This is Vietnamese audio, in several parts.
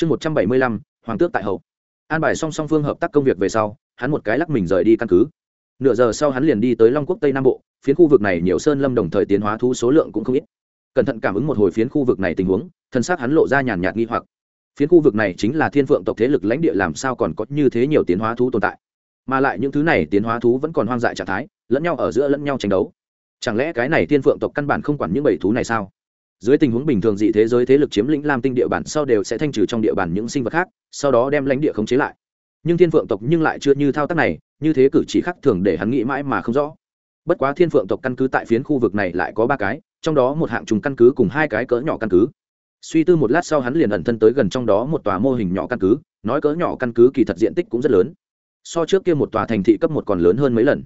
chương một trăm bảy mươi lăm, hoàng tước tại hậu. An bài song song phương hợp tác công việc về sau, hắn một cái lắc mình rời đi căn cứ. Nửa giờ sau hắn liền đi tới long quốc tây nam bộ, phiến khu vực này nhiều sơn lâm đồng thời tiến hóa thú số lượng cũng không ít. Cẩn thận cảm ứng một hồi phiến khu vực này tình huống, thân xác hắn lộ ra nhàn nhạt nghi hoặc. Phiến khu vực này chính là thiên phượng tộc thế lực lãnh địa làm sao còn có như thế nhiều tiến hóa thú tồn tại. Mà lại những thứ này tiến hóa thú vẫn còn hoang dại trạng thái, lẫn nhau ở giữa lẫn nhau tranh đấu. Chẳng lẽ cái này thiên phượng tộc căn bản không quản những bầy thú này sao? Dưới tình huống bình thường dị thế giới thế lực chiếm lĩnh lam tinh địa bản sau đều sẽ thanh trừ trong địa bàn những sinh vật khác, sau đó đem lãnh địa khống chế lại. Nhưng thiên phượng tộc nhưng lại chưa như thao tác này, như thế cử chỉ khác thường để hắn nghĩ mãi mà không rõ. Bất quá thiên phượng tộc căn cứ tại phiến khu vực này lại có ba cái, trong đó một hạng trùng căn cứ cùng hai cái cỡ nhỏ căn cứ. Suy tư một lát sau hắn liền ẩn thân tới gần trong đó một tòa mô hình nhỏ căn cứ, nói cỡ nhỏ căn cứ kỳ thật diện tích cũng rất lớn. So trước kia một tòa thành thị cấp một còn lớn hơn mấy lần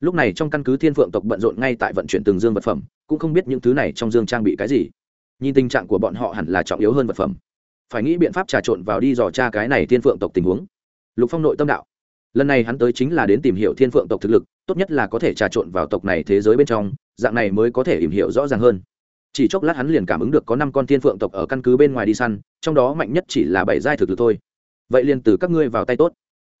lúc này trong căn cứ thiên phượng tộc bận rộn ngay tại vận chuyển từng dương vật phẩm, cũng không biết những thứ này trong dương trang bị cái gì. Nhìn tình trạng của bọn họ hẳn là trọng yếu hơn vật phẩm. Phải nghĩ biện pháp trà trộn vào đi dò tra cái này thiên phượng tộc tình huống. Lục phong nội tâm đạo. Lần này hắn tới chính là đến tìm hiểu thiên phượng tộc thực lực, tốt nhất là có thể trà trộn vào tộc này thế giới bên trong, dạng này mới có thể tìm hiểu rõ ràng hơn. Chỉ chốc lát hắn liền cảm ứng được có năm con thiên phượng tộc ở căn cứ bên ngoài đi săn, trong đó mạnh nhất chỉ là bảy giai thực lực thôi. Vậy liền từ các ngươi vào tay tốt.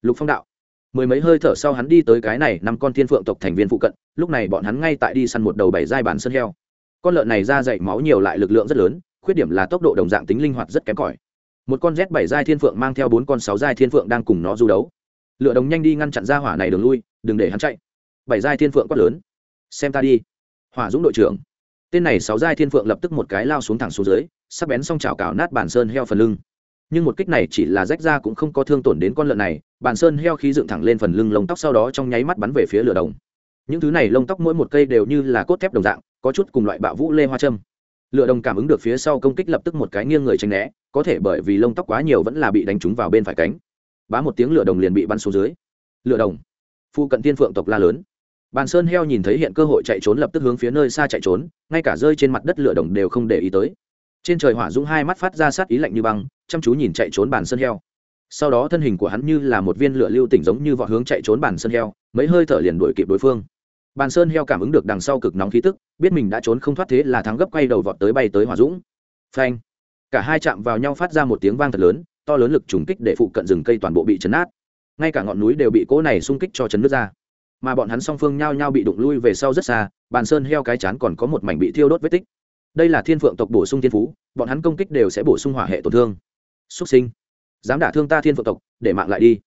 Lục phong đạo mười mấy hơi thở sau hắn đi tới cái này năm con thiên phượng tộc thành viên phụ cận, lúc này bọn hắn ngay tại đi săn một đầu bảy giai bản sân heo. Con lợn này ra dậy máu nhiều lại lực lượng rất lớn, khuyết điểm là tốc độ đồng dạng tính linh hoạt rất kém cỏi. Một con z bảy giai thiên phượng mang theo bốn con sáu giai thiên phượng đang cùng nó du đấu. Lựa đồng nhanh đi ngăn chặn ra hỏa này đường lui, đừng để hắn chạy. Bảy giai thiên phượng quát lớn. Xem ta đi. Hỏa dũng đội trưởng. Tên này sáu giai thiên phượng lập tức một cái lao xuống thẳng xuống dưới sắp bén xong chảo cào nát bản sơn heo phần lưng nhưng một kích này chỉ là rách ra cũng không có thương tổn đến con lợn này, Bàn sơn heo khí dựng thẳng lên phần lưng lông tóc sau đó trong nháy mắt bắn về phía lửa đồng. Những thứ này lông tóc mỗi một cây đều như là cốt thép đồng dạng, có chút cùng loại bạo vũ lê hoa trâm lửa đồng cảm ứng được phía sau công kích lập tức một cái nghiêng người tránh né, có thể bởi vì lông tóc quá nhiều vẫn là bị đánh trúng vào bên phải cánh. Bá một tiếng lửa đồng liền bị bắn xuống dưới. Lửa đồng. Phu cận tiên phượng tộc la lớn. Bàn sơn heo nhìn thấy hiện cơ hội chạy trốn lập tức hướng phía nơi xa chạy trốn, ngay cả rơi trên mặt đất lửa đồng đều không để ý tới trên trời hỏa dũng hai mắt phát ra sát ý lạnh như băng, chăm chú nhìn chạy trốn bàn sơn heo. Sau đó thân hình của hắn như là một viên lửa lưu tỉnh giống như vọ hướng chạy trốn bàn sơn heo, mấy hơi thở liền đuổi kịp đối phương. Bàn sơn heo cảm ứng được đằng sau cực nóng khí tức, biết mình đã trốn không thoát thế là thắng gấp quay đầu vọt tới bay tới hỏa dũng. Phanh! Cả hai chạm vào nhau phát ra một tiếng vang thật lớn, to lớn lực trùng kích để phụ cận rừng cây toàn bộ bị chấn nát. Ngay cả ngọn núi đều bị cỗ này xung kích cho chấn nước ra. Mà bọn hắn song phương nhao nhao bị đụng lui về sau rất xa bàn sơn heo cái chán còn có một mảnh bị thiêu đốt vết tích đây là thiên phượng tộc bổ sung thiên phú, bọn hắn công kích đều sẽ bổ sung hỏa hệ tổn thương. Xuất sinh. Dám đả thương ta thiên phượng tộc, để mạng lại đi.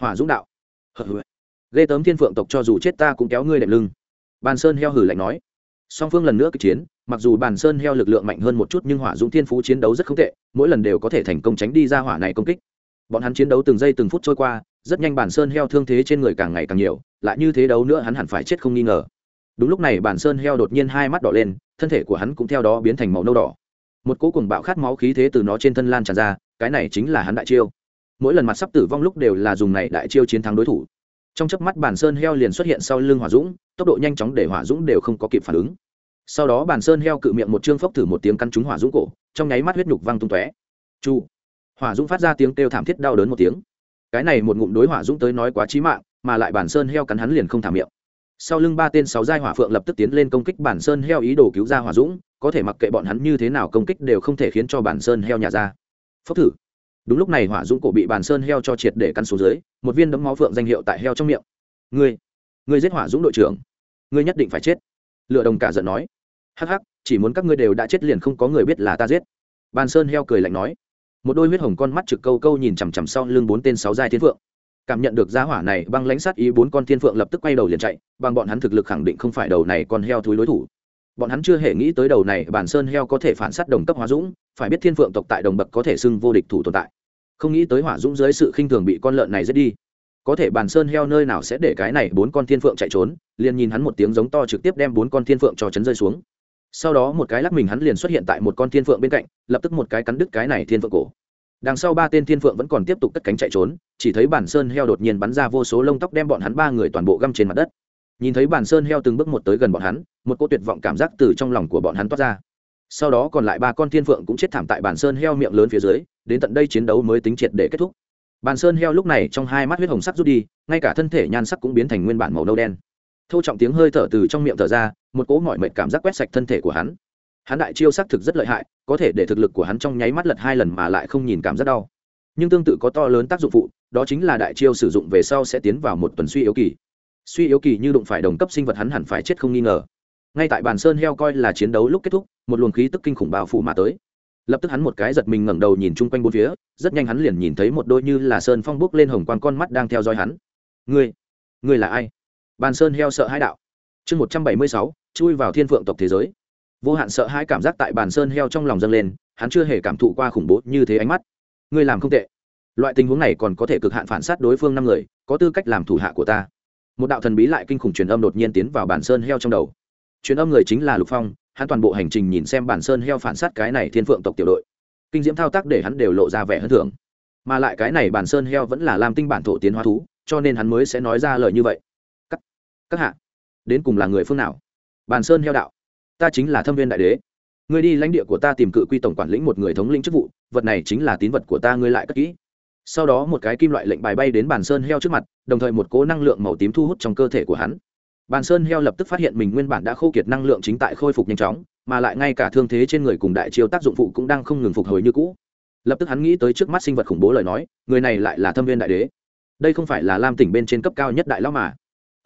Hỏa dũng đạo. Ghê tớm thiên phượng tộc cho dù chết ta cũng kéo ngươi đệm lưng. Bàn sơn heo hử lạnh nói. Song phương lần nữa kịch chiến, mặc dù bàn sơn heo lực lượng mạnh hơn một chút nhưng hỏa dũng thiên phú chiến đấu rất không tệ, mỗi lần đều có thể thành công tránh đi ra hỏa này công kích. Bọn hắn chiến đấu từng giây từng phút trôi qua, rất nhanh Bàn sơn heo thương thế trên người càng ngày càng nhiều, lại như thế đấu nữa hắn hẳn phải chết không nghi ngờ đúng lúc này bản sơn heo đột nhiên hai mắt đỏ lên, thân thể của hắn cũng theo đó biến thành màu nâu đỏ. Một cỗ cùng bạo khát máu khí thế từ nó trên thân lan tràn ra, cái này chính là hắn đại chiêu. Mỗi lần mặt sắp tử vong lúc đều là dùng này đại chiêu chiến thắng đối thủ. Trong chớp mắt bản sơn heo liền xuất hiện sau lưng hỏa dũng, tốc độ nhanh chóng để hỏa dũng đều không có kịp phản ứng. Sau đó bản sơn heo cự miệng một chương phốc thử một tiếng căn trúng hỏa dũng cổ, trong nháy mắt huyết nhục văng tung tóe. Chu. Hỏa dũng phát ra tiếng kêu thảm thiết đau đớn một tiếng. Cái này một ngụm đối hỏa dũng tới nói quá chí mạng, mà lại bản sơn heo cắn hắn liền không thả miệng sau lưng ba tên sáu giai hỏa phượng lập tức tiến lên công kích bản sơn heo ý đồ cứu ra hỏa dũng, có thể mặc kệ bọn hắn như thế nào công kích đều không thể khiến cho bản sơn heo nhà ra. Phốc thử. Đúng lúc này hỏa dũng cổ bị bản sơn heo cho triệt để căn xuống dưới, một viên đấm máu phượng danh hiệu tại heo trong miệng. Ngươi ngươi giết hỏa dũng đội trưởng. Ngươi nhất định phải chết. Lựa đồng cả giận nói. Hắc hắc, chỉ muốn các ngươi đều đã chết liền không có người biết là ta giết. Bàn sơn heo cười lạnh nói. Một đôi huyết hồng con mắt trực câu câu nhìn chằm chằm sau lưng bốn tên sáu giai thiên phượng cảm nhận được giá hỏa này, băng lãnh sát ý bốn con thiên phượng lập tức quay đầu liền chạy, bằng bọn hắn thực lực khẳng định không phải đầu này con heo thúi đối thủ. Bọn hắn chưa hề nghĩ tới đầu này bản sơn heo có thể phản sát đồng cấp hóa dũng, phải biết thiên phượng tộc tại đồng bậc có thể xưng vô địch thủ tồn tại. Không nghĩ tới hỏa dũng dưới sự khinh thường bị con lợn này giết đi. Có thể bản sơn heo nơi nào sẽ để cái này bốn con thiên phượng chạy trốn, liền nhìn hắn một tiếng giống to trực tiếp đem bốn con thiên phượng cho chấn rơi xuống. Sau đó một cái lắc mình hắn liền xuất hiện tại một con thiên phượng bên cạnh, lập tức một cái cắn đứt cái này thiên phượng cổ đằng sau ba tên thiên phượng vẫn còn tiếp tục cất cánh chạy trốn, chỉ thấy bản sơn heo đột nhiên bắn ra vô số lông tóc đem bọn hắn ba người toàn bộ găm trên mặt đất. Nhìn thấy bản sơn heo từng bước một tới gần bọn hắn, một cô tuyệt vọng cảm giác từ trong lòng của bọn hắn toát ra. Sau đó còn lại ba con thiên phượng cũng chết thảm tại bản sơn heo miệng lớn phía dưới, đến tận đây chiến đấu mới tính triệt để kết thúc. Bản sơn heo lúc này trong hai mắt huyết hồng sắc rút đi, ngay cả thân thể nhan sắc cũng biến thành nguyên bản màu nâu đen. Thâu trọng tiếng hơi thở từ trong miệng thở ra, một cỗ mọi mệt cảm giác quét sạch thân thể của hắn hắn đại chiêu xác thực rất lợi hại, có thể để thực lực của hắn trong nháy mắt lật hai lần mà lại không nhìn cảm giác đau. Nhưng tương tự có to lớn tác dụng phụ, đó chính là đại chiêu sử dụng về sau sẽ tiến vào một tuần suy yếu kỳ. Suy yếu kỳ như đụng phải đồng cấp sinh vật hắn hẳn phải chết không nghi ngờ. Ngay tại bàn sơn heo coi là chiến đấu lúc kết thúc, một luồng khí tức kinh khủng bao phủ mà tới. Lập tức hắn một cái giật mình ngẩng đầu nhìn chung quanh bốn phía, rất nhanh hắn liền nhìn thấy một đôi như là sơn phong bước lên hồng quang con mắt đang theo dõi hắn. Ngươi ngươi là ai? Bàn sơn heo sợ hai đạo. Chương một trăm bảy mươi sáu, chui vào thiên phượng tộc thế giới vô hạn sợ hai cảm giác tại bàn sơn heo trong lòng dâng lên hắn chưa hề cảm thụ qua khủng bố như thế ánh mắt. Ngươi làm không tệ. Loại tình huống này còn có thể cực hạn phản sát đối phương năm người có tư cách làm thủ hạ của ta. Một đạo thần bí lại kinh khủng truyền âm đột nhiên tiến vào bản sơn heo trong đầu. Truyền âm người chính là lục phong hắn toàn bộ hành trình nhìn xem bản sơn heo phản sát cái này thiên phượng tộc tiểu đội. Kinh diễm thao tác để hắn đều lộ ra vẻ hơn thưởng. Mà lại cái này bản sơn heo vẫn là làm tinh bản thổ tiến hóa thú cho nên hắn mới sẽ nói ra lời như vậy. Các, các hạ đến cùng là người phương nào? Bản sơn heo đạo ta chính là thâm viên đại đế. Ngươi đi lãnh địa của ta tìm cự quy tổng quản lĩnh một người thống lĩnh chức vụ, vật này chính là tín vật của ta, ngươi lại cất kỹ. Sau đó một cái kim loại lệnh bài bay đến bàn sơn heo trước mặt, đồng thời một cố năng lượng màu tím thu hút trong cơ thể của hắn. Bàn sơn heo lập tức phát hiện mình nguyên bản đã khô kiệt năng lượng chính tại khôi phục nhanh chóng, mà lại ngay cả thương thế trên người cùng đại chiêu tác dụng phụ cũng đang không ngừng phục hồi như cũ. Lập tức hắn nghĩ tới trước mắt sinh vật khủng bố lời nói, người này lại là thâm viên đại đế. Đây không phải là lam tỉnh bên trên cấp cao nhất đại lão mà.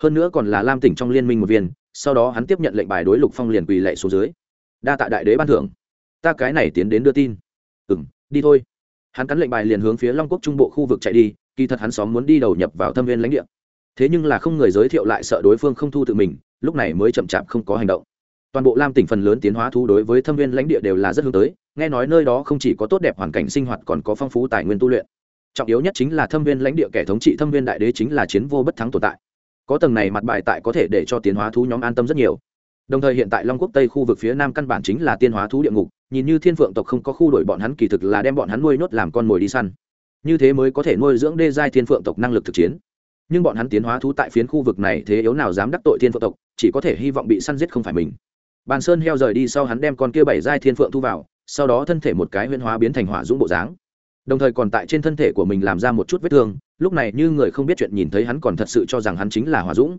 Hơn nữa còn là lam tỉnh trong liên minh một viên sau đó hắn tiếp nhận lệnh bài đối lục phong liền quỳ lệ xuống dưới. Đa tạ đại đế ban thưởng. Ta cái này tiến đến đưa tin. Ừ m đi thôi. Hắn cắn lệnh bài liền hướng phía long quốc trung bộ khu vực chạy đi, kỳ thật hắn xóm muốn đi đầu nhập vào thâm viên lãnh địa. Thế nhưng là không người giới thiệu lại sợ đối phương không thu tự mình, lúc này mới chậm chạp không có hành động. Toàn bộ lam tỉnh phần lớn tiến hóa thu đối với thâm viên lãnh địa đều là rất hướng tới, nghe nói nơi đó không chỉ có tốt đẹp hoàn cảnh sinh hoạt còn có phong phú tài nguyên tu luyện. Trọng yếu nhất chính là thâm viên lãnh địa kẻ thống trị thâm viên đại đế chính là chiến vô bất thắng tồn tại có tầng này mặt bài tại có thể để cho tiến hóa thú nhóm an tâm rất nhiều. Đồng thời hiện tại long quốc tây khu vực phía nam căn bản chính là tiên hóa thú địa ngục, nhìn như thiên phượng tộc không có khu đổi bọn hắn kỳ thực là đem bọn hắn nuôi nhốt làm con mồi đi săn. Như thế mới có thể nuôi dưỡng đê giai thiên phượng tộc năng lực thực chiến. Nhưng bọn hắn tiến hóa thú tại phiến khu vực này thế yếu nào dám đắc tội thiên phượng tộc, chỉ có thể hy vọng bị săn giết không phải mình. Bàn sơn heo rời đi sau hắn đem con kia bảy giai thiên phượng thu vào, sau đó thân thể một cái huyễn hóa biến thành hỏa dũng bộ dáng. Đồng thời còn tại trên thân thể của mình làm ra một chút vết thương lúc này như người không biết chuyện nhìn thấy hắn còn thật sự cho rằng hắn chính là hòa dũng.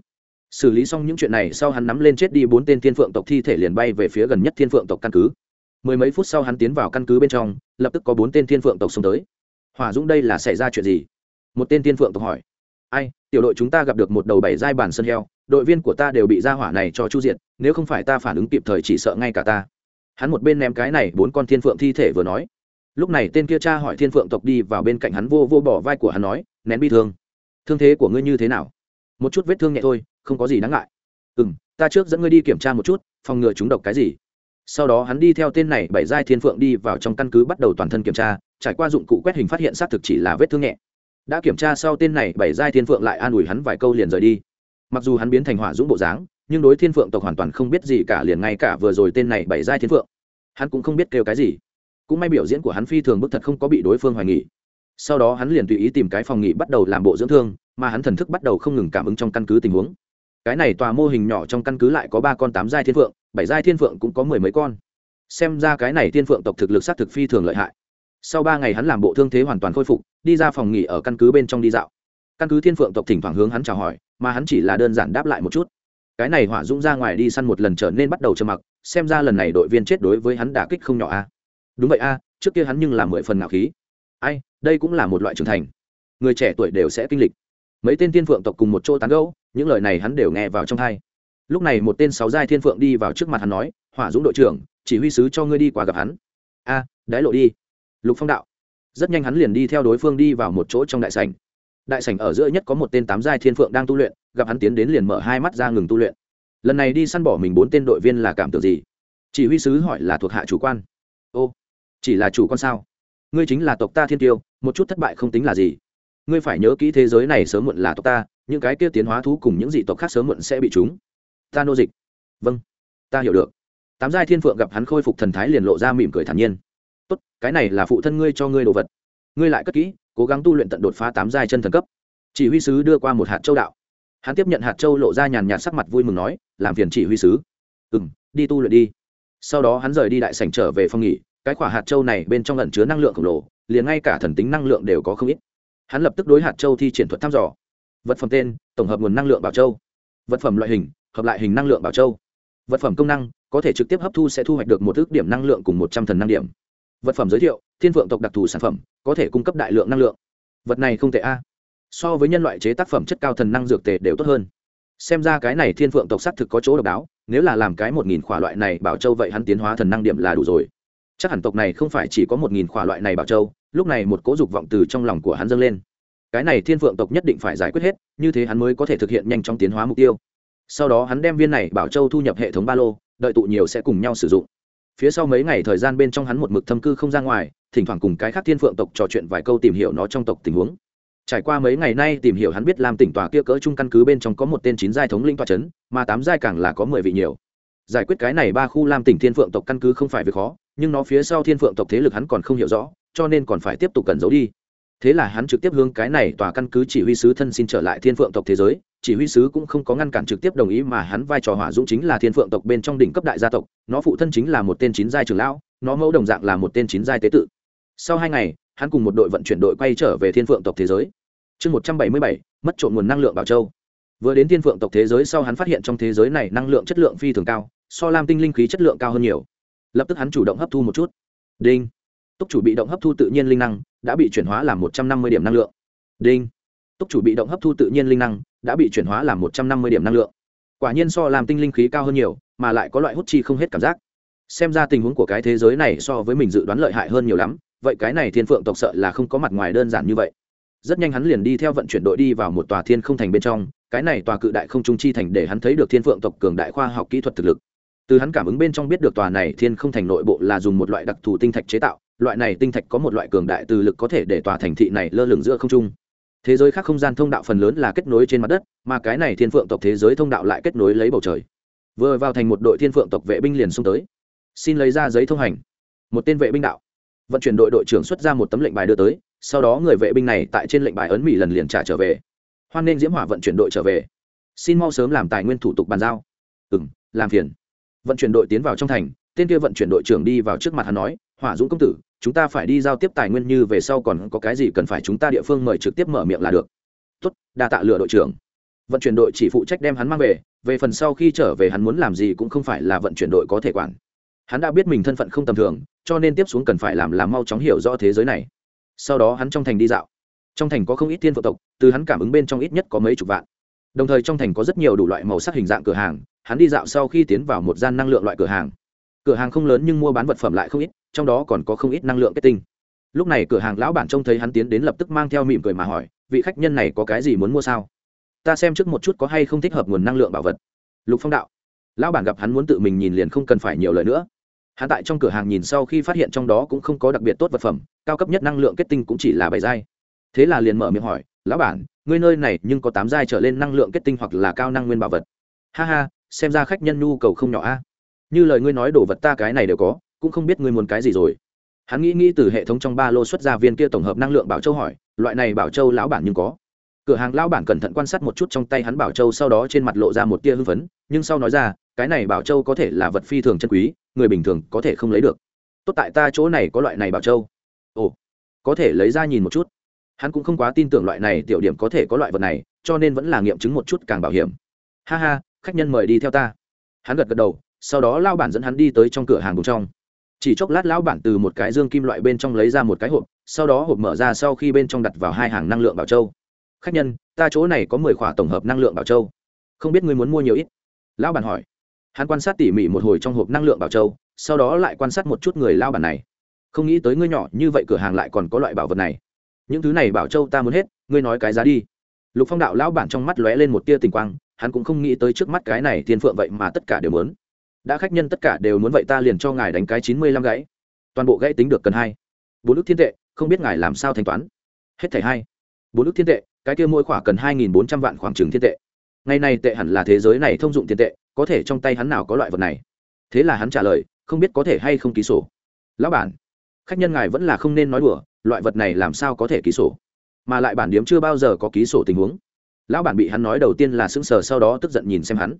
Xử lý xong những chuyện này sau hắn nắm lên chết đi bốn tên thiên phượng tộc thi thể liền bay về phía gần nhất thiên phượng tộc căn cứ. Mười mấy phút sau hắn tiến vào căn cứ bên trong, lập tức có bốn tên thiên phượng tộc xông tới. Hòa dũng đây là xảy ra chuyện gì? Một tên thiên phượng tộc hỏi. Ai, tiểu đội chúng ta gặp được một đầu bảy giai bản sân heo, đội viên của ta đều bị ra hỏa này cho chu diệt, nếu không phải ta phản ứng kịp thời chỉ sợ ngay cả ta. Hắn một bên ném cái này, bốn con thiên phượng thi thể vừa nói lúc này tên kia cha hỏi thiên phượng tộc đi vào bên cạnh hắn vô vô bỏ vai của hắn nói, nén bi thương. Thương thế của ngươi như thế nào? Một chút vết thương nhẹ thôi, không có gì đáng ngại. Ừ m ta trước dẫn ngươi đi kiểm tra một chút, phòng ngừa chúng độc cái gì. Sau đó hắn đi theo tên này bảy giai thiên phượng đi vào trong căn cứ bắt đầu toàn thân kiểm tra, trải qua dụng cụ quét hình phát hiện xác thực chỉ là vết thương nhẹ. Đã kiểm tra sau tên này bảy giai thiên phượng lại an ủi hắn vài câu liền rời đi. Mặc dù hắn biến thành hỏa dũng bộ dáng, nhưng đối thiên phượng tộc hoàn toàn không biết gì cả liền ngay cả vừa rồi tên này bảy giai thiên phượng. Hắn cũng không biết kêu cái gì cũng may biểu diễn của hắn phi thường bức thật không có bị đối phương hoài nghỉ sau đó hắn liền tùy ý tìm cái phòng nghỉ bắt đầu làm bộ dưỡng thương, mà hắn thần thức bắt đầu không ngừng cảm ứng trong căn cứ tình huống. Cái này tòa mô hình nhỏ trong căn cứ lại có ba con tám giai thiên phượng, bảy giai thiên phượng cũng có mười mấy con. Xem ra cái này thiên phượng tộc thực lực s á t thực phi thường lợi hại. Sau ba ngày hắn làm bộ thương thế hoàn toàn khôi phục, đi ra phòng nghỉ ở căn cứ bên trong đi dạo. Căn cứ thiên phượng tộc thỉnh thoảng hướng hắn chào hỏi, mà hắn chỉ là đơn giản đáp lại một chút. Cái này hỏa dũng ra ngoài đi săn một lần trở nên bắt đầu trầm mặc, xem ra lần này đội viên chết đối với hắn đả kích không nhỏ a đúng vậy a trước kia hắn nhưng là mười phần ngạo khí. Ai đây cũng là một loại trưởng thành. Người trẻ tuổi đều sẽ kinh lịch. Mấy tên thiên phượng tộc cùng một chỗ tán gẫu những lời này hắn đều nghe vào trong thai lúc này một tên sáu giai thiên phượng đi vào trước mặt hắn nói hỏa dũng đội trưởng chỉ huy sứ cho ngươi đi qua gặp hắn. A à, lộ đi. Lục phong đạo. Rất nhanh hắn liền đi theo đối phương đi vào một chỗ trong đại sảnh. Đại sảnh ở giữa nhất có một tên tám giai thiên phượng đang tu luyện gặp hắn tiến đến liền mở hai mắt ra ngừng tu luyện. Lần này đi săn bỏ mình bốn tên đội viên là cảm tưởng gì? Chỉ huy sứ hỏi là thuộc hạ chủ quan. Ô chỉ là chủ con sao? Ngươi chính là tộc ta thiên tiêu, một chút thất bại không tính là gì. Ngươi phải nhớ kỹ thế giới này sớm muộn là tộc ta, những cái kia tiến hóa thú cùng những dị tộc khác sớm muộn sẽ bị chúng. Ta nô dịch. Vâng. Ta hiểu được. Tám giai thiên phượng gặp hắn khôi phục thần thái liền lộ ra mỉm cười thản nhiên. Tốt, cái này là phụ thân ngươi cho ngươi đồ vật. Ngươi lại cất kỹ, cố gắng tu luyện tận đột phá tám giai chân thần cấp. Chỉ huy sứ đưa qua một hạt châu đạo. Hắn tiếp nhận hạt châu lộ ra nhàn nhạt sắc mặt vui mừng nói, làm phiền chỉ huy sứ. Ừ m đi tu luyện đi. Sau đó hắn rời đi đại sảnh trở về phòng nghỉ cái quả hạt châu này bên trong lẩn chứa năng lượng khổng lồ, liền ngay cả thần tính năng lượng đều có không ít. Hắn lập tức đối hạt châu thi triển thuật thăm dò. Vật phẩm tên, tổng hợp nguồn năng lượng bảo châu. Vật phẩm loại hình, hợp lại hình năng lượng bảo châu. Vật phẩm công năng, có thể trực tiếp hấp thu sẽ thu hoạch được một ước điểm năng lượng cùng một trăm thần năng điểm. Vật phẩm giới thiệu, thiên vượng tộc đặc thù sản phẩm, có thể cung cấp đại lượng năng lượng. Vật này không tệ a. So với nhân loại chế tác phẩm chất cao thần năng dược tề đều tốt hơn. Xem ra cái này thiên phượng tộc xác thực có chỗ độc đáo, nếu là làm cái một nghìn khỏa loại này bảo châu vậy hắn tiến hóa thần năng điểm là đủ rồi chắc hẳn tộc này không phải chỉ có một nghìn khỏa loại này bảo châu, lúc này một cố dục vọng từ trong lòng của hắn dâng lên. Cái này thiên phượng tộc nhất định phải giải quyết hết, như thế hắn mới có thể thực hiện nhanh trong tiến hóa mục tiêu. Sau đó hắn đem viên này bảo châu thu nhập hệ thống ba lô, đợi tụ nhiều sẽ cùng nhau sử dụng. Phía sau mấy ngày thời gian bên trong hắn một mực thâm cư không ra ngoài, thỉnh thoảng cùng cái khác thiên phượng tộc trò chuyện vài câu tìm hiểu nó trong tộc tình huống. Trải qua mấy ngày nay tìm hiểu hắn biết làm tỉnh tòa kia cỡ chung căn cứ bên trong có một tên chín giai thống linh tòa c h ấ n mà tám giai càng là có mười vị nhiều giải quyết cái này ba khu lam tỉnh thiên phượng tộc căn cứ không phải việc khó, nhưng nó phía sau thiên phượng tộc thế lực hắn còn không hiểu rõ, cho nên còn phải tiếp tục cần giấu đi. Thế là hắn trực tiếp hướng cái này tòa căn cứ chỉ huy sứ thân xin trở lại thiên phượng tộc thế giới, chỉ huy sứ cũng không có ngăn cản trực tiếp đồng ý mà hắn vai trò hỏa dũng chính là thiên phượng tộc bên trong đỉnh cấp đại gia tộc, nó phụ thân chính là một tên chín giai trưởng lão, nó mẫu đồng dạng là một tên chín giai tế tự. Sau hai ngày, hắn cùng một đội vận chuyển đội quay trở về thiên phượng tộc thế giới. Chương một trăm bảy mươi bảy, mất trộn nguồn năng lượng bảo châu vừa đến thiên phượng tộc thế giới sau hắn phát hiện trong thế giới này năng lượng chất lượng phi thường cao, so lam tinh linh khí chất lượng cao hơn nhiều. Lập tức hắn chủ động hấp thu một chút. Đinh. Túc chủ bị động hấp thu tự nhiên linh năng, đã bị chuyển hóa làm một trăm năm mươi điểm năng lượng. Đinh. Túc chủ bị động hấp thu tự nhiên linh năng, đã bị chuyển hóa làm một trăm năm mươi điểm năng lượng. Quả nhiên so làm tinh linh khí cao hơn nhiều, mà lại có loại hút chi không hết cảm giác. Xem ra tình huống của cái thế giới này so với mình dự đoán lợi hại hơn nhiều lắm, vậy cái này thiên phượng tộc sợ là không có mặt ngoài đơn giản như vậy rất nhanh hắn liền đi theo vận chuyển đội đi vào một tòa thiên không thành bên trong, cái này tòa cự đại không trung chi thành để hắn thấy được thiên phượng tộc cường đại khoa học kỹ thuật thực lực. Từ hắn cảm ứng bên trong biết được tòa này thiên không thành nội bộ là dùng một loại đặc thù tinh thạch chế tạo, loại này tinh thạch có một loại cường đại từ lực có thể để tòa thành thị này lơ lửng giữa không trung. Thế giới khác không gian thông đạo phần lớn là kết nối trên mặt đất, mà cái này thiên phượng tộc thế giới thông đạo lại kết nối lấy bầu trời. Vừa vào thành một đội thiên phượng tộc vệ binh liền xông tới. Xin lấy ra giấy thông hành. Một tên vệ binh đạo. Vận chuyển đội đội trưởng xuất ra một tấm lệnh bài đưa tới sau đó người vệ binh này tại trên lệnh bài ấn mỹ lần liền trả trở về. Hoan nên diễm hỏa vận chuyển đội trở về. Xin mau sớm làm tài nguyên thủ tục bàn giao. Ừ m làm phiền. Vận chuyển đội tiến vào trong thành, tên kia vận chuyển đội trưởng đi vào trước mặt hắn nói, hỏa dũng công tử, chúng ta phải đi giao tiếp tài nguyên như về sau còn có cái gì cần phải chúng ta địa phương mời trực tiếp mở miệng là được. Tốt, đa tạ lựa đội trưởng. Vận chuyển đội chỉ phụ trách đem hắn mang về về phần sau khi trở về hắn muốn làm gì cũng không phải là vận chuyển đội có thể quản. Hắn đã biết mình thân phận không tầm thường, cho nên tiếp xuống cần phải làm là mau chóng hiểu rõ thế giới này sau đó hắn trong thành đi dạo. Trong thành có không ít thiên phượng tộc, từ hắn cảm ứng bên trong ít nhất có mấy chục vạn. Đồng thời trong thành có rất nhiều đủ loại màu sắc hình dạng cửa hàng, hắn đi dạo sau khi tiến vào một gian năng lượng loại cửa hàng. Cửa hàng không lớn nhưng mua bán vật phẩm lại không ít, trong đó còn có không ít năng lượng kết tinh. Lúc này cửa hàng lão bản trông thấy hắn tiến đến lập tức mang theo mỉm cười mà hỏi, vị khách nhân này có cái gì muốn mua sao? Ta xem trước một chút có hay không thích hợp nguồn năng lượng bảo vật. Lục phong đạo. Lão bản gặp hắn muốn tự mình nhìn liền không cần phải nhiều lời nữa hắn tại trong cửa hàng nhìn sau khi phát hiện trong đó cũng không có đặc biệt tốt vật phẩm, cao cấp nhất năng lượng kết tinh cũng chỉ là bảy giai. Thế là liền mở miệng hỏi, lão bản, ngươi nơi này nhưng có tám giai trở lên năng lượng kết tinh hoặc là cao năng nguyên bảo vật? Ha ha, xem ra khách nhân nhu cầu không nhỏ a. Như lời ngươi nói đồ vật ta cái này đều có, cũng không biết ngươi muốn cái gì rồi. Hắn nghĩ nghĩ từ hệ thống trong ba lô xuất ra viên kia tổng hợp năng lượng bảo châu hỏi, loại này bảo châu lão bản nhưng có? Cửa hàng lão bản cẩn thận quan sát một chút trong tay hắn bảo châu sau đó trên mặt lộ ra một tia hưng phấn, nhưng sau nói ra cái này bảo châu có thể là vật phi thường chân quý, người bình thường có thể không lấy được. Tốt tại ta chỗ này có loại này bảo châu. Ồ, có thể lấy ra nhìn một chút. Hắn cũng không quá tin tưởng loại này tiểu điểm có thể có loại vật này, cho nên vẫn là nghiệm chứng một chút càng bảo hiểm. Ha ha, khách nhân mời đi theo ta. Hắn gật gật đầu, sau đó lao bản dẫn hắn đi tới trong cửa hàng cùng trong. Chỉ chốc lát lão bản từ một cái dương kim loại bên trong lấy ra một cái hộp, sau đó hộp mở ra sau khi bên trong đặt vào hai hàng năng lượng bảo châu. Khách nhân, ta chỗ này có mười khỏa tổng hợp năng lượng bảo châu. Không biết ngươi muốn mua nhiều ít? Lão bản hỏi hắn quan sát tỉ mỉ một hồi trong hộp năng lượng bảo châu, sau đó lại quan sát một chút người lao bản này. Không nghĩ tới ngươi nhỏ như vậy cửa hàng lại còn có loại bảo vật này. Những thứ này bảo châu ta muốn hết, ngươi nói cái giá đi. Lục phong đạo lão bản trong mắt lóe lên một tia tình quang, hắn cũng không nghĩ tới trước mắt cái này thiên phượng vậy mà tất cả đều muốn. Đã khách nhân tất cả đều muốn vậy ta liền cho ngài đánh cái chín mươi lăm gãy. Toàn bộ gãy tính được cần hai. Bốn ước thiên tệ, không biết ngài làm sao thanh toán. Hết thẻ hai. Bốn ước thiên tệ, cái kia mỗi khỏa cần hai nghìn bốn trăm vạn khoảng trừng thiên tệ. Ngày này tệ hẳn là thế giới này thông dụng tiền tệ có thể trong tay hắn nào có loại vật này? Thế là hắn trả lời, không biết có thể hay không ký sổ. Lão bản, khách nhân ngài vẫn là không nên nói đùa, loại vật này làm sao có thể ký sổ? Mà lại bản điếm chưa bao giờ có ký sổ tình huống. Lão bản bị hắn nói đầu tiên là sững sờ, sau đó tức giận nhìn xem hắn.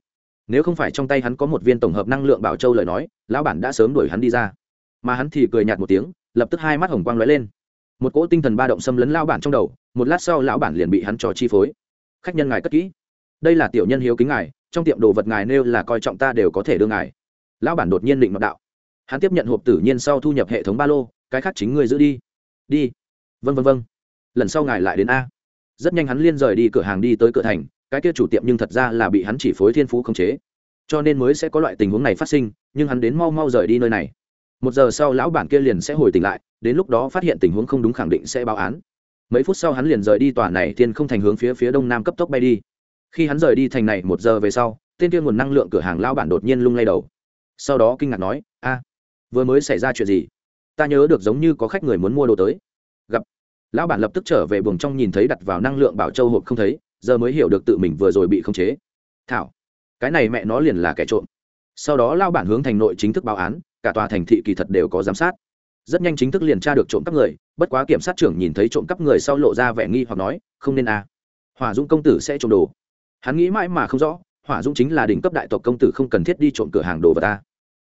Nếu không phải trong tay hắn có một viên tổng hợp năng lượng bảo châu lời nói, lão bản đã sớm đuổi hắn đi ra. Mà hắn thì cười nhạt một tiếng, lập tức hai mắt hồng quang lóe lên. Một cỗ tinh thần ba động xâm lấn lao bản trong đầu, một lát sau lão bản liền bị hắn trò chi phối. Khách nhân ngài cất kỹ. Đây là tiểu nhân hiếu kính ngài trong tiệm đồ vật ngài nêu là coi trọng ta đều có thể đưa ngài. Lão bản đột nhiên định mật đạo. Hắn tiếp nhận hộp tử nhiên sau thu nhập hệ thống ba lô, cái khác chính ngươi giữ đi. Đi. Vân vân vân lần sau ngài lại đến a. Rất nhanh hắn liên rời đi cửa hàng đi tới cửa thành, cái kia chủ tiệm nhưng thật ra là bị hắn chỉ phối thiên phú khống chế. Cho nên mới sẽ có loại tình huống này phát sinh, nhưng hắn đến mau mau rời đi nơi này. Một giờ sau lão bản kia liền sẽ hồi tỉnh lại, đến lúc đó phát hiện tình huống không đúng khẳng định sẽ báo án. Mấy phút sau hắn liền rời đi tòa này thiên không thành hướng phía phía đông nam cấp tốc bay đi khi hắn rời đi thành này một giờ về sau, tên kia nguồn năng lượng cửa hàng lao bản đột nhiên lung lay đầu. Sau đó kinh ngạc nói, a, vừa mới xảy ra chuyện gì? Ta nhớ được giống như có khách người muốn mua đồ tới. Gặp, lão bản lập tức trở về buồng trong nhìn thấy đặt vào năng lượng bảo châu hộp không thấy, giờ mới hiểu được tự mình vừa rồi bị khống chế. Thảo, cái này mẹ nó liền là kẻ trộm. Sau đó lao bản hướng thành nội chính thức báo án, cả tòa thành thị kỳ thật đều có giám sát. Rất nhanh chính thức liền tra được trộm cắp người, bất quá kiểm sát trưởng nhìn thấy trộm cắp người sau lộ ra vẻ nghi hoặc nói, không nên à. Hòa dũng công tử sẽ trộm đồ hắn nghĩ mãi mà không rõ, hỏa dũng chính là đỉnh cấp đại tộc công tử không cần thiết đi trộm cửa hàng đồ vật ta.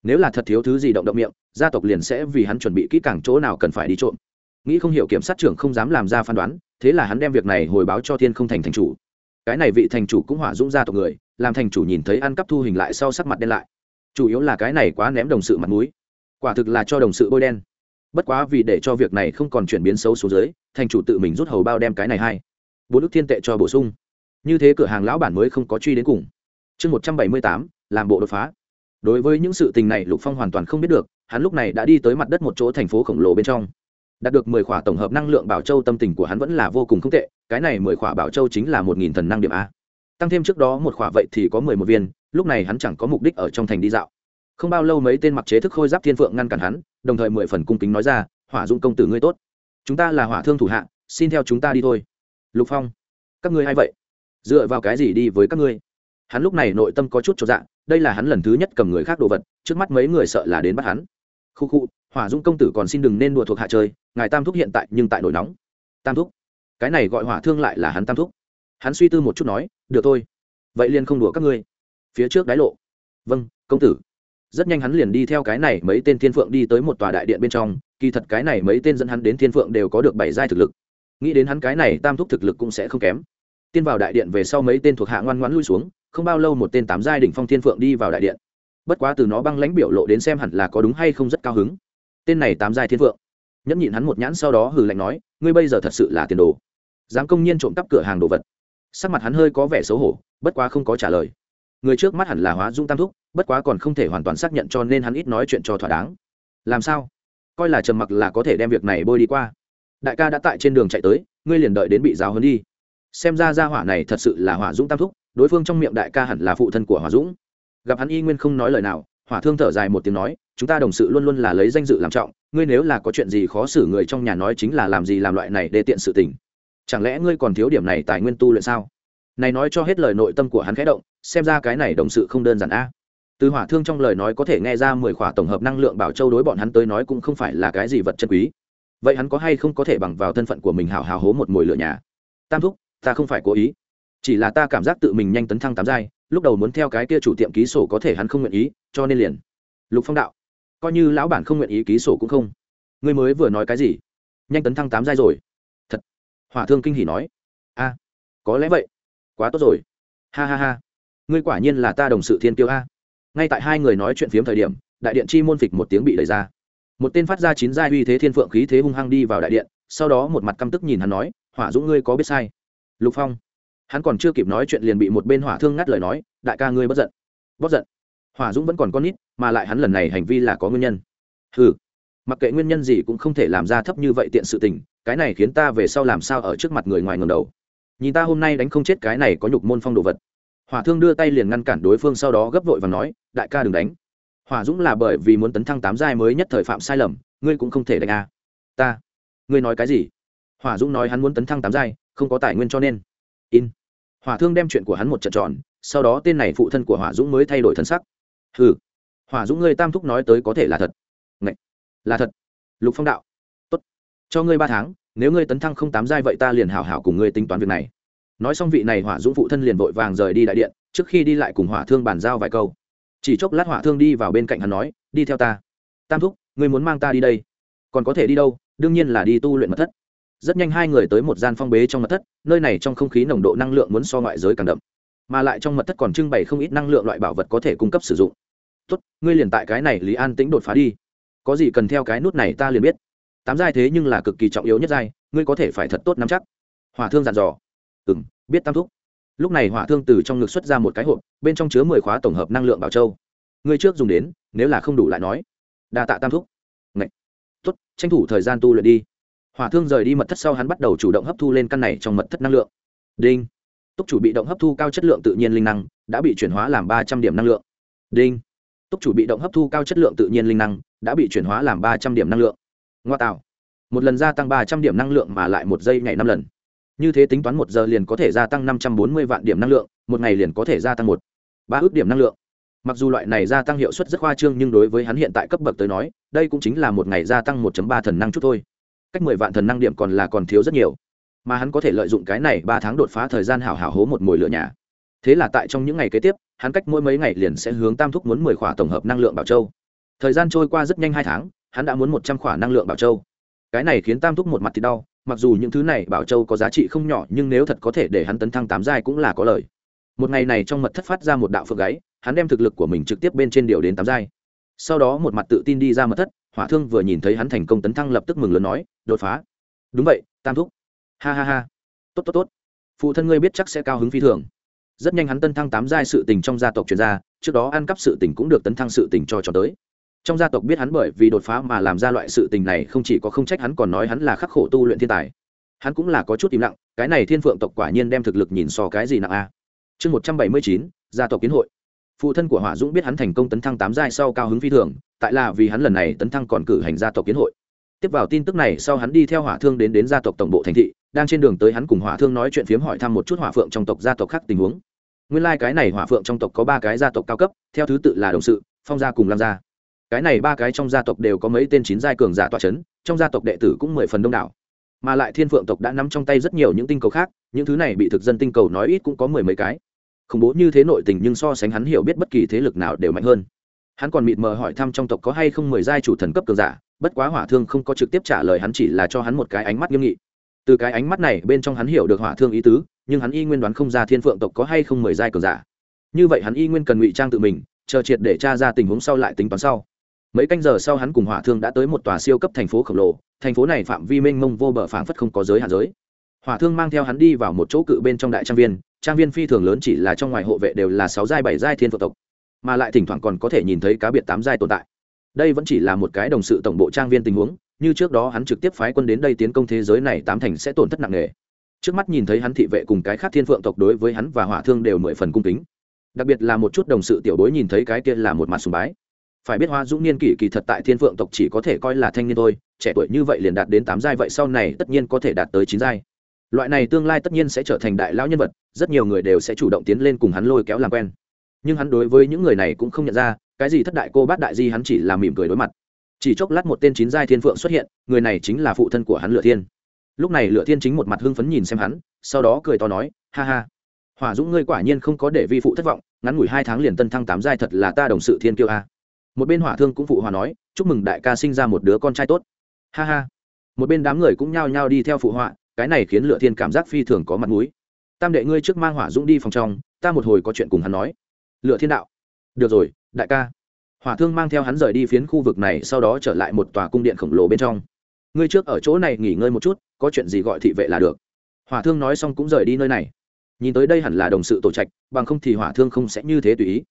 Nếu là thật thiếu thứ gì động động miệng, gia tộc liền sẽ vì hắn chuẩn bị kỹ càng chỗ nào cần phải đi trộm. Nghĩ không hiểu kiểm sát trưởng không dám làm ra phán đoán, thế là hắn đem việc này hồi báo cho thiên không thành thành chủ. Cái này vị thành chủ cũng hỏa dũng gia tộc người, làm thành chủ nhìn thấy ăn cắp thu hình lại sau sắc mặt đen lại. Chủ yếu là cái này quá ném đồng sự mặt mũi. Quả thực là cho đồng sự bôi đen. Bất quá vì để cho việc này không còn chuyển biến xấu số dưới, thành chủ tự mình rút hầu bao đem cái này hai bốn đức thiên tệ cho bổ sung như thế cửa hàng lão bản mới không có truy đến cùng. Chương một trăm bảy mươi tám, làm bộ đột phá. Đối với những sự tình này, lục phong hoàn toàn không biết được, hắn lúc này đã đi tới mặt đất một chỗ thành phố khổng lồ bên trong. Đạt được mười khỏa tổng hợp năng lượng bảo châu, tâm tình của hắn vẫn là vô cùng không tệ, cái này mười khỏa bảo châu chính là một nghìn thần năng điểm a. Tăng thêm trước đó một khỏa vậy thì có mười một viên, lúc này hắn chẳng có mục đích ở trong thành đi dạo. Không bao lâu mấy tên mặc chế thức khôi giáp thiên phượng ngăn cản hắn, đồng thời mười phần cung kính nói ra, hỏa dụng công tử ngươi tốt. Chúng ta là hỏa thương thủ hạ, xin theo chúng ta đi thôi. Lục phong, các ngươi hay vậy? Dựa vào cái gì đi với các ngươi? Hắn lúc này nội tâm có chút cho dạ đây là hắn lần thứ nhất cầm người khác đồ vật, trước mắt mấy người sợ là đến bắt hắn. Khu khu, hỏa dung công tử còn xin đừng nên đùa thuộc hạ chơi, ngài tam thúc hiện tại nhưng tại nổi nóng. Tam thúc? Cái này gọi hỏa thương lại là hắn tam thúc. Hắn suy tư một chút nói, được thôi, vậy liền không đùa các ngươi. Phía trước đái lộ. Vâng công tử. Rất nhanh hắn liền đi theo cái này mấy tên thiên phượng đi tới một tòa đại điện bên trong, kỳ thật cái này mấy tên dẫn hắn đến thiên phượng đều có được bảy giai thực lực. Nghĩ đến hắn cái này tam thúc thực lực cũng sẽ không kém tiên vào đại điện về sau mấy tên thuộc hạ ngoan ngoãn lui xuống, không bao lâu một tên tám giai đỉnh phong thiên phượng đi vào đại điện. Bất quá từ nó băng lãnh biểu lộ đến xem hẳn là có đúng hay không rất cao hứng. Tên này tám giai thiên phượng. Nhẫn nhịn hắn một nhãn sau đó hừ lạnh nói, ngươi bây giờ thật sự là tiền đồ. Dám công nhiên trộm cắp cửa hàng đồ vật. Sắc mặt hắn hơi có vẻ xấu hổ, bất quá không có trả lời. Người trước mắt hẳn là hóa dung tam thúc, bất quá còn không thể hoàn toàn xác nhận cho nên hắn ít nói chuyện cho thỏa đáng. Làm sao? Coi là trầm mặc là có thể đem việc này bôi đi qua. Đại ca đã tại trên đường chạy tới, ngươi liền đợi đến bị giáo hấn đi xem ra ra hỏa này thật sự là hỏa dũng tam thúc, đối phương trong miệng đại ca hẳn là phụ thân của hỏa dũng. Gặp hắn y nguyên không nói lời nào, hỏa thương thở dài một tiếng nói, chúng ta đồng sự luôn luôn là lấy danh dự làm trọng, ngươi nếu là có chuyện gì khó xử người trong nhà nói chính là làm gì làm loại này để tiện sự tình. Chẳng lẽ ngươi còn thiếu điểm này tài nguyên tu luyện sao? Này nói cho hết lời nội tâm của hắn khẽ động, xem ra cái này đồng sự không đơn giản a. Từ hỏa thương trong lời nói có thể nghe ra mười khỏa tổng hợp năng lượng bảo châu đối bọn hắn tới nói cũng không phải là cái gì vật chân quý. Vậy hắn có hay không có thể bằng vào thân phận của mình hào hào hố một mồi lửa nhà? Tam thúc ta không phải cố ý. Chỉ là ta cảm giác tự mình nhanh tấn thăng tám giai, lúc đầu muốn theo cái kia chủ tiệm ký sổ có thể hắn không nguyện ý, cho nên liền. Lục phong đạo, coi như lão bản không nguyện ý ký sổ cũng không. Ngươi mới vừa nói cái gì? Nhanh tấn thăng tám giai rồi. Thật. Hỏa thương kinh hỉ nói. A, có lẽ vậy. Quá tốt rồi. Ha ha ha. Ngươi quả nhiên là ta đồng sự thiên tiêu a. Ngay tại hai người nói chuyện phiếm thời điểm, đại điện chi môn phịch một tiếng bị đẩy ra. Một tên phát ra chín giai uy thế thiên phượng khí thế hung hăng đi vào đại điện, sau đó một mặt căm tức nhìn hắn nói, hỏa dũng ngươi có biết sai? Lục phong. Hắn còn chưa kịp nói chuyện liền bị một bên hỏa thương ngắt lời nói, đại ca ngươi bất giận bất giận. Hỏa dũng vẫn còn con nít, mà lại hắn lần này hành vi là có nguyên nhân. Ừ mặc kệ nguyên nhân gì cũng không thể làm ra thấp như vậy tiện sự tình, cái này khiến ta về sau làm sao ở trước mặt người ngoài ngầm đầu. Nhìn ta hôm nay đánh không chết cái này có nhục môn phong đồ vật. Hỏa thương đưa tay liền ngăn cản đối phương sau đó gấp vội và nói, đại ca đừng đánh. Hỏa dũng là bởi vì muốn tấn thăng tám giai mới nhất thời phạm sai lầm, ngươi cũng không thể đánh a. À. ta, ngươi nói cái gì? Hỏa dũng nói hắn muốn tấn thăng tám giai không có tài nguyên cho nên. In. Hỏa thương đem chuyện của hắn một trận tròn, sau đó tên này phụ thân của hỏa dũng mới thay đổi thân sắc. Hừ. Hỏa dũng ngươi tam thúc nói tới có thể là thật. Ngậy! là thật. Lục phong đạo. Tốt. Cho ngươi ba tháng, nếu ngươi tấn thăng không tám giai vậy ta liền hảo hảo cùng ngươi tính toán việc này. Nói xong vị này hỏa dũng phụ thân liền vội vàng rời đi đại điện, trước khi đi lại cùng hỏa thương bàn giao vài câu. Chỉ chốc lát hỏa thương đi vào bên cạnh hắn nói, đi theo ta. Tam thúc, ngươi muốn mang ta đi đây? Còn có thể đi đâu? Đương nhiên là đi tu luyện mật thất rất nhanh hai người tới một gian phong bế trong mật thất, nơi này trong không khí nồng độ năng lượng muốn so ngoại giới càng đậm, mà lại trong mật thất còn trưng bày không ít năng lượng loại bảo vật có thể cung cấp sử dụng. Tốt, ngươi liền tại cái này lý an tĩnh đột phá đi. Có gì cần theo cái nút này ta liền biết. Tám giai thế nhưng là cực kỳ trọng yếu nhất giai, ngươi có thể phải thật tốt nắm chắc. Hỏa thương dặn dò. Ừ m biết tam thúc. Lúc này hỏa thương từ trong ngực xuất ra một cái hộp, bên trong chứa mười khóa tổng hợp năng lượng bảo châu. Ngươi trước dùng đến, nếu là không đủ lại nói. Đa tạ tam thúc. Ngậy. tốt, tranh thủ thời gian tu luyện đi hỏa thương rời đi mật thất sau hắn bắt đầu chủ động hấp thu lên căn này trong mật thất năng lượng. Đinh. Túc chủ bị động hấp thu cao chất lượng tự nhiên linh năng, đã bị chuyển hóa làm ba trăm điểm năng lượng. Đinh. Túc chủ bị động hấp thu cao chất lượng tự nhiên linh năng, đã bị chuyển hóa làm ba trăm điểm năng lượng. Ngoa tạo. Một lần gia tăng ba trăm điểm năng lượng mà lại một giây ngày năm lần. Như thế tính toán một giờ liền có thể gia tăng năm trăm bốn mươi vạn điểm năng lượng, một ngày liền có thể gia tăng một, ba ước điểm năng lượng. Mặc dù loại này gia tăng hiệu suất rất khoa trương nhưng đối với hắn hiện tại cấp bậc tới nói, đây cũng chính là một ngày gia tăng 1 ba thần năng chút thôi cách mười vạn thần năng điểm còn là còn thiếu rất nhiều. Mà hắn có thể lợi dụng cái này ba tháng đột phá thời gian hảo hảo hố một mồi lửa nhà. Thế là tại trong những ngày kế tiếp, hắn cách mỗi mấy ngày liền sẽ hướng tam thúc muốn mười khỏa tổng hợp năng lượng bảo châu. Thời gian trôi qua rất nhanh hai tháng, hắn đã muốn một trăm khỏa năng lượng bảo châu. Cái này khiến tam thúc một mặt thì đau, mặc dù những thứ này bảo châu có giá trị không nhỏ, nhưng nếu thật có thể để hắn tấn thăng tám giai cũng là có lời một ngày này trong mật thất phát ra một đạo phượng gáy, hắn đem thực lực của mình trực tiếp bên trên điều đến tám giai. Sau đó một mặt tự tin đi ra mật thất hỏa thương vừa nhìn thấy hắn thành công tấn thăng lập tức mừng lớn nói, đột phá. Đúng vậy, tam thúc. Ha ha ha. Tốt tốt tốt. Phụ thân ngươi biết chắc sẽ cao hứng phi thường. Rất nhanh hắn tân thăng tám giai sự tình trong gia tộc truyền ra, trước đó ăn cắp sự tình cũng được tấn thăng sự tình cho cho tới. Trong gia tộc biết hắn bởi vì đột phá mà làm ra loại sự tình này, không chỉ có không trách hắn còn nói hắn là khắc khổ tu luyện thiên tài. Hắn cũng là có chút im lặng, cái này thiên phượng tộc quả nhiên đem thực lực nhìn so cái gì nặng a. Chương một trăm bảy mươi chín, gia tộc kiến hội phụ thân của hỏa dũng biết hắn thành công tấn thăng tám giai sau cao hứng phi thường, tại là vì hắn lần này tấn thăng còn cử hành gia tộc kiến hội. Tiếp vào tin tức này sau hắn đi theo hỏa thương đến đến gia tộc tổng bộ thành thị, đang trên đường tới hắn cùng hỏa thương nói chuyện phiếm hỏi thăm một chút hỏa phượng trong tộc gia tộc khác tình huống. Nguyên lai、like、cái này hỏa phượng trong tộc có ba cái gia tộc cao cấp, theo thứ tự là đồng sự, phong gia cùng lam gia. Cái này ba cái trong gia tộc đều có mấy tên chín giai cường giả tọa c h ấ n trong gia tộc đệ tử cũng mười phần đông đảo. Mà lại thiên phượng tộc đã nắm trong tay rất nhiều những tinh cầu khác, những thứ này bị thực dân tinh cầu nói ít cũng có mười mấy cái khủng bố như thế nội tình nhưng so sánh hắn hiểu biết bất kỳ thế lực nào đều mạnh hơn. Hắn còn mịt mờ hỏi thăm trong tộc có hay không mười giai chủ thần cấp cường giả, bất quá hỏa thương không có trực tiếp trả lời hắn chỉ là cho hắn một cái ánh mắt nghiêm nghị. Từ cái ánh mắt này, bên trong hắn hiểu được hỏa thương ý tứ, nhưng hắn y nguyên đoán không ra thiên phượng tộc có hay không mười giai cường giả. Như vậy hắn y nguyên cần ngụy trang tự mình, chờ triệt để tra ra tình huống sau lại tính toán sau. Mấy canh giờ sau hắn cùng hỏa thương đã tới một tòa siêu cấp thành phố khổng lồ, thành phố này phạm vi mênh mông vô bờ phảng phất không có giới hạn giới. Hỏa thương mang theo hắn đi vào một chỗ cự bên trong đại trang viên trang viên phi thường lớn chỉ là trong ngoài hộ vệ đều là sáu giai, bảy giai thiên phượng tộc, mà lại thỉnh thoảng còn có thể nhìn thấy cá biệt tám giai tồn tại. Đây vẫn chỉ là một cái đồng sự tổng bộ trang viên tình huống, như trước đó hắn trực tiếp phái quân đến đây tiến công thế giới này, tám thành sẽ tổn thất nặng nề. Trước mắt nhìn thấy hắn thị vệ cùng cái khác thiên phượng tộc đối với hắn và hỏa thương đều mười phần cung kính. Đặc biệt là một chút đồng sự tiểu bối nhìn thấy cái kia là một mặt sùng bái. Phải biết hoa dũng niên kỷ kỳ thật tại thiên phượng tộc chỉ có thể coi là thanh niên thôi, trẻ tuổi như vậy liền đạt đến tám giai vậy sau này tất nhiên có thể đạt tới chín giai loại này tương lai tất nhiên sẽ trở thành đại lão nhân vật, rất nhiều người đều sẽ chủ động tiến lên cùng hắn lôi kéo làm quen. Nhưng hắn đối với những người này cũng không nhận ra, cái gì thất đại cô bát đại di hắn chỉ là mỉm cười đối mặt. Chỉ chốc lát một tên chín giai thiên phượng xuất hiện, người này chính là phụ thân của hắn lựa thiên. Lúc này lựa thiên chính một mặt hưng phấn nhìn xem hắn, sau đó cười to nói, ha ha, hỏa dũng ngươi quả nhiên không có để vi phụ thất vọng, ngắn ngủi hai tháng liền tân thăng tám giai thật là ta đồng sự thiên kiêu a. Một bên hỏa thương cũng phụ hòa nói, chúc mừng đại ca sinh ra một đứa con trai tốt. Ha ha. Một bên đám người cũng nhao nhao đi theo phụ họa cái này khiến lựa thiên cảm giác phi thường có mặt mũi. Tam đệ ngươi trước mang hỏa dũng đi phòng trong, ta một hồi có chuyện cùng hắn nói. Lựa thiên đạo. Được rồi, đại ca. Hỏa thương mang theo hắn rời đi phiến khu vực này, sau đó trở lại một tòa cung điện khổng lồ bên trong. Ngươi trước ở chỗ này nghỉ ngơi một chút, có chuyện gì gọi thị vệ là được. Hỏa thương nói xong cũng rời đi nơi này. Nhìn tới đây hẳn là đồng sự tổ trạch, bằng không thì hỏa thương không sẽ như thế tùy ý.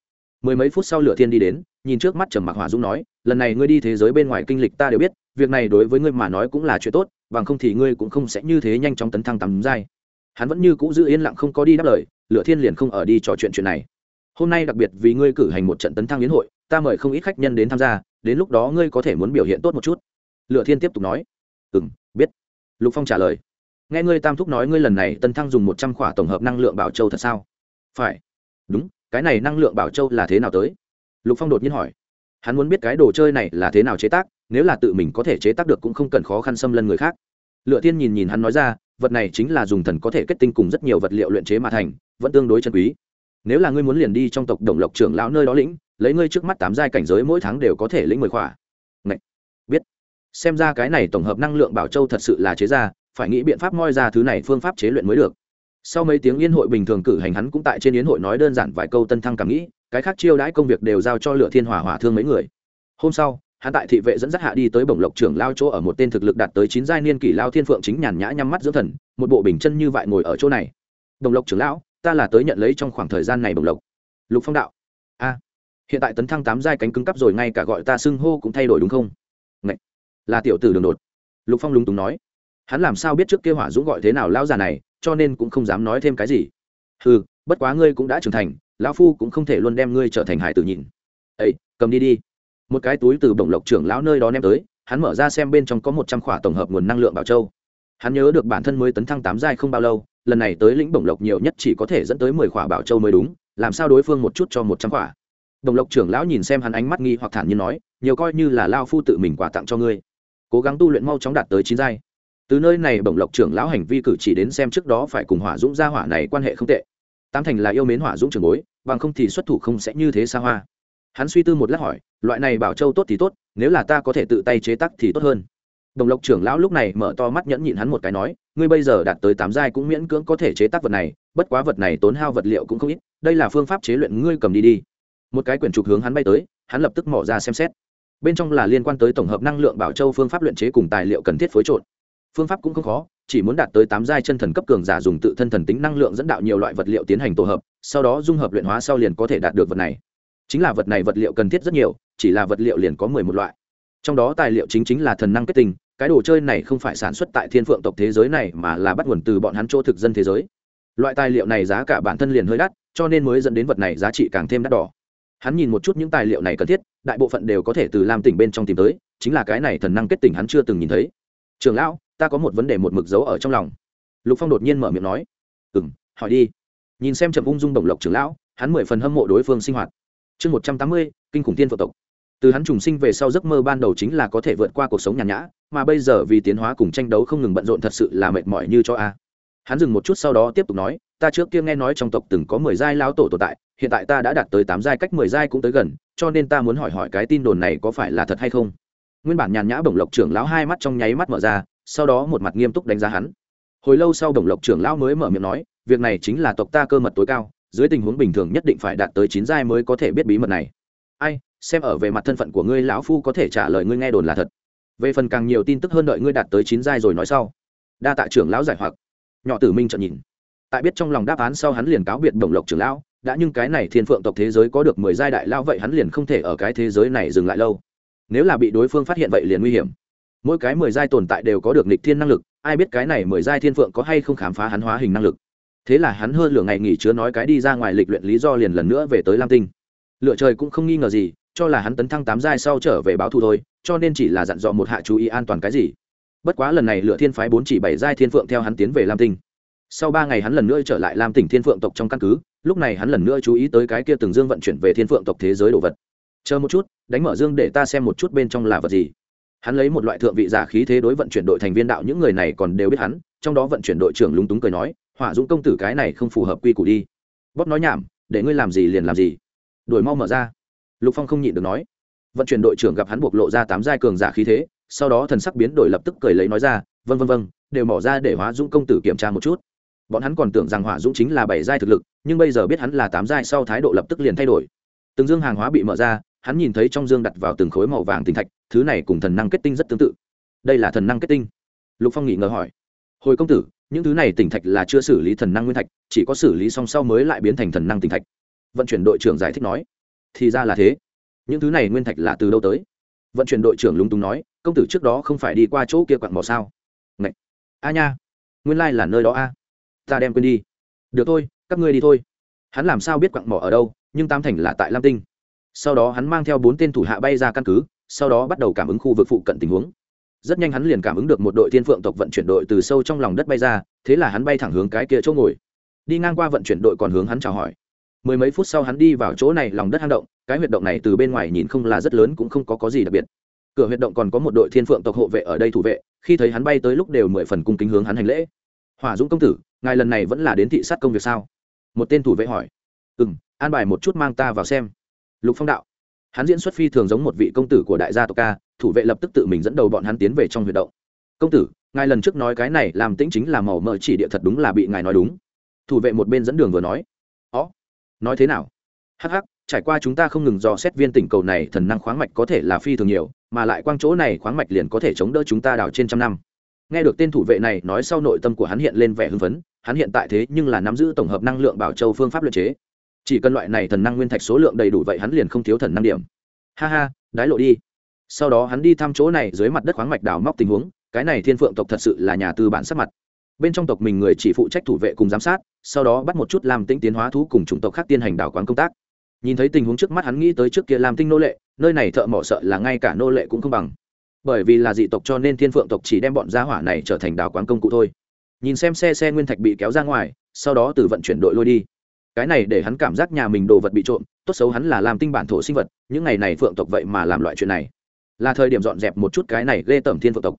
Mười mấy phút sau lửa thiên đi đến nhìn trước mắt trầm mặc hỏa dũng nói, lần này ngươi đi thế giới bên ngoài kinh lịch ta đều biết, việc này đối với ngươi mà nói cũng là chuyện tốt, bằng không thì ngươi cũng không sẽ như thế nhanh chóng tấn thăng tắm giai. Hắn vẫn như cũ giữ yên lặng không có đi đáp lời, lựa thiên liền không ở đi trò chuyện chuyện này. Hôm nay đặc biệt vì ngươi cử hành một trận tấn thăng yến hội, ta mời không ít khách nhân đến tham gia, đến lúc đó ngươi có thể muốn biểu hiện tốt một chút. Lựa thiên tiếp tục nói. Ừ m biết. Lục phong trả lời. Nghe ngươi tam thúc nói ngươi lần này tân thăng dùng một trăm khỏa tổng hợp năng lượng bảo châu thật sao? Phải. Đúng, cái này năng lượng bảo châu là thế nào tới? Lục phong đột nhiên hỏi, hắn muốn biết cái đồ chơi này là thế nào chế tác, nếu là tự mình có thể chế tác được cũng không cần khó khăn xâm lân người khác. Lựa tiên nhìn nhìn hắn nói ra, vật này chính là dùng thần có thể kết tinh cùng rất nhiều vật liệu luyện chế mà thành, vẫn tương đối chân quý. Nếu là ngươi muốn liền đi trong tộc đồng lộc trưởng lão nơi đó lĩnh, lấy ngươi trước mắt tám giai cảnh giới mỗi tháng đều có thể lĩnh mười khỏa. Ngậy! biết. Xem ra cái này tổng hợp năng lượng bảo châu thật sự là chế ra, phải nghĩ biện pháp moi ra thứ này phương pháp chế luyện mới được sau mấy tiếng yên hội bình thường cử hành hắn cũng tại trên yến hội nói đơn giản vài câu tân thăng cảm nghĩ, cái khác chiêu đãi công việc đều giao cho lựa thiên hỏa hỏa thương mấy người. Hôm sau, hắn tại thị vệ dẫn dắt hạ đi tới bổng lộc trưởng lao chỗ ở một tên thực lực đạt tới chín giai niên kỷ lao thiên phượng chính nhàn nhã nhắm mắt dưỡng thần, một bộ bình chân như vậy ngồi ở chỗ này. Bổng lộc trưởng lão, ta là tới nhận lấy trong khoảng thời gian này bổng lộc. Lục phong đạo. A, hiện tại tấn thăng tám giai cánh cứng cắp rồi ngay cả gọi ta xưng hô cũng thay đổi đúng không? Ngậy! là tiểu tử đường đột. Lục phong lúng túng nói. Hắn làm sao biết trước kia hỏa dũng gọi thế nào lão già này cho nên cũng không dám nói thêm cái gì. Ừ bất quá ngươi cũng đã trưởng thành, lão phu cũng không thể luôn đem ngươi trở thành hải tử nhìn ấy cầm đi đi. Một cái túi từ bổng lộc trưởng lão nơi đó ném tới, hắn mở ra xem bên trong có một trăm khỏa tổng hợp nguồn năng lượng bảo châu. Hắn nhớ được bản thân mới tấn thăng tám giai không bao lâu, lần này tới lĩnh bổng lộc nhiều nhất chỉ có thể dẫn tới mười khỏa bảo châu mới đúng, làm sao đối phương một chút cho một trăm khỏa? Đồng lộc trưởng lão nhìn xem hắn ánh mắt nghi hoặc thản nhiên nói, nhiều coi như là lao phu tự mình quà tặng cho ngươi. Cố gắng tu luyện mau chóng đạt tới chín giai từ nơi này bổng lộc trưởng lão hành vi cử chỉ đến xem trước đó phải cùng hỏa dũng gia hỏa này quan hệ không tệ. Tám thành là yêu mến hỏa dũng trường bối, bằng không thì xuất thủ không sẽ như thế xa hoa. Hắn suy tư một lát hỏi, loại này bảo châu tốt thì tốt, nếu là ta có thể tự tay chế tác thì tốt hơn. Đồng lộc trưởng lão lúc này mở to mắt nhẫn nhịn hắn một cái nói, ngươi bây giờ đạt tới tám giai cũng miễn cưỡng có thể chế tác vật này, bất quá vật này tốn hao vật liệu cũng không ít, đây là phương pháp chế luyện ngươi cầm đi đi. Một cái quyển trục hướng hắn bay tới, hắn lập tức mỏ ra xem xét. Bên trong là liên quan tới tổng hợp năng lượng bảo châu phương pháp luyện chế cùng tài liệu cần thiết phối trộn phương pháp cũng không khó, chỉ muốn đạt tới tám giai chân thần cấp cường giả dùng tự thân thần tính năng lượng dẫn đạo nhiều loại vật liệu tiến hành tổ hợp, sau đó dung hợp luyện hóa sau liền có thể đạt được vật này. Chính là vật này vật liệu cần thiết rất nhiều, chỉ là vật liệu liền có mười một loại. Trong đó tài liệu chính chính là thần năng kết tinh, cái đồ chơi này không phải sản xuất tại thiên phượng tộc thế giới này mà là bắt nguồn từ bọn hắn chỗ thực dân thế giới. Loại tài liệu này giá cả bản thân liền hơi đắt, cho nên mới dẫn đến vật này giá trị càng thêm đắt đỏ. Hắn nhìn một chút những tài liệu này cần thiết, đại bộ phận đều có thể từ lam tỉnh bên trong tìm tới, chính là cái này thần năng kết tỉnh hắn chưa từng nhìn thấy. Trường lão ta có một vấn đề một mực dấu ở trong lòng. Lục phong đột nhiên mở miệng nói ừ m hỏi đi. Nhìn xem trầm ung dung đồng lộc trưởng lão, hắn mười phần hâm mộ đối phương sinh hoạt. Chương một trăm tám mươi, kinh khủng tiên phật tộc. Từ hắn trùng sinh về sau giấc mơ ban đầu chính là có thể vượt qua cuộc sống nhàn nhã, mà bây giờ vì tiến hóa cùng tranh đấu không ngừng bận rộn thật sự là mệt mỏi như cho a. Hắn dừng một chút sau đó tiếp tục nói, ta trước kia nghe nói trong tộc từng có mười giai lão tổ tồn tại, hiện tại ta đã đạt tới tám giai cách mười giai cũng tới gần, cho nên ta muốn hỏi hỏi cái tin đồn này có phải là thật hay không? Nguyên bản nhàn nhã bổng lộc trưởng lão hai mắt trong nháy mắt mở ra sau đó một mặt nghiêm túc đánh giá hắn. Hồi lâu sau đồng lộc trưởng lão mới mở miệng nói, việc này chính là tộc ta cơ mật tối cao, dưới tình huống bình thường nhất định phải đạt tới chín giai mới có thể biết bí mật này. Ai, xem ở về mặt thân phận của ngươi lão phu có thể trả lời ngươi nghe đồn là thật. Về phần càng nhiều tin tức hơn đợi ngươi đạt tới chín giai rồi nói sau. Đa tạ trưởng lão giải hoặc. Nhỏ tử minh trợn nhìn. Tại biết trong lòng đáp án sau hắn liền cáo biệt đồng lộc trưởng lão, đã nhưng cái này thiên phượng tộc thế giới có được mười giai đại lao vậy hắn liền không thể ở cái thế giới này dừng lại lâu. Nếu là bị đối phương phát hiện vậy liền nguy hiểm mỗi cái mười giai tồn tại đều có được nịch thiên năng lực, ai biết cái này mười giai thiên phượng có hay không khám phá hắn hóa hình năng lực. Thế là hắn hơn lửa ngày nghỉ chứa nói cái đi ra ngoài lịch luyện lý do liền lần nữa về tới lam tinh. Lựa trời cũng không nghi ngờ gì, cho là hắn tấn thăng tám giai sau trở về báo thù thôi, cho nên chỉ là dặn dò một hạ chú ý an toàn cái gì. Bất quá lần này lựa thiên phái bốn chỉ bảy giai thiên phượng theo hắn tiến về lam tinh. Sau ba ngày hắn lần nữa trở lại lam tỉnh thiên phượng tộc trong căn cứ, lúc này hắn lần nữa chú ý tới cái kia từng dương vận chuyển về thiên phượng tộc thế giới đồ vật. Chờ một chút, đánh mở dương để ta xem một chút bên trong là vật gì hắn lấy một loại thượng vị giả khí thế đối vận chuyển đội thành viên đạo, những người này còn đều biết hắn, trong đó vận chuyển đội trưởng lúng túng cười nói, hỏa dũng công tử cái này không phù hợp quy củ đi. Bóp nói nhảm, để ngươi làm gì liền làm gì. Đổi mau mở ra. Lục phong không nhịn được nói. Vận chuyển đội trưởng gặp hắn buộc lộ ra tám giai cường giả khí thế, sau đó thần sắc biến đổi lập tức cười lấy nói ra vân vân vân đều mỏ ra để hóa dũng công tử kiểm tra một chút. Bọn hắn còn tưởng rằng hỏa dũng chính là bảy giai thực lực, nhưng bây giờ biết hắn là tám giai sau thái độ lập tức liền thay đổi. Từng dương hàng hóa bị mở ra hắn nhìn thấy trong dương đặt vào từng khối màu vàng tinh thạch, thứ này cùng thần năng kết tinh rất tương tự. Đây là thần năng kết tinh. Lục phong nghỉ ngờ hỏi. Hồi công tử, những thứ này tỉnh thạch là chưa xử lý thần năng nguyên thạch, chỉ có xử lý song sau mới lại biến thành thần năng tỉnh thạch. Vận chuyển đội trưởng giải thích nói. Thì ra là thế. Những thứ này nguyên thạch là từ đâu tới? Vận chuyển đội trưởng lúng túng nói. Công tử trước đó không phải đi qua chỗ kia quặng mỏ sao? Ngậy! a nha. Nguyên lai là nơi đó a. Ta đem quên đi. Được thôi, các ngươi đi thôi. Hắn làm sao biết quặng mỏ ở đâu, nhưng tam thành là tại lam tinh sau đó hắn mang theo bốn tên thủ hạ bay ra căn cứ sau đó bắt đầu cảm ứng khu vực phụ cận tình huống. Rất nhanh hắn liền cảm ứng được một đội thiên phượng tộc vận chuyển đội từ sâu trong lòng đất bay ra thế là hắn bay thẳng hướng cái kia chỗ ngồi. Đi ngang qua vận chuyển đội còn hướng hắn chào hỏi. Mười mấy phút sau hắn đi vào chỗ này lòng đất hang động cái huyệt động này từ bên ngoài nhìn không là rất lớn cũng không có, có gì đặc biệt. Cửa huyệt động còn có một đội thiên phượng tộc hộ vệ ở đây thủ vệ khi thấy hắn bay tới lúc đều mười phần cung kính hướng hắn hành lễ. Hỏa dũng công tử ngài lần này vẫn là đến thị sát công việc sao? Một tên thủ vệ hỏi. Ừ m an bài một chút mang ta vào xem lục phong đạo. Hắn diễn xuất phi thường giống một vị công tử của đại gia tộc ca, thủ vệ lập tức tự mình dẫn đầu bọn hắn tiến về trong huyệt động. Công tử, ngài lần trước nói cái này làm tĩnh chính là màu mỡ chỉ địa thật đúng là bị ngài nói đúng. Thủ vệ một bên dẫn đường vừa nói. Ó, nói thế nào? Hắc hắc, trải qua chúng ta không ngừng dò xét viên tỉnh cầu này, thần năng khoáng mạch có thể là phi thường nhiều, mà lại quang chỗ này khoáng mạch liền có thể chống đỡ chúng ta đào trên trăm năm. Nghe được tên thủ vệ này nói sau nội tâm của hắn hiện lên vẻ hưng phấn, hắn hiện tại thế nhưng là nắm giữ tổng hợp năng lượng bảo châu phương pháp luyện chế chỉ cần loại này thần năng nguyên thạch số lượng đầy đủ vậy hắn liền không thiếu thần năng điểm. Ha ha, đái lộ đi. Sau đó hắn đi thăm chỗ này dưới mặt đất khoáng mạch đào móc tình huống, cái này thiên phượng tộc thật sự là nhà tư bản sắc mặt. Bên trong tộc mình người chỉ phụ trách thủ vệ cùng giám sát, sau đó bắt một chút làm tinh tiến hóa thú cùng chủng tộc khác tiến hành đào quán công tác. Nhìn thấy tình huống trước mắt hắn nghĩ tới trước kia làm tinh nô lệ, nơi này thợ mỏ sợ là ngay cả nô lệ cũng không bằng. Bởi vì là dị tộc cho nên thiên phượng tộc chỉ đem bọn gia hỏa này trở thành đào quán công cụ thôi. Nhìn xem xe xe nguyên thạch bị kéo ra ngoài, sau đó từ vận chuyển đội lôi đi cái này để hắn cảm giác nhà mình đồ vật bị trộm, tốt xấu hắn là làm tinh bản thổ sinh vật, những ngày này phượng tộc vậy mà làm loại chuyện này. Là thời điểm dọn dẹp một chút cái này ghê tởm thiên phượng tộc.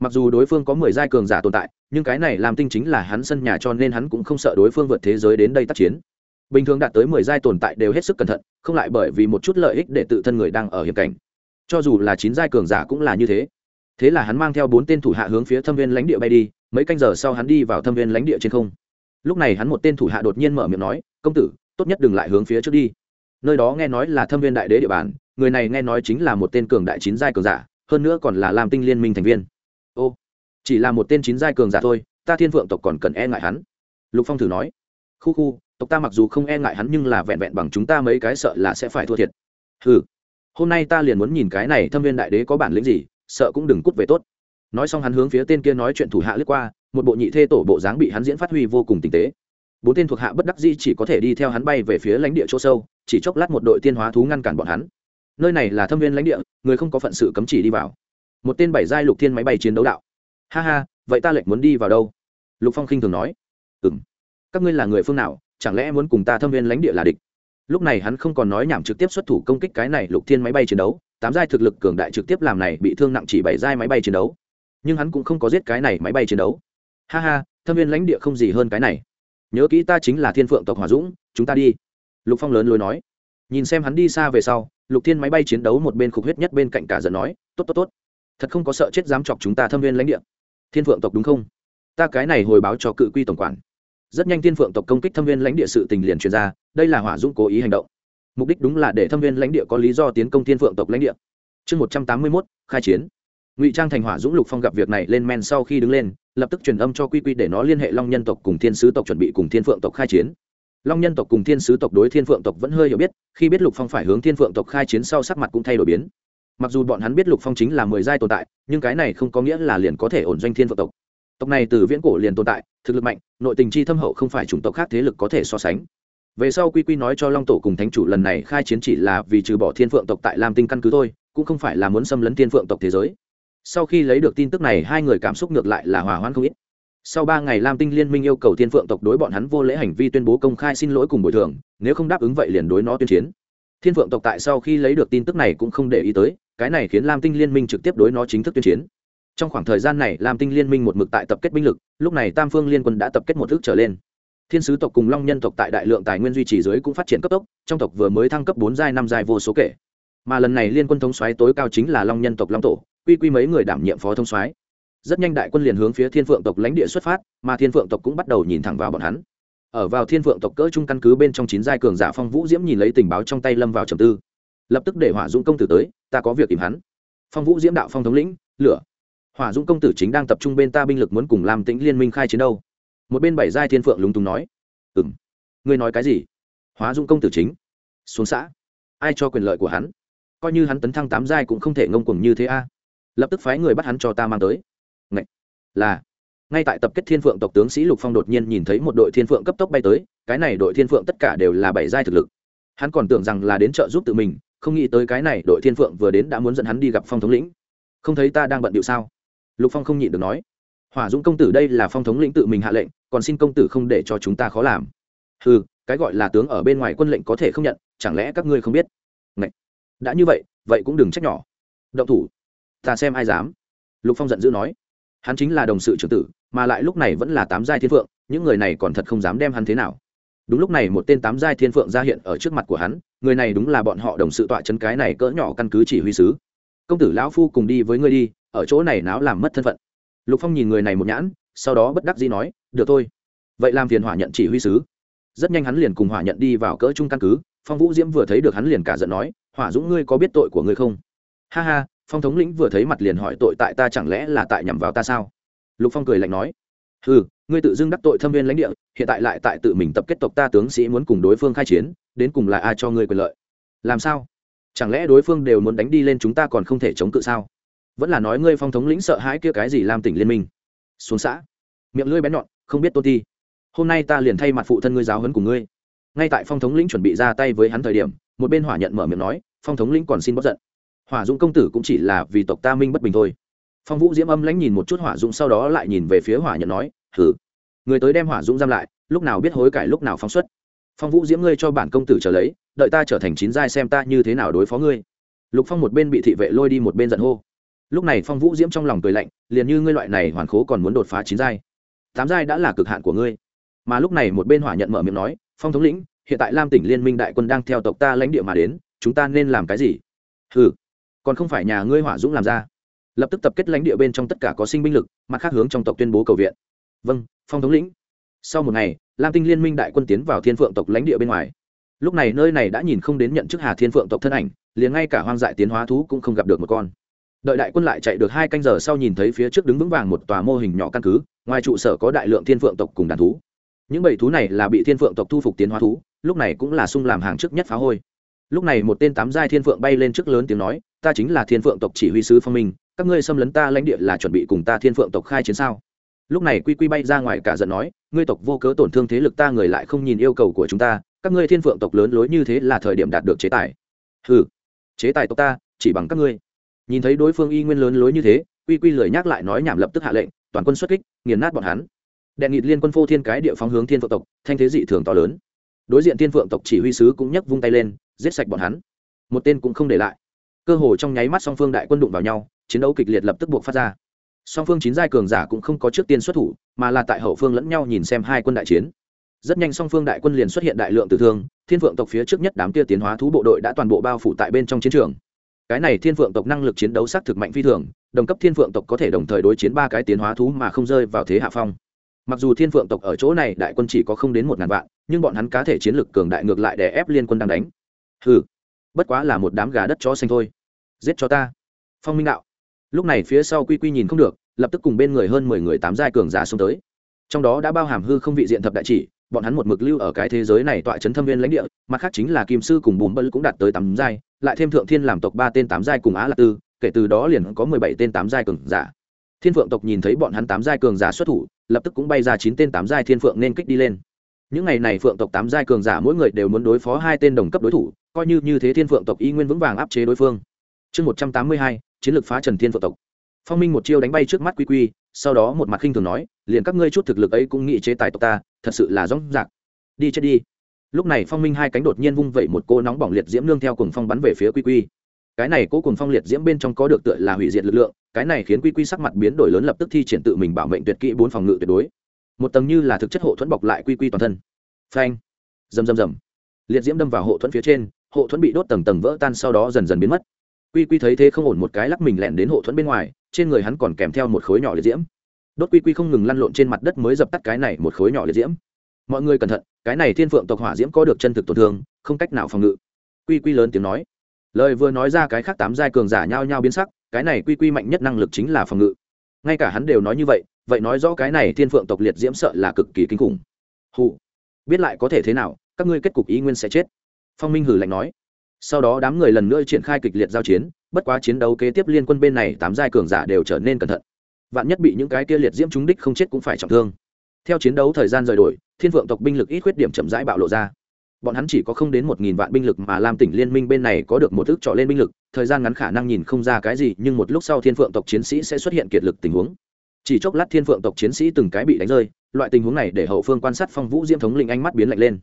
Mặc dù đối phương có mười giai cường giả tồn tại, nhưng cái này làm tinh chính là hắn sân nhà cho nên hắn cũng không sợ đối phương vượt thế giới đến đây tác chiến. Bình thường đạt tới mười giai tồn tại đều hết sức cẩn thận, không lại bởi vì một chút lợi ích để tự thân người đang ở hiểm cảnh. Cho dù là chín giai cường giả cũng là như thế. Thế là hắn mang theo bốn tên thủ hạ hướng phía thâm viên lãnh địa bay đi, mấy canh giờ sau hắn đi vào thâm viên lãnh địa trên không lúc này hắn một tên thủ hạ đột nhiên mở miệng nói, công tử, tốt nhất đừng lại hướng phía trước đi. Nơi đó nghe nói là thâm viên đại đế địa bàn, người này nghe nói chính là một tên cường đại chín giai cường giả, hơn nữa còn là làm tinh liên minh thành viên. Ô, chỉ là một tên chín giai cường giả thôi, ta thiên phượng tộc còn cần e ngại hắn. Lục phong thử nói. Khu khu, tộc ta mặc dù không e ngại hắn nhưng là vẹn vẹn bằng chúng ta mấy cái sợ là sẽ phải thua thiệt. Ừ hôm nay ta liền muốn nhìn cái này thâm viên đại đế có bản lĩnh gì, sợ cũng đừng cút về tốt nói xong hắn hướng phía tên kia nói chuyện thủ hạ lướt qua, một bộ nhị thê tổ bộ dáng bị hắn diễn phát huy vô cùng tinh tế. Bốn tên thuộc hạ bất đắc di chỉ có thể đi theo hắn bay về phía lãnh địa chỗ sâu, chỉ chốc lát một đội tiên hóa thú ngăn cản bọn hắn. Nơi này là thâm viên lãnh địa, người không có phận sự cấm chỉ đi vào. Một tên bảy giai lục thiên máy bay chiến đấu đạo. Ha ha, vậy ta lệnh muốn đi vào đâu? Lục phong khinh thường nói. Ừ m các ngươi là người phương nào, chẳng lẽ muốn cùng ta thâm viên lãnh địa là địch? Lúc này hắn không còn nói nhảm trực tiếp xuất thủ công kích cái này lục thiên máy bay chiến đấu, tám giai thực lực cường đại trực tiếp làm này bị thương nặng chỉ bảy giai máy bay chiến đấu nhưng hắn cũng không có giết cái này máy bay chiến đấu. Ha ha, thâm viên lãnh địa không gì hơn cái này. Nhớ kỹ ta chính là thiên phượng tộc hòa dũng, chúng ta đi. Lục phong lớn lối nói. Nhìn xem hắn đi xa về sau, lục thiên máy bay chiến đấu một bên khục huyết nhất bên cạnh cả giận nói, tốt tốt tốt. Thật không có sợ chết dám chọc chúng ta thâm viên lãnh địa. Thiên phượng tộc đúng không? Ta cái này hồi báo cho cự quy tổng quản. Rất nhanh thiên phượng tộc công kích thâm viên lãnh địa sự tình liền truyền ra, đây là hỏa dũng cố ý hành động. Mục đích đúng là để thâm viên lãnh địa có lý do tiến công thiên phượng tộc lãnh địa. Chương một trăm tám mươi mốt, khai chiến ngụy trang thành hỏa dũng lục phong gặp việc này lên men sau khi đứng lên, lập tức truyền âm cho quy quy để nó liên hệ long nhân tộc cùng thiên sứ tộc chuẩn bị cùng thiên phượng tộc khai chiến. Long nhân tộc cùng thiên sứ tộc đối thiên phượng tộc vẫn hơi hiểu biết, khi biết lục phong phải hướng thiên phượng tộc khai chiến sau sắc mặt cũng thay đổi biến. Mặc dù bọn hắn biết lục phong chính là mười giai tồn tại, nhưng cái này không có nghĩa là liền có thể ổn doanh thiên phượng tộc. Tộc này từ viễn cổ liền tồn tại, thực lực mạnh, nội tình chi thâm hậu không phải chủng tộc khác thế lực có thể so sánh. Về sau quy quy nói cho long tổ cùng thánh chủ lần này khai chiến chỉ là vì trừ bỏ thiên phượng tộc tại lam tinh căn cứ thôi, cũng không phải là muốn xâm lấn thiên phượng tộc thế giới sau khi lấy được tin tức này, hai người cảm xúc ngược lại là hòa hoãn không ít. Sau ba ngày, lam tinh liên minh yêu cầu thiên phượng tộc đối bọn hắn vô lễ hành vi tuyên bố công khai xin lỗi cùng bồi thường, nếu không đáp ứng vậy liền đối nó tuyên chiến. Thiên phượng tộc tại sau khi lấy được tin tức này cũng không để ý tới, cái này khiến lam tinh liên minh trực tiếp đối nó chính thức tuyên chiến. Trong khoảng thời gian này, lam tinh liên minh một mực tại tập kết binh lực, lúc này tam phương liên quân đã tập kết một thước trở lên. Thiên sứ tộc cùng long nhân tộc tại đại lượng tài nguyên duy trì dưới cũng phát triển cấp tốc, trong tộc vừa mới thăng cấp bốn giai, năm giai vô số kể. Mà lần này liên quân thống xoáy tối cao chính là long nhân tộc long tổ quy quy mấy người đảm nhiệm phó thông soái. Rất nhanh đại quân liền hướng phía thiên phượng tộc lãnh địa xuất phát, mà thiên phượng tộc cũng bắt đầu nhìn thẳng vào bọn hắn. Ở vào thiên phượng tộc cỡ trung căn cứ bên trong chín giai cường giả phong vũ diễm nhìn lấy tình báo trong tay lâm vào trầm tư. Lập tức để hỏa dũng công tử tới, ta có việc tìm hắn. Phong vũ diễm đạo phong thống lĩnh, lửa. Hỏa dũng công tử chính đang tập trung bên ta binh lực muốn cùng làm tĩnh liên minh khai chiến đâu. Một bên bảy giai thiên phượng lúng túng nói. Ừ m ngươi nói cái gì? Hóa dũng công tử chính. Xuống xã. Ai cho quyền lợi của hắn? Coi như hắn tấn thăng tám giai cũng không thể ngông cuồng như thế a lập tức phái người bắt hắn cho ta mang tới. Ngậy! là! Ngay tại tập kết thiên phượng tộc tướng sĩ lục phong đột nhiên nhìn thấy một đội thiên phượng cấp tốc bay tới, cái này đội thiên phượng tất cả đều là bảy giai thực lực. Hắn còn tưởng rằng là đến trợ giúp tự mình, không nghĩ tới cái này đội thiên phượng vừa đến đã muốn dẫn hắn đi gặp phong thống lĩnh. Không thấy ta đang bận điệu sao? Lục phong không nhịn được nói. Hỏa dũng công tử đây là phong thống lĩnh tự mình hạ lệnh, còn xin công tử không để cho chúng ta khó làm. Ừ cái gọi là tướng ở bên ngoài quân lệnh có thể không nhận, chẳng lẽ các ngươi không biết? Ngậy! đã như vậy vậy cũng đừng trách nhỏ. Động thủ! Ta xem ai dám. Lục phong giận dữ nói, hắn chính là đồng sự trưởng tử, mà lại lúc này vẫn là tám giai thiên phượng, những người này còn thật không dám đem hắn thế nào. Đúng lúc này một tên tám giai thiên phượng ra hiện ở trước mặt của hắn, người này đúng là bọn họ đồng sự tọa chân cái này cỡ nhỏ căn cứ chỉ huy sứ. Công tử lão phu cùng đi với ngươi đi, ở chỗ này náo làm mất thân phận. Lục phong nhìn người này một nhãn, sau đó bất đắc dĩ nói, được thôi. Vậy làm phiền hỏa nhận chỉ huy sứ. Rất nhanh hắn liền cùng hỏa nhận đi vào cỡ trung căn cứ, phong vũ diễm vừa thấy được hắn liền cả giận nói, hỏa dũng ngươi có biết tội của ngươi không? Ha ha phong thống lĩnh vừa thấy mặt liền hỏi tội tại ta chẳng lẽ là tại nhằm vào ta sao? Lục phong cười lạnh nói ừ ngươi tự dưng đắc tội thâm viên lãnh địa, hiện tại lại tại tự mình tập kết tộc ta tướng sĩ muốn cùng đối phương khai chiến, đến cùng là ai cho ngươi quyền lợi? Làm sao? Chẳng lẽ đối phương đều muốn đánh đi lên chúng ta còn không thể chống cự sao? Vẫn là nói ngươi phong thống lĩnh sợ hãi kia cái gì làm tỉnh liên minh? Xuống xã. Miệng lưỡi bén nhọn, không biết tôn ti, hôm nay ta liền thay mặt phụ thân ngươi giáo huấn của ngươi. Ngay tại phong thống lĩnh chuẩn bị ra tay với hắn thời điểm, một bên hỏa nhận mở miệng nói, phong thống lĩnh còn xin bất giận hỏa dũng công tử cũng chỉ là vì tộc ta minh bất bình thôi. Phong vũ diễm âm lãnh nhìn một chút hỏa dũng sau đó lại nhìn về phía hỏa nhận nói thử người tới đem hỏa dũng giam lại, lúc nào biết hối cải lúc nào phóng xuất? Phong vũ diễm ngươi cho bản công tử trở lấy, đợi ta trở thành chín giai xem ta như thế nào đối phó ngươi. Lục phong một bên bị thị vệ lôi đi một bên giận hô. Lúc này phong vũ diễm trong lòng cười lạnh, liền như ngươi loại này hoàn khố còn muốn đột phá chín giai, tám giai đã là cực hạn của ngươi. Mà lúc này một bên hỏa nhận mở miệng nói, phong thống lĩnh, hiện tại lam tỉnh liên minh đại quân đang theo tộc ta lãnh địa mà đến, chúng ta nên làm cái gì? Ừ còn không phải nhà ngươi hỏa dũng làm ra. Lập tức tập kết lãnh địa bên trong tất cả có sinh binh lực, mặt khác hướng trong tộc tuyên bố cầu viện. Vâng phong thống lĩnh. Sau một ngày, lam tinh liên minh đại quân tiến vào thiên phượng tộc lãnh địa bên ngoài. Lúc này nơi này đã nhìn không đến nhận chức hà thiên phượng tộc thân ảnh, liền ngay cả hoang dại tiến hóa thú cũng không gặp được một con. Đợi đại quân lại chạy được hai canh giờ sau nhìn thấy phía trước đứng vững vàng một tòa mô hình nhỏ căn cứ, ngoài trụ sở có đại lượng thiên phượng tộc cùng đàn thú. Những bầy thú này là bị thiên phượng tộc thu phục tiến hóa thú, lúc này cũng là sung làm hàng trước nhất phá hôi. Lúc này một tên tám giai thiên phượng bay lên trước lớn tiếng nói ta chính là thiên phượng tộc chỉ huy sứ phong minh, các ngươi xâm lấn ta lãnh địa là chuẩn bị cùng ta thiên phượng tộc khai chiến sao? Lúc này quy quy bay ra ngoài cả giận nói, ngươi tộc vô cớ tổn thương thế lực ta, người lại không nhìn yêu cầu của chúng ta, các ngươi thiên phượng tộc lớn lối như thế là thời điểm đạt được chế tài. Ừ chế tài tộc ta, chỉ bằng các ngươi. Nhìn thấy đối phương y nguyên lớn lối như thế, quy quy lười nhắc lại nói nhảm lập tức hạ lệnh, toàn quân xuất kích, nghiền nát bọn hắn. Đệ nghị liên quân phô thiên cái địa phóng hướng thiên phượng tộc, thanh thế dị thường to lớn. Đối diện thiên phượng tộc chỉ huy sứ cũng nhấc vung tay lên, giết sạch bọn hắn. Một tên cũng không để lại cơ hồ trong nháy mắt song phương đại quân đụng vào nhau, chiến đấu kịch liệt lập tức buộc phát ra. Song phương chín giai cường giả cũng không có trước tiên xuất thủ, mà là tại hậu phương lẫn nhau nhìn xem hai quân đại chiến. Rất nhanh song phương đại quân liền xuất hiện đại lượng tử thương, thiên phượng tộc phía trước nhất đám kia tiến hóa thú bộ đội đã toàn bộ bao phủ tại bên trong chiến trường. Cái này thiên phượng tộc năng lực chiến đấu xác thực mạnh phi thường, đồng cấp thiên phượng tộc có thể đồng thời đối chiến ba cái tiến hóa thú mà không rơi vào thế hạ phong. Mặc dù thiên phượng tộc ở chỗ này đại quân chỉ có không đến một ngàn vạn, nhưng bọn hắn cá thể chiến lực cường đại ngược lại để ép liên quân đang đánh. Ừ bất quá là một đám gà đất chó xanh thôi giết cho ta. Phong minh đạo. Lúc này phía sau quy quy nhìn không được, lập tức cùng bên người hơn mười người tám giai cường giả xuống tới. Trong đó đã bao hàm hư không vị diện thập đại chỉ, bọn hắn một mực lưu ở cái thế giới này tọa chấn thâm viên lãnh địa, mặt khác chính là kim sư cùng bùm bơ cũng đạt tới tám giai, lại thêm thượng thiên làm tộc ba tên tám giai cùng á lạc tư, kể từ đó liền có mười bảy tên tám giai cường giả. Thiên phượng tộc nhìn thấy bọn hắn tám giai cường giả xuất thủ, lập tức cũng bay ra chín tên tám giai thiên phượng nên kích đi lên. Những ngày này phượng tộc tám giai cường giả mỗi người đều muốn đối phó hai tên đồng cấp đối thủ, coi như như thế thiên phượng tộc y nguyên vững vàng áp chế đối phương chương một trăm tám mươi hai, chiến lược phá trần thiên phượng tộc. Phong minh một chiêu đánh bay trước mắt quy quy, sau đó một mặt khinh thường nói, liền các ngươi chút thực lực ấy cũng nghĩ chế tài tộc ta, thật sự là rõng rạc. Đi chết đi. Lúc này phong minh hai cánh đột nhiên vung vẩy một cô nóng bỏng liệt diễm nương theo cùng phong bắn về phía quy quy. Cái này cố cùng phong liệt diễm bên trong có được tựa là hủy diệt lực lượng, cái này khiến quy quy sắc mặt biến đổi lớn lập tức thi triển tự mình bảo mệnh tuyệt kỹ bốn phòng ngự tuyệt đối. Một tầng như là thực chất hộ thuẫn bọc lại quy quy toàn thân. Phanh. Rầm rầm rầm. Liệt diễm đâm vào hộ thuẫn phía trên, hộ thuẫn bị đốt tầng tầng vỡ tan sau đó dần dần biến mất quy quy thấy thế không ổn một cái lắc mình lẹn đến hộ thuẫn bên ngoài, trên người hắn còn kèm theo một khối nhỏ liệt diễm. Đốt quy quy không ngừng lăn lộn trên mặt đất mới dập tắt cái này một khối nhỏ liệt diễm. Mọi người cẩn thận, cái này thiên phượng tộc hỏa diễm có được chân thực tổn thương, không cách nào phòng ngự. Quy quy lớn tiếng nói. Lời vừa nói ra cái khác tám giai cường giả nhao nhao biến sắc, cái này quy quy mạnh nhất năng lực chính là phòng ngự. Ngay cả hắn đều nói như vậy vậy nói rõ cái này thiên phượng tộc liệt diễm sợ là cực kỳ kinh khủng. Hụ biết lại có thể thế nào, các ngươi kết cục ý nguyên sẽ chết. Phong minh hử lạnh nói sau đó đám người lần nữa triển khai kịch liệt giao chiến, bất quá chiến đấu kế tiếp liên quân bên này tám giai cường giả đều trở nên cẩn thận. Vạn nhất bị những cái kia liệt diễm trúng đích không chết cũng phải trọng thương. Theo chiến đấu thời gian rời đổi, thiên Vượng tộc binh lực ít khuyết điểm chậm rãi bạo lộ ra. Bọn hắn chỉ có không đến một nghìn vạn binh lực mà làm tỉnh liên minh bên này có được một thức trọ lên binh lực, thời gian ngắn khả năng nhìn không ra cái gì, nhưng một lúc sau thiên phượng tộc chiến sĩ sẽ xuất hiện kiệt lực tình huống. Chỉ chốc lát thiên phượng tộc chiến sĩ từng cái bị đánh rơi, loại tình huống này để hậu phương quan sát phong vũ diễm thống linh ánh mắt biến lạnh lên.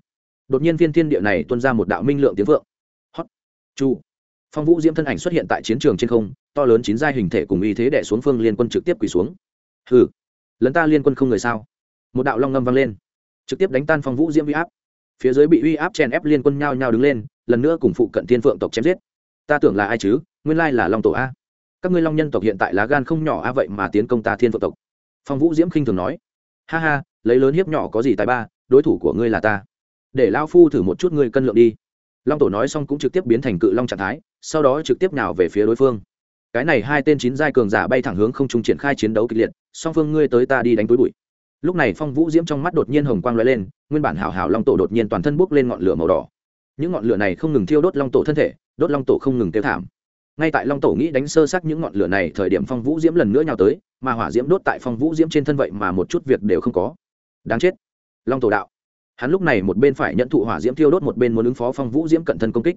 Đột nhiên viên thiên địa này tuôn ra một đạo minh lượng tiếng vượng chu. Phong vũ diễm thân ảnh xuất hiện tại chiến trường trên không, to lớn chín giai hình thể cùng y thế đẻ xuống phương liên quân trực tiếp quỳ xuống. Hừ. Lấn ta liên quân không người sao? Một đạo long ngâm vang lên. Trực tiếp đánh tan phong vũ diễm uy áp. Phía dưới bị uy áp chèn ép liên quân nhao nhao đứng lên, lần nữa cùng phụ cận thiên phượng tộc chém giết. Ta tưởng là ai chứ? Nguyên lai là long tổ a. Các ngươi long nhân tộc hiện tại lá gan không nhỏ a, vậy mà tiến công ta thiên phượng tộc. Phong vũ diễm khinh thường nói. Ha ha, lấy lớn hiếp nhỏ có gì tài ba, đối thủ của ngươi là ta. Để lao phu thử một chút ngươi cân lượng đi long tổ nói xong cũng trực tiếp biến thành cự long trạng thái, sau đó trực tiếp nào về phía đối phương. Cái này hai tên chín giai cường giả bay thẳng hướng không trung triển khai chiến đấu kịch liệt, song phương ngươi tới ta đi đánh túi bụi. Lúc này phong vũ diễm trong mắt đột nhiên hồng quang lóe lên, nguyên bản hảo hảo long tổ đột nhiên toàn thân bốc lên ngọn lửa màu đỏ. Những ngọn lửa này không ngừng thiêu đốt long tổ thân thể, đốt long tổ không ngừng tiêu thảm. Ngay tại long tổ nghĩ đánh sơ sát những ngọn lửa này, thời điểm phong vũ diễm lần nữa nhào tới, mà hỏa diễm đốt tại phong vũ diễm trên thân vậy mà một chút việc đều không có. Đáng chết. Long tổ đạo hắn lúc này một bên phải nhận thụ hỏa diễm thiêu đốt, một bên muốn ứng phó phong vũ diễm cận thân công kích.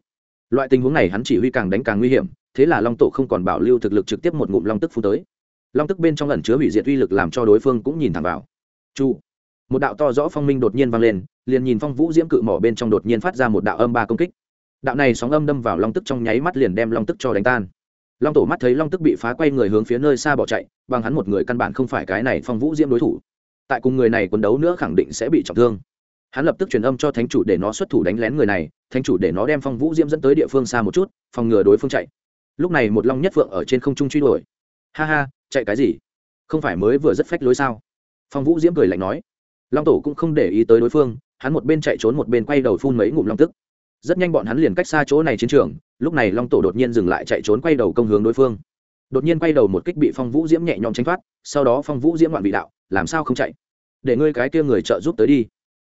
Loại tình huống này hắn chỉ huy càng đánh càng nguy hiểm, thế là long tổ không còn bảo lưu thực lực trực tiếp một ngụm long tức phú tới. Long tức bên trong ẩn chứa hủy diệt uy lực làm cho đối phương cũng nhìn thẳng vào. Chu. Một đạo to rõ phong minh đột nhiên vang lên, liền nhìn phong vũ diễm cự mỏ bên trong đột nhiên phát ra một đạo âm ba công kích. Đạo này sóng âm đâm vào long tức trong nháy mắt liền đem long tức cho đánh tan. Long tổ mắt thấy long tức bị phá quay người hướng phía nơi xa bỏ chạy, bằng hắn một người căn bản không phải cái này phong vũ diễm đối thủ. Tại cùng người này quần đấu nữa khẳng định sẽ bị trọng thương hắn lập tức truyền âm cho thánh chủ để nó xuất thủ đánh lén người này, thánh chủ để nó đem phong vũ diễm dẫn tới địa phương xa một chút, phòng ngừa đối phương chạy. Lúc này một long nhất phượng ở trên không trung truy đuổi. Ha ha, chạy cái gì? Không phải mới vừa rất phách lối sao? Phong vũ diễm cười lạnh nói. Long tổ cũng không để ý tới đối phương, hắn một bên chạy trốn một bên quay đầu phun mấy ngụm long tức. Rất nhanh bọn hắn liền cách xa chỗ này chiến trường, lúc này long tổ đột nhiên dừng lại chạy trốn quay đầu công hướng đối phương. Đột nhiên quay đầu một kích bị phong vũ diễm nhẹ nhõm tránh thoát, sau đó phong vũ diễm loạn vị đạo, làm sao không chạy? Để ngươi cái kia người trợ giúp tới đi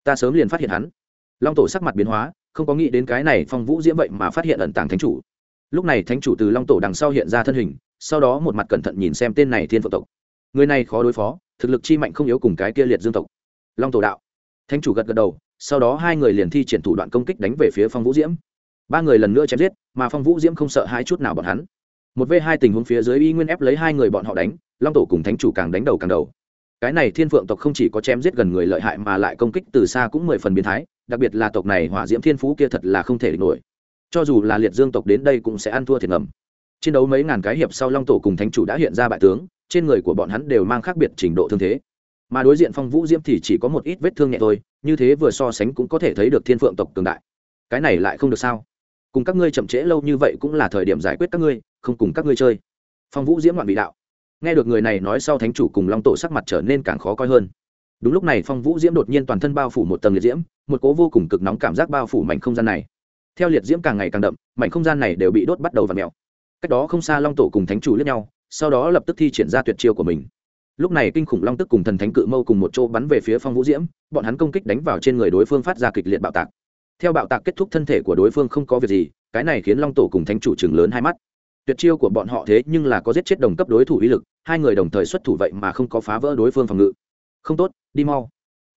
ta sớm liền phát hiện hắn. Long tổ sắc mặt biến hóa, không có nghĩ đến cái này phong vũ diễm vậy mà phát hiện ẩn tàng thánh chủ. Lúc này thánh chủ từ long tổ đằng sau hiện ra thân hình, sau đó một mặt cẩn thận nhìn xem tên này thiên phượng tộc. Người này khó đối phó, thực lực chi mạnh không yếu cùng cái kia liệt dương tộc. Long tổ đạo. Thánh chủ gật gật đầu, sau đó hai người liền thi triển thủ đoạn công kích đánh về phía phong vũ diễm. Ba người lần nữa chém giết, mà phong vũ diễm không sợ hai chút nào bọn hắn. Một v hai tình huống phía dưới y nguyên ép lấy hai người bọn họ đánh, long tổ cùng thánh chủ càng đánh đầu càng đầu cái này thiên phượng tộc không chỉ có chém giết gần người lợi hại mà lại công kích từ xa cũng mười phần biến thái, đặc biệt là tộc này hỏa diễm thiên phú kia thật là không thể địch nổi. Cho dù là liệt dương tộc đến đây cũng sẽ ăn thua thiệt ngầm. Chiến đấu mấy ngàn cái hiệp sau long tổ cùng thánh chủ đã hiện ra bại tướng, trên người của bọn hắn đều mang khác biệt trình độ thương thế. Mà đối diện phong vũ diễm thì chỉ có một ít vết thương nhẹ thôi, như thế vừa so sánh cũng có thể thấy được thiên phượng tộc cường đại. Cái này lại không được sao? Cùng các ngươi chậm trễ lâu như vậy cũng là thời điểm giải quyết các ngươi, không cùng các ngươi chơi. Phong vũ diễm loạn bị đạo nghe được người này nói sau thánh chủ cùng long tổ sắc mặt trở nên càng khó coi hơn. Đúng lúc này phong vũ diễm đột nhiên toàn thân bao phủ một tầng liệt diễm, một cố vô cùng cực nóng cảm giác bao phủ mảnh không gian này. Theo liệt diễm càng ngày càng đậm, mảnh không gian này đều bị đốt bắt đầu và mèo. Cách đó không xa long tổ cùng thánh chủ lướt nhau, sau đó lập tức thi triển ra tuyệt chiêu của mình. Lúc này kinh khủng long tức cùng thần thánh cự mâu cùng một chỗ bắn về phía phong vũ diễm, bọn hắn công kích đánh vào trên người đối phương phát ra kịch liệt bạo tạc. Theo bạo tạc kết thúc thân thể của đối phương không có việc gì, cái này khiến long tổ cùng thánh chủ chừng lớn hai mắt tuyệt chiêu của bọn họ thế nhưng là có giết chết đồng cấp đối thủ uy lực, hai người đồng thời xuất thủ vậy mà không có phá vỡ đối phương phòng ngự. Không tốt, đi mau.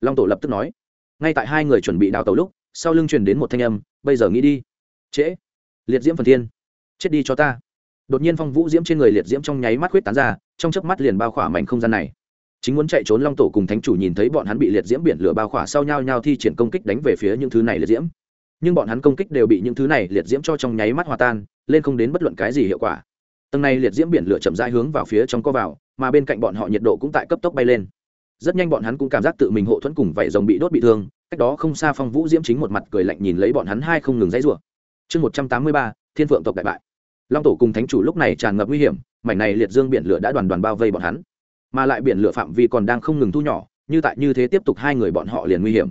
Long tổ lập tức nói. Ngay tại hai người chuẩn bị đào tàu lúc, sau lưng truyền đến một thanh âm, bây giờ nghĩ đi. Trễ. Liệt diễm phần thiên. Chết đi cho ta. Đột nhiên phong vũ diễm trên người liệt diễm trong nháy mắt huyết tán ra, trong chớp mắt liền bao khỏa mảnh không gian này. Chính muốn chạy trốn long tổ cùng thánh chủ nhìn thấy bọn hắn bị liệt diễm biển lửa bao khỏa sau nhau nhau thi triển công kích đánh về phía những thứ này liệt diễm nhưng bọn hắn công kích đều bị những thứ này liệt diễm cho trong nháy mắt hòa tan, lên không đến bất luận cái gì hiệu quả. Tầng này liệt diễm biển lửa chậm rãi hướng vào phía trong co vào, mà bên cạnh bọn họ nhiệt độ cũng tại cấp tốc bay lên. Rất nhanh bọn hắn cũng cảm giác tự mình hộ thuẫn cùng vảy rồng bị đốt bị thương, cách đó không xa phong vũ diễm chính một mặt cười lạnh nhìn lấy bọn hắn hai không ngừng dãy rủa. Chương một trăm tám mươi ba, thiên phượng tộc đại bại. Long tổ cùng thánh chủ lúc này tràn ngập nguy hiểm, mảnh này liệt dương biển lửa đã đoàn đoàn bao vây bọn hắn. Mà lại biển lửa phạm vi còn đang không ngừng thu nhỏ, như tại như thế tiếp tục hai người bọn họ liền nguy hiểm.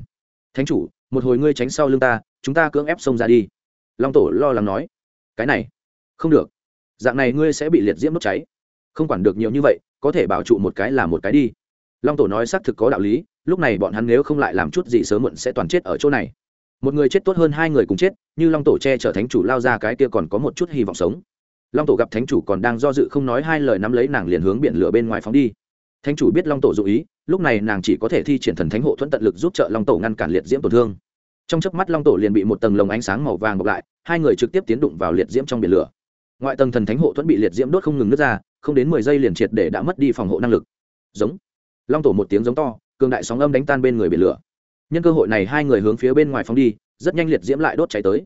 Thánh chủ một hồi ngươi tránh sau lưng ta, chúng ta cưỡng ép xông ra đi. Long tổ lo lắng nói. Cái này, không được. Dạng này ngươi sẽ bị liệt diễm đốt cháy. Không quản được nhiều như vậy, có thể bảo trụ một cái là một cái đi. Long tổ nói xác thực có đạo lý, lúc này bọn hắn nếu không lại làm chút gì sớm muộn sẽ toàn chết ở chỗ này. Một người chết tốt hơn hai người cùng chết, như long tổ che chở thánh chủ lao ra cái kia còn có một chút hy vọng sống. Long tổ gặp thánh chủ còn đang do dự không nói hai lời nắm lấy nàng liền hướng biển lửa bên ngoài phóng đi. Thánh chủ biết long tổ dụ ý lúc này nàng chỉ có thể thi triển thần thánh hộ thuẫn tận lực giúp trợ long tổ ngăn cản liệt diễm tổn thương. Trong chớp mắt long tổ liền bị một tầng lồng ánh sáng màu vàng bọc lại, hai người trực tiếp tiến đụng vào liệt diễm trong biển lửa. Ngoại tầng thần thánh hộ thuẫn bị liệt diễm đốt không ngừng nước ra, không đến mười giây liền triệt để đã mất đi phòng hộ năng lực. Giống. Long tổ một tiếng giống to, cường đại sóng âm đánh tan bên người biển lửa. Nhân cơ hội này hai người hướng phía bên ngoài phóng đi, rất nhanh liệt diễm lại đốt cháy tới.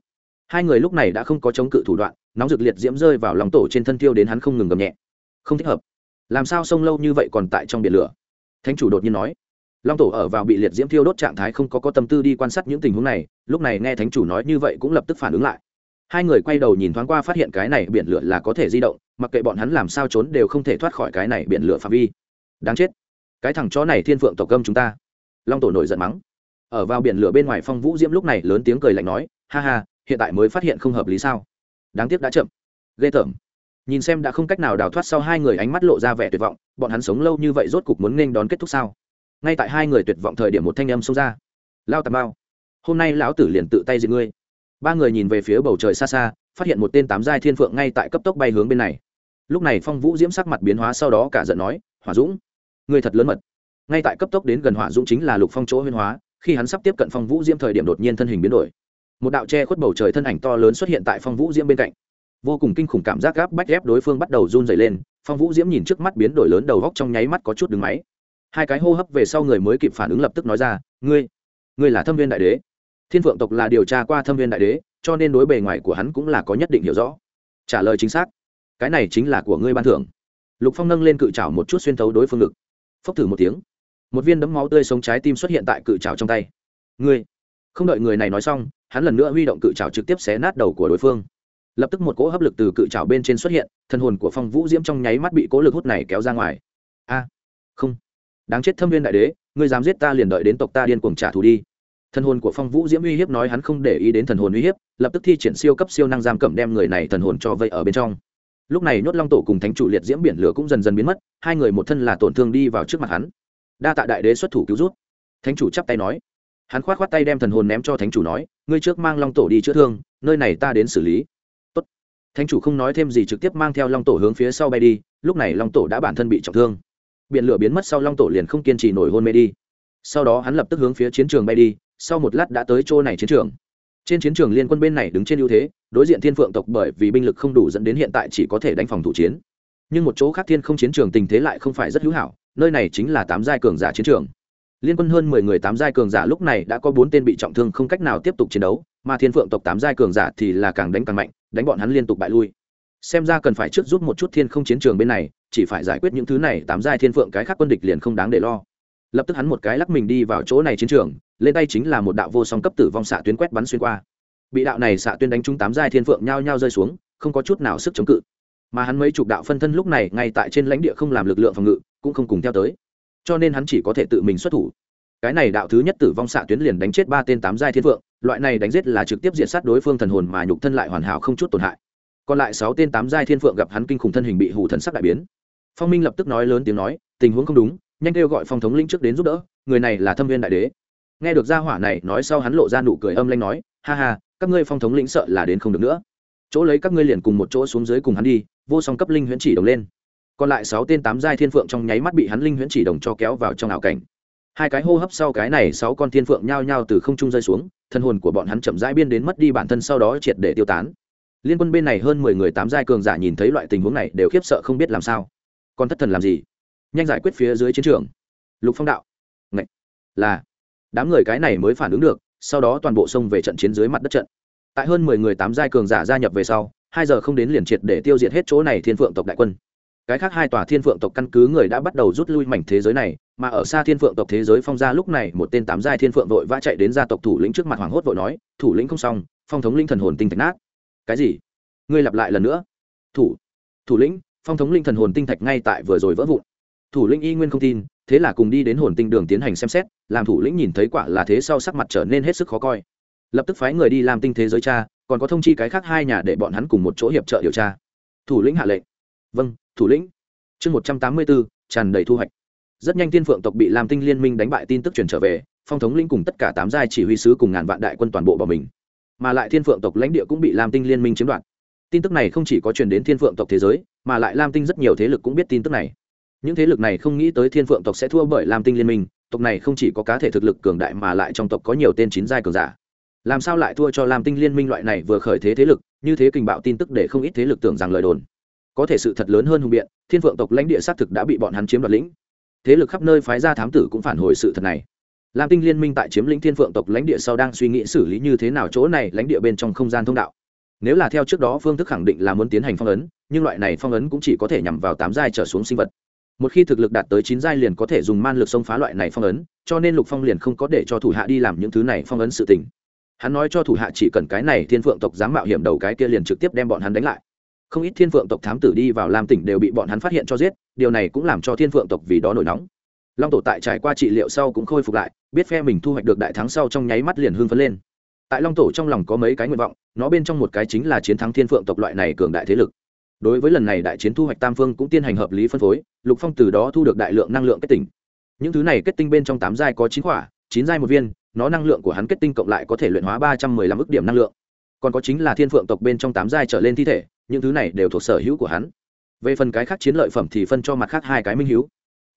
Hai người lúc này đã không có chống cự thủ đoạn, nóng rực liệt diễm rơi vào lòng tổ trên thân tiêu đến hắn không ngừng gầm nhẹ. Không thích hợp. Làm sao sông lâu như vậy còn tại trong biển lửa? Thánh chủ đột nhiên nói, long tổ ở vào bị liệt diễm thiêu đốt trạng thái không có có tâm tư đi quan sát những tình huống này, lúc này nghe thánh chủ nói như vậy cũng lập tức phản ứng lại. Hai người quay đầu nhìn thoáng qua phát hiện cái này biển lửa là có thể di động, mặc kệ bọn hắn làm sao trốn đều không thể thoát khỏi cái này biển lửa phạm vi. Đáng chết. Cái thằng chó này thiên phượng tộc gâm chúng ta. Long tổ nổi giận mắng. Ở vào biển lửa bên ngoài phong vũ diễm lúc này lớn tiếng cười lạnh nói, ha ha, hiện tại mới phát hiện không hợp lý sao? Đáng tiếc đã chậm. Ghê tởm nhìn xem đã không cách nào đào thoát sau hai người ánh mắt lộ ra vẻ tuyệt vọng, bọn hắn sống lâu như vậy rốt cục muốn nên đón kết thúc sao? Ngay tại hai người tuyệt vọng thời điểm một thanh âm xông ra. Lao tà bao hôm nay lão tử liền tự tay diệt ngươi. Ba người nhìn về phía bầu trời xa xa, phát hiện một tên tám giai thiên phượng ngay tại cấp tốc bay hướng bên này. Lúc này phong vũ diễm sắc mặt biến hóa sau đó cả giận nói, hỏa dũng, ngươi thật lớn mật. Ngay tại cấp tốc đến gần hỏa dũng chính là lục phong chỗ huyên hóa, khi hắn sắp tiếp cận phong vũ diễm thời điểm đột nhiên thân hình biến đổi. Một đạo che khuất bầu trời thân ảnh to lớn xuất hiện tại phong vũ diễm bên cạnh vô cùng kinh khủng cảm giác gáp bách ép đối phương bắt đầu run dày lên, phong vũ diễm nhìn trước mắt biến đổi lớn đầu góc trong nháy mắt có chút đứng máy. Hai cái hô hấp về sau người mới kịp phản ứng lập tức nói ra, ngươi ngươi là thâm viên đại đế. Thiên phượng tộc là điều tra qua thâm viên đại đế, cho nên đối bề ngoài của hắn cũng là có nhất định hiểu rõ. Trả lời chính xác, cái này chính là của ngươi ban thưởng. Lục phong nâng lên cự trào một chút xuyên thấu đối phương ngực. Phốc thử một tiếng, một viên đấm máu tươi sống trái tim xuất hiện tại cự trào trong tay. Ngươi. Không đợi người này nói xong, hắn lần nữa huy động cự trào trực tiếp xé nát đầu của đối phương lập tức một cỗ hấp lực từ cự trào bên trên xuất hiện, thân hồn của phong vũ diễm trong nháy mắt bị cỗ lực hút này kéo ra ngoài. A, không. Đáng chết thâm viên đại đế, ngươi dám giết ta liền đợi đến tộc ta điên cuồng trả thù đi. Thần hồn của phong vũ diễm uy hiếp nói hắn không để ý đến thần hồn uy hiếp, lập tức thi triển siêu cấp siêu năng giam cầm đem người này thần hồn cho vây ở bên trong. Lúc này nhốt long tổ cùng thánh chủ liệt diễm biển lửa cũng dần dần biến mất, hai người một thân là tổn thương đi vào trước mặt hắn. Đa tạ đại đế xuất thủ cứu rút thánh chủ chắp tay nói. Hắn khoát khoát tay đem thần hồn ném cho thánh chủ nói, ngươi trước mang long tổ đi chữa thương, nơi này ta đến xử lý thánh chủ không nói thêm gì trực tiếp mang theo long tổ hướng phía sau bay đi, lúc này long tổ đã bản thân bị trọng thương. Biển lửa biến mất sau long tổ liền không kiên trì nổi hôn mê đi. Sau đó hắn lập tức hướng phía chiến trường bay đi, sau một lát đã tới chỗ này chiến trường. Trên chiến trường liên quân bên này đứng trên ưu thế, đối diện thiên phượng tộc bởi vì binh lực không đủ dẫn đến hiện tại chỉ có thể đánh phòng thủ chiến. Nhưng một chỗ khác thiên không chiến trường tình thế lại không phải rất hữu hảo, nơi này chính là tám giai cường giả chiến trường. Liên quân hơn mười người tám giai cường giả lúc này đã có bốn tên bị trọng thương không cách nào tiếp tục chiến đấu, mà thiên phượng tộc tám giai cường giả thì là càng đánh càng mạnh đánh bọn hắn liên tục bại lui. Xem ra cần phải trước giúp một chút thiên không chiến trường bên này, chỉ phải giải quyết những thứ này, tám giai thiên phượng cái khác quân địch liền không đáng để lo. Lập tức hắn một cái lắc mình đi vào chỗ này chiến trường, lên tay chính là một đạo vô song cấp tử vong xạ tuyến quét bắn xuyên qua. Bị đạo này xạ tuyến đánh trúng tám giai thiên phượng nhao nhao rơi xuống, không có chút nào sức chống cự. Mà hắn mấy chục đạo phân thân lúc này ngay tại trên lãnh địa không làm lực lượng phòng ngự, cũng không cùng theo tới. Cho nên hắn chỉ có thể tự mình xuất thủ cái này đạo thứ nhất tử vong xạ tuyến liền đánh chết ba tên tám giai thiên vượng loại này đánh giết là trực tiếp diện sát đối phương thần hồn mà nhục thân lại hoàn hảo không chút tổn hại. Còn lại sáu tên tám giai thiên phượng gặp hắn kinh khủng thân hình bị hủ thần sắc đại biến. Phong minh lập tức nói lớn tiếng nói, tình huống không đúng, nhanh kêu gọi phong thống lĩnh trước đến giúp đỡ, người này là thâm viên đại đế. Nghe được gia hỏa này, nói sau hắn lộ ra nụ cười âm lanh nói, ha ha, các ngươi phong thống lĩnh sợ là đến không được nữa. Chỗ lấy các ngươi liền cùng một chỗ xuống dưới cùng hắn đi, vô song cấp linh huyễn chỉ đồng lên. Còn lại sáu tên tám giai thiên phượng trong nháy mắt bị hắn linh huyễn chỉ đồng cho kéo vào trong ảo cảnh hai cái hô hấp sau cái này sáu con thiên phượng nhao nhao từ không trung rơi xuống, thân hồn của bọn hắn chậm rãi biên đến mất đi bản thân sau đó triệt để tiêu tán. Liên quân bên này hơn mười người tám giai cường giả nhìn thấy loại tình huống này đều khiếp sợ không biết làm sao. Còn thất thần làm gì? Nhanh giải quyết phía dưới chiến trường. Lục phong đạo. Ngậy. là. Đám người cái này mới phản ứng được, sau đó toàn bộ xông về trận chiến dưới mặt đất trận. Tại hơn mười người tám giai cường giả gia nhập về sau, hai giờ không đến liền triệt để tiêu diệt hết chỗ này thiên phượng tộc đại quân. Cái khác hai tòa thiên phượng tộc căn cứ người đã bắt đầu rút lui mảnh thế giới này mà ở xa thiên phượng tộc thế giới phong gia lúc này một tên tám giai thiên phượng vội vã chạy đến gia tộc thủ lĩnh trước mặt hoàng hốt vội nói, thủ lĩnh không xong, phong thống linh thần hồn tinh thạch nát. Cái gì? Ngươi lặp lại lần nữa? Thủ thủ lĩnh, phong thống linh thần hồn tinh thạch ngay tại vừa rồi vỡ vụn. Thủ lĩnh y nguyên không tin, thế là cùng đi đến hồn tinh đường tiến hành xem xét, làm thủ lĩnh nhìn thấy quả là thế sau sắc mặt trở nên hết sức khó coi. Lập tức phái người đi làm tinh thế giới cha còn có thông chi cái khác hai nhà để bọn hắn cùng một chỗ hiệp trợ điều tra. Thủ lĩnh hạ lệnh. Vâng thủ lĩnh. Chương một trăm tám mươi bốn tràn đầy thu hoạch rất nhanh tiên phượng tộc bị làm tinh liên minh đánh bại tin tức truyền trở về, phong thống lĩnh cùng tất cả tám giai chỉ huy sứ cùng ngàn vạn đại quân toàn bộ bỏ mình. Mà lại thiên phượng tộc lãnh địa cũng bị lam tinh liên minh chiếm đoạt. Tin tức này không chỉ có truyền đến thiên phượng tộc thế giới, mà lại lam tinh rất nhiều thế lực cũng biết tin tức này. Những thế lực này không nghĩ tới thiên phượng tộc sẽ thua bởi lam tinh liên minh, tộc này không chỉ có cá thể thực lực cường đại mà lại trong tộc có nhiều tên chín giai cường giả. Làm sao lại thua cho lam tinh liên minh loại này vừa khởi thế thế lực, như thế kình bạo tin tức để không ít thế lực tưởng rằng lời đồn. Có thể sự thật lớn hơn hùng biện, thiên phượng tộc lãnh địa xác thực đã bị bọn hắn chiếm đoạt lĩnh thế lực khắp nơi phái ra thám tử cũng phản hồi sự thật này. Lam tinh liên minh tại chiếm lĩnh thiên phượng tộc lãnh địa sau đang suy nghĩ xử lý như thế nào chỗ này lãnh địa bên trong không gian thông đạo. Nếu là theo trước đó phương thức khẳng định là muốn tiến hành phong ấn, nhưng loại này phong ấn cũng chỉ có thể nhằm vào tám giai trở xuống sinh vật. Một khi thực lực đạt tới chín giai liền có thể dùng man lực xông phá loại này phong ấn, cho nên lục phong liền không có để cho thủ hạ đi làm những thứ này phong ấn sự tình. Hắn nói cho thủ hạ chỉ cần cái này thiên phượng tộc dám mạo hiểm đầu cái kia liền trực tiếp đem bọn hắn đánh lại không ít thiên phượng tộc thám tử đi vào lam tỉnh đều bị bọn hắn phát hiện cho giết, điều này cũng làm cho thiên phượng tộc vì đó nổi nóng. Long tổ tại trải qua trị liệu sau cũng khôi phục lại, biết phe mình thu hoạch được đại thắng sau trong nháy mắt liền hưng phấn lên. Tại long tổ trong lòng có mấy cái nguyện vọng, nó bên trong một cái chính là chiến thắng thiên phượng tộc loại này cường đại thế lực. Đối với lần này đại chiến thu hoạch tam phương cũng tiến hành hợp lý phân phối, lục phong từ đó thu được đại lượng năng lượng kết tinh. Những thứ này kết tinh bên trong tám giai có chín quả, chín giai một viên, nó năng lượng của hắn kết tinh cộng lại có thể luyện hóa ba trăm mười lăm ức điểm năng lượng. Còn có chính là thiên phượng tộc bên trong tám giai trở lên thi thể những thứ này đều thuộc sở hữu của hắn. Về phần cái khác chiến lợi phẩm thì phân cho mặt khác hai cái minh hữu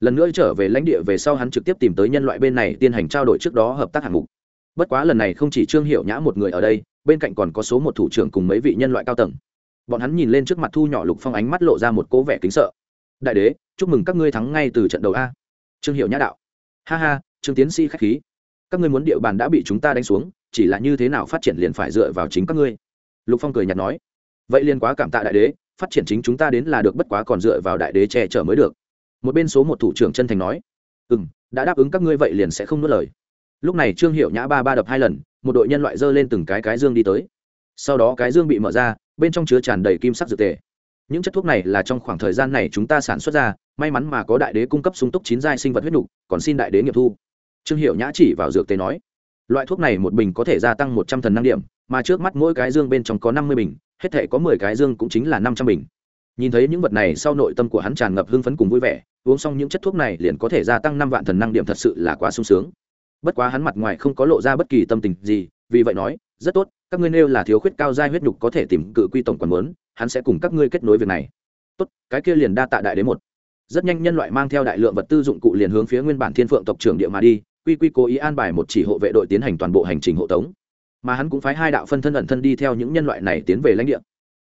lần nữa trở về lãnh địa về sau hắn trực tiếp tìm tới nhân loại bên này tiến hành trao đổi trước đó hợp tác hạng mục. Bất quá lần này không chỉ trương hiệu nhã một người ở đây, bên cạnh còn có số một thủ trưởng cùng mấy vị nhân loại cao tầng. Bọn hắn nhìn lên trước mặt thu nhỏ lục phong ánh mắt lộ ra một cố vẻ kính sợ. Đại đế, chúc mừng các ngươi thắng ngay từ trận đầu a. Trương hiệu nhã đạo. Ha ha, trương tiến sĩ k h á c h khí. Các ngươi muốn địa bàn đã bị chúng ta đánh xuống, chỉ là như thế nào phát triển liền phải dựa vào chính các ngươi. Lục phong cười nhạt nói vậy liền quá cảm tạ đại đế, phát triển chính chúng ta đến là được bất quá còn dựa vào đại đế che chở mới được. Một bên số một thủ trưởng chân thành nói ừ m đã đáp ứng các ngươi vậy liền sẽ không nuốt lời. Lúc này trương hiệu nhã ba ba đập hai lần, một đội nhân loại dơ lên từng cái cái dương đi tới. Sau đó cái dương bị mở ra, bên trong chứa tràn đầy kim sắc dược tề. Những chất thuốc này là trong khoảng thời gian này chúng ta sản xuất ra, may mắn mà có đại đế cung cấp sung túc chín giai sinh vật huyết nhục còn xin đại đế nghiệm thu. Trương hiệu nhã chỉ vào dược tề nói loại thuốc này một bình có thể gia tăng một trăm thần năng điểm, mà trước mắt mỗi cái dương bên trong có năm mươi bình, hết thể có mười cái dương cũng chính là năm trăm bình. Nhìn thấy những vật này sau nội tâm của hắn tràn ngập hưng phấn cùng vui vẻ, uống xong những chất thuốc này liền có thể gia tăng năm vạn thần năng điểm thật sự là quá sung sướng. Bất quá hắn mặt ngoài không có lộ ra bất kỳ tâm tình gì, vì vậy nói, rất tốt, các ngươi nêu là thiếu khuyết cao giai huyết nhục có thể tìm cự quy tổng quản muốn, hắn sẽ cùng các ngươi kết nối việc này. Tốt, cái kia liền đa tạ đại đế một. Rất nhanh nhân loại mang theo đại lượng vật tư dụng cụ liền hướng phía nguyên bản thiên phượng tộc trưởng địa mà đi quy quy cố ý an bài một chỉ hộ vệ đội tiến hành toàn bộ hành trình hộ tống. Mà hắn cũng phái hai đạo phân thân ẩn thân đi theo những nhân loại này tiến về lãnh địa.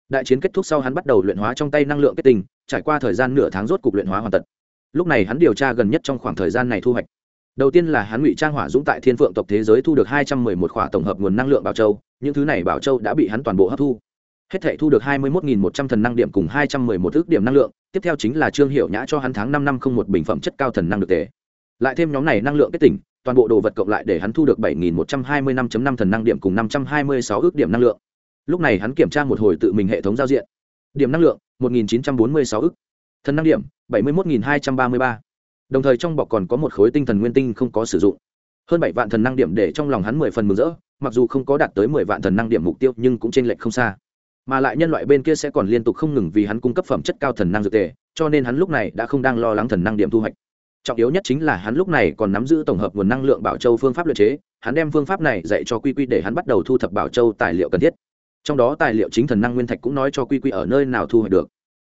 Đại chiến kết thúc sau hắn bắt đầu luyện hóa trong tay năng lượng kết tinh, trải qua thời gian nửa tháng rốt cục luyện hóa hoàn tật lúc này hắn điều tra gần nhất trong khoảng thời gian này thu hoạch. Đầu tiên là hắn ngụy trang hỏa dũng tại thiên phượng tộc thế giới thu được hai trăm mười một khỏa tổng hợp nguồn năng lượng bảo châu, những thứ này bảo châu đã bị hắn toàn bộ hấp thu. Hết thể thu được hai mươi một một trăm thần năng điểm cùng hai trăm mười một ước điểm năng lượng, tiếp theo chính là trương hiệu nhã cho hắn tháng năm năm không một bình phẩm chất cao thần năng được tề. Lại thêm nhóm này năng lượng kết tỉnh toàn bộ đồ vật cộng lại để hắn thu được bảy nghìn một trăm hai mươi năm năm thần năng điểm cùng năm trăm hai mươi sáu ước điểm năng lượng. Lúc này hắn kiểm tra một hồi tự mình hệ thống giao diện. Điểm năng lượng, một nghìn chín trăm bốn mươi sáu ước. Thần năng điểm, bảy mươi một hai trăm ba mươi ba. Đồng thời trong bọc còn có một khối tinh thần nguyên tinh không có sử dụng. Hơn 7 vạn thần năng điểm để trong lòng hắn mười phần mừng rỡ, mặc dù không có đạt tới mười vạn thần năng điểm mục tiêu, nhưng cũng trên lệch không xa. Mà lại nhân loại bên kia sẽ còn liên tục không ngừng vì hắn cung cấp phẩm chất cao thần năng dược tề, cho nên hắn lúc này đã không đang lo lắng thần năng điểm thu hoạch trọng yếu nhất chính là hắn lúc này còn nắm giữ tổng hợp nguồn năng lượng bảo châu phương pháp luyện chế, hắn đem phương pháp này dạy cho quy quy để hắn bắt đầu thu thập bảo châu tài liệu cần thiết. Trong đó tài liệu chính thần năng nguyên thạch cũng nói cho quy quy ở nơi nào thu hoạch được.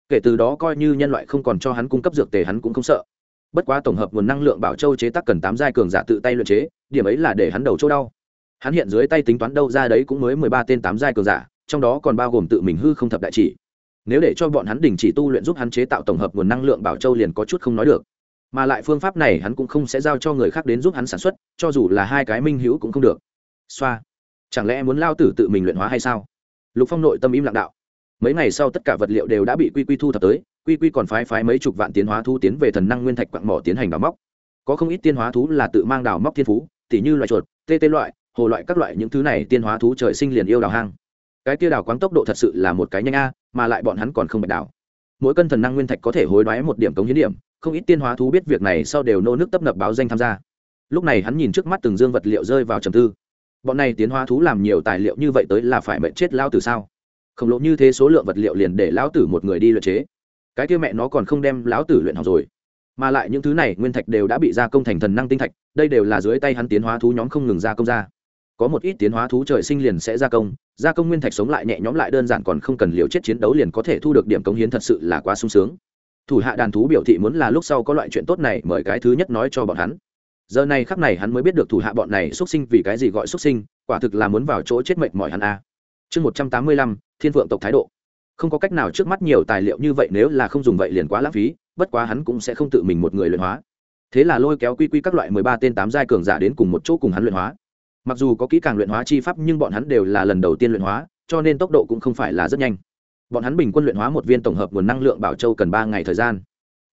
Kể từ đó coi như nhân loại không còn cho hắn cung cấp dược tề hắn cũng không sợ. Bất quá tổng hợp nguồn năng lượng bảo châu chế tác cần tám giai cường giả tự tay luyện chế, điểm ấy là để hắn đầu chỗ đau. Hắn hiện dưới tay tính toán đâu ra đấy cũng mới mười ba tên tám giai cường giả, trong đó còn bao gồm tự mình hư không thập đại chỉ. Nếu để cho bọn hắn đình chỉ tu luyện giúp hắn chế tạo tổng hợp nguồn năng lượng bảo châu liền có chút không nói được mà lại phương pháp này hắn cũng không sẽ giao cho người khác đến giúp hắn sản xuất, cho dù là hai cái minh hữu cũng không được. Xoa. Chẳng lẽ muốn lao tử tự mình luyện hóa hay sao? Lục phong nội tâm im lặng đạo. Mấy ngày sau tất cả vật liệu đều đã bị quy quy thu thập tới, quy quy còn phái phái mấy chục vạn tiến hóa thu tiến về thần năng nguyên thạch quặng mỏ tiến hành đào móc. Có không ít tiên hóa thú là tự mang đào móc thiên phú, tỉ như loại chuột, tê tê loại, hồ loại các loại những thứ này tiên hóa thú trời sinh liền yêu đào hang. Cái kia đào quáng tốc độ thật sự là một cái nhanh a, mà lại bọn hắn còn không bạch đào mỗi cân thần năng nguyên thạch có thể hối đoái một điểm cống hiến điểm, không ít tiên hóa thú biết việc này sau đều nô nước tấp nập báo danh tham gia. Lúc này hắn nhìn trước mắt từng dương vật liệu rơi vào trầm tư. Bọn này tiến hóa thú làm nhiều tài liệu như vậy tới là phải mệnh chết lao tử sao? Khổng lồ như thế số lượng vật liệu liền để lão tử một người đi luyện chế. Cái kia mẹ nó còn không đem lão tử luyện học rồi. Mà lại những thứ này nguyên thạch đều đã bị gia công thành thần năng tinh thạch, đây đều là dưới tay hắn tiến hóa thú nhóm không ngừng gia công ra có một ít tiến hóa thú trời sinh liền sẽ gia công gia công nguyên thạch sống lại nhẹ nhõm lại đơn giản còn không cần liều chết chiến đấu liền có thể thu được điểm cống hiến thật sự là quá sung sướng. Thủ hạ đàn thú biểu thị muốn là lúc sau có loại chuyện tốt này mời cái thứ nhất nói cho bọn hắn. Giờ này khắc này hắn mới biết được thủ hạ bọn này xuất sinh vì cái gì gọi xuất sinh, quả thực là muốn vào chỗ chết mệnh mọi hắn a. Chương một trăm tám mươi lăm, thiên vượng tộc thái độ. Không có cách nào trước mắt nhiều tài liệu như vậy nếu là không dùng vậy liền quá lãng phí, bất quá hắn cũng sẽ không tự mình một người luyện hóa. Thế là lôi kéo quy quy các loại mười ba tên tám giai cường giả đến cùng một chỗ cùng hắn luyện hóa mặc dù có kỹ càng luyện hóa chi pháp nhưng bọn hắn đều là lần đầu tiên luyện hóa, cho nên tốc độ cũng không phải là rất nhanh. Bọn hắn bình quân luyện hóa một viên tổng hợp nguồn năng lượng bảo châu cần ba ngày thời gian.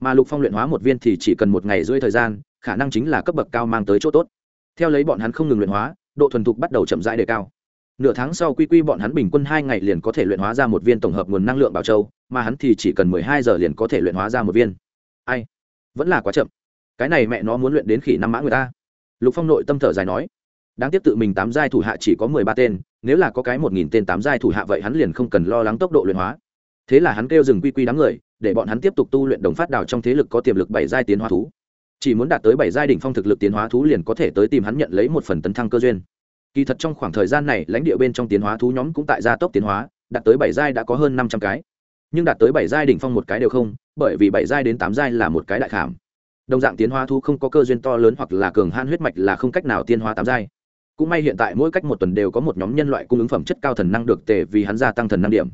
Mà lục phong luyện hóa một viên thì chỉ cần một ngày rưỡi thời gian, khả năng chính là cấp bậc cao mang tới chỗ tốt. Theo lấy bọn hắn không ngừng luyện hóa, độ thuần thục bắt đầu chậm rãi đề cao. Nửa tháng sau quy quy bọn hắn bình quân hai ngày liền có thể luyện hóa ra một viên tổng hợp nguồn năng lượng bảo châu, mà hắn thì chỉ cần mười hai giờ liền có thể luyện hóa ra một viên. Ai? Vẫn là quá chậm. Cái này mẹ nó muốn luyện đến khỉ năm mã người ta. Lục phong nội tâm thở dài nói đáng tiếc tự mình tám giai thủ hạ chỉ có mười ba tên, nếu là có cái một nghìn tên tám giai thủ hạ vậy hắn liền không cần lo lắng tốc độ luyện hóa. Thế là hắn kêu dừng quy quy đám người, để bọn hắn tiếp tục tu luyện đồng phát đào trong thế lực có tiềm lực bảy giai tiến hóa thú. Chỉ muốn đạt tới bảy giai đỉnh phong thực lực tiến hóa thú liền có thể tới tìm hắn nhận lấy một phần tấn thăng cơ duyên. Kỳ thật trong khoảng thời gian này, lãnh địa bên trong tiến hóa thú nhóm cũng tại gia tốc tiến hóa, đạt tới bảy giai đã có hơn năm trăm cái. Nhưng đạt tới bảy giai đỉnh phong một cái đều không, bởi vì bảy giai đến tám giai là một cái đại khảm. Đồng dạng tiến hóa thú không có cơ duyên to lớn hoặc là cường han huyết mạch là không cách nào tiến hóa tám giai cũng may hiện tại mỗi cách một tuần đều có một nhóm nhân loại cung ứng phẩm chất cao thần năng được tề vì hắn gia tăng thần năng điểm.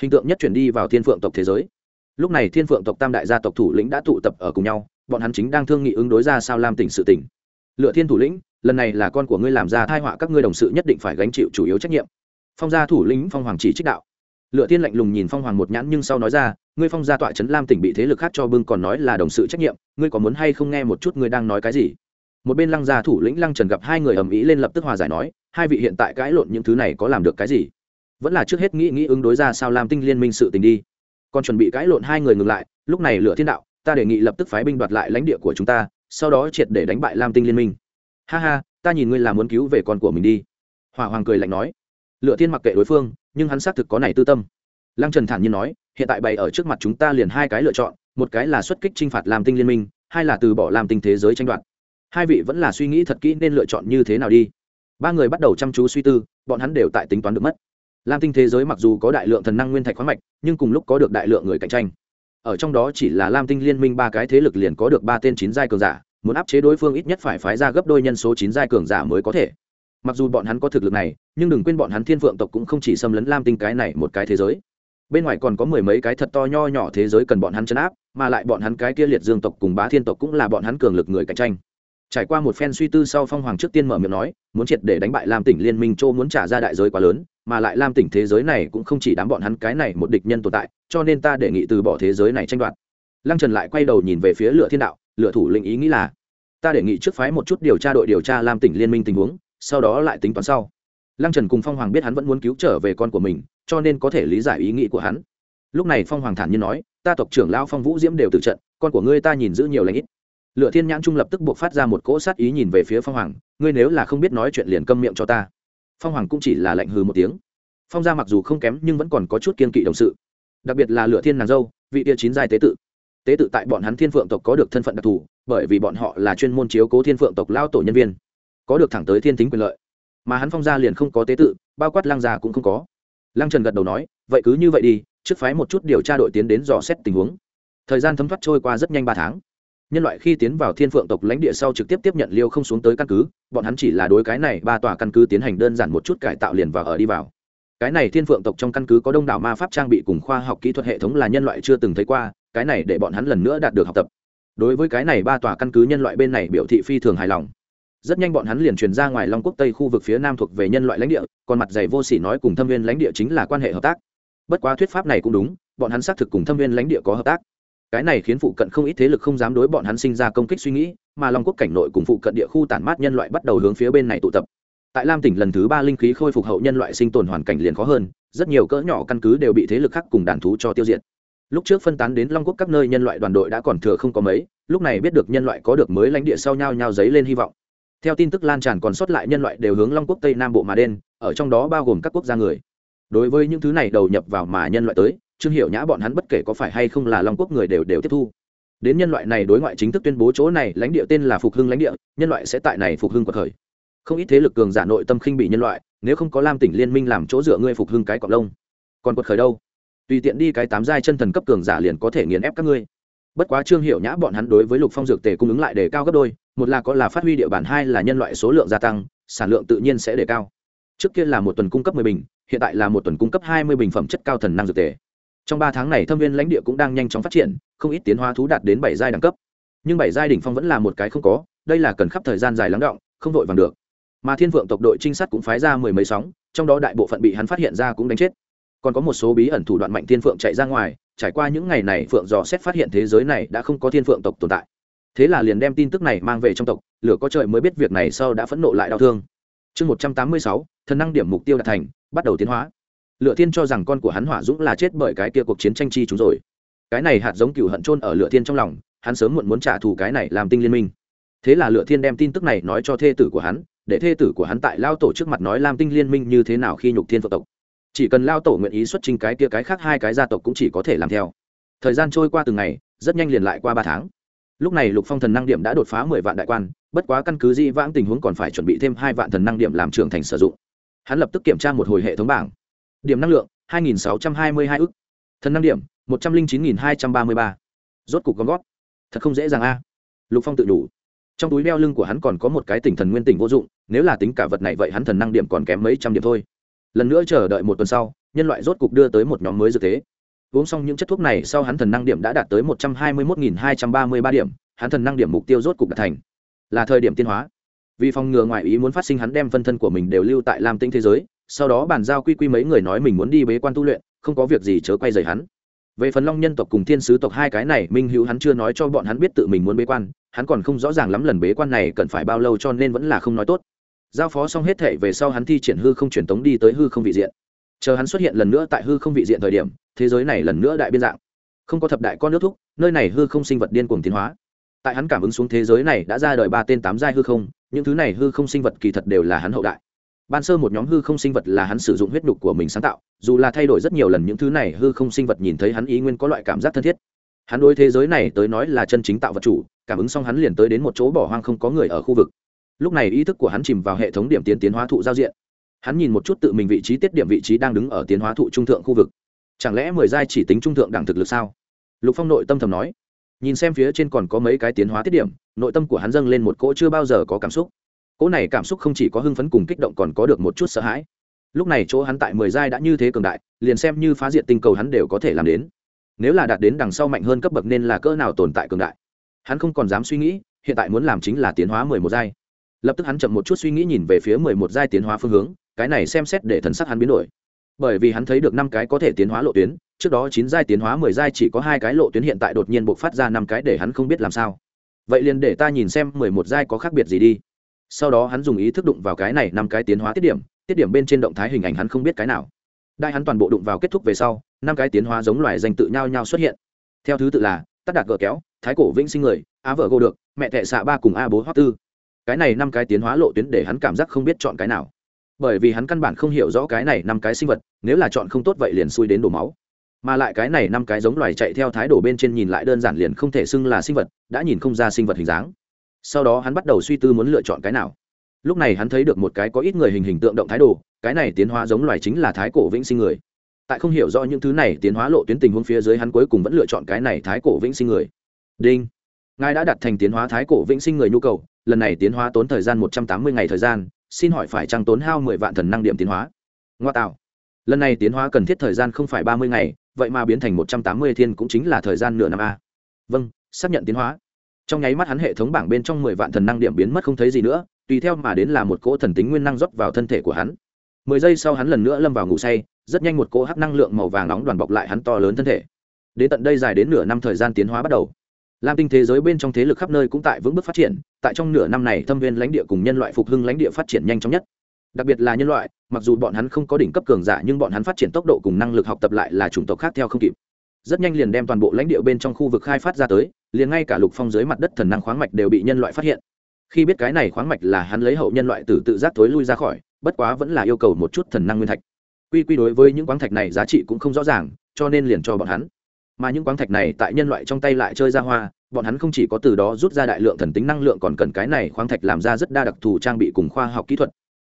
Hình tượng nhất chuyển đi vào thiên phượng tộc thế giới. Lúc này thiên phượng tộc tam đại gia tộc thủ lĩnh đã tụ tập ở cùng nhau, bọn hắn chính đang thương nghị ứng đối ra sao lam tỉnh sự tỉnh lựa thiên thủ lĩnh, lần này là con của ngươi làm ra thai họa các ngươi đồng sự nhất định phải gánh chịu chủ yếu trách nhiệm. Phong gia thủ lĩnh phong hoàng chỉ trích đạo. Lựa thiên lạnh lùng nhìn phong hoàng một nhãn nhưng sau nói ra, ngươi phong gia tọa trấn lam tỉnh bị thế lực khác cho bưng còn nói là đồng sự trách nhiệm, ngươi có muốn hay không nghe một chút ngươi đang nói cái gì? Một bên lăng gia thủ lĩnh lăng trần gặp hai người ầm ĩ lên lập tức hòa giải nói, hai vị hiện tại cãi lộn những thứ này có làm được cái gì? Vẫn là trước hết nghĩ nghĩ ứng đối ra sao lam tinh liên minh sự tình đi. Còn chuẩn bị cãi lộn hai người ngừng lại, lúc này lửa thiên đạo, ta đề nghị lập tức phái binh đoạt lại lãnh địa của chúng ta, sau đó triệt để đánh bại lam tinh liên minh. Ha ha, ta nhìn ngươi là muốn cứu về con của mình đi. Hỏa hoàng cười lạnh nói. Lựa thiên mặc kệ đối phương, nhưng hắn xác thực có này tư tâm. Lăng trần thản nhiên nói, hiện tại bày ở trước mặt chúng ta liền hai cái lựa chọn, một cái là xuất kích t r i n h phạt lam tinh liên minh, hai là từ bỏ lam tinh thế giới tranh đoạt hai vị vẫn là suy nghĩ thật kỹ nên lựa chọn như thế nào đi. Ba người bắt đầu chăm chú suy tư, bọn hắn đều tại tính toán được mất. Lam tinh thế giới mặc dù có đại lượng thần năng nguyên thạch khoáng mạch, nhưng cùng lúc có được đại lượng người cạnh tranh. Ở trong đó chỉ là lam tinh liên minh ba cái thế lực liền có được ba tên chín giai cường giả, muốn áp chế đối phương ít nhất phải phái ra gấp đôi nhân số chín giai cường giả mới có thể. Mặc dù bọn hắn có thực lực này, nhưng đừng quên bọn hắn thiên phượng tộc cũng không chỉ xâm lấn lam tinh cái này một cái thế giới. Bên ngoài còn có mười mấy cái thật to nho nhỏ thế giới cần bọn hắn chấn áp, mà lại bọn hắn cái kia liệt dương tộc cùng bá thiên tộc cũng là bọn hắn cường lực người cạnh tranh trải qua một phen suy tư sau phong hoàng trước tiên mở miệng nói, muốn triệt để đánh bại lam tỉnh liên minh châu muốn trả ra đại giới quá lớn, mà lại lam tỉnh thế giới này cũng không chỉ đám bọn hắn cái này một địch nhân tồn tại, cho nên ta đề nghị từ bỏ thế giới này tranh đoạt. Lăng trần lại quay đầu nhìn về phía lựa thiên đạo, lựa thủ lĩnh ý nghĩ là, ta đề nghị trước phái một chút điều tra đội điều tra lam tỉnh liên minh tình huống, sau đó lại tính toán sau. Lăng trần cùng phong hoàng biết hắn vẫn muốn cứu trở về con của mình, cho nên có thể lý giải ý nghĩ của hắn. Lúc này phong hoàng thản nhiên nói, ta tộc trưởng lao phong vũ diễm đều từ trận, con của ngươi ta nhìn giữ nhiều lãnh ít lựa thiên nhãn trung lập tức buộc phát ra một cỗ sát ý nhìn về phía phong hoàng, ngươi nếu là không biết nói chuyện liền câm miệng cho ta. Phong hoàng cũng chỉ là lạnh hừ một tiếng. Phong gia mặc dù không kém nhưng vẫn còn có chút kiên kỵ đồng sự. Đặc biệt là lựa thiên nàng dâu, vị tia chín giai tế tự. Tế tự tại bọn hắn thiên phượng tộc có được thân phận đặc thù, bởi vì bọn họ là chuyên môn chiếu cố thiên phượng tộc lao tổ nhân viên. Có được thẳng tới thiên tính quyền lợi. Mà hắn phong gia liền không có tế tự, bao quát lăng gia cũng không có. Lăng trần gật đầu nói, vậy cứ như vậy đi, trước phái một chút điều tra đội tiến đến dò xét tình huống. Thời gian thấm thoát trôi qua rất nhanh ba tháng nhân loại khi tiến vào thiên phượng tộc lãnh địa sau trực tiếp tiếp nhận liêu không xuống tới căn cứ, bọn hắn chỉ là đối cái này ba tòa căn cứ tiến hành đơn giản một chút cải tạo liền và ở đi vào. Cái này thiên phượng tộc trong căn cứ có đông đảo ma pháp trang bị cùng khoa học kỹ thuật hệ thống là nhân loại chưa từng thấy qua, cái này để bọn hắn lần nữa đạt được học tập. Đối với cái này ba tòa căn cứ nhân loại bên này biểu thị phi thường hài lòng. Rất nhanh bọn hắn liền truyền ra ngoài long quốc tây khu vực phía nam thuộc về nhân loại lãnh địa, còn mặt dày vô sỉ nói cùng thâm viên lãnh địa chính là quan hệ hợp tác. Bất quá thuyết pháp này cũng đúng, bọn hắn xác thực cùng thâm viên lãnh địa có hợp tác cái này khiến phụ cận không ít thế lực không dám đối bọn hắn sinh ra công kích suy nghĩ, mà long quốc cảnh nội cùng phụ cận địa khu tản mát nhân loại bắt đầu hướng phía bên này tụ tập. Tại lam tỉnh lần thứ ba linh khí khôi phục hậu nhân loại sinh tồn hoàn cảnh liền khó hơn, rất nhiều cỡ nhỏ căn cứ đều bị thế lực khác cùng đàn thú cho tiêu diệt. Lúc trước phân tán đến long quốc các nơi nhân loại đoàn đội đã còn thừa không có mấy, lúc này biết được nhân loại có được mới lãnh địa sau nhau nhau giấy lên hy vọng. Theo tin tức lan tràn còn sót lại nhân loại đều hướng long quốc tây nam bộ mà đen ở trong đó bao gồm các quốc gia người. Đối với những thứ này đầu nhập vào mà nhân loại tới trương hiểu nhã bọn hắn bất kể có phải hay không là long quốc người đều đều tiếp thu. Đến nhân loại này đối ngoại chính thức tuyên bố chỗ này, lãnh địa tên là phục hưng lãnh địa, nhân loại sẽ tại này phục hưng quật khởi. Không ít thế lực cường giả nội tâm khinh bị nhân loại, nếu không có lam tỉnh liên minh làm chỗ dựa ngươi phục hưng cái cọc lông. Còn quật khởi đâu? Tùy tiện đi cái tám giai chân thần cấp cường giả liền có thể nghiền ép các ngươi. Bất quá trương hiểu nhã bọn hắn đối với lục phong dược tề cung ứng lại đề cao gấp đôi, một là có là phát huy địa bàn, hai là nhân loại số lượng gia tăng, sản lượng tự nhiên sẽ đề cao. Trước kia là một tuần cung cấp mười bình, hiện tại là một tuần cung cấp hai mươi bình phẩm chất cao thần năng dược tề trong ba tháng này thâm viên lãnh địa cũng đang nhanh chóng phát triển, không ít tiến hóa thú đạt đến bảy giai đẳng cấp. Nhưng bảy giai đỉnh phong vẫn là một cái không có, đây là cần khắp thời gian dài lắng động, không vội vàng được. Mà thiên vượng tộc đội trinh sát cũng phái ra mười mấy sóng, trong đó đại bộ phận bị hắn phát hiện ra cũng đánh chết. Còn có một số bí ẩn thủ đoạn mạnh thiên phượng chạy ra ngoài, trải qua những ngày này phượng dò xét phát hiện thế giới này đã không có thiên phượng tộc tồn tại. Thế là liền đem tin tức này mang về trong tộc, lửa có trời mới biết việc này sau đã phẫn nộ lại đau thương. Chương một trăm tám mươi sáu, thần năng điểm mục tiêu đạt thành, bắt đầu tiến hóa lựa thiên cho rằng con của hắn hỏa dũng là chết bởi cái kia cuộc chiến tranh chi chúng rồi. Cái này hạt giống cựu hận trôn ở lựa thiên trong lòng, hắn sớm muộn muốn trả thù cái này làm tinh liên minh. Thế là lựa thiên đem tin tức này nói cho thê tử của hắn, để thê tử của hắn tại lao tổ trước mặt nói lam tinh liên minh như thế nào khi nhục thiên phượng tộc. Chỉ cần lao tổ nguyện ý xuất trình cái kia cái khác hai cái gia tộc cũng chỉ có thể làm theo. Thời gian trôi qua từng ngày, rất nhanh liền lại qua ba tháng. Lúc này lục phong thần năng điểm đã đột phá mười vạn đại quan, bất quá căn cứ di vãng tình huống còn phải chuẩn bị thêm hai vạn thần năng điểm làm trưởng thành sử dụng. Hắn lập tức kiểm tra một hồi hệ thống bảng điểm năng lượng, hai nghìn sáu trăm hai mươi hai ức. Thần năng điểm, một trăm linh chín nghìn hai trăm ba mươi ba. Rốt cục gom gót thật không dễ dàng a. Lục phong tự đủ. Trong túi đeo lưng của hắn còn có một cái tỉnh thần nguyên tỉnh vô dụng, nếu là tính cả vật này vậy hắn thần năng điểm còn kém mấy trăm điểm thôi. Lần nữa chờ đợi một tuần sau, nhân loại rốt cục đưa tới một nhóm mới dược tế uống xong những chất thuốc này sau hắn thần năng điểm đã đạt tới một trăm hai mươi một hai trăm ba mươi ba điểm, hắn thần năng điểm mục tiêu rốt cục đạt thành. Là thời điểm tiên hóa. Vì phòng ngừa ngoại ý muốn phát sinh hắn đem phân thân của mình đều lưu tại lam tinh thế giới sau đó bàn giao quy quy mấy người nói mình muốn đi bế quan tu luyện, không có việc gì chớ quay rời hắn. Về phần long nhân tộc cùng thiên sứ tộc hai cái này, minh hữu hắn chưa nói cho bọn hắn biết tự mình muốn bế quan, hắn còn không rõ ràng lắm lần bế quan này cần phải bao lâu cho nên vẫn là không nói tốt. Giao phó xong hết thể về sau hắn thi triển hư không truyền tống đi tới hư không vị diện. Chờ hắn xuất hiện lần nữa tại hư không vị diện thời điểm, thế giới này lần nữa đại biên dạng. Không có thập đại con nước thúc, nơi này hư không sinh vật điên cuồng tiến hóa. Tại hắn cảm ứng xuống thế giới này đã ra đời ba tên tám giai hư không, những thứ này hư không sinh vật kỳ thật đều là hắn hậu đại ban sơ một nhóm hư không sinh vật là hắn sử dụng huyết nhục của mình sáng tạo, dù là thay đổi rất nhiều lần những thứ này, hư không sinh vật nhìn thấy hắn ý nguyên có loại cảm giác thân thiết. Hắn đối thế giới này tới nói là chân chính tạo vật chủ, cảm ứng xong hắn liền tới đến một chỗ bỏ hoang không có người ở khu vực. Lúc này ý thức của hắn chìm vào hệ thống điểm tiến tiến hóa thụ giao diện. Hắn nhìn một chút tự mình vị trí tiết điểm vị trí đang đứng ở tiến hóa thụ trung thượng khu vực. Chẳng lẽ mười giai chỉ tính trung thượng đẳng thực lực sao? Lục phong nội tâm thầm nói. Nhìn xem phía trên còn có mấy cái tiến hóa tiết điểm, nội tâm của hắn dâng lên một cỗ chưa bao giờ có cảm xúc cỗ này cảm xúc không chỉ có hưng phấn cùng kích động còn có được một chút sợ hãi. Lúc này chỗ hắn tại mười giai đã như thế cường đại, liền xem như phá diện tinh cầu hắn đều có thể làm đến. Nếu là đạt đến đằng sau mạnh hơn cấp bậc nên là cỡ nào tồn tại cường đại. Hắn không còn dám suy nghĩ, hiện tại muốn làm chính là tiến hóa mười một giai. Lập tức hắn chậm một chút suy nghĩ nhìn về phía mười một giai tiến hóa phương hướng, cái này xem xét để thần sắc hắn biến đổi. Bởi vì hắn thấy được năm cái có thể tiến hóa lộ tuyến, trước đó chín giai tiến hóa mười giai chỉ có hai cái lộ tuyến hiện tại đột nhiên buộc phát ra năm cái để hắn không biết làm sao. Vậy liền để ta nhìn xem mười một giai có khác biệt gì đi sau đó hắn dùng ý thức đụng vào cái này năm cái tiến hóa tiết điểm tiết điểm bên trên động thái hình ảnh hắn không biết cái nào. Đại hắn toàn bộ đụng vào kết thúc về sau, năm cái tiến hóa giống loài danh tự nhau nhau xuất hiện. Theo thứ tự là tắt đạt gỡ kéo, thái cổ vĩnh sinh người, á vợ gô được, mẹ tệ xạ ba cùng a bố hoắc tư. Cái này năm cái tiến hóa lộ tuyến để hắn cảm giác không biết chọn cái nào. Bởi vì hắn căn bản không hiểu rõ cái này năm cái sinh vật, nếu là chọn không tốt vậy liền xui đến đổ máu. Mà lại cái này năm cái giống loài chạy theo thái độ bên trên nhìn lại đơn giản liền không thể xưng là sinh vật, đã nhìn không ra sinh vật hình dáng sau đó hắn bắt đầu suy tư muốn lựa chọn cái nào. Lúc này hắn thấy được một cái có ít người hình hình tượng động thái đồ, cái này tiến hóa giống loài chính là thái cổ vĩnh sinh người. Tại không hiểu rõ những thứ này tiến hóa lộ tuyến tình huống phía dưới hắn cuối cùng vẫn lựa chọn cái này thái cổ vĩnh sinh người. Đinh. Ngài đã đặt thành tiến hóa thái cổ vĩnh sinh người nhu cầu lần này tiến hóa tốn thời gian một trăm tám mươi ngày thời gian xin hỏi phải trăng tốn hao mười vạn thần năng điểm tiến hóa. Ngoa tạo. Lần này tiến hóa cần thiết thời gian không phải ba mươi ngày vậy mà biến thành một trăm tám mươi thiên cũng chính là thời gian nửa năm a. Vâng xác nhận tiến hóa trong nháy mắt hắn hệ thống bảng bên trong mười vạn thần năng điểm biến mất không thấy gì nữa, tùy theo mà đến là một cỗ thần tính nguyên năng rót vào thân thể của hắn. Mười giây sau hắn lần nữa lâm vào ngủ say, rất nhanh một cỗ hắc năng lượng màu vàng nóng đoàn bọc lại hắn to lớn thân thể. Đến tận đây dài đến nửa năm thời gian tiến hóa bắt đầu. Lam tinh thế giới bên trong thế lực khắp nơi cũng tại vững bước phát triển, tại trong nửa năm này thâm viên lãnh địa cùng nhân loại phục hưng lãnh địa phát triển nhanh chóng nhất. Đặc biệt là nhân loại, mặc dù bọn hắn không có đỉnh cấp cường giả nhưng bọn hắn phát triển tốc độ cùng năng lực học tập lại là chủng tộc khác theo không kịp. Rất nhanh liền đem toàn bộ lãnh địa bên trong khu vực khai phát ra tới liền ngay cả lục phong dưới mặt đất thần năng khoáng mạch đều bị nhân loại phát hiện. Khi biết cái này khoáng mạch là hắn lấy hậu nhân loại từ tự giác thối lui ra khỏi, bất quá vẫn là yêu cầu một chút thần năng nguyên thạch. Quy quy đối với những khoáng thạch này giá trị cũng không rõ ràng, cho nên liền cho bọn hắn. Mà những khoáng thạch này tại nhân loại trong tay lại chơi ra hoa, bọn hắn không chỉ có từ đó rút ra đại lượng thần tính năng lượng còn cần cái này khoáng thạch làm ra rất đa đặc thù trang bị cùng khoa học kỹ thuật.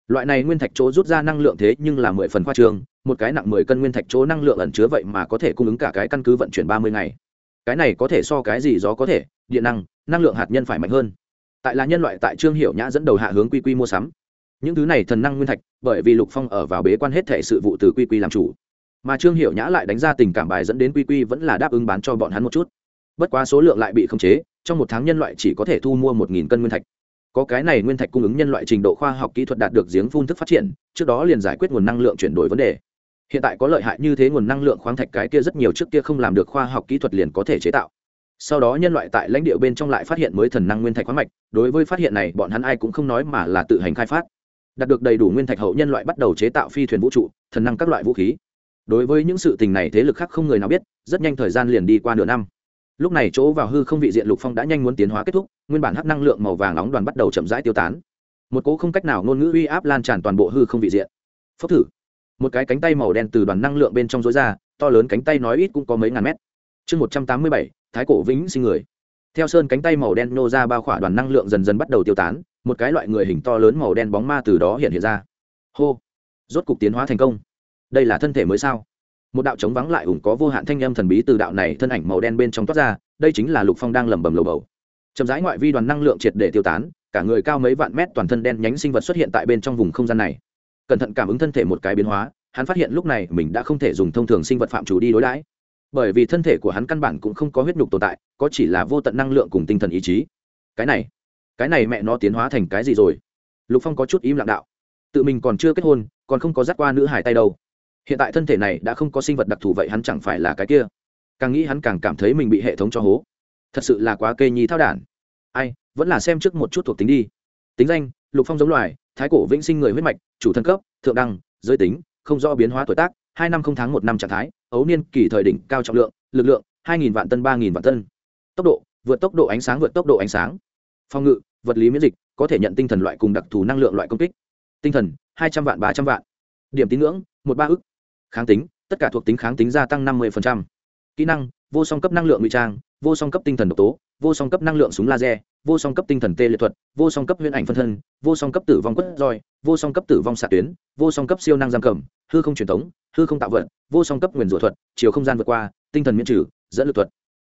Loại này nguyên thạch chỗ rút ra năng lượng thế nhưng là mười phần khoa trường một cái nặng mười cân nguyên thạch chỗ năng lượng ẩn chứa vậy mà có thể cung ứng cả cái căn cứ vận chuyển ba mươi ngày cái này có thể so cái gì gió có thể, điện năng năng lượng hạt nhân phải mạnh hơn. Tại là nhân loại tại trương hiệu nhã dẫn đầu hạ hướng quy quy mua sắm. Những thứ này thần năng nguyên thạch, bởi vì lục phong ở vào bế quan hết thể sự vụ từ quy quy làm chủ. Mà trương hiệu nhã lại đánh ra tình cảm bài dẫn đến quy quy vẫn là đáp ứng bán cho bọn hắn một chút. Bất quá số lượng lại bị khống chế, trong một tháng nhân loại chỉ có thể thu mua một nghìn cân nguyên thạch. Có cái này nguyên thạch cung ứng nhân loại trình độ khoa học kỹ thuật đạt được giếng phun thức phát triển, trước đó liền giải quyết nguồn năng lượng chuyển đổi vấn đề hiện tại có lợi hại như thế nguồn năng lượng khoáng thạch cái kia rất nhiều trước kia không làm được khoa học kỹ thuật liền có thể chế tạo. Sau đó nhân loại tại lãnh địa bên trong lại phát hiện mới thần năng nguyên thạch khoáng mạch, đối với phát hiện này bọn hắn ai cũng không nói mà là tự hành khai phát. Đạt được đầy đủ nguyên thạch hậu nhân loại bắt đầu chế tạo phi thuyền vũ trụ, thần năng các loại vũ khí. Đối với những sự tình này thế lực khác không người nào biết, rất nhanh thời gian liền đi qua nửa năm. Lúc này chỗ vào hư không vị diện lục phong đã nhanh muốn tiến hóa kết thúc, nguyên bản hắc năng lượng màu vàng nóng đoàn bắt đầu chậm rãi tiêu tán. Một cỗ không cách nào ngôn ngữ uy áp lan tràn toàn bộ hư không vị diện. Phốc thử một cái cánh tay màu đen từ đoàn năng lượng bên trong rối ra, to lớn cánh tay nói ít cũng có mấy ngàn mét. Chương một trăm tám mươi bảy, thái cổ vĩnh sinh người. Theo sơn cánh tay màu đen nô ra bao khỏa đoàn năng lượng dần dần bắt đầu tiêu tán, một cái loại người hình to lớn màu đen bóng ma từ đó hiện hiện ra. Hô! Rốt cục tiến hóa thành công. Đây là thân thể mới sao? Một đạo trống vắng lại ủng có vô hạn thanh âm thần bí từ đạo này thân ảnh màu đen bên trong toát ra, đây chính là lục phong đang lẩm bẩm lầu bầu. Chậm rãi ngoại vi đoàn năng lượng triệt để tiêu tán, cả người cao mấy vạn mét toàn thân đen nhánh sinh vật xuất hiện tại bên trong vùng không gian này cẩn thận cảm ứng thân thể một cái biến hóa, hắn phát hiện lúc này mình đã không thể dùng thông thường sinh vật phạm chủ đi đối đãi. Bởi vì thân thể của hắn căn bản cũng không có huyết nhục tồn tại, có chỉ là vô tận năng lượng cùng tinh thần ý chí. Cái này cái này mẹ nó tiến hóa thành cái gì rồi? Lục phong có chút im lặng đạo. Tự mình còn chưa kết hôn, còn không có dắt qua nữ hải tay đâu. Hiện tại thân thể này đã không có sinh vật đặc thù vậy hắn chẳng phải là cái kia. Càng nghĩ hắn càng cảm thấy mình bị hệ thống cho hố. Thật sự là quá kê nhi thao đản. Ai, vẫn là xem trước một chút thuộc tính đi. Tính danh, lục phong giống loài thái cổ vĩnh sinh người huyết mạch, chủ thân cấp, thượng đăng giới tính, không do biến hóa tuổi tác, hai năm không tháng một năm trạng thái, ấu niên kỳ thời đỉnh, cao trọng lượng, lực lượng, hai nghìn vạn tân, ba nghìn vạn tân. Tốc độ, vượt tốc độ ánh sáng vượt tốc độ ánh sáng. Phòng ngự, vật lý miễn dịch, có thể nhận tinh thần loại cùng đặc thù năng lượng loại công kích. Tinh thần, hai trăm vạn, ba trăm vạn. Điểm tín ngưỡng, một ba ức. Kháng tính, tất cả thuộc tính kháng tính gia tăng năm mươi kỹ năng, vô song cấp năng lượng ngụy trang, vô song cấp tinh thần độc tố, vô song cấp năng lượng súng laser vô song cấp tinh thần tê liệt thuật, vô song cấp huyễn ảnh phân thân, vô song cấp tử vong quất roi, vô song cấp tử vong xạ tuyến, vô song cấp siêu năng giam cầm, hư không truyền thống, hư không tạo vận vô song cấp nguyền rủa thuật, chiều không gian vượt qua, tinh thần miễn trừ, dẫn lực thuật.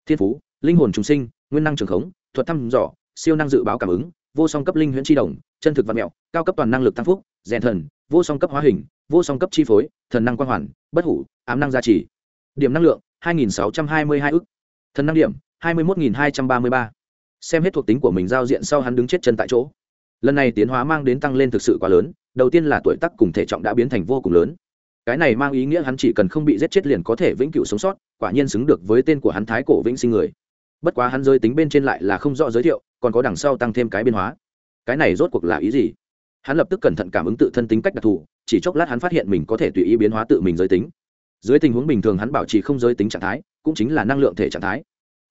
Thiên phú, linh hồn trùng sinh, nguyên năng trường khống, thuật thăm dò, siêu năng dự báo cảm ứng, vô song cấp linh huyễn tri đồng chân thực văn mẹo, cao cấp toàn năng lực tăng phúc, rèn thần, vô song cấp hóa hình, vô song cấp chi phối, thần năng quang hoàn, bất hủ, ám năng gia trì. Điểm năng lượng 2.622 ức. Thần năng điểm 21.233 xem hết thuộc tính của mình giao diện sau hắn đứng chết chân tại chỗ. Lần này tiến hóa mang đến tăng lên thực sự quá lớn, đầu tiên là tuổi tác cùng thể trọng đã biến thành vô cùng lớn. Cái này mang ý nghĩa hắn chỉ cần không bị giết chết liền có thể vĩnh cửu sống sót, quả nhiên xứng được với tên của hắn thái cổ vĩnh sinh người. Bất quá hắn rơi tính bên trên lại là không rõ giới thiệu, còn có đằng sau tăng thêm cái biên hóa. Cái này rốt cuộc là ý gì? Hắn lập tức cẩn thận cảm ứng tự thân tính cách đặc thù, chỉ chốc lát hắn phát hiện mình có thể tùy ý biến hóa tự mình giới tính. Dưới tình huống bình thường hắn bảo trì không giới tính trạng thái, cũng chính là năng lượng thể trạng thái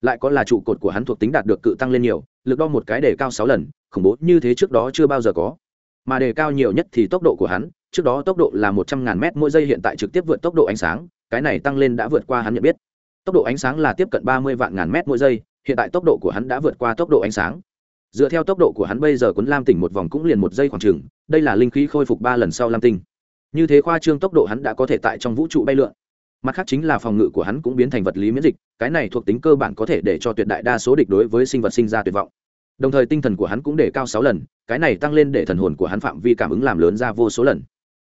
lại có là trụ cột của hắn thuộc tính đạt được cự tăng lên nhiều, lực đo một cái đề cao sáu lần, khủng bố như thế trước đó chưa bao giờ có. Mà đề cao nhiều nhất thì tốc độ của hắn, trước đó tốc độ là một trăm ngàn m mỗi giây hiện tại trực tiếp vượt tốc độ ánh sáng, cái này tăng lên đã vượt qua hắn nhận biết. Tốc độ ánh sáng là tiếp cận ba mươi vạn ngàn mét mỗi giây, hiện tại tốc độ của hắn đã vượt qua tốc độ ánh sáng. Dựa theo tốc độ của hắn bây giờ cuốn lam tỉnh một vòng cũng liền một giây khoảng chừng, đây là linh khí khôi phục ba lần sau lam tinh. Như thế khoa trương tốc độ hắn đã có thể tại trong vũ trụ bay lượn mặt khác chính là phòng ngự của hắn cũng biến thành vật lý miễn dịch, cái này thuộc tính cơ bản có thể để cho tuyệt đại đa số địch đối với sinh vật sinh ra tuyệt vọng. Đồng thời tinh thần của hắn cũng để cao sáu lần, cái này tăng lên để thần hồn của hắn phạm vi cảm ứng làm lớn ra vô số lần.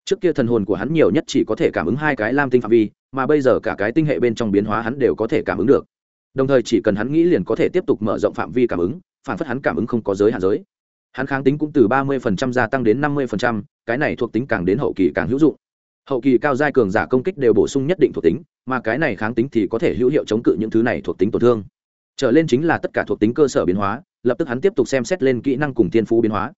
Trước kia thần hồn của hắn nhiều nhất chỉ có thể cảm ứng hai cái lam tinh phạm vi, mà bây giờ cả cái tinh hệ bên trong biến hóa hắn đều có thể cảm ứng được. Đồng thời chỉ cần hắn nghĩ liền có thể tiếp tục mở rộng phạm vi cảm ứng, phản phất hắn cảm ứng không có giới hạn giới. Hắn kháng tính cũng từ ba mươi gia tăng đến năm mươi cái này thuộc tính càng đến hậu kỳ càng hữu dụng hậu kỳ cao giai cường giả công kích đều bổ sung nhất định thuộc tính, mà cái này kháng tính thì có thể hữu hiệu chống cự những thứ này thuộc tính tổn thương. Trở lên chính là tất cả thuộc tính cơ sở biến hóa, lập tức hắn tiếp tục xem xét lên kỹ năng cùng thiên phú biến hóa.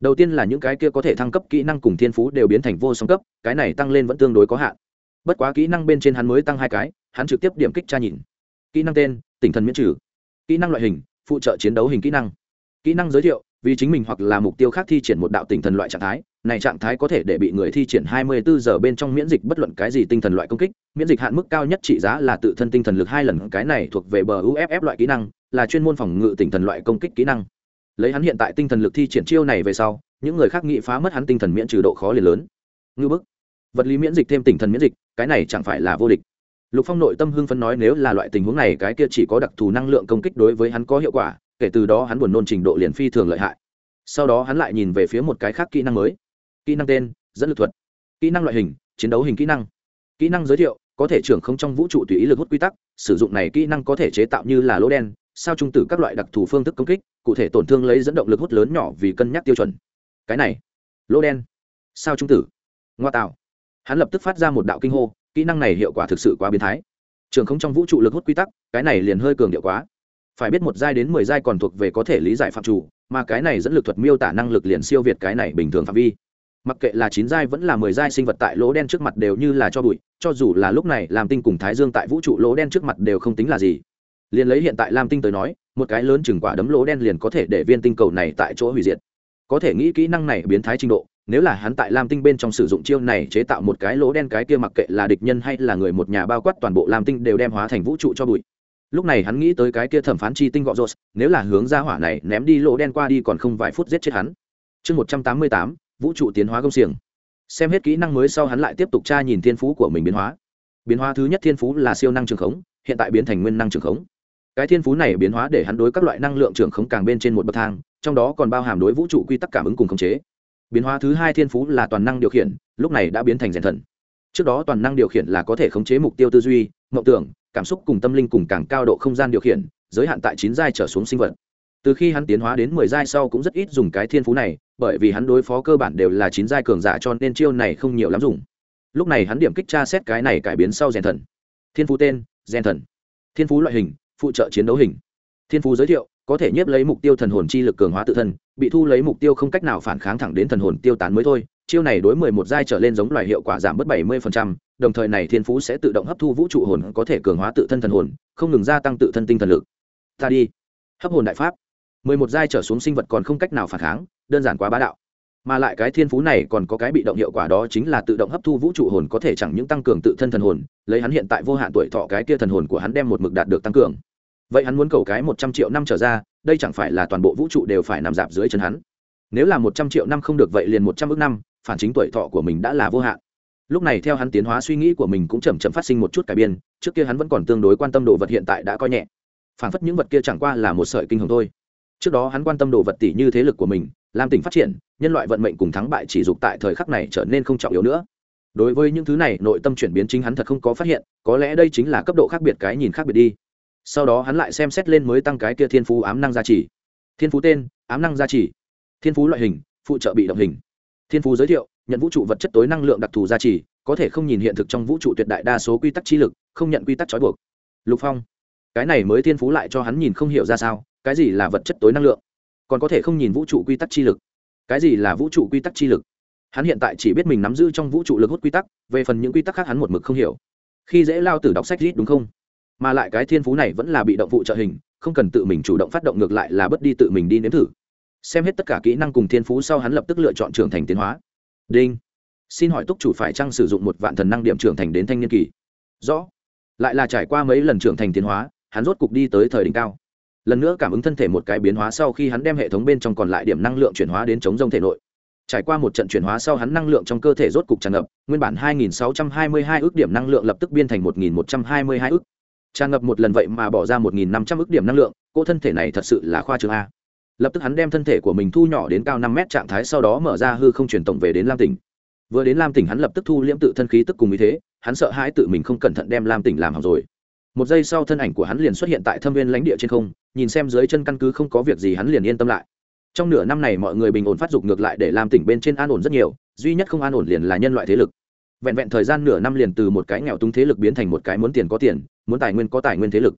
Đầu tiên là những cái kia có thể thăng cấp kỹ năng cùng thiên phú đều biến thành vô song cấp, cái này tăng lên vẫn tương đối có hạn. Bất quá kỹ năng bên trên hắn mới tăng hai cái, hắn trực tiếp điểm kích tra nhìn. Kỹ năng tên, tỉnh thần miễn trừ. Kỹ năng loại hình, phụ trợ chiến đấu hình kỹ năng. Kỹ năng giới thiệu vì chính mình hoặc là mục tiêu khác thi triển một đạo tinh thần loại trạng thái, này trạng thái có thể để bị người thi triển 24 giờ bên trong miễn dịch bất luận cái gì tinh thần loại công kích, miễn dịch hạn mức cao nhất trị giá là tự thân tinh thần lực hai lần, cái này thuộc về bờ uff loại kỹ năng, là chuyên môn phòng ngự tinh thần loại công kích kỹ năng. Lấy hắn hiện tại tinh thần lực thi triển chiêu này về sau, những người khác nghĩ phá mất hắn tinh thần miễn trừ độ khó liền lớn. Ngư bức. Vật lý miễn dịch thêm tinh thần miễn dịch, cái này chẳng phải là vô địch. Lục phong nội tâm hưng phấn nói nếu là loại tình huống này, cái kia chỉ có đặc thù năng lượng công kích đối với hắn có hiệu quả kể từ đó hắn buồn nôn trình độ liền phi thường lợi hại. Sau đó hắn lại nhìn về phía một cái khác kỹ năng mới. Kỹ năng tên, dẫn lực thuật. Kỹ năng loại hình, chiến đấu hình kỹ năng. Kỹ năng giới thiệu, có thể trưởng không trong vũ trụ tùy ý lực hút quy tắc, sử dụng này kỹ năng có thể chế tạo như là lỗ đen, sao trung tử các loại đặc thù phương thức công kích, cụ thể tổn thương lấy dẫn động lực hút lớn nhỏ vì cân nhắc tiêu chuẩn. Cái này, lỗ đen, sao trung tử. Ngoa tạo. Hắn lập tức phát ra một đạo kinh hô, kỹ năng này hiệu quả thực sự quá biến thái. Trường không trong vũ trụ lực hút quy tắc, cái này liền hơi cường điệu quá phải biết một giai đến mười giai còn thuộc về có thể lý giải phạm chủ, mà cái này dẫn lực thuật miêu tả năng lực liền siêu việt cái này bình thường phạm vi. Mặc kệ là chín giai vẫn là mười giai sinh vật tại lỗ đen trước mặt đều như là cho bụi, cho dù là lúc này làm tinh cùng thái dương tại vũ trụ lỗ đen trước mặt đều không tính là gì. Liền lấy hiện tại lam tinh tới nói, một cái lớn chừng quả đấm lỗ đen liền có thể để viên tinh cầu này tại chỗ hủy diệt. Có thể nghĩ kỹ năng này biến thái trình độ, nếu là hắn tại lam tinh bên trong sử dụng chiêu này chế tạo một cái lỗ đen cái kia mặc kệ là địch nhân hay là người một nhà bao quát toàn bộ lam tinh đều đem hóa thành vũ trụ cho bụi lúc này hắn nghĩ tới cái kia thẩm phán chi tinh gọ rột nếu là hướng ra hỏa này ném đi lỗ đen qua đi còn không vài phút giết chết hắn. Chương một trăm tám mươi tám, vũ trụ tiến hóa công xiềng. Xem hết kỹ năng mới sau hắn lại tiếp tục tra nhìn thiên phú của mình biến hóa. Biến hóa thứ nhất thiên phú là siêu năng trường khống, hiện tại biến thành nguyên năng trường khống. Cái thiên phú này biến hóa để hắn đối các loại năng lượng trường khống càng bên trên một bậc thang, trong đó còn bao hàm đối vũ trụ quy tắc cảm ứng cùng khống chế. Biến hóa thứ hai thiên phú là toàn năng điều khiển, lúc này đã biến thành rèn thần. Trước đó toàn năng điều khiển là có thể khống chế mục tiêu tư duy mộng tưởng cảm xúc cùng tâm linh cùng càng cao độ không gian điều khiển giới hạn tại chín giai trở xuống sinh vật. Từ khi hắn tiến hóa đến mười giai sau cũng rất ít dùng cái thiên phú này bởi vì hắn đối phó cơ bản đều là chín giai cường giả cho nên chiêu này không nhiều lắm dùng. Lúc này hắn điểm kích tra xét cái này cải biến sau rèn thần. Thiên phú tên rèn thần. Thiên phú loại hình phụ trợ chiến đấu hình. Thiên phú giới thiệu có thể nhiếp lấy mục tiêu thần hồn chi lực cường hóa tự thân bị thu lấy mục tiêu không cách nào phản kháng thẳng đến thần hồn tiêu tán mới thôi. Chiêu này đối mười một giai trở lên giống loài hiệu quả giảm bớt bảy mươi phần trăm, đồng thời này thiên phú sẽ tự động hấp thu vũ trụ hồn có thể cường hóa tự thân thần hồn, không ngừng gia tăng tự thân tinh thần lực. Ta đi. Hấp hồn đại pháp. Mười một giai trở xuống sinh vật còn không cách nào phản kháng, đơn giản quá bá đạo. Mà lại cái thiên phú này còn có cái bị động hiệu quả đó chính là tự động hấp thu vũ trụ hồn có thể chẳng những tăng cường tự thân thần hồn, lấy hắn hiện tại vô hạn tuổi thọ cái kia thần hồn của hắn đem một mực đạt được tăng cường. Vậy hắn muốn cầu cái một trăm triệu năm trở ra, đây chẳng phải là toàn bộ vũ trụ đều phải nằm dạp dưới chân hắn. Nếu là một trăm triệu năm không được vậy liền một trăm ước năm, phản chính tuổi thọ của mình đã là vô hạn lúc này theo hắn tiến hóa suy nghĩ của mình cũng chậm chậm phát sinh một chút cải biên, trước kia hắn vẫn còn tương đối quan tâm đồ vật hiện tại đã coi nhẹ. Phản phất những vật kia chẳng qua là một sợi kinh hồng thôi. Trước đó hắn quan tâm đồ vật tỷ như thế lực của mình, làm tỉnh phát triển, nhân loại vận mệnh cùng thắng bại chỉ dục tại thời khắc này trở nên không trọng yếu nữa. Đối với những thứ này, nội tâm chuyển biến chính hắn thật không có phát hiện, có lẽ đây chính là cấp độ khác biệt cái nhìn khác biệt đi. Sau đó hắn lại xem xét lên mới tăng cái kia thiên phú ám năng gia trì. Thiên phú tên, ám năng gia trì. Thiên phú loại hình, phụ trợ bị động hình. Thiên phú giới thiệu nhận vũ trụ vật chất tối năng lượng đặc thù gia trì, có thể không nhìn hiện thực trong vũ trụ tuyệt đại đa số quy tắc chi lực, không nhận quy tắc trói buộc. Lục phong, cái này mới thiên phú lại cho hắn nhìn không hiểu ra sao, cái gì là vật chất tối năng lượng? Còn có thể không nhìn vũ trụ quy tắc chi lực. Cái gì là vũ trụ quy tắc chi lực? Hắn hiện tại chỉ biết mình nắm giữ trong vũ trụ lực hút quy tắc, về phần những quy tắc khác hắn một mực không hiểu. Khi dễ lao tử đọc sách rít đúng không? Mà lại cái thiên phú này vẫn là bị động vụ trợ hình, không cần tự mình chủ động phát động ngược lại là bất đi tự mình đi nếm thử. Xem hết tất cả kỹ năng cùng thiên phú sau hắn lập tức lựa chọn trưởng thành tiến hóa đinh. Xin hỏi túc chủ phải chăng sử dụng một vạn thần năng điểm trưởng thành đến thanh niên kỳ? Rõ. Lại là trải qua mấy lần trưởng thành tiến hóa, hắn rốt cục đi tới thời đỉnh cao. Lần nữa cảm ứng thân thể một cái biến hóa sau khi hắn đem hệ thống bên trong còn lại điểm năng lượng chuyển hóa đến chống rông thể nội. Trải qua một trận chuyển hóa sau hắn năng lượng trong cơ thể rốt cục tràn ngập, nguyên bản 2.622 ước điểm năng lượng lập tức biên thành 1.122 ước. Tràn ngập một lần vậy mà bỏ ra 1.500 ước điểm năng lượng, cô thân thể này thật sự là khoa trương a lập tức hắn đem thân thể của mình thu nhỏ đến cao năm mét trạng thái sau đó mở ra hư không truyền tổng về đến lam tỉnh. Vừa đến lam tỉnh hắn lập tức thu liễm tự thân khí tức cùng ý thế, hắn sợ hãi tự mình không cẩn thận đem lam tỉnh làm hỏng rồi. Một giây sau thân ảnh của hắn liền xuất hiện tại thâm viên lãnh địa trên không, nhìn xem dưới chân căn cứ không có việc gì hắn liền yên tâm lại. Trong nửa năm này mọi người bình ổn phát dục ngược lại để làm tỉnh bên trên an ổn rất nhiều, duy nhất không an ổn liền là nhân loại thế lực. Vẹn vẹn thời gian nửa năm liền từ một cái nghèo túng thế lực biến thành một cái muốn tiền có tiền, muốn tài nguyên có tài nguyên thế lực.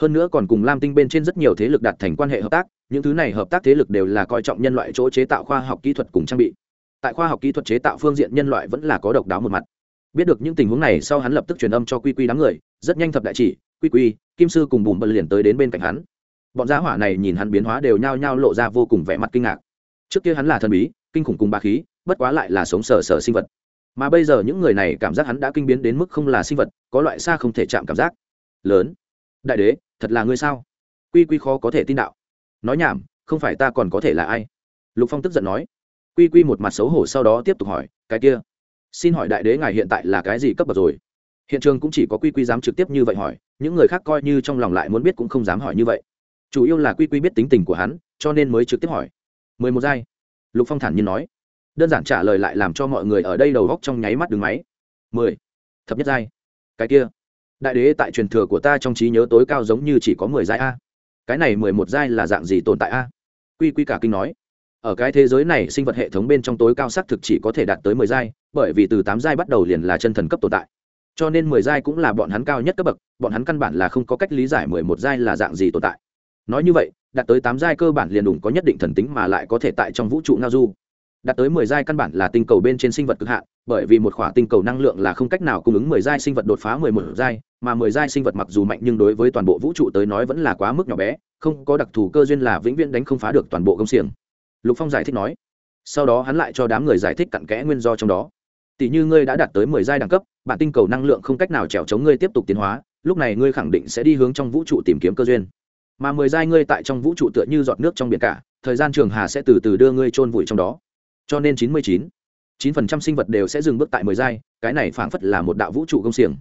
Hơn nữa còn cùng lam tinh bên trên rất nhiều thế lực đạt thành quan hệ hợp tác những thứ này hợp tác thế lực đều là coi trọng nhân loại chỗ chế tạo khoa học kỹ thuật cùng trang bị. Tại khoa học kỹ thuật chế tạo phương diện nhân loại vẫn là có độc đáo một mặt. Biết được những tình huống này sau hắn lập tức truyền âm cho quy quy đám người, rất nhanh thập đại chỉ, quy quy, kim sư cùng bùm bật liền tới đến bên cạnh hắn. Bọn gia hỏa này nhìn hắn biến hóa đều nhao nhao lộ ra vô cùng vẻ mặt kinh ngạc. Trước kia hắn là thần bí, kinh khủng cùng bà khí, bất quá lại là sống sờ sờ sinh vật. Mà bây giờ những người này cảm giác hắn đã kinh biến đến mức không là sinh vật, có loại xa không thể chạm cảm giác. Lớn. Đại đế, thật là ngươi sao? Quy quy khó có thể tin đạo nói nhảm, không phải ta còn có thể là ai? Lục phong tức giận nói. Quy quy một mặt xấu hổ sau đó tiếp tục hỏi, cái kia, xin hỏi đại đế ngài hiện tại là cái gì cấp bậc rồi? Hiện trường cũng chỉ có quy quy dám trực tiếp như vậy hỏi, những người khác coi như trong lòng lại muốn biết cũng không dám hỏi như vậy. Chủ yếu là quy quy biết tính tình của hắn, cho nên mới trực tiếp hỏi. Mười một giây lục phong thản nhiên nói. Đơn giản trả lời lại làm cho mọi người ở đây đầu góc trong nháy mắt đứng máy. Mười. Thập nhất giai. Cái kia. Đại đế tại truyền thừa của ta trong trí nhớ tối cao giống như chỉ có mười giai a cái này mười một giai là dạng gì tồn tại a? Quy quy cả kinh nói, ở cái thế giới này sinh vật hệ thống bên trong tối cao xác thực chỉ có thể đạt tới mười giai, bởi vì từ tám giai bắt đầu liền là chân thần cấp tồn tại. Cho nên mười giai cũng là bọn hắn cao nhất cấp bậc, bọn hắn căn bản là không có cách lý giải mười một giai là dạng gì tồn tại. Nói như vậy, đạt tới tám giai cơ bản liền đủ có nhất định thần tính mà lại có thể tại trong vũ trụ ngao du. Đạt tới mười giai căn bản là tinh cầu bên trên sinh vật cực hạn, bởi vì một khỏa tinh cầu năng lượng là không cách nào cung ứng mười giai sinh vật đột phá mười một giai mà mười giai sinh vật mặc dù mạnh nhưng đối với toàn bộ vũ trụ tới nói vẫn là quá mức nhỏ bé, không có đặc thù cơ duyên là vĩnh viễn đánh không phá được toàn bộ công xiềng. Lục phong giải thích nói, sau đó hắn lại cho đám người giải thích cặn kẽ nguyên do trong đó. Tỷ như ngươi đã đạt tới mười giai đẳng cấp bản tinh cầu năng lượng không cách nào trèo chống ngươi tiếp tục tiến hóa, lúc này ngươi khẳng định sẽ đi hướng trong vũ trụ tìm kiếm cơ duyên. Mà mười giai ngươi tại trong vũ trụ tựa như giọt nước trong biển cả, thời gian trường hà sẽ từ từ đưa ngươi chôn vùi trong đó. Cho nên chín mươi chín chín phần trăm sinh vật đều sẽ dừng bước tại mười giai, cái này phảng phất là một đạo vũ trụ công xiềng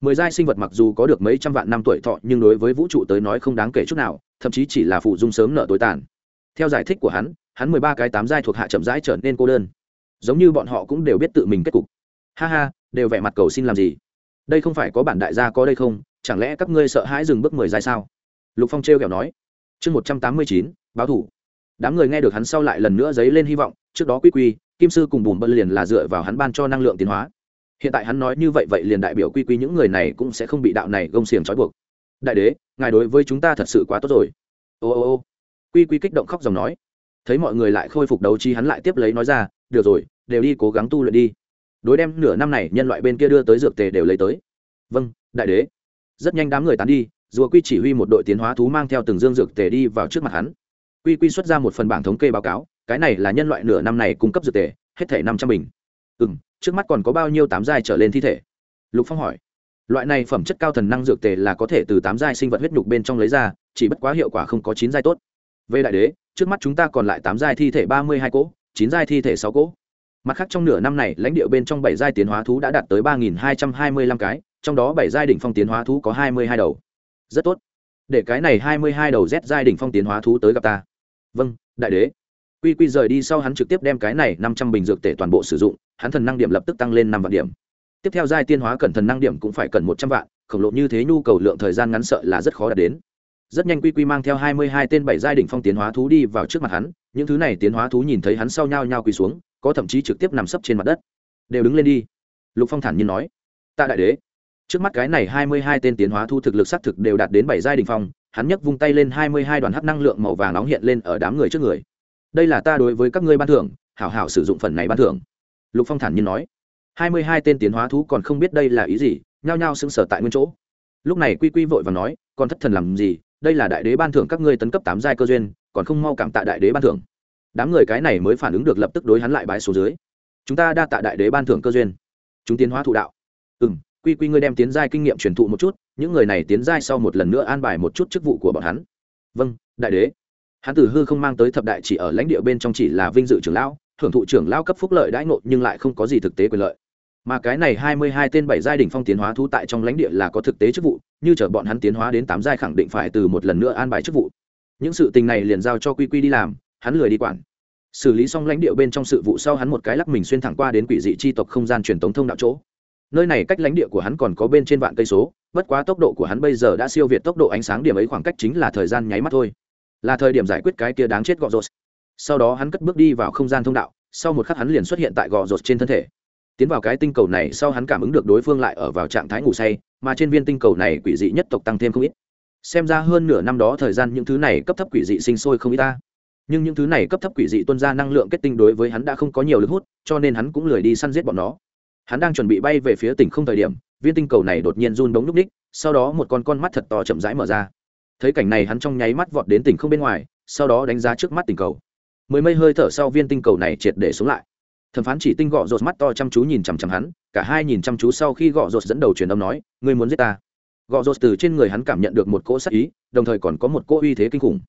mười giai sinh vật mặc dù có được mấy trăm vạn năm tuổi thọ, nhưng đối với vũ trụ tới nói không đáng kể chút nào, thậm chí chỉ là phụ dung sớm nợ tối tàn. Theo giải thích của hắn hắn mười ba cái tám giai thuộc hạ chậm rãi trở nên cô đơn. Giống như bọn họ cũng đều biết tự mình kết cục. Ha ha, đều vẻ mặt cầu xin làm gì? Đây không phải có bản đại gia có đây không? Chẳng lẽ các ngươi sợ hãi dừng bước mười giai sao? Lục phong trêu kẹo nói. Chương một trăm tám mươi chín, báo thủ. Đám người nghe được hắn sau lại lần nữa dấy lên hy vọng, trước đó quy quy, kim sư cùng bùn bân liền là dựa vào hắn ban cho năng lượng tiến hóa hiện tại hắn nói như vậy vậy liền đại biểu quy quy những người này cũng sẽ không bị đạo này gông xiềng trói buộc. Đại đế, ngài đối với chúng ta thật sự quá tốt rồi. Ô ô ô. Quy quy kích động khóc dòng nói. Thấy mọi người lại khôi phục đấu trí hắn lại tiếp lấy nói ra, được rồi, đều đi cố gắng tu luyện đi. Đối đem nửa năm này nhân loại bên kia đưa tới dược tề đều lấy tới. Vâng đại đế. Rất nhanh đám người tán đi, rùa quy chỉ huy một đội tiến hóa thú mang theo từng dương dược tề đi vào trước mặt hắn. Quy quy xuất ra một phần bảng thống kê báo cáo, cái này là nhân loại nửa năm này cung cấp dược tề, hết thể năm trăm bình. Ừ m trước mắt còn có bao nhiêu tám giai trở lên thi thể? Lục phong hỏi. Loại này phẩm chất cao thần năng dược tề là có thể từ tám giai sinh vật huyết nhục bên trong lấy ra, chỉ bất quá hiệu quả không có chín giai tốt. Về đại đế, trước mắt chúng ta còn lại tám giai thi thể ba mươi hai cỗ, chín giai thi thể sáu cỗ. Mặt khác trong nửa năm này, lãnh địa bên trong bảy giai tiến hóa thú đã đạt tới ba nghìn hai trăm hai mươi lăm cái, trong đó bảy giai đỉnh phong tiến hóa thú có hai mươi hai đầu. Rất tốt. Để cái này hai mươi hai đầu z giai đỉnh phong tiến hóa thú tới gặp ta. Vâng đại đế. Quy quy rời đi sau hắn trực tiếp đem cái này năm trăm bình dược tể toàn bộ sử dụng hắn thần năng điểm lập tức tăng lên năm vạn điểm. Tiếp theo giai tiên hóa cần thần năng điểm cũng phải cần một trăm vạn, khổng lồ như thế nhu cầu lượng thời gian ngắn sợ là rất khó đạt đến. Rất nhanh quy quy mang theo hai mươi hai tên bảy giai đỉnh phong tiến hóa thú đi vào trước mặt hắn, những thứ này tiến hóa thú nhìn thấy hắn sau nhau nhau quỳ xuống, có thậm chí trực tiếp nằm sấp trên mặt đất. Đều đứng lên đi. Lục phong thản nhiên nói, tạ đại đế. Trước mắt cái này hai mươi hai tên tiến hóa thu thực lực xác thực đều đạt đến bảy giai đỉnh phong, hắn nhấc vung tay lên hai mươi hai đoàn hắc năng lượng màu vàng nóng hiện lên ở đám người trước người. Đây là ta đối với các ngươi ban thưởng, hảo hảo sử dụng phần này ban thưởng lục phong thản nhiên nói, hai mươi hai tên tiến hóa thú còn không biết đây là ý gì, nhao nhao sững sờ tại nguyên chỗ. Lúc này quy quy vội và nói, còn thất thần làm gì, đây là đại đế ban thưởng các ngươi tấn cấp tám giai cơ duyên, còn không mau cảm tạ đại đế ban thưởng. Đám người cái này mới phản ứng được lập tức đối hắn lại bãi số dưới. Chúng ta đa tạ đại đế ban thưởng cơ duyên. Chúng tiến hóa thụ đạo. Ừ m quy quy ngươi đem tiến giai kinh nghiệm truyền thụ một chút, những người này tiến giai sau một lần nữa an bài một chút chức vụ của bọn hắn. Vâng đại đế. Hắn tử hư không mang tới thập đại chỉ ở lãnh địa bên trong chỉ là vinh dự trưởng lão thưởng thụ trưởng lao cấp phúc lợi đãi ngộ nhưng lại không có gì thực tế quyền lợi. Mà cái này hai mươi hai tên bảy giai đỉnh phong tiến hóa thu tại trong lãnh địa là có thực tế chức vụ, như chở bọn hắn tiến hóa đến tám giai khẳng định phải từ một lần nữa an bài chức vụ. Những sự tình này liền giao cho quy quy đi làm, hắn lười đi quản. Xử lý xong lãnh địa bên trong sự vụ sau hắn một cái lắc mình xuyên thẳng qua đến quỷ dị chi tộc không gian truyền tống thông đạo chỗ. Nơi này cách lãnh địa của hắn còn có bên trên vạn cây số, bất quá tốc độ của hắn bây giờ đã siêu việt tốc độ ánh sáng điểm ấy khoảng cách chính là thời gian nháy mắt thôi. Là thời điểm giải quyết cái kia đáng chết gọ rột sau đó hắn cất bước đi vào không gian thông đạo, sau một khắc hắn liền xuất hiện tại gò rột trên thân thể. Tiến vào cái tinh cầu này sau hắn cảm ứng được đối phương lại ở vào trạng thái ngủ say, mà trên viên tinh cầu này quỷ dị nhất tộc tăng thêm không ít. Xem ra hơn nửa năm đó thời gian những thứ này cấp thấp quỷ dị sinh sôi không ít ta. Nhưng những thứ này cấp thấp quỷ dị tuân ra năng lượng kết tinh đối với hắn đã không có nhiều lực hút, cho nên hắn cũng lười đi săn giết bọn nó. Hắn đang chuẩn bị bay về phía tỉnh không thời điểm, viên tinh cầu này đột nhiên run bóng núp ních, sau đó một con con mắt thật to chậm rãi mở ra. Thấy cảnh này hắn trong nháy mắt vọt đến tỉnh không bên ngoài, sau đó đánh giá trước mắt tỉnh cầu mười mây hơi thở sau viên tinh cầu này triệt để xuống lại. Thẩm phán chỉ tinh gọ rột mắt to chăm chú nhìn chằm chằm hắn, cả hai nhìn chăm chú sau khi gọ rột dẫn đầu truyền âm nói, ngươi muốn giết ta? Gọ rột từ trên người hắn cảm nhận được một cỗ sắc ý, đồng thời còn có một cỗ uy thế kinh khủng.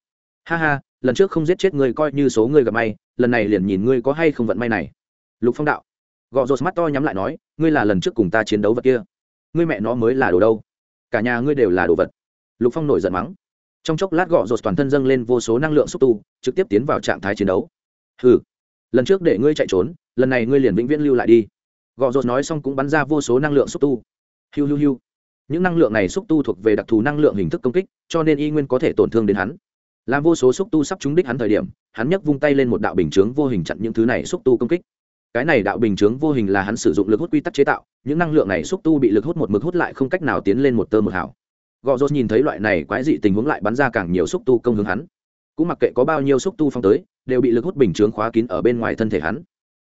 Ha ha, lần trước không giết chết ngươi coi như số ngươi gặp may, lần này liền nhìn ngươi có hay không vận may này. Lục phong đạo. Gọ rột mắt to nhắm lại nói, ngươi là lần trước cùng ta chiến đấu vật kia. Ngươi mẹ nó mới là đồ đâu? Cả nhà ngươi đều là đồ vật. Lục phong nổi giận mắng trong chốc lát gọ rột toàn thân dâng lên vô số năng lượng xúc tu, trực tiếp tiến vào trạng thái chiến đấu. Hừ, lần trước để ngươi chạy trốn, lần này ngươi liền vĩnh viễn lưu lại đi. Gọ rột nói xong cũng bắn ra vô số năng lượng xúc tu. Hiu hiu hiu. Những năng lượng này xúc tu thuộc về đặc thù năng lượng hình thức công kích, cho nên y nguyên có thể tổn thương đến hắn. Làm vô số xúc tu sắp trúng đích hắn thời điểm, hắn nhấc vung tay lên một đạo bình chướng vô hình chặn những thứ này xúc tu công kích. Cái này đạo bình chướng vô hình là hắn sử dụng lực hút quy tắc chế tạo, những năng lượng này xúc tu bị lực hút một mực hút lại không cách nào tiến lên một tơ một hảo gò rốt nhìn thấy loại này quái dị tình huống lại bắn ra càng nhiều xúc tu công hướng hắn. Cũng mặc kệ có bao nhiêu xúc tu phong tới, đều bị lực hút bình chướng khóa kín ở bên ngoài thân thể hắn.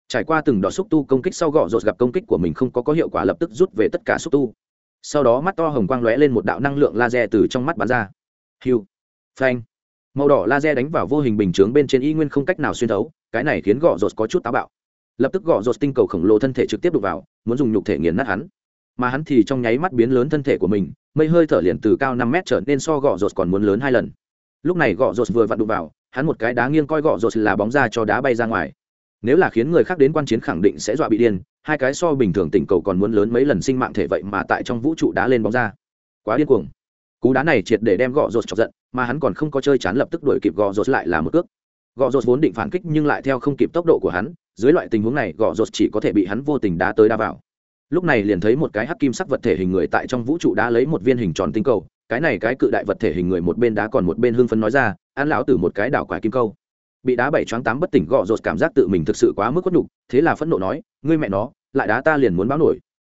Trải qua từng đợt xúc tu công kích sau gọ rột gặp công kích của mình không có có hiệu quả lập tức rút về tất cả xúc tu. Sau đó mắt to hồng quang lóe lên một đạo năng lượng laser từ trong mắt bắn ra. Hiu, phanh. Màu đỏ laser đánh vào vô hình bình chướng bên trên y nguyên không cách nào xuyên thấu, cái này khiến gọ rột có chút táo bạo. Lập tức gọ rột tinh cầu khổng lồ thân thể trực tiếp đục vào, muốn dùng nhục thể nghiền nát hắn mà hắn thì trong nháy mắt biến lớn thân thể của mình, mây hơi thở liền từ cao năm mét trở nên so gọ rột còn muốn lớn hai lần. Lúc này gọ rột vừa vặn đụng vào, hắn một cái đá nghiêng coi gọ rột là bóng ra cho đá bay ra ngoài. Nếu là khiến người khác đến quan chiến khẳng định sẽ dọa bị điên, hai cái so bình thường tỉnh cầu còn muốn lớn mấy lần sinh mạng thể vậy mà tại trong vũ trụ đá lên bóng ra. Quá điên cuồng. Cú đá này triệt để đem gọ rột chọc giận, mà hắn còn không có chơi chán lập tức đuổi kịp gọ rột lại là một cước. Gọ rột vốn định phản kích nhưng lại theo không kịp tốc độ của hắn, dưới loại tình huống này gọ rột chỉ có thể bị hắn vô tình đá tới đá vào lúc này liền thấy một cái hắc kim sắc vật thể hình người tại trong vũ trụ đá lấy một viên hình tròn tinh cầu, cái này cái cự đại vật thể hình người một bên đá còn một bên hương phấn nói ra, an lão từ một cái đảo quả kim câu. Bị đá bảy choáng tám bất tỉnh gọ rột cảm giác tự mình thực sự quá mức quất nhục, thế là phẫn nộ nói, ngươi mẹ nó, lại đá ta liền muốn báo nổi.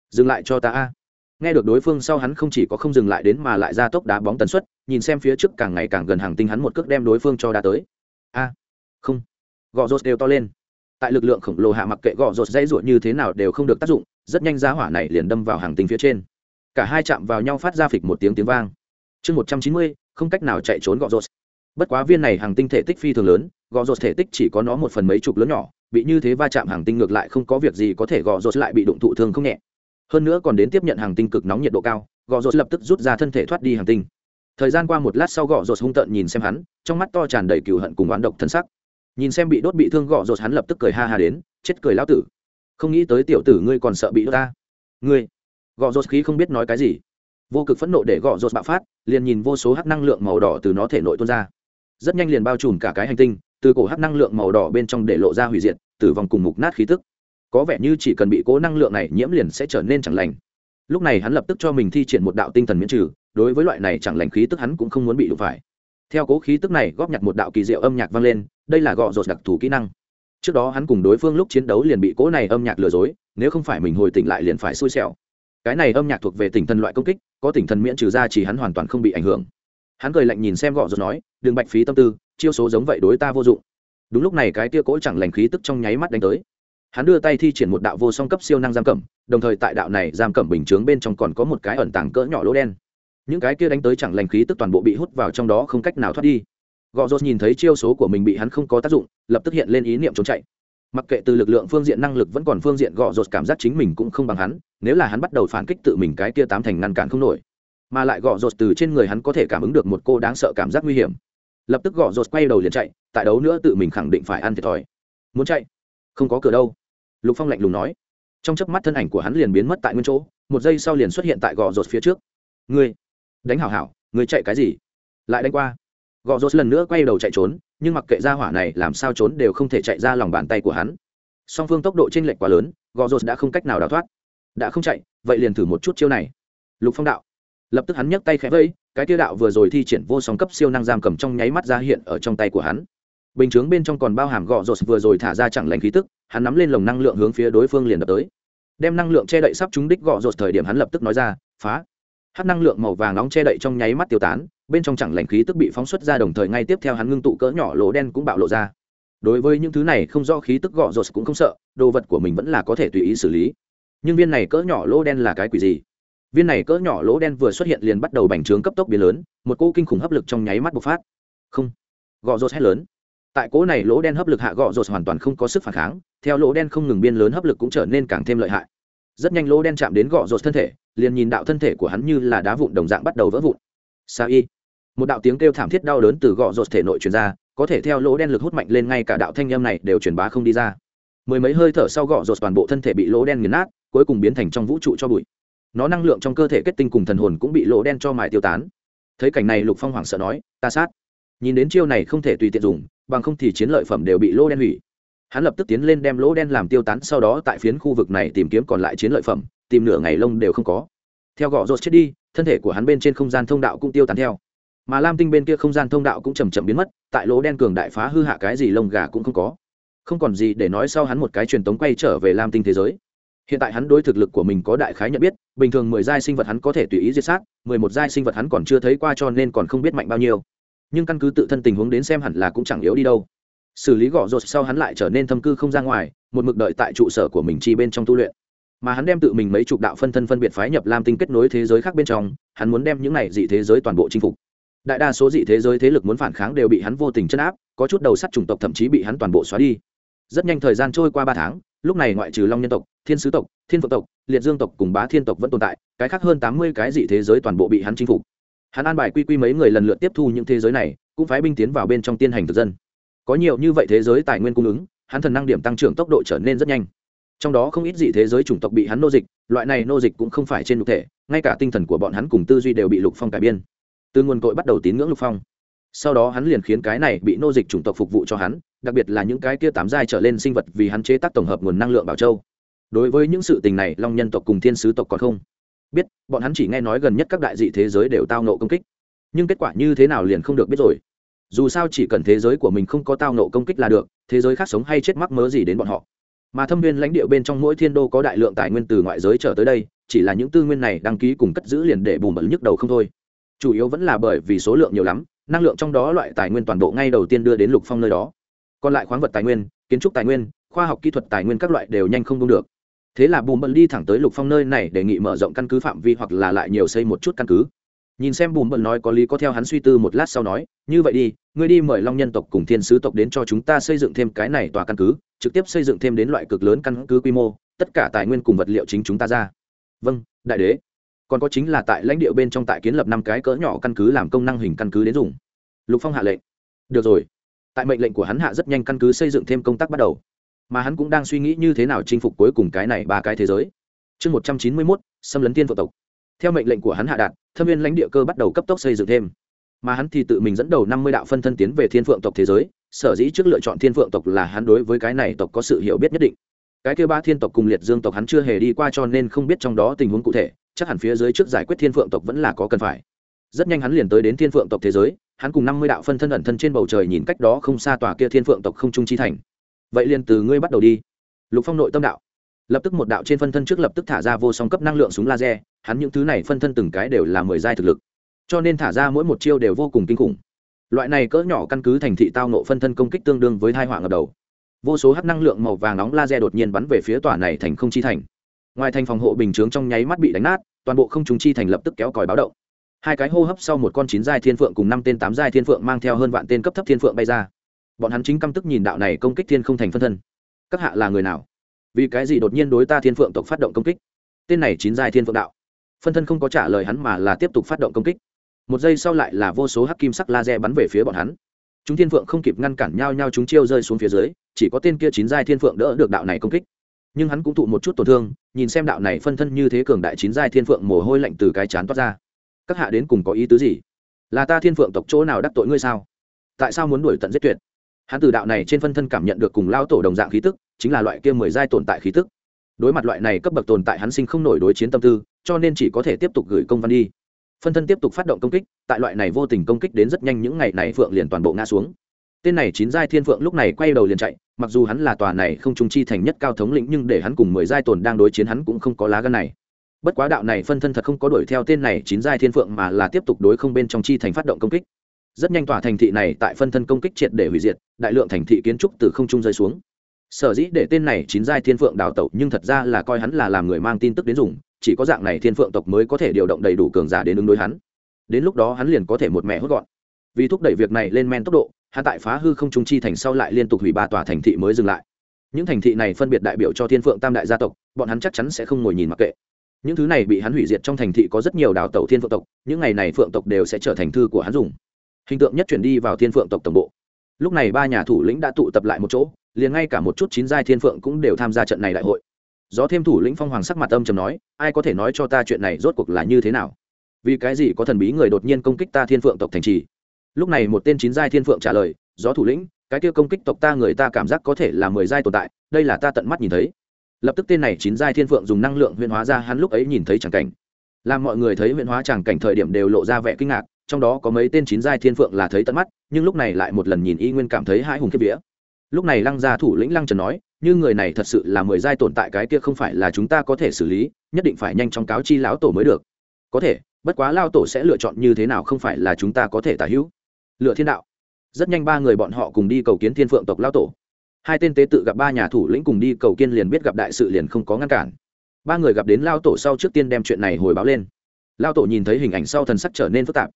Dừng lại cho ta a. Nghe được đối phương sau hắn không chỉ có không dừng lại đến mà lại ra tốc đá bóng tần suất, nhìn xem phía trước càng ngày càng gần hàng tinh hắn một cước đem đối phương cho đá tới. A, không. Gọ rột đều to lên tại lực lượng khổng lồ hạ mặc kệ gọ rột dây ruột như thế nào đều không được tác dụng, rất nhanh giá hỏa này liền đâm vào hàng tinh phía trên. Cả hai chạm vào nhau phát ra phịch một tiếng tiếng vang. Chương một trăm chín mươi, không cách nào chạy trốn gọ rột. Bất quá viên này hàng tinh thể tích phi thường lớn, gọ rột thể tích chỉ có nó một phần mấy chục lớn nhỏ, bị như thế va chạm hàng tinh ngược lại không có việc gì có thể gọ rột lại bị đụng thụ thương không nhẹ. Hơn nữa còn đến tiếp nhận hàng tinh cực nóng nhiệt độ cao, gọ rột lập tức rút ra thân thể thoát đi hàng tinh. Thời gian qua một lát sau gọ rột hung tợn nhìn xem hắn, trong mắt to tràn đầy cừu hận cùng oán độc thân sắc nhìn xem bị đốt bị thương gọ rột hắn lập tức cười ha ha đến, chết cười lão tử. Không nghĩ tới tiểu tử ngươi còn sợ bị đốt ta. Ngươi. Gọ rột khí không biết nói cái gì. Vô cực phẫn nộ để gọ rột bạo phát, liền nhìn vô số hắc năng lượng màu đỏ từ nó thể nội tuôn ra. Rất nhanh liền bao trùm cả cái hành tinh, từ cổ hắc năng lượng màu đỏ bên trong để lộ ra hủy diệt, tử vong cùng mục nát khí tức. Có vẻ như chỉ cần bị cố năng lượng này nhiễm liền sẽ trở nên chẳng lành. Lúc này hắn lập tức cho mình thi triển một đạo tinh thần miễn trừ, đối với loại này chẳng lành khí tức hắn cũng không muốn bị đụng phải. Theo cố khí tức này góp nhặt một đạo kỳ diệu âm nhạc vang lên đây là gọ rột đặc thù kỹ năng. Trước đó hắn cùng đối phương lúc chiến đấu liền bị cỗ này âm nhạc lừa dối, nếu không phải mình hồi tỉnh lại liền phải xui xẻo. Cái này âm nhạc thuộc về tỉnh thần loại công kích, có tỉnh thần miễn trừ ra chỉ hắn hoàn toàn không bị ảnh hưởng. Hắn cười lạnh nhìn xem gọ rột nói, đừng bạch phí tâm tư, chiêu số giống vậy đối ta vô dụng. Đúng lúc này cái tia cỗ chẳng lành khí tức trong nháy mắt đánh tới. Hắn đưa tay thi triển một đạo vô song cấp siêu năng giam cẩm đồng thời tại đạo này giam cẩm bình chướng bên trong còn có một cái ẩn tàng cỡ nhỏ lỗ đen. Những cái kia đánh tới chẳng lành khí tức toàn bộ bị hút vào trong đó không cách nào thoát đi gò rột nhìn thấy chiêu số của mình bị hắn không có tác dụng, lập tức hiện lên ý niệm trốn chạy. Mặc kệ từ lực lượng phương diện năng lực vẫn còn phương diện, gò rột cảm giác chính mình cũng không bằng hắn, nếu là hắn bắt đầu phản kích tự mình cái kia tám thành ngăn cản không nổi. Mà lại gò rột từ trên người hắn có thể cảm ứng được một cô đáng sợ cảm giác nguy hiểm. Lập tức gò rột quay đầu liền chạy, tại đấu nữa tự mình khẳng định phải ăn thiệt thòi. Muốn chạy? Không có cửa đâu. Lục phong lạnh lùng nói. Trong chớp mắt thân ảnh của hắn liền biến mất tại nguyên chỗ, một giây sau liền xuất hiện tại gò rột phía trước. Ngươi, đánh hảo hảo, ngươi chạy cái gì? Lại đánh qua gò rột lần nữa quay đầu chạy trốn, nhưng mặc kệ ra hỏa này làm sao trốn đều không thể chạy ra lòng bàn tay của hắn. Song phương tốc độ t r ê n lệch quá lớn, gò rột đã không cách nào đào thoát. Đã không chạy, vậy liền thử một chút chiêu này. Lục phong đạo. Lập tức hắn nhấc tay khẽ vây cái tiêu đạo vừa rồi thi triển vô song cấp siêu năng giam cầm trong nháy mắt ra hiện ở trong tay của hắn. Bình chướng bên trong còn bao hàm gọ rột vừa rồi thả ra chẳng lành khí tức, hắn nắm lên lồng năng lượng hướng phía đối phương liền đập tới. Đem năng lượng che đậy sắp trúng đích gọ rột thời điểm hắn lập tức nói ra, phá. Hát năng lượng màu vàng nóng che đậy trong nháy mắt tiêu tán bên trong chẳng lành khí tức bị phóng xuất ra đồng thời ngay tiếp theo hắn ngưng tụ cỡ nhỏ lỗ đen cũng bạo lộ ra. Đối với những thứ này không do khí tức gọ rột cũng không sợ, đồ vật của mình vẫn là có thể tùy ý xử lý. Nhưng viên này cỡ nhỏ lỗ đen là cái quỷ gì? Viên này cỡ nhỏ lỗ đen vừa xuất hiện liền bắt đầu bành trướng cấp tốc biến lớn, một cỗ kinh khủng hấp lực trong nháy mắt bộc phát. Không. Gọ rột hét lớn. Tại cỗ này lỗ đen hấp lực hạ gọ rột hoàn toàn không có sức phản kháng, theo lỗ đen không ngừng biên lớn hấp lực cũng trở nên càng thêm lợi hại. Rất nhanh lỗ đen chạm đến gọ rột thân thể, liền nhìn đạo thân thể của hắn như là đá vụn đồng dạng bắt đầu vỡ vụn. Sa y một đạo tiếng kêu thảm thiết đau đớn từ gọ rột thể nội truyền ra, có thể theo lỗ đen lực hút mạnh lên ngay cả đạo thanh âm này đều truyền bá không đi ra. Mười mấy hơi thở sau gọ rột toàn bộ thân thể bị lỗ đen nghiền nát, cuối cùng biến thành trong vũ trụ cho bụi. Nó năng lượng trong cơ thể kết tinh cùng thần hồn cũng bị lỗ đen cho mài tiêu tán. Thấy cảnh này lục phong hoảng sợ nói, ta sát. Nhìn đến chiêu này không thể tùy tiện dùng, bằng không thì chiến lợi phẩm đều bị lỗ đen hủy. Hắn lập tức tiến lên đem lỗ đen làm tiêu tán, sau đó tại phiến khu vực này tìm kiếm còn lại chiến lợi phẩm, tìm nửa ngày lông đều không có. Theo gọ rột chết đi, thân thể của hắn bên trên không gian thông đạo cũng tiêu tán theo mà lam tinh bên kia không gian thông đạo cũng chầm chậm biến mất, tại lỗ đen cường đại phá hư hạ cái gì lông gà cũng không có. Không còn gì để nói sau hắn một cái truyền tống quay trở về lam tinh thế giới. Hiện tại hắn đối thực lực của mình có đại khái nhận biết, bình thường mười giai sinh vật hắn có thể tùy ý diệt sát, mười một giai sinh vật hắn còn chưa thấy qua cho nên còn không biết mạnh bao nhiêu. Nhưng căn cứ tự thân tình huống đến xem hẳn là cũng chẳng yếu đi đâu. Xử lý gõ rột sau hắn lại trở nên thâm cư không ra ngoài, một mực đợi tại trụ sở của mình chi bên trong tu luyện. Mà hắn đem tự mình mấy chục đạo phân thân phân biệt phái nhập lam tinh kết nối thế giới khác bên trong, hắn muốn đem những này dị thế giới toàn bộ chinh phục đại đa số dị thế giới thế lực muốn phản kháng đều bị hắn vô tình chấn áp, có chút đầu sắt chủng tộc thậm chí bị hắn toàn bộ xóa đi. Rất nhanh thời gian trôi qua ba tháng, lúc này ngoại trừ long nhân tộc, thiên sứ tộc, thiên phượng tộc, liệt dương tộc cùng bá thiên tộc vẫn tồn tại, cái khác hơn tám mươi cái dị thế giới toàn bộ bị hắn chinh phục. Hắn an bài quy quy mấy người lần lượt tiếp thu những thế giới này, cũng phái binh tiến vào bên trong tiên hành thực dân. Có nhiều như vậy thế giới tài nguyên cung ứng, hắn thần năng điểm tăng trưởng tốc độ trở nên rất nhanh. Trong đó không ít dị thế giới chủng tộc bị hắn nô dịch, loại này nô dịch cũng không phải trên lục thể, ngay cả tinh thần của bọn hắn cùng tư duy đều bị lục phong cải biên từ nguồn cội bắt đầu tín ngưỡng lục phong. Sau đó hắn liền khiến cái này bị nô dịch chủng tộc phục vụ cho hắn, đặc biệt là những cái kia tám giai trở lên sinh vật vì hắn chế tác tổng hợp nguồn năng lượng bảo châu. Đối với những sự tình này, long nhân tộc cùng thiên sứ tộc còn không biết, bọn hắn chỉ nghe nói gần nhất các đại dị thế giới đều tao nộ công kích. Nhưng kết quả như thế nào liền không được biết rồi. Dù sao chỉ cần thế giới của mình không có tao nộ công kích là được, thế giới khác sống hay chết mắc mớ gì đến bọn họ. Mà thâm viên lãnh địa bên trong mỗi thiên đô có đại lượng tài nguyên từ ngoại giới trở tới đây, chỉ là những tư nguyên này đăng ký cùng cất giữ liền để bùm bẩn nhức đầu không thôi chủ yếu vẫn là bởi vì số lượng nhiều lắm, năng lượng trong đó loại tài nguyên toàn bộ ngay đầu tiên đưa đến lục phong nơi đó. Còn lại khoáng vật tài nguyên, kiến trúc tài nguyên, khoa học kỹ thuật tài nguyên các loại đều nhanh không đông được. Thế là bùm bẩn đi thẳng tới lục phong nơi này đề nghị mở rộng căn cứ phạm vi hoặc là lại nhiều xây một chút căn cứ. Nhìn xem bùm bẩn nói có lý có theo hắn suy tư một lát sau nói, như vậy đi, ngươi đi mời long nhân tộc cùng thiên sứ tộc đến cho chúng ta xây dựng thêm cái này tòa căn cứ, trực tiếp xây dựng thêm đến loại cực lớn căn cứ quy mô, tất cả tài nguyên cùng vật liệu chính chúng ta ra. Vâng đại đế còn có chính là tại lãnh địa bên trong tại kiến lập năm cái cỡ nhỏ căn cứ làm công năng hình căn cứ đến dùng. Lục phong hạ lệnh. Được rồi. Tại mệnh lệnh của hắn hạ rất nhanh căn cứ xây dựng thêm công tác bắt đầu. Mà hắn cũng đang suy nghĩ như thế nào chinh phục cuối cùng cái này ba cái thế giới. Chương một trăm chín mươi mốt, xâm lấn tiên phượng tộc. Theo mệnh lệnh của hắn hạ đạt, thâm viên lãnh địa cơ bắt đầu cấp tốc xây dựng thêm. Mà hắn thì tự mình dẫn đầu năm mươi đạo phân thân tiến về thiên phượng tộc thế giới, sở dĩ trước lựa chọn thiên phượng tộc là hắn đối với cái này tộc có sự hiểu biết nhất định. Cái kêu ba thiên tộc cùng liệt dương tộc hắn chưa hề đi qua cho nên không biết trong đó tình huống cụ thể chắc hẳn phía dưới trước giải quyết thiên phượng tộc vẫn là có cần phải. Rất nhanh hắn liền tới đến thiên phượng tộc thế giới, hắn cùng năm mươi đạo phân thân ẩn thân trên bầu trời nhìn cách đó không xa tòa kia thiên phượng tộc không trung chi thành. Vậy liền từ ngươi bắt đầu đi. Lục phong nội tâm đạo. Lập tức một đạo trên phân thân trước lập tức thả ra vô song cấp năng lượng súng laser, hắn những thứ này phân thân từng cái đều là mười giai thực lực. Cho nên thả ra mỗi một chiêu đều vô cùng kinh khủng. Loại này cỡ nhỏ căn cứ thành thị tao nộ phân thân công kích tương đương với hai họa ngập đầu. Vô số hắc năng lượng màu vàng nóng laser đột nhiên bắn về phía tòa này thành không chi thành ngoài thành phòng hộ bình chướng trong nháy mắt bị đánh nát, toàn bộ không trung chi thành lập tức kéo còi báo động. Hai cái hô hấp sau một con chín giai thiên phượng cùng năm tên tám giai thiên phượng mang theo hơn vạn tên cấp thấp thiên phượng bay ra. Bọn hắn chính căm tức nhìn đạo này công kích thiên không thành phân thân. Các hạ là người nào? Vì cái gì đột nhiên đối ta thiên phượng tộc phát động công kích? Tên này chín giai thiên phượng đạo. Phân thân không có trả lời hắn mà là tiếp tục phát động công kích. Một giây sau lại là vô số hắc kim sắc laser bắn về phía bọn hắn. Chúng thiên phượng không kịp ngăn cản nhau nhau chúng chiêu rơi xuống phía dưới, chỉ có tên kia chín giai thiên phượng đỡ được đạo này công kích nhưng hắn cũng thụ một chút tổn thương, nhìn xem đạo này phân thân như thế cường đại chín giai thiên phượng mồ hôi lạnh từ cái chán toát ra. Các hạ đến cùng có ý tứ gì? Là ta thiên phượng tộc chỗ nào đắc tội ngươi sao? Tại sao muốn đuổi tận giết tuyệt? Hắn từ đạo này trên phân thân cảm nhận được cùng lao tổ đồng dạng khí tức, chính là loại kia mười giai tồn tại khí tức. Đối mặt loại này cấp bậc tồn tại hắn sinh không nổi đối chiến tâm tư, cho nên chỉ có thể tiếp tục gửi công văn đi. Phân thân tiếp tục phát động công kích, tại loại này vô tình công kích đến rất nhanh những ngày này phượng liền toàn bộ ngã xuống. Tên này chín giai thiên phượng lúc này quay đầu liền chạy mặc dù hắn là tòa này không trung chi thành nhất cao thống lĩnh nhưng để hắn cùng mười giai tồn đang đối chiến hắn cũng không có lá gan này. Bất quá đạo này phân thân thật không có đuổi theo tên này chín giai thiên phượng mà là tiếp tục đối không bên trong chi thành phát động công kích. Rất nhanh tòa thành thị này tại phân thân công kích triệt để hủy diệt, đại lượng thành thị kiến trúc từ không trung rơi xuống. Sở dĩ để tên này chín giai thiên phượng đào tẩu nhưng thật ra là coi hắn là làm người mang tin tức đến dùng, chỉ có dạng này thiên phượng tộc mới có thể điều động đầy đủ cường giả đến ứng đối hắn. Đến lúc đó hắn liền có thể một mẹ hốt gọn. Vì thúc đẩy việc này lên men tốc độ hắn tại phá hư không trung chi thành sau lại liên tục hủy ba tòa thành thị mới dừng lại. Những thành thị này phân biệt đại biểu cho thiên phượng tam đại gia tộc, bọn hắn chắc chắn sẽ không ngồi nhìn mặc kệ. Những thứ này bị hắn hủy diệt trong thành thị có rất nhiều đào tẩu thiên phượng tộc, những ngày này phượng tộc đều sẽ trở thành thư của hắn dùng. Hình tượng nhất chuyển đi vào thiên phượng tộc tổng bộ. Lúc này ba nhà thủ lĩnh đã tụ tập lại một chỗ, liền ngay cả một chút chín giai thiên phượng cũng đều tham gia trận này đại hội. Gió thêm thủ lĩnh phong hoàng sắc mặt âm trầm nói, ai có thể nói cho ta chuyện này rốt cuộc là như thế nào? Vì cái gì có thần bí người đột nhiên công kích ta thiên phượng tộc thành trì? Lúc này một tên chín giai thiên phượng trả lời, gió thủ lĩnh, cái kia công kích tộc ta người ta cảm giác có thể là mười giai tồn tại, đây là ta tận mắt nhìn thấy. Lập tức tên này chín giai thiên phượng dùng năng lượng huyễn hóa ra hắn lúc ấy nhìn thấy chẳng cảnh. Làm mọi người thấy huyễn hóa chẳng cảnh thời điểm đều lộ ra vẻ kinh ngạc, trong đó có mấy tên chín giai thiên phượng là thấy tận mắt, nhưng lúc này lại một lần nhìn y nguyên cảm thấy hai hùng kiếp vía. Lúc này lăng gia thủ lĩnh lăng trần nói, như người này thật sự là mười giai tồn tại cái kia không phải là chúng ta có thể xử lý, nhất định phải nhanh chóng cáo chi lão tổ mới được. Có thể, bất quá lao tổ sẽ lựa chọn như thế nào không phải là chúng ta có thể tả hữu lựa thiên đạo. Rất nhanh ba người bọn họ cùng đi cầu kiến thiên phượng tộc lao tổ. Hai tên tế tự gặp ba nhà thủ lĩnh cùng đi cầu kiên liền biết gặp đại sự liền không có ngăn cản. Ba người gặp đến lao tổ sau trước tiên đem chuyện này hồi báo lên. Lao tổ nhìn thấy hình ảnh sau thần sắc trở nên phức tạp.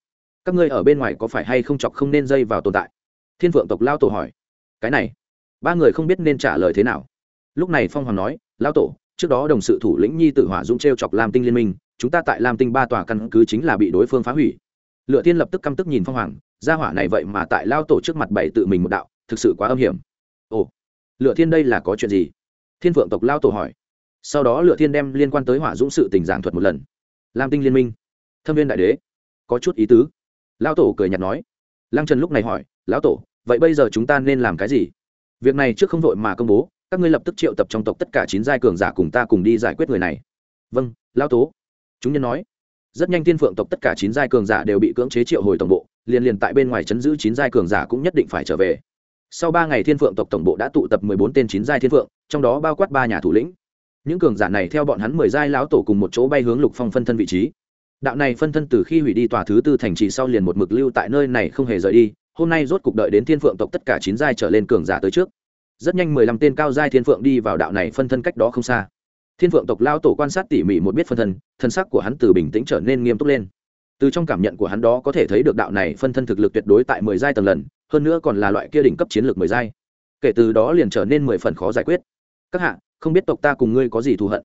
Các ngươi ở bên ngoài có phải hay không chọc không nên dây vào tồn tại? Thiên phượng tộc lao tổ hỏi. Cái này, ba người không biết nên trả lời thế nào. Lúc này phong hoàng nói, lão tổ, trước đó đồng sự thủ lĩnh nhi tử hỏa dũng t r e o chọc lam tinh liên minh, chúng ta tại lam tinh ba tòa căn cứ chính là bị đối phương phá hủy. Lựa tiên lập tức căm tức nhìn phong hoàng gia hỏa này vậy mà tại lao tổ trước mặt bảy tự mình một đạo, thực sự quá âm hiểm. Ồ, lựa thiên đây là có chuyện gì? Thiên phượng tộc lao tổ hỏi. Sau đó lựa thiên đem liên quan tới hỏa dũng sự tình giảng thuật một lần. Lam tinh liên minh, thâm viên đại đế, có chút ý tứ. Lao tổ cười nhạt nói. Lăng trần lúc này hỏi, lão tổ, vậy bây giờ chúng ta nên làm cái gì? Việc này trước không vội mà công bố, các ngươi lập tức triệu tập trong tộc tất cả chín giai cường giả cùng ta cùng đi giải quyết người này. Vâng lao tố chúng nhân nói. Rất nhanh thiên phượng tộc tất cả chín giai cường giả đều bị cưỡng chế triệu hồi tổng bộ liền liền tại bên ngoài chấn giữ chín giai cường giả cũng nhất định phải trở về. Sau ba ngày thiên phượng tộc tổng bộ đã tụ tập mười bốn tên chín giai thiên phượng, trong đó bao quát ba nhà thủ lĩnh. Những cường giả này theo bọn hắn mười giai lão tổ cùng một chỗ bay hướng lục phong phân thân vị trí. Đạo này phân thân từ khi hủy đi tòa thứ tư thành trì sau liền một mực lưu tại nơi này không hề rời đi, hôm nay rốt cục đợi đến thiên phượng tộc tất cả chín giai trở lên cường giả tới trước. Rất nhanh mười lăm tên cao giai thiên phượng đi vào đạo này phân thân cách đó không xa. Thiên phượng tộc lao tổ quan sát tỉ mỉ một biết phân thân thân sắc của hắn từ bình tĩnh trở nên nghiêm túc lên từ trong cảm nhận của hắn đó có thể thấy được đạo này phân thân thực lực tuyệt đối tại mười giai tầng lần, hơn nữa còn là loại kia đỉnh cấp chiến lược mười giai. Kể từ đó liền trở nên mười phần khó giải quyết. Các hạ, không biết tộc ta cùng ngươi có gì thù hận?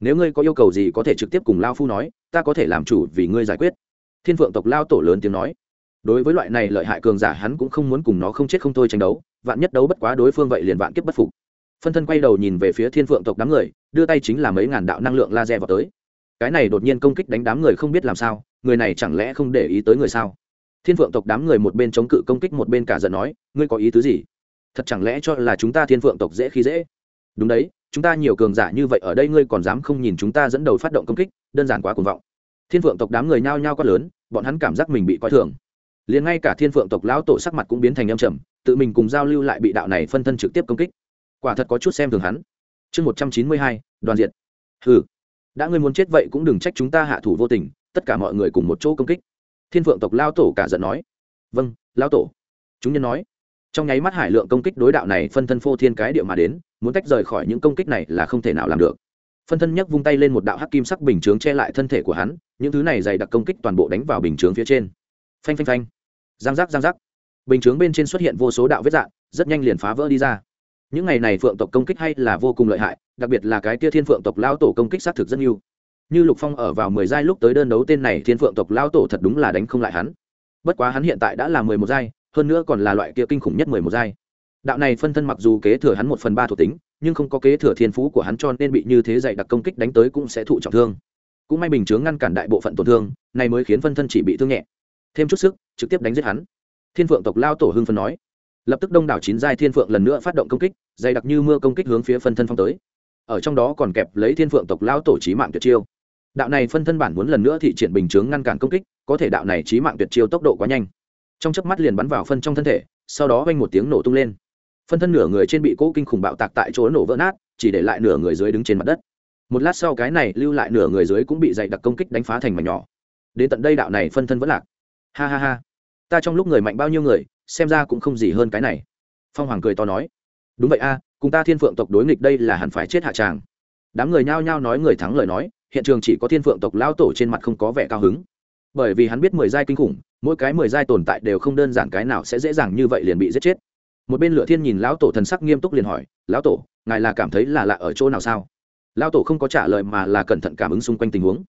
Nếu ngươi có yêu cầu gì có thể trực tiếp cùng lao phu nói, ta có thể làm chủ vì ngươi giải quyết. Thiên phượng tộc lao tổ lớn tiếng nói. Đối với loại này lợi hại cường giả, hắn cũng không muốn cùng nó không chết không thôi tranh đấu, vạn nhất đấu bất quá đối phương vậy liền vạn kiếp bất phục. Phân thân quay đầu nhìn về phía thiên phượng tộc đám người, đưa tay chính là mấy ngàn đạo năng lượng laser vào tới. Cái này đột nhiên công kích đánh đám người không biết làm sao người này chẳng lẽ không để ý tới người sao? Thiên phượng tộc đám người một bên chống cự công kích một bên cả giận nói, ngươi có ý tứ gì? Thật chẳng lẽ cho là chúng ta thiên phượng tộc dễ khi dễ? Đúng đấy, chúng ta nhiều cường giả như vậy ở đây ngươi còn dám không nhìn chúng ta dẫn đầu phát động công kích, đơn giản quá cuồng vọng. Thiên phượng tộc đám người nhao nhao quát lớn, bọn hắn cảm giác mình bị coi thường. Liền ngay cả thiên phượng tộc lão tổ sắc mặt cũng biến thành âm trầm, tự mình cùng giao lưu lại bị đạo này phân thân trực tiếp công kích. Quả thật có chút xem thường hắn. Chương một trăm chín mươi hai, đoàn diện ừ đã ngươi muốn chết vậy cũng đừng trách chúng ta hạ thủ vô tình tất cả mọi người cùng một chỗ công kích. Thiên phượng tộc lao tổ cả giận nói vâng lao tổ. Chúng nhân nói, trong nháy mắt hải lượng công kích đối đạo này phân thân phô thiên cái địa mà đến, muốn tách rời khỏi những công kích này là không thể nào làm được. Phân thân nhấc vung tay lên một đạo hắc kim sắc bình chướng che lại thân thể của hắn, những thứ này dày đặc công kích toàn bộ đánh vào bình chướng phía trên. Phanh phanh phanh. Giang giác giang giác. Bình chướng bên trên xuất hiện vô số đạo vết dạng, rất nhanh liền phá vỡ đi ra. Những ngày này phượng tộc công kích hay là vô cùng lợi hại, đặc biệt là cái tia thiên phượng tộc lao tổ công kích xác thực rất nhiều như lục phong ở vào mười giai lúc tới đơn đấu tên này, thiên phượng tộc lao tổ thật đúng là đánh không lại hắn. Bất quá hắn hiện tại đã là mười một giai, hơn nữa còn là loại kia kinh khủng nhất mười một giai. Đạo này phân thân mặc dù kế thừa hắn một phần ba thuộc tính, nhưng không có kế thừa thiên phú của hắn cho nên bị như thế dạy đặc công kích đánh tới cũng sẽ thụ trọng thương. Cũng may bình chướng ngăn cản đại bộ phận tổn thương, này mới khiến phân thân chỉ bị thương nhẹ. Thêm chút sức, trực tiếp đánh giết hắn. Thiên phượng tộc lao tổ hưng phân nói. Lập tức đông đảo chín giai thiên phượng lần nữa phát động công kích, dày đặc như mưa công kích hướng phía phân thân phong tới. Ở trong đó còn kẹp lấy thiên phượng tộc lao tổ trí mạng tuyệt chiêu đạo này phân thân bản muốn lần nữa thị triển bình chướng ngăn cản công kích, có thể đạo này trí mạng tuyệt chiêu tốc độ quá nhanh. Trong chớp mắt liền bắn vào phân trong thân thể, sau đó vang một tiếng nổ tung lên. Phân thân nửa người trên bị cỗ kinh khủng bạo tạc tại chỗ nổ vỡ nát, chỉ để lại nửa người dưới đứng trên mặt đất. Một lát sau cái này lưu lại nửa người dưới cũng bị dày đặc công kích đánh phá thành mảnh nhỏ. Đến tận đây đạo này phân thân vẫn lạc. Ha ha ha. Ta trong lúc người mạnh bao nhiêu người, xem ra cũng không gì hơn cái này. Phong hoàng cười to nói. Đúng vậy a, cùng ta thiên phượng tộc đối nghịch đây là hẳn phải chết hạ tràng. Đám người nhao nhao nói người thắng lời nói hiện trường chỉ có thiên phượng tộc lao tổ trên mặt không có vẻ cao hứng. Bởi vì hắn biết mười giai kinh khủng, mỗi cái mười giai tồn tại đều không đơn giản cái nào sẽ dễ dàng như vậy liền bị giết chết. Một bên lựa thiên nhìn lão tổ thần sắc nghiêm túc liền hỏi, lão tổ, ngài là cảm thấy là lạ ở chỗ nào sao? Lão tổ không có trả lời mà là cẩn thận cảm ứng xung quanh tình huống.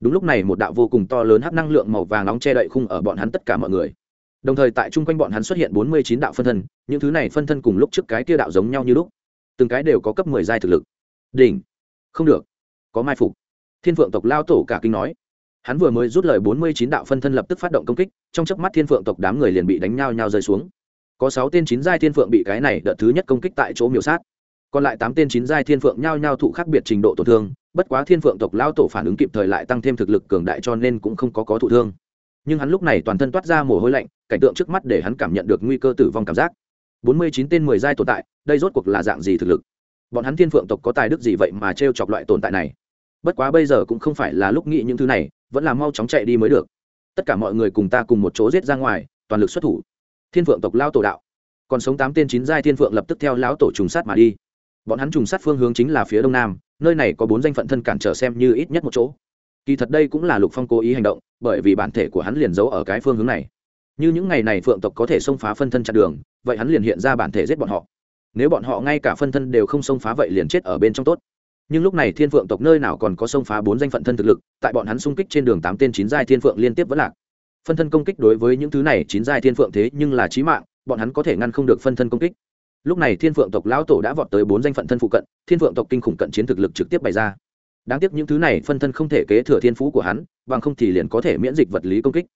Đúng lúc này một đạo vô cùng to lớn hắc năng lượng màu vàng nóng che đậy khung ở bọn hắn tất cả mọi người. Đồng thời tại chung quanh bọn hắn xuất hiện bốn mươi chín đạo phân thân, những thứ này phân thân cùng lúc trước cái kia đạo giống nhau như lúc. Từng cái đều có cấp mười giai thực lực. Đỉnh. Không được. Có mai phục thiên phượng tộc lao tổ cả kinh nói. Hắn vừa mới rút lời bốn mươi chín đạo phân thân lập tức phát động công kích, trong chớp mắt thiên phượng tộc đám người liền bị đánh nhau nhau rơi xuống. Có sáu tên chín giai thiên phượng bị cái này đợt thứ nhất công kích tại chỗ miểu sát. Còn lại tám tên chín giai thiên phượng nhao nhao thụ khác biệt trình độ tổn thương, bất quá thiên phượng tộc lao tổ phản ứng kịp thời lại tăng thêm thực lực cường đại cho nên cũng không có có thụ thương. Nhưng hắn lúc này toàn thân toát ra mồ hôi lạnh, cảnh tượng trước mắt để hắn cảm nhận được nguy cơ tử vong cảm giác. Bốn mươi chín tên mười giai tồn tại, đây rốt cuộc là dạng gì thực lực? Bọn hắn thiên phượng tộc có tài đức gì vậy mà t r e o chọc loại tồn tại này? Bất quá bây giờ cũng không phải là lúc nghĩ những thứ này, vẫn là mau chóng chạy đi mới được. Tất cả mọi người cùng ta cùng một chỗ giết ra ngoài, toàn lực xuất thủ. Thiên phượng tộc lao tổ đạo. Còn sống tám tên chín giai thiên phượng lập tức theo lão tổ trùng sát mà đi. Bọn hắn trùng sát phương hướng chính là phía đông nam, nơi này có bốn danh phận thân cản trở xem như ít nhất một chỗ. Kỳ thật đây cũng là lục phong cố ý hành động, bởi vì bản thể của hắn liền giấu ở cái phương hướng này. Như những ngày này phượng tộc có thể xông phá phân thân chặn đường, vậy hắn liền hiện ra bản thể giết bọn họ. Nếu bọn họ ngay cả phân thân đều không xông phá vậy liền chết ở bên trong tốt nhưng lúc này thiên phượng tộc nơi nào còn có xông phá bốn danh phận thân thực lực, tại bọn hắn xung kích trên đường tám tên chín giai thiên phượng liên tiếp vẫn lạc. Phân thân công kích đối với những thứ này chín giai thiên phượng thế nhưng là trí mạng, bọn hắn có thể ngăn không được phân thân công kích. Lúc này thiên phượng tộc lão tổ đã vọt tới bốn danh phận thân phụ cận, thiên phượng tộc kinh khủng cận chiến thực lực trực tiếp bày ra. Đáng tiếc những thứ này phân thân không thể kế thừa thiên phú của hắn, bằng không thì liền có thể miễn dịch vật lý công kích.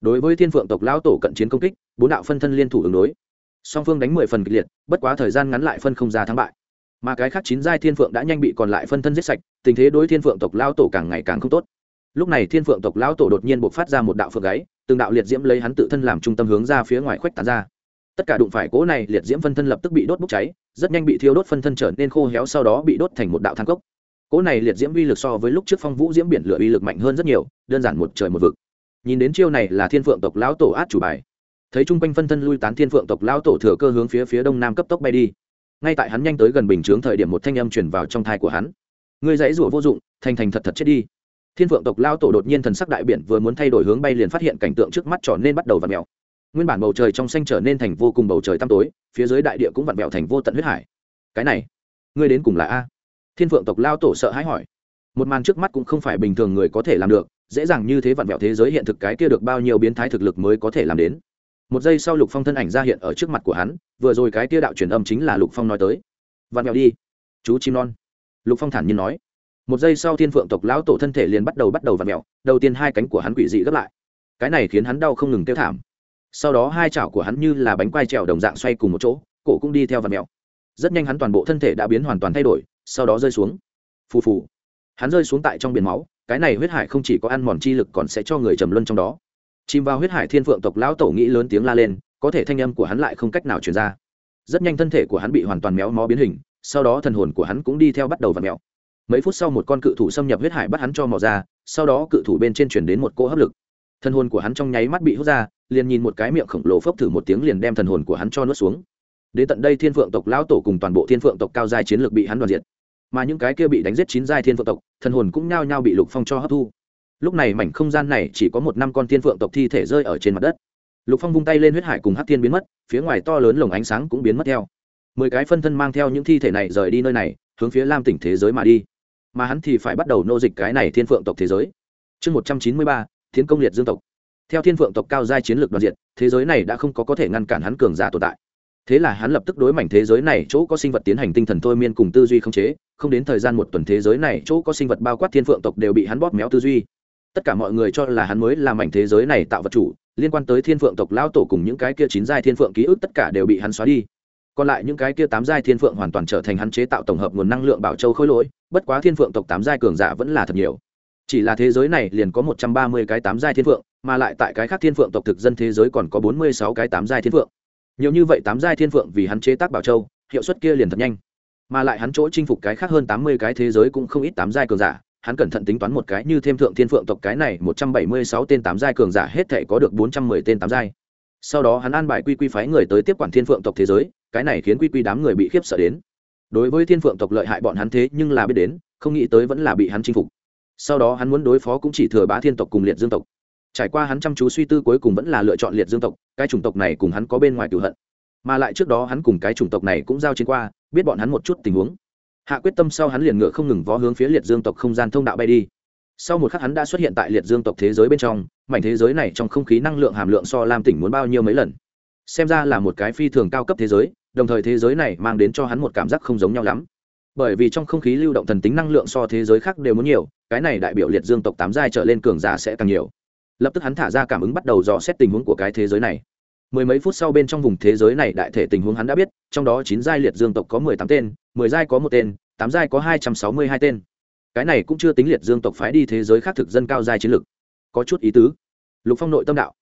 Đối với thiên phượng tộc lão tổ cận chiến công kích, bốn đạo phân thân liên thủ ứng đối. Song phương đánh mười phần kịch liệt, bất quá thời gian ngắn lại phân không ra thắng bại mà cái khác chín giai thiên phượng đã nhanh bị còn lại phân thân giết sạch, tình thế đối thiên phượng tộc lão tổ càng ngày càng không tốt. Lúc này thiên phượng tộc lão tổ đột nhiên buộc phát ra một đạo phượng gáy, từng đạo liệt diễm lấy hắn tự thân làm trung tâm hướng ra phía ngoài khoách tán ra. Tất cả đụng phải cỗ này liệt diễm phân thân lập tức bị đốt bốc cháy, rất nhanh bị thiêu đốt phân thân trở nên khô héo sau đó bị đốt thành một đạo thang cốc. Cỗ này liệt diễm uy lực so với lúc trước phong vũ diễm biển lửa uy lực mạnh hơn rất nhiều, đơn giản một trời một vực. Nhìn đến chiêu này là thiên phượng tộc lão tổ át chủ bài. Thấy chung quanh phân thân lui tán thiên phượng tộc lão tổ thừa cơ hướng phía phía đông nam cấp tốc bay đi ngay tại hắn nhanh tới gần bình chướng thời điểm một thanh âm truyền vào trong thai của hắn. Ngươi dãy rủa vô dụng, thành thành thật thật chết đi. Thiên phượng tộc lão tổ đột nhiên thần sắc đại biển vừa muốn thay đổi hướng bay liền phát hiện cảnh tượng trước mắt tròn nên bắt đầu v ặ mèo nguyên bản bầu trời trong xanh trở nên thành vô cùng bầu trời tăm tối, phía dưới đại địa cũng vặn vẹo thành vô tận huyết hải. Cái này, ngươi đến cùng là a thiên phượng tộc lao tổ sợ hãi hỏi. Một màn trước mắt cũng không phải bình thường người có thể làm được, dễ dàng như thế vặn vẹo thế giới hiện thực cái kia được bao nhiêu biến thái thực lực mới có thể làm đến? Một giây sau lục phong thân ảnh ra hiện ở trước mặt của hắn, vừa rồi cái tia đạo truyền âm chính là lục phong nói tới. Vặn mèo đi. Chú chim non. Lục phong thản nhiên nói. Một giây sau thiên phượng tộc lão tổ thân thể liền bắt đầu bắt đầu vặn mèo. đầu tiên hai cánh của hắn quỷ dị gấp lại. Cái này khiến hắn đau không ngừng tiêu thảm. Sau đó hai chảo của hắn như là bánh quai trèo đồng dạng xoay cùng một chỗ, cổ cũng đi theo vặn mèo. Rất nhanh hắn toàn bộ thân thể đã biến hoàn toàn thay đổi, sau đó rơi xuống. Phù phù. Hắn rơi xuống tại trong biển máu, cái này huyết hải không chỉ có ăn mòn chi lực còn sẽ cho người trầm luân trong đó chìm vào huyết hải thiên phượng tộc lão tổ nghĩ lớn tiếng la lên, có thể thanh âm của hắn lại không cách nào truyền ra. Rất nhanh thân thể của hắn bị hoàn toàn méo mó biến hình, sau đó thần hồn của hắn cũng đi theo bắt đầu và ặ mẹo mấy phút sau một con cự thủ xâm nhập huyết hải bắt hắn cho mò ra, sau đó cự thủ bên trên chuyển đến một cỗ hấp lực. Thần hồn của hắn trong nháy mắt bị hút ra, liền nhìn một cái miệng khổng lồ phốc thử một tiếng liền đem thần hồn của hắn cho nuốt xuống. Đến tận đây thiên phượng tộc lão tổ cùng toàn bộ thiên phượng tộc cao giai chiến lược bị hắn đoàn diệt. Mà những cái kia bị đánh giết chín giai thiên phượng tộc, thần hồn cũng nhao nhao bị lục phong cho hấp thu lúc này mảnh không gian này chỉ có một năm con thiên phượng tộc thi thể rơi ở trên mặt đất. Lục phong vung tay lên huyết hải cùng hát thiên biến mất, phía ngoài to lớn lồng ánh sáng cũng biến mất theo. Mười cái phân thân mang theo những thi thể này rời đi nơi này, hướng phía lam tỉnh thế giới mà đi. Mà hắn thì phải bắt đầu nô dịch cái này thiên phượng tộc thế giới. Chương một trăm chín mươi ba, thiên công liệt dương tộc. Theo thiên phượng tộc cao giai chiến lược đoàn diện, thế giới này đã không có có thể ngăn cản hắn cường giả tồn tại. Thế là hắn lập tức đối mảnh thế giới này chỗ có sinh vật tiến hành tinh thần thôi miên cùng tư duy không chế, không đến thời gian một tuần thế giới này chỗ có sinh vật bao quát thiên phượng tộc đều bị hắn bóp méo tư duy tất cả mọi người cho là hắn mới là mảnh thế giới này tạo vật chủ, liên quan tới thiên phượng tộc lao tổ cùng những cái kia chín giai thiên phượng ký ức tất cả đều bị hắn xóa đi. Còn lại những cái kia tám giai thiên phượng hoàn toàn trở thành hắn chế tạo tổng hợp nguồn năng lượng bảo châu khối lỗi, bất quá thiên phượng tộc tám giai cường giả vẫn là thật nhiều. Chỉ là thế giới này liền có một trăm ba mươi cái tám giai thiên phượng, mà lại tại cái khác thiên phượng tộc thực dân thế giới còn có bốn mươi sáu cái tám giai thiên phượng. Nhiều như vậy tám giai thiên phượng vì hắn chế tác bảo châu, hiệu suất kia liền thật nhanh. Mà lại hắn chỗ chinh phục cái khác hơn tám mươi cái thế giới cũng không ít tám giai cường giả hắn cẩn thận tính toán một cái như thêm thượng thiên phượng tộc cái này một trăm bảy mươi sáu tên tám giai cường giả hết thể có được bốn trăm mười tên tám giai. Sau đó hắn an bài quy quy phái người tới tiếp quản thiên phượng tộc thế giới, cái này khiến quy quy đám người bị khiếp sợ đến. Đối với thiên phượng tộc lợi hại bọn hắn thế nhưng là biết đến, không nghĩ tới vẫn là bị hắn chinh phục. Sau đó hắn muốn đối phó cũng chỉ thừa bá thiên tộc cùng liệt dương tộc. Trải qua hắn chăm chú suy tư cuối cùng vẫn là lựa chọn liệt dương tộc, cái chủng tộc này cùng hắn có bên ngoài cựu hận. Mà lại trước đó hắn cùng cái chủng tộc này cũng giao chiến qua, biết bọn hắn một chút tình huống hạ quyết tâm sau hắn liền ngựa không ngừng vó hướng phía liệt dương tộc không gian thông đạo bay đi. Sau một khắc hắn đã xuất hiện tại liệt dương tộc thế giới bên trong, mảnh thế giới này trong không khí năng lượng hàm lượng so lam tỉnh muốn bao nhiêu mấy lần? Xem ra là một cái phi thường cao cấp thế giới, đồng thời thế giới này mang đến cho hắn một cảm giác không giống nhau lắm. Bởi vì trong không khí lưu động thần tính năng lượng so thế giới khác đều muốn nhiều, cái này đại biểu liệt dương tộc tám giai trở lên cường giả sẽ càng nhiều. Lập tức hắn thả ra cảm ứng bắt đầu dò xét tình huống của cái thế giới này mười mấy phút sau bên trong vùng thế giới này đại thể tình huống hắn đã biết, trong đó chín giai liệt dương tộc có mười tám tên, mười giai có một tên, tám giai có hai trăm sáu mươi hai tên. Cái này cũng chưa tính liệt dương tộc phái đi thế giới khác thực dân cao giai chiến lược. có chút ý tứ. Lục phong nội tâm đạo.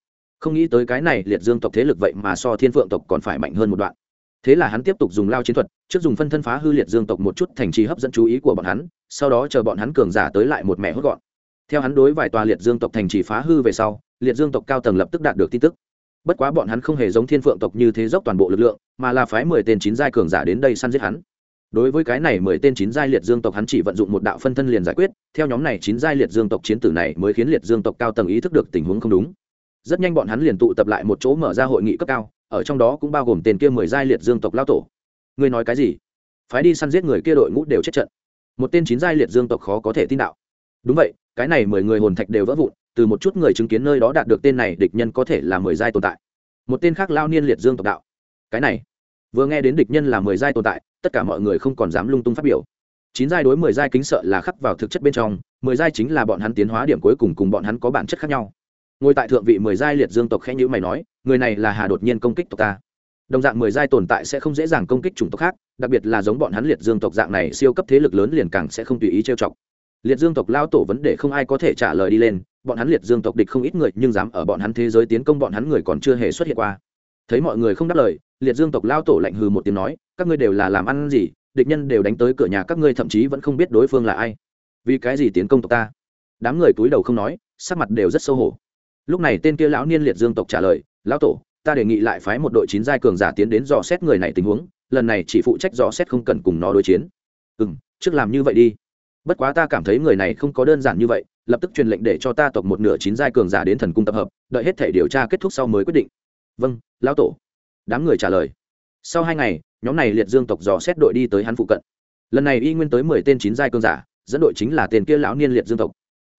Không nghĩ tới cái này liệt dương tộc thế lực vậy mà so thiên phượng tộc còn phải mạnh hơn một đoạn. Thế là hắn tiếp tục dùng lao chiến thuật, trước dùng phân thân phá hư liệt dương tộc một chút thành trì hấp dẫn chú ý của bọn hắn, sau đó chờ bọn hắn cường giả tới lại một mẹ hốt gọn. Theo hắn đối vài tòa liệt dương tộc thành trì phá hư về sau, liệt dương tộc cao tầng lập tức đạt được tin tức bất quá bọn hắn không hề giống thiên phượng tộc như thế dốc toàn bộ lực lượng, mà là phái mười tên chín giai cường giả đến đây săn giết hắn. Đối với cái này mười tên chín giai liệt dương tộc hắn chỉ vận dụng một đạo phân thân liền giải quyết, theo nhóm này chín giai liệt dương tộc chiến tử này mới khiến liệt dương tộc cao tầng ý thức được tình huống không đúng. Rất nhanh bọn hắn liền tụ tập lại một chỗ mở ra hội nghị cấp cao, ở trong đó cũng bao gồm tên kia mười giai liệt dương tộc lao tổ. Ngươi nói cái gì? Phái đi săn giết người kia đội ngũ đều chết trận. Một tên chín giai liệt dương tộc khó có thể tin đạo. Đúng vậy, cái này mười người hồn thạch đều vỡ vụn từ một chút người chứng kiến nơi đó đạt được tên này, địch nhân có thể là mười giai tồn tại. Một tên khác lao niên liệt dương tộc đạo. Cái này, vừa nghe đến địch nhân là mười giai tồn tại, tất cả mọi người không còn dám lung tung phát biểu. Chín giai đối mười giai kính sợ là khắc vào thực chất bên trong, mười giai chính là bọn hắn tiến hóa điểm cuối cùng cùng bọn hắn có bản chất khác nhau. Ngồi tại thượng vị mười giai liệt dương tộc khẽ nhữ mày nói, người này là hà đột nhiên công kích tộc ta. Đồng dạng mười giai tồn tại sẽ không dễ dàng công kích chủng tộc khác, đặc biệt là giống bọn hắn liệt dương tộc dạng này siêu cấp thế lực lớn liền càng sẽ không tùy ý trêu chọc. Liệt dương tộc lao tổ vấn đề không ai có thể trả lời đi lên bọn hắn liệt dương tộc địch không ít người, nhưng dám ở bọn hắn thế giới tiến công bọn hắn người còn chưa hề xuất hiện qua. Thấy mọi người không đáp lời, liệt dương tộc lao tổ lạnh hừ một tiếng nói, các ngươi đều là làm ăn gì, địch nhân đều đánh tới cửa nhà các ngươi thậm chí vẫn không biết đối phương là ai. Vì cái gì tiến công tộc ta? Đám người túi đầu không nói, sắc mặt đều rất xấu hổ. Lúc này tên kia lão niên liệt dương tộc trả lời, lão tổ, ta đề nghị lại phái một đội chín giai cường giả tiến đến dò xét người này tình huống, lần này chỉ phụ trách dò xét không cần cùng nó đối chiến. Ừ m trước làm như vậy đi bất quá ta cảm thấy người này không có đơn giản như vậy, lập tức truyền lệnh để cho ta tộc một nửa chín giai cường giả đến thần cung tập hợp, đợi hết thể điều tra kết thúc sau mới quyết định. Vâng lão tổ. Đám người trả lời. Sau hai ngày, nhóm này liệt dương tộc dò xét đội đi tới hắn phụ cận. Lần này y nguyên tới mười tên chín giai cường giả, dẫn đội chính là tên kia lão niên liệt dương tộc.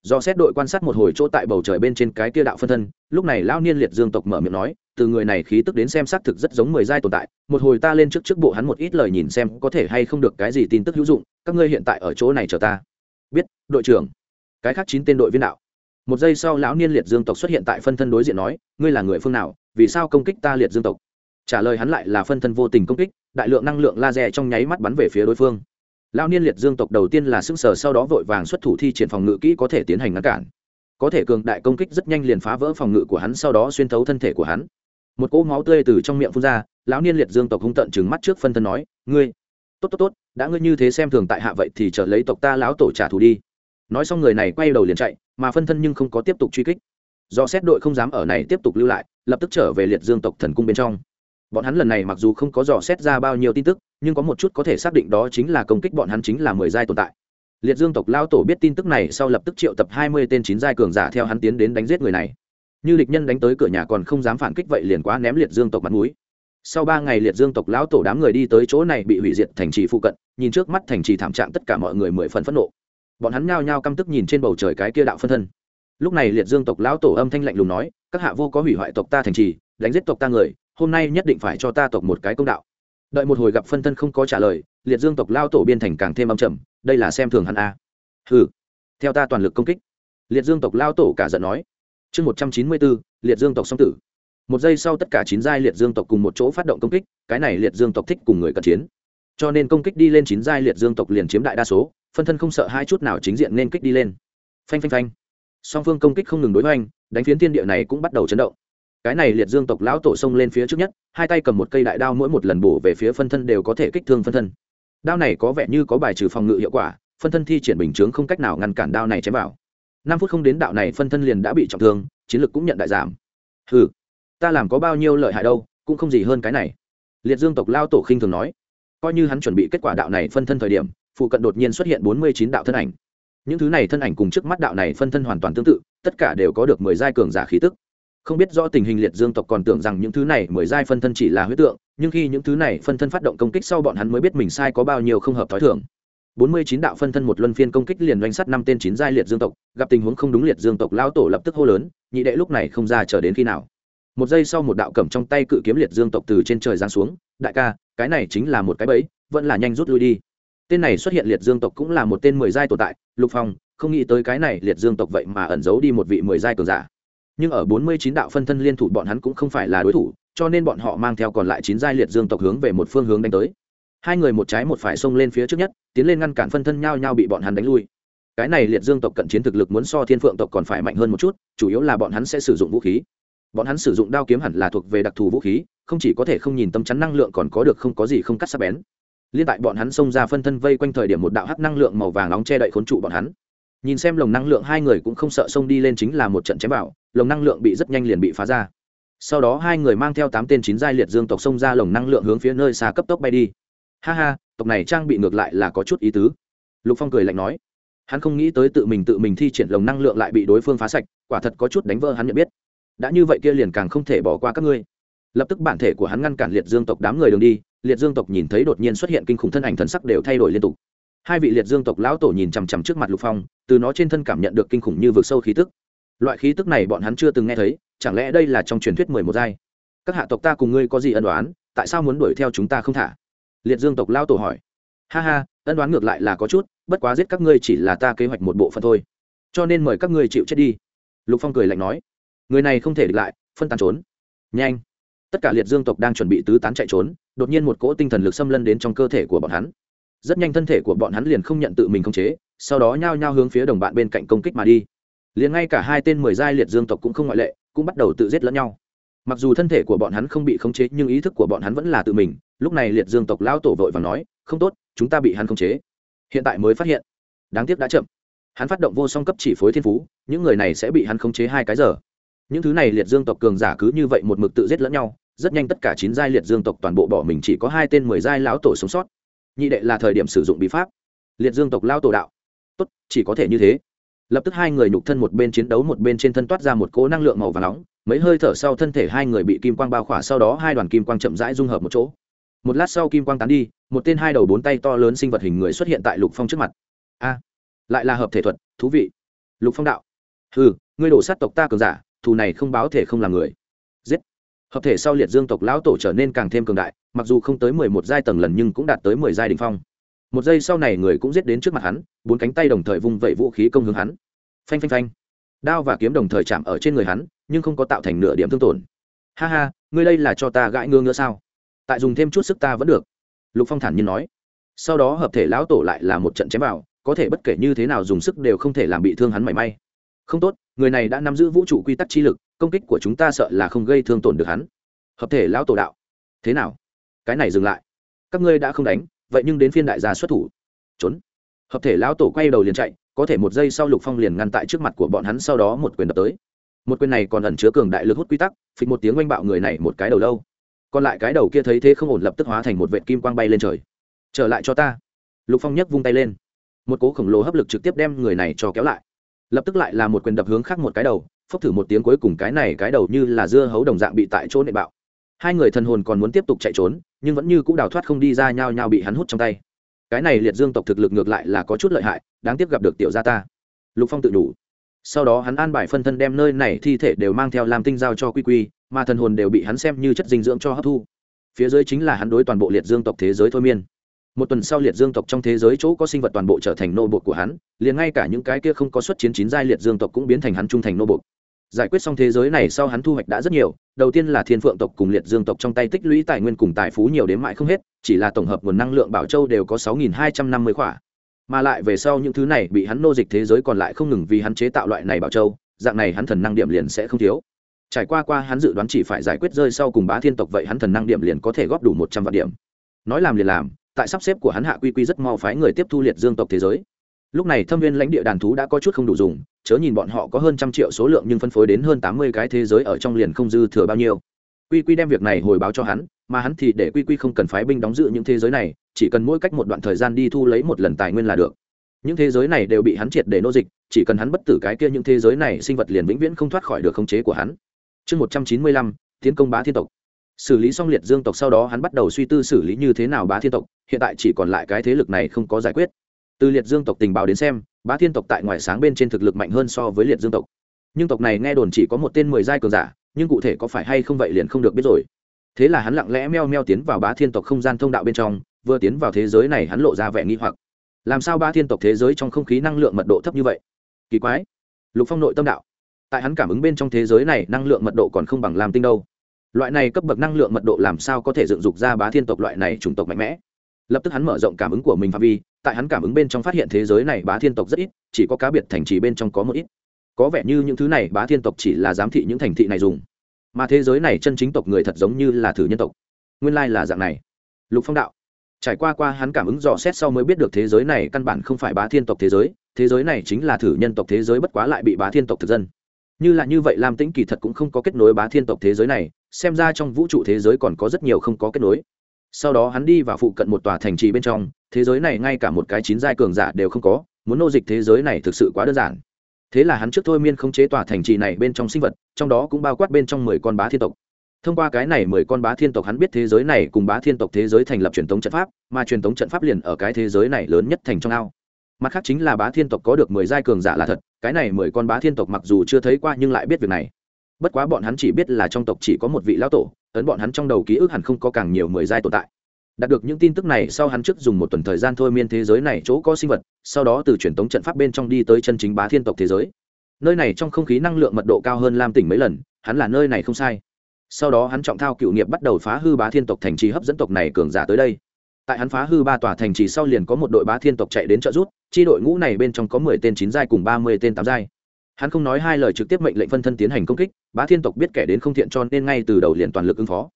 Do xét đội quan sát một hồi chỗ tại bầu trời bên trên cái kia đạo phân thân, lúc này lão niên liệt dương tộc mở miệng nói từ người này khí tức đến xem xác thực rất giống mười giai tồn tại, một hồi ta lên trước trước bộ hắn một ít lời nhìn xem có thể hay không được cái gì tin tức hữu dụng, các ngươi hiện tại ở chỗ này chờ ta. Biết, đội trưởng. Cái khác chín tên đội viên đạo. Một giây sau lão niên liệt dương tộc xuất hiện tại phân thân đối diện nói, ngươi là người phương nào, vì sao công kích ta liệt dương tộc? Trả lời hắn lại là phân thân vô tình công kích, đại lượng năng lượng laser trong nháy mắt bắn về phía đối phương. Lão niên liệt dương tộc đầu tiên là xưng sở sau đó vội vàng xuất thủ thi triển phòng ngự kỹ có thể tiến hành ngăn cản. Có thể cường đại công kích rất nhanh liền phá vỡ phòng ngự của hắn, sau đó xuyên thấu thân thể của hắn một cỗ máu tươi từ trong miệng phun ra, lão niên liệt dương tộc hung tận chừng mắt trước phân thân nói, ngươi, tốt tốt tốt, đã ngươi như thế xem thường tại hạ vậy thì trở lấy tộc ta lão tổ trả thù đi. Nói xong người này quay đầu liền chạy, mà phân thân nhưng không có tiếp tục truy kích. Do xét đội không dám ở này tiếp tục lưu lại, lập tức trở về liệt dương tộc thần cung bên trong. Bọn hắn lần này mặc dù không có dò xét ra bao nhiêu tin tức, nhưng có một chút có thể xác định đó chính là công kích bọn hắn chính là mười giai tồn tại. Liệt dương tộc lao tổ biết tin tức này sau lập tức triệu tập hai mươi tên chín giai cường giả theo hắn tiến đến đánh giết người này như địch nhân đánh tới cửa nhà còn không dám phản kích vậy liền quá ném liệt dương tộc mặt mũi. Sau ba ngày liệt dương tộc lão tổ đám người đi tới chỗ này bị hủy diệt thành trì phụ cận, nhìn trước mắt thành trì thảm trạng tất cả mọi người mười phần phẫn nộ. Bọn hắn nhao nhao căm tức nhìn trên bầu trời cái kia đạo phân thân. Lúc này liệt dương tộc lão tổ âm thanh lạnh lùng nói, các hạ vô có hủy hoại tộc ta thành trì, đánh giết tộc ta người, hôm nay nhất định phải cho ta tộc một cái công đạo. Đợi một hồi gặp phân thân không có trả lời, liệt dương tộc lao tổ biên thành càng thêm âm trầm, đây là xem thường hắn a. À. hừ, theo ta toàn lực công kích. Liệt dương tộc lao tổ cả giận nói chương một trăm chín mươi bốn liệt dương tộc song tử. Một giây sau tất cả chín giai liệt dương tộc cùng một chỗ phát động công kích, cái này liệt dương tộc thích cùng người cận chiến. Cho nên công kích đi lên chín giai liệt dương tộc liền chiếm đại đa số, phân thân không sợ hai chút nào chính diện nên kích đi lên. Phanh phanh phanh. Song phương công kích không ngừng đối hoành, đánh phiến thiên địa này cũng bắt đầu chấn động. Cái này liệt dương tộc lão tổ xông lên phía trước nhất, hai tay cầm một cây đại đao mỗi một lần bổ về phía phân thân đều có thể kích thương phân thân. Đao này có vẻ như có bài trừ phòng ngự hiệu quả, phân thân thi triển bình chướng không cách nào ngăn cản đao này chém vào năm phút không đến đạo này phân thân liền đã bị trọng thương chiến lược cũng nhận đại giảm. Hừ, ta làm có bao nhiêu lợi hại đâu cũng không gì hơn cái này. Liệt dương tộc lao tổ khinh thường nói. Coi như hắn chuẩn bị kết quả đạo này phân thân thời điểm phụ cận đột nhiên xuất hiện bốn mươi chín đạo thân ảnh. Những thứ này thân ảnh cùng trước mắt đạo này phân thân hoàn toàn tương tự tất cả đều có được mười giai cường giả khí tức. Không biết rõ tình hình liệt dương tộc còn tưởng rằng những thứ này mười giai phân thân chỉ là huyết tượng nhưng khi những thứ này phân thân phát động công kích sau bọn hắn mới biết mình sai có bao nhiêu không hợp t h ó i bốn mươi chín đạo phân thân một luân phiên công kích liền doanh sắt năm tên chín giai liệt dương tộc, gặp tình huống không đúng liệt dương tộc lao tổ lập tức hô lớn, nhị đệ lúc này không ra chờ đến khi nào. Một giây sau một đạo cầm trong tay cự kiếm liệt dương tộc từ trên trời giáng xuống, đại ca, cái này chính là một cái bẫy, vẫn là nhanh rút lui đi. Tên này xuất hiện liệt dương tộc cũng là một tên mười giai tồn tại, lục phong, không nghĩ tới cái này liệt dương tộc vậy mà ẩn giấu đi một vị mười giai cường giả. Nhưng ở bốn mươi chín đạo phân thân liên thủ bọn hắn cũng không phải là đối thủ, cho nên bọn họ mang theo còn lại chín giai liệt dương tộc hướng về một phương hướng đánh tới hai người một trái một phải xông lên phía trước nhất, tiến lên ngăn cản phân thân nhau nhau bị bọn hắn đánh lui. Cái này liệt dương tộc cận chiến thực lực muốn so thiên phượng tộc còn phải mạnh hơn một chút, chủ yếu là bọn hắn sẽ sử dụng vũ khí. Bọn hắn sử dụng đao kiếm hẳn là thuộc về đặc thù vũ khí, không chỉ có thể không nhìn tâm chắn năng lượng còn có được không có gì không cắt sắc bén. Liên tại bọn hắn xông ra phân thân vây quanh thời điểm một đạo hắc năng lượng màu vàng nóng che đậy khốn trụ bọn hắn. Nhìn xem lồng năng lượng hai người cũng không sợ xông đi lên chính là một trận chém bảo lồng năng lượng bị rất nhanh liền bị phá ra. Sau đó hai người mang theo tám tên chín giai liệt dương tộc xông ra lồng năng lượng hướng phía nơi xa cấp tốc bay đi ha ha, tộc này trang bị ngược lại là có chút ý tứ. Lục phong cười lạnh nói. Hắn không nghĩ tới tự mình tự mình thi triển lồng năng lượng lại bị đối phương phá sạch, quả thật có chút đánh vỡ hắn nhận biết. Đã như vậy kia liền càng không thể bỏ qua các ngươi. Lập tức bản thể của hắn ngăn cản liệt dương tộc đám người đường đi, liệt dương tộc nhìn thấy đột nhiên xuất hiện kinh khủng thân ảnh thần sắc đều thay đổi liên tục. Hai vị liệt dương tộc lão tổ nhìn chằm chằm trước mặt lục phong, từ nó trên thân cảm nhận được kinh khủng như vực sâu khí tức. Loại khí tức này bọn hắn chưa từng nghe thấy, chẳng lẽ đây là trong truyền thuyết mười một giai? Các hạ tộc ta cùng ngươi có gì ân đoán tại sao muốn đuổi theo chúng ta không thả? Liệt dương tộc lao tổ hỏi. Ha ha, ân đoán ngược lại là có chút, bất quá giết các ngươi chỉ là ta kế hoạch một bộ phận thôi. Cho nên mời các ngươi chịu chết đi. Lục phong cười lạnh nói. Người này không thể địch lại, phân tán trốn. Nhanh. Tất cả liệt dương tộc đang chuẩn bị tứ tán chạy trốn, đột nhiên một cỗ tinh thần lực xâm lân đến trong cơ thể của bọn hắn. Rất nhanh thân thể của bọn hắn liền không nhận tự mình khống chế, sau đó nhao nhao hướng phía đồng bạn bên cạnh công kích mà đi. Liền ngay cả hai tên mười giai liệt dương tộc cũng không ngoại lệ, cũng bắt đầu tự giết lẫn nhau. Mặc dù thân thể của bọn hắn không bị khống chế, nhưng ý thức của bọn hắn vẫn là tự mình lúc này liệt dương tộc lao tổ vội và nói, không tốt, chúng ta bị hắn khống chế. Hiện tại mới phát hiện. Đáng tiếc đã chậm. Hắn phát động vô song cấp chỉ phối thiên phú, những người này sẽ bị hắn khống chế hai cái giờ. Những thứ này liệt dương tộc cường giả cứ như vậy một mực tự giết lẫn nhau, rất nhanh tất cả chín giai liệt dương tộc toàn bộ bỏ mình chỉ có hai tên mười giai lão tổ sống sót. Nhị đệ là thời điểm sử dụng bí pháp. Liệt dương tộc lao tổ đạo, tốt, chỉ có thể như thế. Lập tức hai người nhục thân một bên chiến đấu một bên trên thân toát ra một cỗ năng lượng màu và nóng, mấy hơi thở sau thân thể hai người bị kim quang bao khỏa, sau đó hai đoàn kim quang chậm rãi dung hợp một chỗ một lát sau kim quang tán đi, một tên hai đầu bốn tay to lớn sinh vật hình người xuất hiện tại lục phong trước mặt. A, lại là hợp thể thuật, thú vị. Lục phong đạo. Ừ ngươi đổ sát tộc ta cường giả, thù này không báo thể không làm người. Giết. Hợp thể sau liệt dương tộc lão tổ trở nên càng thêm cường đại, mặc dù không tới mười một giai tầng lần nhưng cũng đạt tới mười giai đình phong. Một giây sau này người cũng giết đến trước mặt hắn, bốn cánh tay đồng thời vung vẩy vũ khí công hướng hắn. Phanh phanh phanh. Đao và kiếm đồng thời chạm ở trên người hắn, nhưng không có tạo thành nửa điểm thương tổn. Ha ha, ngươi đây là cho ta gãi ngơ nữa sao? Tại dùng thêm chút sức ta vẫn được. Lục phong thản nhiên nói. Sau đó hợp thể lão tổ lại là một trận chém vào, có thể bất kể như thế nào dùng sức đều không thể làm bị thương hắn mảy may. Không tốt, người này đã nắm giữ vũ trụ quy tắc chi lực, công kích của chúng ta sợ là không gây thương tổn được hắn. Hợp thể lão tổ đạo. Thế nào? Cái này dừng lại. Các ngươi đã không đánh, vậy nhưng đến phiên đại gia xuất thủ. Trốn. Hợp thể lão tổ quay đầu liền chạy, có thể một giây sau lục phong liền ngăn tại trước mặt của bọn hắn sau đó một quyền đập tới. Một quyền này còn ẩn chứa cường đại lực hút quy tắc, phịch một tiếng oanh bạo người này một cái đầu lâu còn lại cái đầu kia thấy thế không ổn lập tức hóa thành một vệ kim quang bay lên trời. Trở lại cho ta. Lục phong nhấc vung tay lên. Một cố khổng lồ hấp lực trực tiếp đem người này cho kéo lại. Lập tức lại là một quyền đập hướng khác một cái đầu, phốc thử một tiếng cuối cùng cái này cái đầu như là dưa hấu đồng dạng bị tại chỗ nệ bạo. Hai người thần hồn còn muốn tiếp tục chạy trốn, nhưng vẫn như c ũ đào thoát không đi ra nhao nhao bị hắn hút trong tay. Cái này liệt dương tộc thực lực ngược lại là có chút lợi hại, đáng tiếc gặp được tiểu gia ta. Lục phong tự đủ. Sau đó hắn an bài phân thân đem nơi này thi thể đều mang theo làm tinh giao cho quy quy mà thần hồn đều bị hắn xem như chất dinh dưỡng cho hấp thu. Phía dưới chính là hắn đối toàn bộ liệt dương tộc thế giới thôi miên. Một tuần sau liệt dương tộc trong thế giới chỗ có sinh vật toàn bộ trở thành nô bột của hắn, liền ngay cả những cái kia không có xuất chiến chín giai liệt dương tộc cũng biến thành hắn trung thành nô bột giải quyết xong thế giới này sau hắn thu hoạch đã rất nhiều, đầu tiên là thiên phượng tộc cùng liệt dương tộc trong tay tích lũy tài nguyên cùng tài phú nhiều đến mãi không hết, chỉ là tổng hợp nguồn năng lượng bảo châu đều có sáu nghìn hai trăm năm mươi khỏa. Mà lại về sau những thứ này bị hắn nô dịch thế giới còn lại không ngừng vì hắn chế tạo loại này bảo châu, dạng này hắn thần năng điểm liền sẽ không thiếu trải qua qua hắn dự đoán chỉ phải giải quyết rơi sau cùng bá thiên tộc vậy hắn thần năng điểm liền có thể góp đủ một trăm vạn điểm. Nói làm liền làm, tại sắp xếp của hắn hạ quy quy rất mau phái người tiếp thu liệt dương tộc thế giới. Lúc này thâm viên lãnh địa đàn thú đã có chút không đủ dùng, chớ nhìn bọn họ có hơn trăm triệu số lượng nhưng phân phối đến hơn tám mươi cái thế giới ở trong liền không dư thừa bao nhiêu. Quy quy đem việc này hồi báo cho hắn, mà hắn thì để quy quy không cần phái binh đóng giữ những thế giới này, chỉ cần mỗi cách một đoạn thời gian đi thu lấy một lần tài nguyên là được. Những thế giới này đều bị hắn triệt để nô dịch, chỉ cần hắn bất tử cái kia những thế giới này, sinh vật liền vĩnh viễn không thoát khỏi được khống chế của hắn chương một trăm chín mươi lăm, tiến công bá thiên tộc. Xử lý xong liệt dương tộc sau đó hắn bắt đầu suy tư xử lý như thế nào bá thiên tộc, hiện tại chỉ còn lại cái thế lực này không có giải quyết. Từ liệt dương tộc tình báo đến xem, bá thiên tộc tại ngoài sáng bên trên thực lực mạnh hơn so với liệt dương tộc. Nhưng tộc này nghe đồn chỉ có một tên mười giai cường giả, nhưng cụ thể có phải hay không vậy liền không được biết rồi. Thế là hắn lặng lẽ meo meo tiến vào bá thiên tộc không gian thông đạo bên trong, vừa tiến vào thế giới này hắn lộ ra vẻ nghi hoặc. Làm sao bá thiên tộc thế giới trong không khí năng lượng mật độ thấp như vậy? Kỳ quái. Lục phong nội tâm đạo tại hắn cảm ứng bên trong thế giới này năng lượng mật độ còn không bằng làm tinh đâu. Loại này cấp bậc năng lượng mật độ làm sao có thể dựng dục ra bá thiên tộc loại này chủng tộc mạnh mẽ? Lập tức hắn mở rộng cảm ứng của mình phạm vi, tại hắn cảm ứng bên trong phát hiện thế giới này bá thiên tộc rất ít, chỉ có cá biệt thành trì bên trong có một ít. Có vẻ như những thứ này bá thiên tộc chỉ là giám thị những thành thị này dùng. Mà thế giới này chân chính tộc người thật giống như là thử nhân tộc. Nguyên lai là dạng này. Lục phong đạo. Trải qua qua hắn cảm ứng dò xét sau mới biết được thế giới này căn bản không phải bá thiên tộc thế giới thế giới này chính là thử nhân tộc thế giới bất quá lại bị bá thiên tộc thực dân như là như vậy lam tĩnh kỳ thật cũng không có kết nối bá thiên tộc thế giới này, xem ra trong vũ trụ thế giới còn có rất nhiều không có kết nối. Sau đó hắn đi vào phụ cận một tòa thành trì bên trong, thế giới này ngay cả một cái chín giai cường giả đều không có, muốn nô dịch thế giới này thực sự quá đơn giản. Thế là hắn trước thôi miên không chế tòa thành trì này bên trong sinh vật, trong đó cũng bao quát bên trong mười con bá thiên tộc. Thông qua cái này mười con bá thiên tộc hắn biết thế giới này cùng bá thiên tộc thế giới thành lập truyền thống trận pháp, mà truyền thống trận pháp liền ở cái thế giới này lớn nhất thành trong ao. Mặt khác chính là bá thiên tộc có được mười giai cường giả là thật cái này mười con bá thiên tộc mặc dù chưa thấy qua nhưng lại biết việc này. Bất quá bọn hắn chỉ biết là trong tộc chỉ có một vị lão tổ, ấn bọn hắn trong đầu ký ức hẳn không có càng nhiều mười giai tồn tại. Đạt được những tin tức này sau hắn trước dùng một tuần thời gian thôi miên thế giới này chỗ có sinh vật, sau đó từ truyền thống trận pháp bên trong đi tới chân chính bá thiên tộc thế giới. Nơi này trong không khí năng lượng mật độ cao hơn lam tỉnh mấy lần, hắn là nơi này không sai. Sau đó hắn trọng thao cựu nghiệp bắt đầu phá hư bá thiên tộc thành trì hấp dẫn tộc này cường giả tới đây. Tại hắn phá hư ba tòa thành trì sau liền có một đội bá thiên tộc chạy đến trợ rút chi đội ngũ này bên trong có mười tên chín giai cùng ba mươi tên tám giai. Hắn không nói hai lời trực tiếp mệnh lệnh phân thân tiến hành công kích, bá thiên tộc biết kẻ đến không thiện cho nên ngay từ đầu liền toàn lực ứng phó.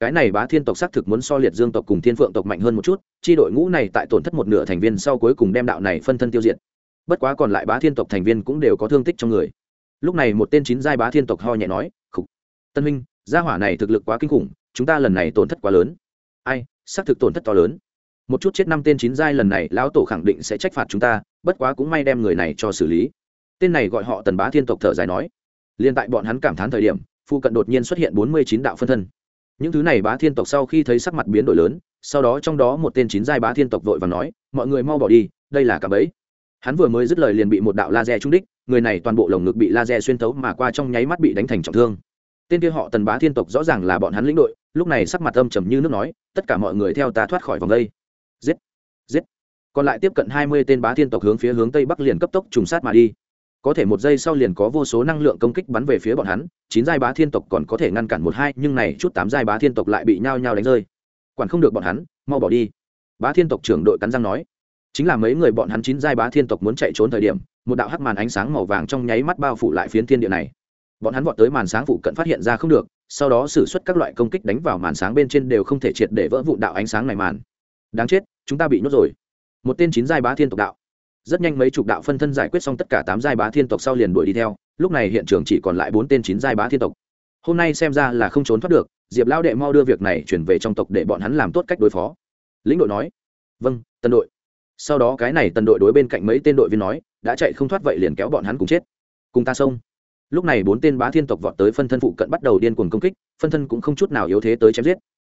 Cái này bá thiên tộc xác thực muốn so liệt dương tộc cùng thiên phượng tộc mạnh hơn một chút, chi đội ngũ này tại tổn thất một nửa thành viên sau cuối cùng đem đạo này phân thân tiêu diệt. Bất quá còn lại bá thiên tộc thành viên cũng đều có thương tích trong người. Lúc này một tên chín giai bá thiên tộc ho nhẹ nói, khục, tân minh gia hỏa này thực lực quá kinh khủng, chúng ta lần này tổn thất quá lớn. Ai, xác thực tổn thất to lớn một chút chết năm tên chín giai lần này, lão tổ khẳng định sẽ trách phạt chúng ta, bất quá cũng may đem người này cho xử lý. Tên này gọi họ tần bá thiên tộc thở dài nói. Liên tại bọn hắn cảm thán thời điểm phụ cận đột nhiên xuất hiện bốn mươi chín đạo phân thân. Những thứ này bá thiên tộc sau khi thấy sắc mặt biến đổi lớn, sau đó trong đó một tên chín giai bá thiên tộc vội và nói, mọi người mau bỏ đi, đây là cả bẫy. Hắn vừa mới dứt lời liền bị một đạo laser trúng đích, người này toàn bộ lồng ngực bị laser xuyên thấu mà qua trong nháy mắt bị đánh thành trọng thương. Tên kia họ tần bá thiên tộc rõ ràng là bọn hắn lĩnh đội, lúc này sắc mặt âm trầm như nước nói, tất cả mọi người theo ta thoát khỏi vòng đây giết. Giết. Còn lại tiếp cận hai mươi tên bá thiên tộc hướng phía hướng tây bắc liền cấp tốc trùng sát mà đi. Có thể một giây sau liền có vô số năng lượng công kích bắn về phía bọn hắn, chín giai bá thiên tộc còn có thể ngăn cản một hai, nhưng này chút tám giai bá thiên tộc lại bị nhao nhao đánh rơi. Quản không được bọn hắn, mau bỏ đi. Bá thiên tộc trưởng đội cắn răng nói. Chính là mấy người bọn hắn chín giai bá thiên tộc muốn chạy trốn thời điểm, một đạo hắc màn ánh sáng màu vàng trong nháy mắt bao phủ lại phiến thiên địa này. Bọn hắn vọt tới màn sáng phụ cận phát hiện ra không được, sau đó xử suất các loại công kích đánh vào màn sáng bên trên đều không thể triệt để vỡ vụn đạo ánh sáng này màn đáng chết, chúng ta bị nhốt rồi. Một tên chín giai bá thiên tộc đạo. Rất nhanh mấy chục đạo phân thân giải quyết xong tất cả tám giai bá thiên tộc sau liền đuổi đi theo, lúc này hiện trường chỉ còn lại bốn tên chín giai bá thiên tộc. Hôm nay xem ra là không trốn thoát được, diệp lao đệ mau đưa việc này chuyển về trong tộc để bọn hắn làm tốt cách đối phó. Lĩnh đội nói vâng tân đội. Sau đó cái này tân đội đối bên cạnh mấy tên đội viên nói, đã chạy không thoát vậy liền kéo bọn hắn cùng chết. Cùng ta xông. Lúc này bốn tên bá thiên tộc vọt tới phân thân phụ cận bắt đầu điên cuồng công kích, phân thân cũng không chút nào yếu thế tới chém giết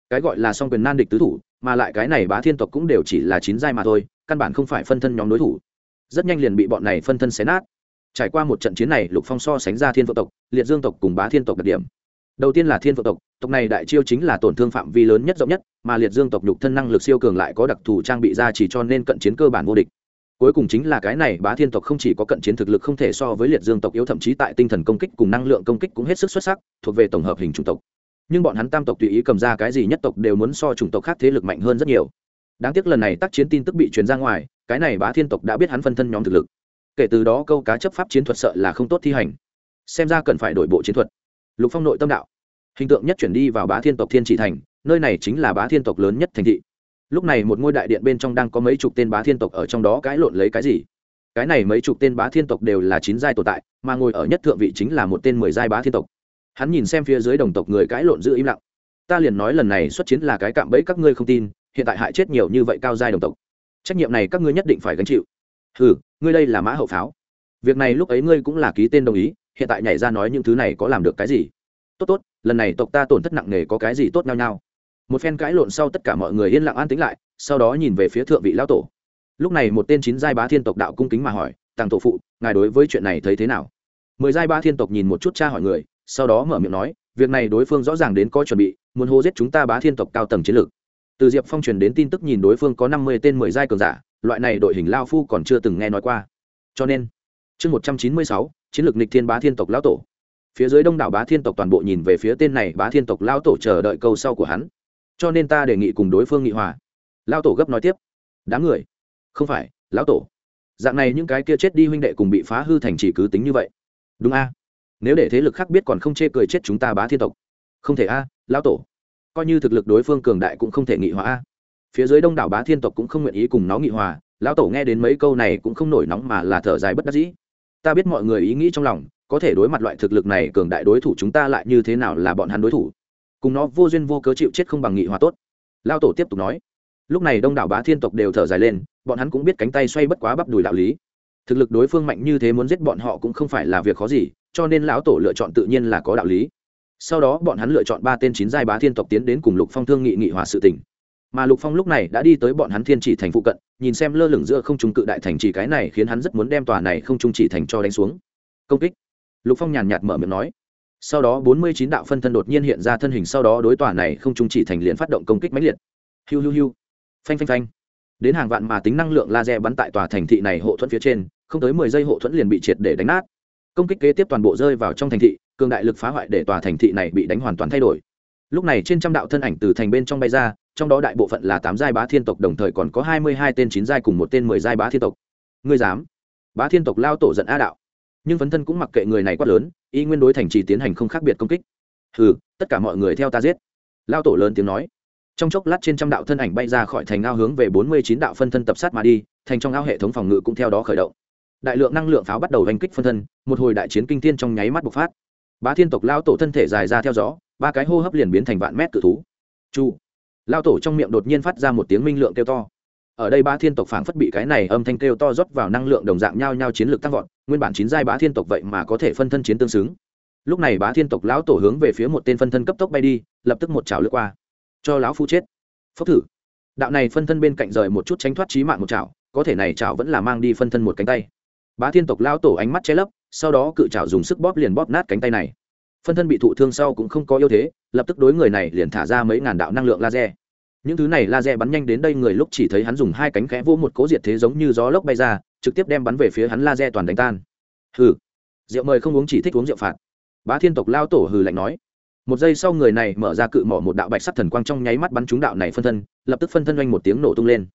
cái gọi là song quyền nan địch tứ thủ, mà lại cái này bá thiên tộc cũng đều chỉ là chín giai mà thôi, căn bản không phải phân thân nhóm đối thủ. Rất nhanh liền bị bọn này phân thân xé nát. Trải qua một trận chiến này, lục phong so sánh ra thiên phượng tộc, liệt dương tộc cùng bá thiên tộc đặc điểm. Đầu tiên là thiên phượng tộc tộc này đại chiêu chính là tổn thương phạm vi lớn nhất rộng nhất, mà liệt dương tộc nhục thân năng lực siêu cường lại có đặc thù trang bị ra chỉ cho nên cận chiến cơ bản vô địch. Cuối cùng chính là cái này bá thiên tộc không chỉ có cận chiến thực lực không thể so với liệt dương tộc yếu, thậm chí tại tinh thần công kích cùng năng lượng công kích cũng hết sức xuất sắc, thuộc về tổng hợp hình chủng tộc nhưng bọn hắn tam tộc tùy ý cầm ra cái gì nhất tộc đều muốn so chủng tộc khác thế lực mạnh hơn rất nhiều. Đáng tiếc lần này tác chiến tin tức bị truyền ra ngoài, cái này bá thiên tộc đã biết hắn phân thân nhóm thực lực. Kể từ đó câu cá chấp pháp chiến thuật sợ là không tốt thi hành. Xem ra cần phải đổi bộ chiến thuật. Lục phong nội tâm đạo. Hình tượng nhất chuyển đi vào bá thiên tộc thiên trị thành, nơi này chính là bá thiên tộc lớn nhất thành thị. Lúc này một ngôi đại điện bên trong đang có mấy chục tên bá thiên tộc ở trong đó cãi lộn lấy cái gì. Cái này mấy chục tên bá thiên tộc đều là chín giai tồn tại, mà ngồi ở nhất thượng vị chính là một tên mười giai bá thiên tộc hắn nhìn xem phía dưới đồng tộc người cãi lộn giữ im lặng. Ta liền nói lần này xuất chiến là cái cạm bẫy các ngươi không tin, hiện tại hại chết nhiều như vậy cao giai đồng tộc. Trách nhiệm này các ngươi nhất định phải gánh chịu. Ừ ngươi đây là mã hậu pháo. Việc này lúc ấy ngươi cũng là ký tên đồng ý, hiện tại nhảy ra nói những thứ này có làm được cái gì? Tốt tốt, lần này tộc ta tổn thất nặng nề có cái gì tốt nhau nhau. Một phen cãi lộn sau tất cả mọi người yên lặng an tính lại, sau đó nhìn về phía thượng vị lão tổ. Lúc này một tên chín giai bá thiên tộc đạo cung kính mà hỏi, tàng tổ phụ, ngài đối với chuyện này thấy thế nào? Mười giai bá thiên tộc nhìn một chút cha hỏi người sau đó mở miệng nói, việc này đối phương rõ ràng đến có chuẩn bị, muốn hô giết chúng ta bá thiên tộc cao tầng chiến lược. Từ diệp phong truyền đến tin tức nhìn đối phương có năm mươi tên mười giai cường giả, loại này đội hình lao phu còn chưa từng nghe nói qua. Cho nên, chương một trăm chín mươi sáu, chiến lược nịch thiên bá thiên tộc lão tổ. Phía dưới đông đảo bá thiên tộc toàn bộ nhìn về phía tên này bá thiên tộc lão tổ chờ đợi câu sau của hắn. Cho nên ta đề nghị cùng đối phương nghị hòa. Lão tổ gấp nói tiếp, đám người, không phải, lão tổ. Dạng này những cái kia chết đi huynh đệ cùng bị phá hư thành chỉ cứ tính như vậy. Đúng a nếu để thế lực khác biết còn không chê cười chết chúng ta bá thiên tộc. Không thể a, lão tổ. Coi như thực lực đối phương cường đại cũng không thể nghị hòa a. Phía dưới đông đảo bá thiên tộc cũng không nguyện ý cùng nó nghị hòa, lão tổ nghe đến mấy câu này cũng không nổi nóng mà là thở dài bất đắc dĩ. Ta biết mọi người ý nghĩ trong lòng, có thể đối mặt loại thực lực này cường đại đối thủ chúng ta lại như thế nào là bọn hắn đối thủ. Cùng nó vô duyên vô cớ chịu chết không bằng nghị hòa tốt. Lao tổ tiếp tục nói. Lúc này đông đảo bá thiên tộc đều thở dài lên, bọn hắn cũng biết cánh tay xoay bất quá bắp đùi đạo lý thực lực đối phương mạnh như thế muốn giết bọn họ cũng không phải là việc khó gì, cho nên lão tổ lựa chọn tự nhiên là có đạo lý. Sau đó bọn hắn lựa chọn ba tên chín giai bá thiên tộc tiến đến cùng lục phong thương nghị nghị hòa sự tỉnh mà lục phong lúc này đã đi tới bọn hắn thiên chỉ thành phụ cận, nhìn xem lơ lửng giữa không trung cự đại thành chỉ cái này khiến hắn rất muốn đem tòa này không trung chỉ thành cho đánh xuống. Công kích. Lục phong nhàn nhạt mở miệng nói. Sau đó bốn mươi chín đạo phân thân đột nhiên hiện ra thân hình, sau đó đối tòa này không trung chỉ thành liền phát động công kích mãnh liệt. Hiu hiu hiu. Phanh phanh phanh. Đến hàng vạn mà tính năng lượng laser bắn tại tòa thành thị này hộ thuẫn phía trên không tới mười giây hộ thuẫn liền bị triệt để đánh nát. Công kích kế tiếp toàn bộ rơi vào trong thành thị cường đại lực phá hoại để tòa thành thị này bị đánh hoàn toàn thay đổi. Lúc này trên trăm đạo thân ảnh từ thành bên trong bay ra trong đó đại bộ phận là tám giai bá thiên tộc đồng thời còn có hai mươi hai tên chín giai cùng một tên mười giai bá thiên tộc. Ngươi dám? Bá thiên tộc lao tổ giận a đạo. Nhưng phấn thân cũng mặc kệ người này quát lớn y nguyên đối thành trì tiến hành không khác biệt công kích. Hừ, tất cả mọi người theo ta giết. Lao tổ lớn tiếng nói. Trong chốc lát trên trăm đạo thân ảnh bay ra khỏi thành ao hướng về bốn mươi chín đạo phân thân tập sát mà đi thành trong ao hệ thống phòng ngự cũng theo đó khởi động đại lượng năng lượng pháo bắt đầu đánh kích phân thân, một hồi đại chiến kinh thiên trong nháy mắt bộc phát. Bá thiên tộc lao tổ thân thể dài ra theo gió, ba cái hô hấp liền biến thành vạn mét cự thú. Chu. Lao tổ trong miệng đột nhiên phát ra một tiếng minh lượng kêu to. Ở đây ba thiên tộc phảng phất bị cái này âm thanh kêu to rót vào năng lượng đồng dạng nhau nhau chiến lược tăng vọt, nguyên bản chín giai bá thiên tộc vậy mà có thể phân thân chiến tương xứng. Lúc này bá thiên tộc lão tổ hướng về phía một tên phân thân cấp tốc bay đi, lập tức một chảo lướt qua. Cho lão phu chết. Phốc thử. Đạo này phân thân bên cạnh rời một chút tránh thoát trí mạng một chảo, có thể này chảo vẫn là mang đi phân thân một cánh tay bá thiên tộc lao tổ ánh mắt che lấp, sau đó cự chảo dùng sức bóp liền bóp nát cánh tay này. Phân thân bị thụ thương sau cũng không có ưu thế, lập tức đối người này liền thả ra mấy ngàn đạo năng lượng laser. Những thứ này laser bắn nhanh đến đây người lúc chỉ thấy hắn dùng hai cánh khẽ vô một cố diệt thế giống như gió lốc bay ra, trực tiếp đem bắn về phía hắn laser toàn đánh tan. Hừ. Rượu mời không uống chỉ thích uống rượu phạt. Bá thiên tộc lao tổ hừ lạnh nói. Một giây sau người này mở ra cự mỏ một đạo bạch sắc thần quang trong nháy mắt bắn trúng đạo này phân thân, lập tức phân thân oanh một tiếng nổ tung lên.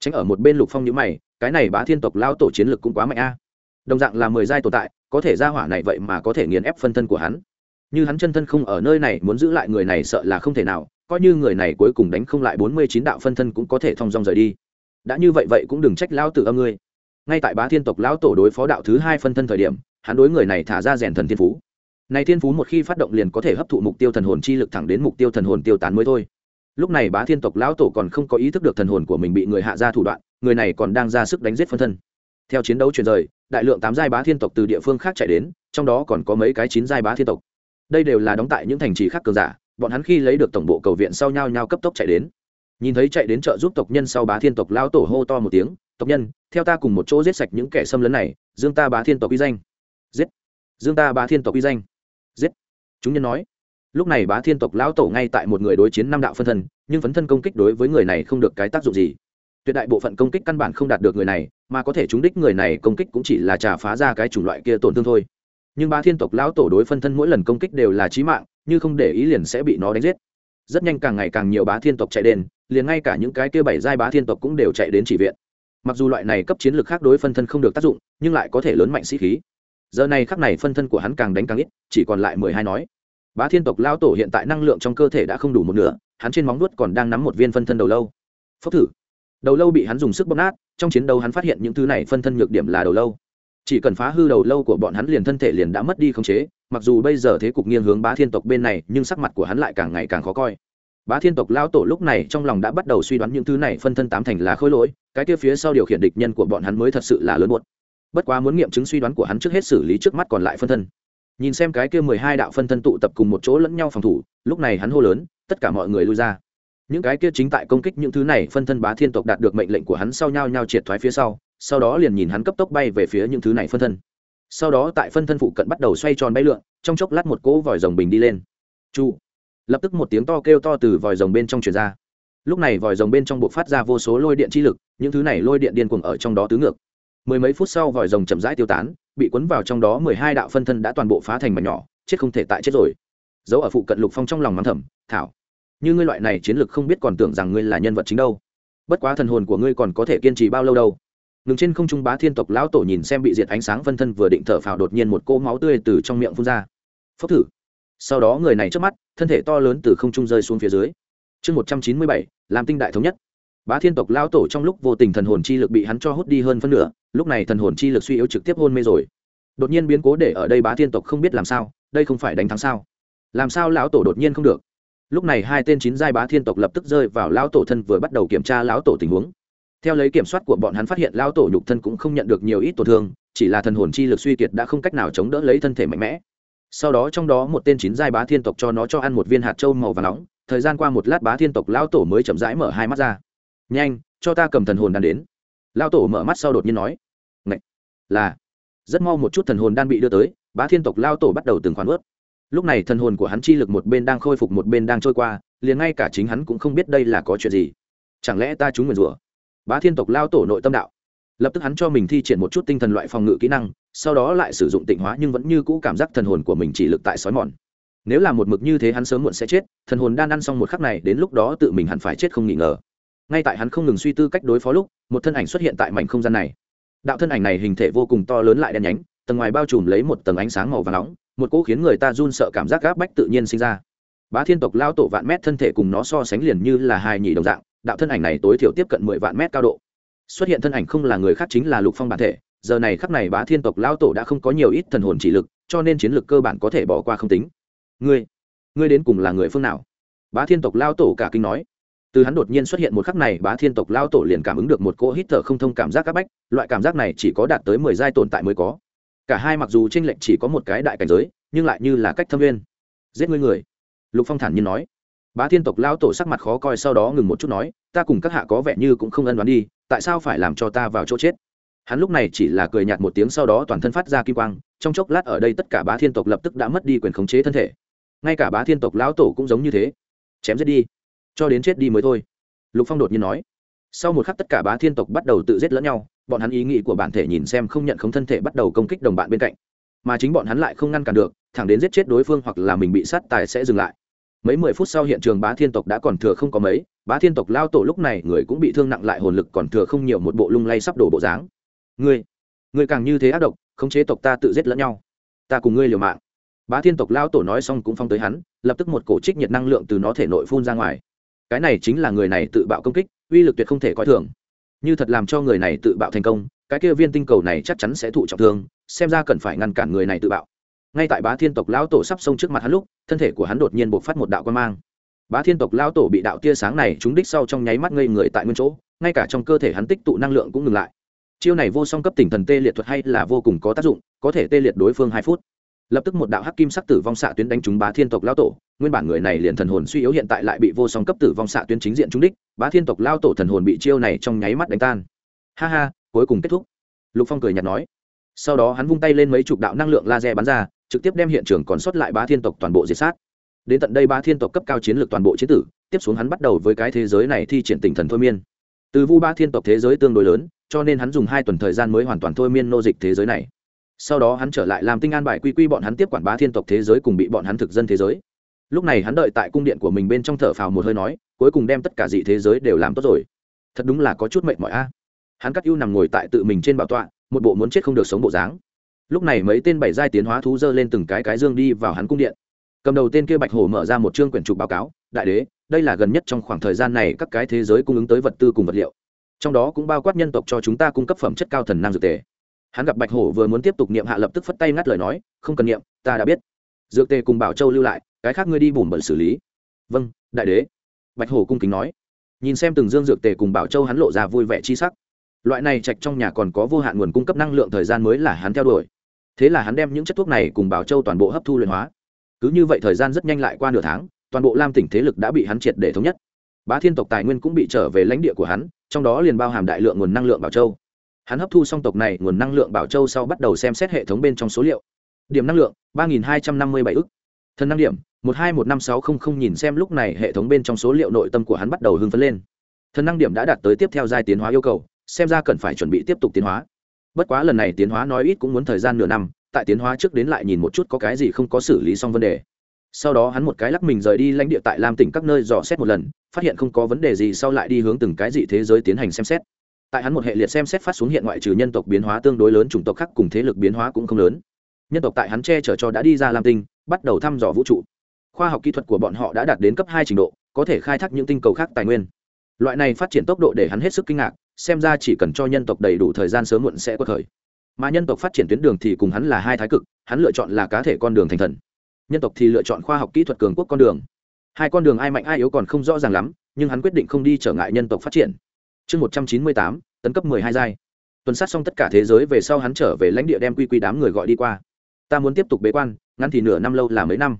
Tránh ở một bên lục phong nhữ mày, cái này bá thiên tộc lao tổ chiến lực cũng quá mạnh a đồng dạng là mười giai tồn tại, có thể ra hỏa này vậy mà có thể nghiền ép phân thân của hắn. Như hắn chân thân không ở nơi này, muốn giữ lại người này sợ là không thể nào, coi như người này cuối cùng đánh không lại bốn mươi chín đạo phân thân cũng có thể thong dong rời đi. Đã như vậy vậy cũng đừng trách lão tử âm ngươi. Ngay tại bá thiên tộc lão tổ đối phó đạo thứ hai phân thân thời điểm, hắn đối người này thả ra rèn thần thiên phú. Này thiên phú một khi phát động liền có thể hấp thụ mục tiêu thần hồn chi lực thẳng đến mục tiêu thần hồn tiêu tán mới thôi. Lúc này bá thiên tộc lão tổ còn không có ý thức được thần hồn của mình bị người hạ ra thủ đoạn, người này còn đang ra sức đánh giết phân thân. Theo chiến đấu chuyển rời đại lượng tám giai bá thiên tộc từ địa phương khác chạy đến, trong đó còn có mấy cái chín giai bá thiên tộc. Đây đều là đóng tại những thành trì khác cường giả, bọn hắn khi lấy được tổng bộ cầu viện sau nhau nhau cấp tốc chạy đến. Nhìn thấy chạy đến trợ giúp tộc nhân sau bá thiên tộc lao tổ hô to một tiếng, tộc nhân, theo ta cùng một chỗ giết sạch những kẻ xâm lấn này, dương ta bá thiên tộc uy danh. Giết, dương ta bá thiên tộc uy danh. Giết, chúng nhân nói. Lúc này bá thiên tộc lão tổ ngay tại một người đối chiến năm đạo phân thân, nhưng phấn thân công kích đối với người này không được cái tác dụng gì tuyệt đại bộ phận công kích căn bản không đạt được người này, mà có thể trúng đích người này công kích cũng chỉ là trả phá ra cái chủng loại kia tổn thương thôi. Nhưng bá thiên tộc lão tổ đối phân thân mỗi lần công kích đều là chí mạng, như không để ý liền sẽ bị nó đánh giết. Rất nhanh càng ngày càng nhiều bá thiên tộc chạy đến, liền ngay cả những cái kia bảy giai bá thiên tộc cũng đều chạy đến chỉ viện. Mặc dù loại này cấp chiến lược khác đối phân thân không được tác dụng, nhưng lại có thể lớn mạnh sĩ khí. Giờ này khắc này phân thân của hắn càng đánh càng ít, chỉ còn lại mười hai nói. Bá thiên tộc lao tổ hiện tại năng lượng trong cơ thể đã không đủ một nửa, hắn trên móng nuốt còn đang nắm một viên phân thân đầu lâu. Phốc thử đầu lâu bị hắn dùng sức bóp nát, trong chiến đấu hắn phát hiện những thứ này phân thân nhược điểm là đầu lâu. Chỉ cần phá hư đầu lâu của bọn hắn liền thân thể liền đã mất đi khống chế, mặc dù bây giờ thế cục nghiêng hướng bá thiên tộc bên này, nhưng sắc mặt của hắn lại càng ngày càng khó coi. Bá thiên tộc lao tổ lúc này trong lòng đã bắt đầu suy đoán những thứ này phân thân tám thành là khối lỗi, cái kia phía sau điều khiển địch nhân của bọn hắn mới thật sự là lớn buốt bất quá muốn nghiệm chứng suy đoán của hắn trước hết xử lý trước mắt còn lại phân thân. Nhìn xem cái kia mười hai đạo phân thân tụ tập cùng một chỗ lẫn nhau phòng thủ, lúc này hắn hô lớn, tất cả mọi người lui ra những cái kia chính tại công kích những thứ này phân thân bá thiên tộc đạt được mệnh lệnh của hắn sau nhau nhau triệt thoái phía sau sau đó liền nhìn hắn cấp tốc bay về phía những thứ này phân thân. Sau đó tại phân thân phụ cận bắt đầu xoay tròn bay lượn, trong chốc lát một cỗ vòi rồng bình đi lên. Chu! Lập tức một tiếng to kêu to từ vòi rồng bên trong truyền ra. Lúc này vòi rồng bên trong buộc phát ra vô số lôi điện chi lực, những thứ này lôi điện điên cuồng ở trong đó tứ ngược. Mười mấy phút sau vòi rồng chậm rãi tiêu tán, bị cuốn vào trong đó mười hai đạo phân thân đã toàn bộ phá thành mảnh nhỏ, chết không thể tại chết rồi. Giấu ở phụ cận lục phong trong lòng mắng thầm, thảo như ngươi loại này chiến lực không biết còn tưởng rằng ngươi là nhân vật chính đâu. Bất quá thần hồn của ngươi còn có thể kiên trì bao lâu đâu. Ngừng trên không trung bá thiên tộc lão tổ nhìn xem bị diệt ánh sáng phân thân vừa định thở phào đột nhiên một cỗ máu tươi từ trong miệng phun ra. Phốc thử. Sau đó người này trước mắt, thân thể to lớn từ không trung rơi xuống phía dưới. Chương một trăm chín mươi bảy, làm tinh đại thống nhất. Bá thiên tộc lão tổ trong lúc vô tình thần hồn chi lực bị hắn cho hút đi hơn phân nửa, lúc này thần hồn chi lực suy yếu trực tiếp hôn mê rồi. Đột nhiên biến cố để ở đây bá thiên tộc không biết làm sao, đây không phải đánh thắng sao? Làm sao lão tổ đột nhiên không được? Lúc này hai tên chín giai bá thiên tộc lập tức rơi vào lão tổ thân vừa bắt đầu kiểm tra lão tổ tình huống. Theo lấy kiểm soát của bọn hắn phát hiện lão tổ nhục thân cũng không nhận được nhiều ít tổn thương, chỉ là thần hồn chi lực suy kiệt đã không cách nào chống đỡ lấy thân thể mạnh mẽ. Sau đó trong đó một tên chín giai bá thiên tộc cho nó cho ăn một viên hạt trâu màu và nóng, thời gian qua một lát bá thiên tộc lão tổ mới chậm rãi mở hai mắt ra. Nhanh, cho ta cầm thần hồn đan đến. Lão tổ mở mắt sau đột nhiên nói. Ngậy! là, rất mau một chút thần hồn đan bị đưa tới, bá thiên tộc lao tổ bắt đầu từng khoản ướt lúc này thần hồn của hắn chi lực một bên đang khôi phục một bên đang trôi qua, liền ngay cả chính hắn cũng không biết đây là có chuyện gì. Chẳng lẽ ta trúng nguyền rủa? Bá thiên tộc lao tổ nội tâm đạo. Lập tức hắn cho mình thi triển một chút tinh thần loại phòng ngự kỹ năng, sau đó lại sử dụng tịnh hóa nhưng vẫn như cũ cảm giác thần hồn của mình chỉ lực tại sói mòn. Nếu là một mực như thế hắn sớm muộn sẽ chết, thần hồn đan ăn xong một khắc này, đến lúc đó tự mình hẳn phải chết không nghỉ ngờ. Ngay tại hắn không ngừng suy tư cách đối phó lúc, một thân ảnh xuất hiện tại mảnh không gian này. Đạo thân ảnh này hình thể vô cùng to lớn lại đen nhánh, tầng ngoài bao trùm lấy một tầng ánh sáng màu và nóng một cỗ khiến người ta run sợ cảm giác gáp bách tự nhiên sinh ra. Bá thiên tộc lao tổ vạn mét thân thể cùng nó so sánh liền như là hai nhị đồng dạng, đạo thân ảnh này tối thiểu tiếp cận mười vạn mét cao độ. Xuất hiện thân ảnh không là người khác chính là lục phong bản thể, giờ này khắc này bá thiên tộc lao tổ đã không có nhiều ít thần hồn chỉ lực, cho nên chiến lược cơ bản có thể bỏ qua không tính. Ngươi ngươi đến cùng là người phương nào? Bá thiên tộc lao tổ cả kinh nói. Từ hắn đột nhiên xuất hiện một khắc này, bá thiên tộc lao tổ liền cảm ứng được một cỗ hít thở không thông cảm giác áp bách, loại cảm giác này chỉ có đạt tới mười giai tồn tại mới có cả hai mặc dù tranh lệch chỉ có một cái đại cảnh giới, nhưng lại như là cách thâm viên. Giết ngươi người. Lục phong thản nhiên nói. Bá thiên tộc lao tổ sắc mặt khó coi sau đó ngừng một chút nói, ta cùng các hạ có vẻ như cũng không ân đoán đi, tại sao phải làm cho ta vào chỗ chết? Hắn lúc này chỉ là cười nhạt một tiếng sau đó toàn thân phát ra kim quang, trong chốc lát ở đây tất cả bá thiên tộc lập tức đã mất đi quyền khống chế thân thể. Ngay cả bá thiên tộc lão tổ cũng giống như thế. Chém giết đi. Cho đến chết đi mới thôi. Lục phong đột nhiên nói sau một khắc tất cả bá thiên tộc bắt đầu tự giết lẫn nhau, bọn hắn ý nghĩ của bản thể nhìn xem không nhận không thân thể bắt đầu công kích đồng bạn bên cạnh. Mà chính bọn hắn lại không ngăn cản được, thẳng đến giết chết đối phương hoặc là mình bị sát tài sẽ dừng lại. Mấy mười phút sau hiện trường bá thiên tộc đã còn thừa không có mấy, bá thiên tộc lao tổ lúc này người cũng bị thương nặng lại hồn lực còn thừa không nhiều một bộ lung lay sắp đổ bộ dáng. Ngươi ngươi càng như thế ác độc, khống chế tộc ta tự giết lẫn nhau. Ta cùng ngươi liều mạng. Bá thiên tộc lao tổ nói xong cũng phong tới hắn, lập tức một cổ trích nhiệt năng lượng từ nó thể nội phun ra ngoài. Cái này chính là người này tự bạo công kích uy lực tuyệt không thể coi thường. Như thật làm cho người này tự bạo thành công, cái kia viên tinh cầu này chắc chắn sẽ thụ trọng thương, xem ra cần phải ngăn cản người này tự bạo. Ngay tại bá thiên tộc lão tổ sắp xông trước mặt hắn lúc, thân thể của hắn đột nhiên bộc phát một đạo quan mang. Bá thiên tộc lão tổ bị đạo tia sáng này trúng đích sau trong nháy mắt ngây người tại nguyên chỗ, ngay cả trong cơ thể hắn tích tụ năng lượng cũng ngừng lại. Chiêu này vô song cấp tỉnh thần tê liệt thuật hay là vô cùng có tác dụng, có thể tê liệt đối phương hai phút. Lập tức một đạo hắc kim sắc tử vong xạ tuyến đánh trúng bá thiên tộc Lão tổ, nguyên bản người này liền thần hồn suy yếu hiện tại lại bị vô song cấp tử vong xạ tuyến chính diện trúng đích bá thiên tộc lao tổ thần hồn bị chiêu này trong nháy mắt đánh tan. Ha ha, cuối cùng kết thúc. Lục phong cười nhạt nói. Sau đó hắn vung tay lên mấy chục đạo năng lượng laser bắn ra, trực tiếp đem hiện trường còn sót lại bá thiên tộc toàn bộ diệt sát. Đến tận đây bá thiên tộc cấp cao chiến lược toàn bộ chiến tử, tiếp xuống hắn bắt đầu với cái thế giới này thi triển tình thần thôi miên. Từ vu ba thiên tộc thế giới tương đối lớn, cho nên hắn dùng hai tuần thời gian mới hoàn toàn thôi miên nô dịch thế giới này. Sau đó hắn trở lại làm tinh an bài quy quy bọn hắn tiếp quản bá thiên tộc thế giới cùng bị bọn hắn thực dân thế giới lúc này hắn đợi tại cung điện của mình bên trong thở phào một hơi nói, cuối cùng đem tất cả dị thế giới đều làm tốt rồi. Thật đúng là có chút mệt mỏi a. Hắn cắt ưu nằm ngồi tại tự mình trên bảo tọa, một bộ muốn chết không được sống bộ dáng. Lúc này mấy tên bảy giai tiến hóa thú dơ lên từng cái cái dương đi vào hắn cung điện. Cầm đầu tên kia bạch hổ mở ra một chương quyển trục báo cáo, đại đế, đây là gần nhất trong khoảng thời gian này các cái thế giới cung ứng tới vật tư cùng vật liệu. Trong đó cũng bao quát nhân tộc cho chúng ta cung cấp phẩm chất cao thần năng dược tề. Hắn gặp bạch hổ vừa muốn tiếp tục niệm hạ lập tức phất tay ngắt lời nói, không cần niệm, ta đã biết. Dược tề cùng bảo châu lưu lại cái khác ngươi đi bùn bẩn xử lý. Vâng đại đế. Bạch hổ cung kính nói. Nhìn xem từng dương dược tề cùng bảo châu hắn lộ ra vui vẻ chi sắc. Loại này trạch trong nhà còn có vô hạn nguồn cung cấp năng lượng thời gian mới là hắn theo đuổi. Thế là hắn đem những chất thuốc này cùng bảo châu toàn bộ hấp thu luyện hóa. Cứ như vậy thời gian rất nhanh lại qua nửa tháng, toàn bộ lam tỉnh thế lực đã bị hắn triệt để thống nhất. Bá thiên tộc tài nguyên cũng bị trở về lãnh địa của hắn, trong đó liền bao hàm đại lượng nguồn năng lượng bảo châu. Hắn hấp thu xong tộc này, nguồn năng lượng bảo châu sau bắt đầu xem xét hệ thống bên trong số liệu. Điểm năng lượng, ba nghìn hai trăm năm mươi bảy ức thần năng điểm, một hai một năm sáu không không nhìn xem lúc này hệ thống bên trong số liệu nội tâm của hắn bắt đầu hưng phấn lên. Thần năng điểm đã đạt tới tiếp theo giai tiến hóa yêu cầu, xem ra cần phải chuẩn bị tiếp tục tiến hóa. Bất quá lần này tiến hóa nói ít cũng muốn thời gian nửa năm, tại tiến hóa trước đến lại nhìn một chút có cái gì không có xử lý xong vấn đề. Sau đó hắn một cái lắc mình rời đi lãnh địa tại lam tỉnh các nơi dò xét một lần, phát hiện không có vấn đề gì sau lại đi hướng từng cái dị thế giới tiến hành xem xét. Tại hắn một hệ liệt xem xét phát xuống hiện ngoại trừ nhân tộc biến hóa tương đối lớn chủng tộc khác cùng thế lực biến hóa cũng không lớn nhân tộc tại hắn che chở cho đã đi ra lam tinh, bắt đầu thăm dò vũ trụ. Khoa học kỹ thuật của bọn họ đã đạt đến cấp hai trình độ, có thể khai thác những tinh cầu khác tài nguyên. Loại này phát triển tốc độ để hắn hết sức kinh ngạc, xem ra chỉ cần cho nhân tộc đầy đủ thời gian sớm muộn sẽ có thời. Mà nhân tộc phát triển tuyến đường thì cùng hắn là hai thái cực, hắn lựa chọn là cá thể con đường thành thần. Nhân tộc thì lựa chọn khoa học kỹ thuật cường quốc con đường. Hai con đường ai mạnh ai yếu còn không rõ ràng lắm, nhưng hắn quyết định không đi trở ngại nhân tộc phát triển. Chương một trăm chín mươi tám, tấn cấp mười hai giai. Tuần sát xong tất cả thế giới về sau hắn trở về lãnh địa đem quy quy đám người gọi đi qua ta muốn tiếp tục bế quan, ngắn thì nửa năm lâu là mấy năm.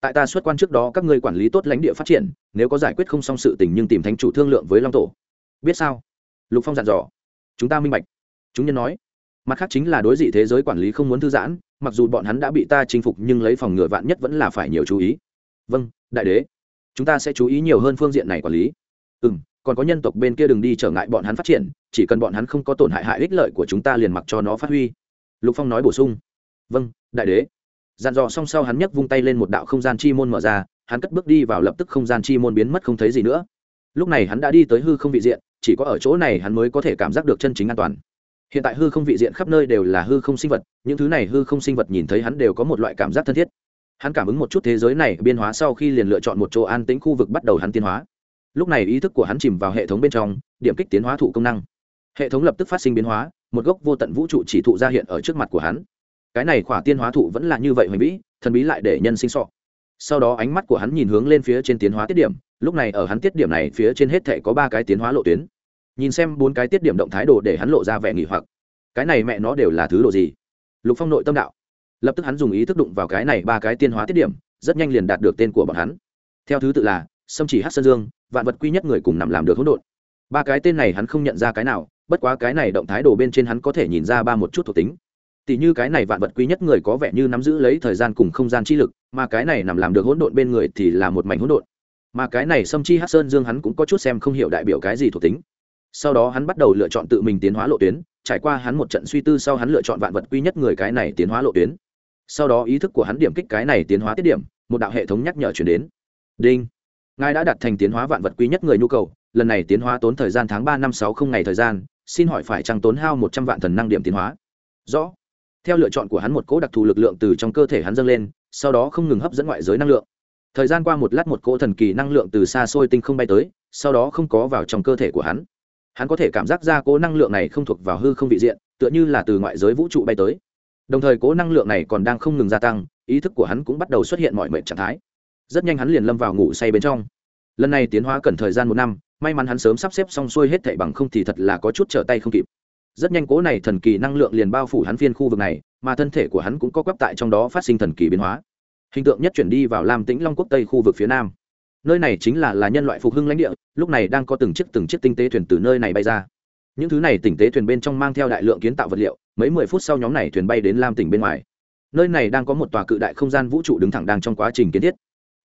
Tại ta xuất quan trước đó, các ngươi quản lý tốt lãnh địa phát triển, nếu có giải quyết không xong sự tình nhưng tìm thánh chủ thương lượng với long tổ. Biết sao? Lục phong dặn dò. Chúng ta minh bạch. Chúng nhân nói. Mặt khác chính là đối dị thế giới quản lý không muốn thư giãn, mặc dù bọn hắn đã bị ta chinh phục nhưng lấy phòng ngừa vạn nhất vẫn là phải nhiều chú ý. Vâng đại đế. Chúng ta sẽ chú ý nhiều hơn phương diện này quản lý. Ừ m còn có nhân tộc bên kia đừng đi trở ngại bọn hắn phát triển, chỉ cần bọn hắn không có tổn hại hại ích lợi của chúng ta liền mặc cho nó phát huy. Lục phong nói bổ sung vâng đại đế. Dàn dò song sau hắn nhấc vung tay lên một đạo không gian chi môn mở ra, hắn cất bước đi vào lập tức không gian chi môn biến mất không thấy gì nữa. Lúc này hắn đã đi tới hư không vị diện, chỉ có ở chỗ này hắn mới có thể cảm giác được chân chính an toàn. Hiện tại hư không vị diện khắp nơi đều là hư không sinh vật, những thứ này hư không sinh vật nhìn thấy hắn đều có một loại cảm giác thân thiết. Hắn cảm ứng một chút thế giới này biên hóa sau khi liền lựa chọn một chỗ an tĩnh khu vực bắt đầu hắn tiến hóa. Lúc này ý thức của hắn chìm vào hệ thống bên trong, điểm kích tiến hóa thụ công năng. Hệ thống lập tức phát sinh biến hóa, một gốc vô tận vũ trụ chỉ thụ ra hiện ở trước mặt của hắn cái này khỏa tiên hóa thụ vẫn là như vậy hoành vĩ, thần bí lại để nhân sinh sọ. Sau đó ánh mắt của hắn nhìn hướng lên phía trên tiến hóa tiết điểm, lúc này ở hắn tiết điểm này phía trên hết thể có ba cái tiến hóa lộ tuyến. Nhìn xem bốn cái tiết điểm động thái đồ để hắn lộ ra vẻ nghỉ hoặc. Cái này mẹ nó đều là thứ đồ gì? Lục phong nội tâm đạo. Lập tức hắn dùng ý thức đụng vào cái này ba cái tiên hóa tiết điểm, rất nhanh liền đạt được tên của bọn hắn. Theo thứ tự là, sâm chỉ hát sơn dương, vạn vật quy nhất người cùng nằm làm được hỗn độn. Ba cái tên này hắn không nhận ra cái nào, bất quá cái này động thái đồ bên trên hắn có thể nhìn ra ba một chút thuộc tính tỷ như cái này vạn vật quý nhất người có vẻ như nắm giữ lấy thời gian cùng không gian chi lực, mà cái này nằm làm được hỗn độn bên người thì là một mảnh hỗn độn. Mà cái này sâm chi hát sơn dương hắn cũng có chút xem không hiểu đại biểu cái gì thuộc tính. Sau đó hắn bắt đầu lựa chọn tự mình tiến hóa lộ tuyến, trải qua hắn một trận suy tư sau hắn lựa chọn vạn vật quý nhất người cái này tiến hóa lộ tuyến. Sau đó ý thức của hắn điểm kích cái này tiến hóa tiết điểm, một đạo hệ thống nhắc nhở chuyển đến. Đinh. Ngài đã đặt thành tiến hóa vạn vật quý nhất người nhu cầu, lần này tiến hóa tốn thời gian tháng ba năm sáu không ngày thời gian, xin hỏi phải trăng tốn hao một trăm vạn thần năng điểm tiến hóa? Rõ theo lựa chọn của hắn một cỗ đặc thù lực lượng từ trong cơ thể hắn dâng lên, sau đó không ngừng hấp dẫn ngoại giới năng lượng. Thời gian qua một lát một cỗ thần kỳ năng lượng từ xa xôi tinh không bay tới, sau đó không có vào trong cơ thể của hắn. Hắn có thể cảm giác ra cỗ năng lượng này không thuộc vào hư không vị diện, tựa như là từ ngoại giới vũ trụ bay tới. Đồng thời cỗ năng lượng này còn đang không ngừng gia tăng, ý thức của hắn cũng bắt đầu xuất hiện mọi mệnh trạng thái. Rất nhanh hắn liền lâm vào ngủ say bên trong. Lần này tiến hóa cần thời gian một năm, may mắn hắn sớm sắp xếp xong xuôi hết thảy bằng không thì thật là có chút trở tay không kịp rất nhanh cố này thần kỳ năng lượng liền bao phủ hắn phiên khu vực này, mà thân thể của hắn cũng có quắp tại trong đó phát sinh thần kỳ biến hóa. Hình tượng nhất chuyển đi vào lam tĩnh long quốc tây khu vực phía nam. Nơi này chính là là nhân loại phục hưng lãnh địa, lúc này đang có từng chiếc từng chiếc tinh tế thuyền từ nơi này bay ra. Những thứ này tỉnh tế thuyền bên trong mang theo đại lượng kiến tạo vật liệu, mấy mười phút sau nhóm này thuyền bay đến lam tỉnh bên ngoài. Nơi này đang có một tòa cự đại không gian vũ trụ đứng thẳng đang trong quá trình kiến thiết.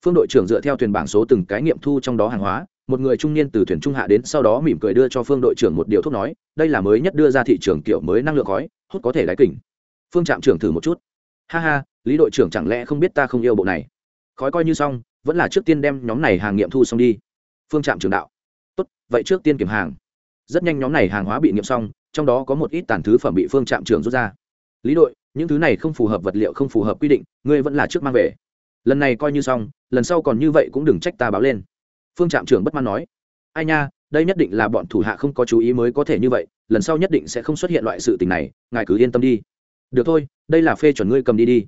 Phương đội trưởng dựa theo thuyền bảng số từng cái nghiệm thu trong đó hàng hóa một người trung niên từ thuyền trung hạ đến sau đó mỉm cười đưa cho phương đội trưởng một điều thuốc nói, đây là mới nhất đưa ra thị trường kiểu mới năng lượng khói, hút có thể đáy kỉnh phương trạm trưởng thử một chút. Ha ha, lý đội trưởng chẳng lẽ không biết ta không yêu bộ này? Khói coi như xong, vẫn là trước tiên đem nhóm này hàng nghiệm thu xong đi. Phương trạm trưởng đạo. Tốt, vậy trước tiên kiểm hàng. Rất nhanh nhóm này hàng hóa bị nghiệm xong, trong đó có một ít tàn thứ phẩm bị phương trạm trưởng rút ra. Lý đội, những thứ này không phù hợp vật liệu, không phù hợp quy định, ngươi vẫn là trước mang về. Lần này coi như xong, lần sau còn như vậy cũng đừng trách ta báo lên phương trạm trưởng bất mãn nói, ai nha, đây nhất định là bọn thủ hạ không có chú ý mới có thể như vậy, lần sau nhất định sẽ không xuất hiện loại sự tình này, ngài cứ yên tâm đi. Được thôi, đây là phê chuẩn ngươi cầm đi đi.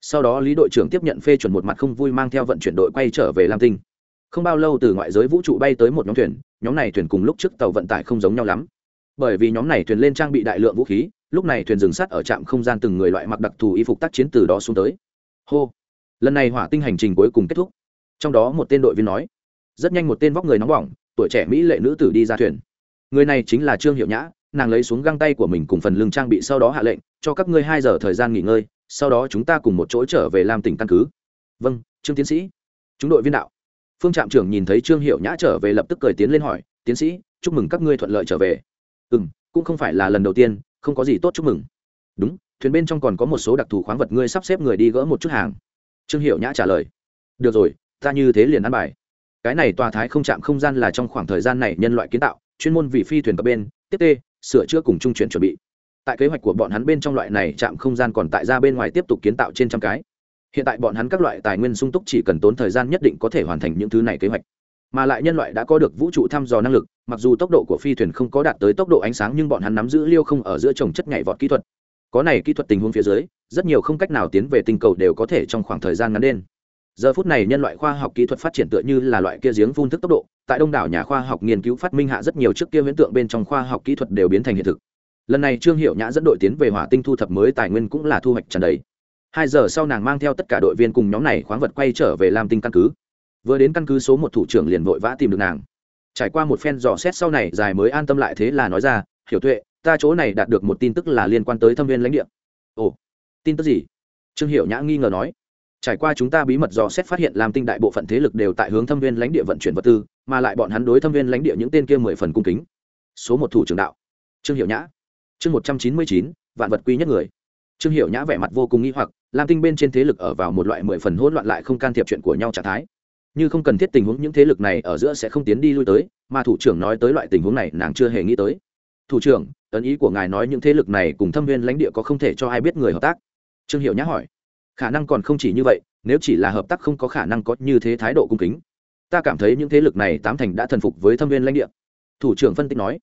Sau đó lý đội trưởng tiếp nhận phê chuẩn một mặt không vui mang theo vận chuyển đội quay trở về lam tinh. Không bao lâu từ ngoại giới vũ trụ bay tới một nhóm thuyền, nhóm này thuyền cùng lúc trước tàu vận tải không giống nhau lắm. Bởi vì nhóm này thuyền lên trang bị đại lượng vũ khí, lúc này thuyền dừng sắt ở trạm không gian từng người loại mặc đặc thù y phục tác chiến từ đó xuống tới. Hô! Lần này hỏa tinh hành trình cuối cùng kết thúc. Trong đó một tên đội viên nói rất nhanh một tên vóc người nóng bỏng, tuổi trẻ mỹ lệ nữ tử đi ra thuyền. Người này chính là trương hiệu nhã, nàng lấy xuống găng tay của mình cùng phần lưng trang bị sau đó hạ lệnh, cho các ngươi hai giờ thời gian nghỉ ngơi, sau đó chúng ta cùng một chỗ trở về làm tỉnh căn cứ. Vâng trương tiến sĩ. Chúng đội viên đạo. Phương trạm trưởng nhìn thấy trương hiệu nhã trở về lập tức cười tiến lên hỏi, tiến sĩ, chúc mừng các ngươi thuận lợi trở về. Ừ m cũng không phải là lần đầu tiên, không có gì tốt chúc mừng. Đúng, thuyền bên trong còn có một số đặc thù khoáng vật, ngươi sắp xếp người đi gỡ một chút hàng. Trương hiệu nhã trả lời. Được rồi, ta như thế liền ăn bài cái này tòa thái không chạm không gian là trong khoảng thời gian này nhân loại kiến tạo, chuyên môn vì phi thuyền cập bên, tiếp tê, sửa chữa cùng trung chuyển chuẩn bị. Tại kế hoạch của bọn hắn bên trong loại này chạm không gian còn tại ra bên ngoài tiếp tục kiến tạo trên trăm cái. Hiện tại bọn hắn các loại tài nguyên sung túc chỉ cần tốn thời gian nhất định có thể hoàn thành những thứ này kế hoạch. Mà lại nhân loại đã có được vũ trụ thăm dò năng lực, mặc dù tốc độ của phi thuyền không có đạt tới tốc độ ánh sáng nhưng bọn hắn nắm giữ liêu không ở giữa trồng chất nhảy vọt kỹ thuật. Có này kỹ thuật tình huống phía dưới, rất nhiều không cách nào tiến về tinh cầu đều có thể trong khoảng thời gian ngắn đen giờ phút này nhân loại khoa học kỹ thuật phát triển tựa như là loại kia giếng phun thức tốc độ, tại đông đảo nhà khoa học nghiên cứu phát minh hạ rất nhiều trước kia huyễn tượng bên trong khoa học kỹ thuật đều biến thành hiện thực. Lần này trương hiệu nhã dẫn đội tiến về hỏa tinh thu thập mới tài nguyên cũng là thu hoạch tràn đầy. Hai giờ sau nàng mang theo tất cả đội viên cùng nhóm này khoáng vật quay trở về lam tinh căn cứ. Vừa đến căn cứ số một thủ trưởng liền vội vã tìm được nàng. Trải qua một phen dò xét sau này dài mới an tâm lại thế là nói ra, hiểu tuệ, ta chỗ này đạt được một tin tức là liên quan tới thâm viên lãnh địa. Ồ, tin tức gì? Trương hiệu nhã nghi ngờ nói trải qua chúng ta bí mật dò xét phát hiện làm tinh đại bộ phận thế lực đều tại hướng thâm viên lãnh địa vận chuyển vật tư, mà lại bọn hắn đối thâm viên lãnh địa những tên kia mười phần cung kính. Số một thủ trưởng đạo. Trương hiệu nhã. Chương một trăm chín mươi chín, vạn vật quy nhất người. Trương hiệu nhã vẻ mặt vô cùng nghi hoặc, lam tinh bên trên thế lực ở vào một loại mười phần hỗn loạn lại không can thiệp chuyện của nhau trạng thái. Như không cần thiết tình huống, những thế lực này ở giữa sẽ không tiến đi lui tới, mà thủ trưởng nói tới loại tình huống này nàng chưa hề nghĩ tới. Thủ trưởng, ấn ý của ngài nói những thế lực này cùng thâm viên lãnh địa có không thể cho ai biết người hợp tác? Trương hiệu nhã hỏi khả năng còn không chỉ như vậy, nếu chỉ là hợp tác không có khả năng có như thế thái độ cung kính. Ta cảm thấy những thế lực này tám thành đã thần phục với thâm viên lãnh địa. Thủ trưởng phân tích nói.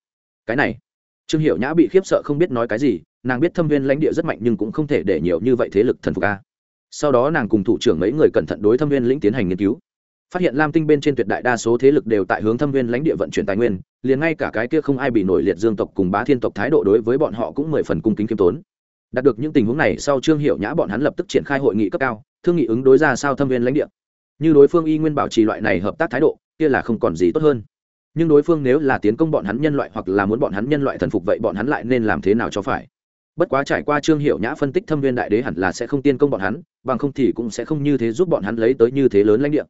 Cái này. Trương hiệu nhã bị khiếp sợ không biết nói cái gì, nàng biết thâm viên lãnh địa rất mạnh nhưng cũng không thể để nhiều như vậy thế lực thần phục a. Sau đó nàng cùng thủ trưởng mấy người cẩn thận đối thâm viên lĩnh tiến hành nghiên cứu. Phát hiện lam tinh bên trên tuyệt đại đa số thế lực đều tại hướng thâm viên lãnh địa vận chuyển tài nguyên, liền ngay cả cái kia không ai bị nổi liệt dương tộc cùng bá thiên tộc thái độ đối với bọn họ cũng mười phần cung kính khiêm tốn đạt được những tình huống này sau trương hiệu nhã bọn hắn lập tức triển khai hội nghị cấp cao, thương nghị ứng đối ra sao thâm viên lãnh địa. Như đối phương y nguyên bảo trì loại này hợp tác thái độ, kia là không còn gì tốt hơn. Nhưng đối phương nếu là tiến công bọn hắn nhân loại hoặc là muốn bọn hắn nhân loại thần phục vậy bọn hắn lại nên làm thế nào cho phải? Bất quá trải qua trương hiệu nhã phân tích thâm viên đại đế hẳn là sẽ không tiên công bọn hắn, bằng không thì cũng sẽ không như thế giúp bọn hắn lấy tới như thế lớn lãnh địa.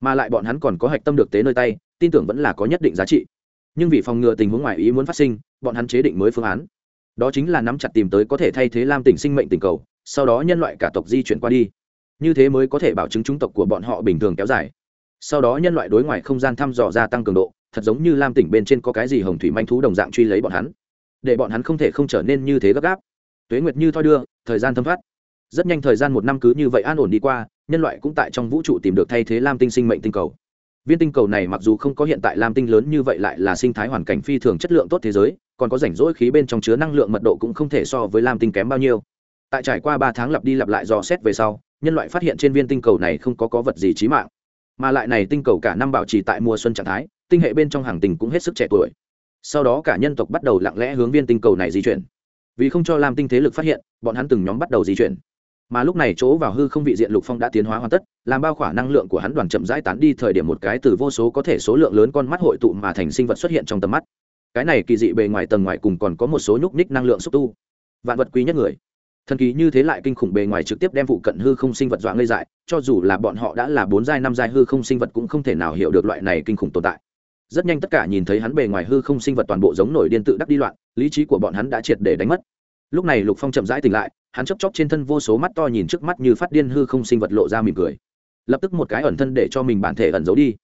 Mà lại bọn hắn còn có hạch tâm được tế nơi tay, tin tưởng vẫn là có nhất định giá trị. Nhưng vì phòng ngừa tình huống ngoài ý muốn phát sinh, bọn hắn chế định mới phương án đó chính là nắm chặt tìm tới có thể thay thế lam tỉnh sinh mệnh tình cầu, sau đó nhân loại cả tộc di chuyển qua đi. Như thế mới có thể bảo chứng chủng tộc của bọn họ bình thường kéo dài. Sau đó nhân loại đối ngoại không gian thăm dò gia tăng cường độ, thật giống như lam tỉnh bên trên có cái gì hồng thủy manh thú đồng dạng truy lấy bọn hắn. Để bọn hắn không thể không trở nên như thế gấp gáp. Tuế nguyệt như thoi đưa, thời gian thâm thoát. Rất nhanh thời gian một năm cứ như vậy an ổn đi qua, nhân loại cũng tại trong vũ trụ tìm được thay thế lam tinh sinh mệnh tinh cầu viên tinh cầu này mặc dù không có hiện tại lam tinh lớn như vậy lại là sinh thái hoàn cảnh phi thường chất lượng tốt thế giới, còn có rảnh rỗi khí bên trong chứa năng lượng mật độ cũng không thể so với lam tinh kém bao nhiêu. Tại trải qua ba tháng lặp đi lặp lại dò xét về sau, nhân loại phát hiện trên viên tinh cầu này không có có vật gì trí mạng. Mà lại này tinh cầu cả năm bảo trì tại mùa xuân trạng thái, tinh hệ bên trong hàng tình cũng hết sức trẻ tuổi. Sau đó cả nhân tộc bắt đầu lặng lẽ hướng viên tinh cầu này di chuyển. Vì không cho lam tinh thế lực phát hiện, bọn hắn từng nhóm bắt đầu di chuyển mà lúc này chỗ vào hư không vị diện lục phong đã tiến hóa hoàn tất, làm bao khỏa năng lượng của hắn đoàn chậm rãi tán đi thời điểm một cái từ vô số có thể số lượng lớn con mắt hội tụ mà thành sinh vật xuất hiện trong tầm mắt. Cái này kỳ dị bề ngoài tầng ngoài cùng còn có một số nhúc ních năng lượng xúc tu. Vạn vật quý nhất người. Thần kỳ như thế lại kinh khủng bề ngoài trực tiếp đem vụ cận hư không sinh vật dọa ngây dại, cho dù là bọn họ đã là bốn giai, năm giai hư không sinh vật cũng không thể nào hiểu được loại này kinh khủng tồn tại. Rất nhanh tất cả nhìn thấy hắn bề ngoài hư không sinh vật toàn bộ giống nổi điên tự đắc đi loạn, lý trí của bọn hắn đã triệt để đánh mất. Lúc này lục phong chậm rãi tỉnh lại hắn chấp chốc trên thân vô số mắt to nhìn trước mắt như phát điên hư không sinh vật lộ ra mỉm cười. Lập tức một cái ẩn thân để cho mình bản thể ẩn giấu đi.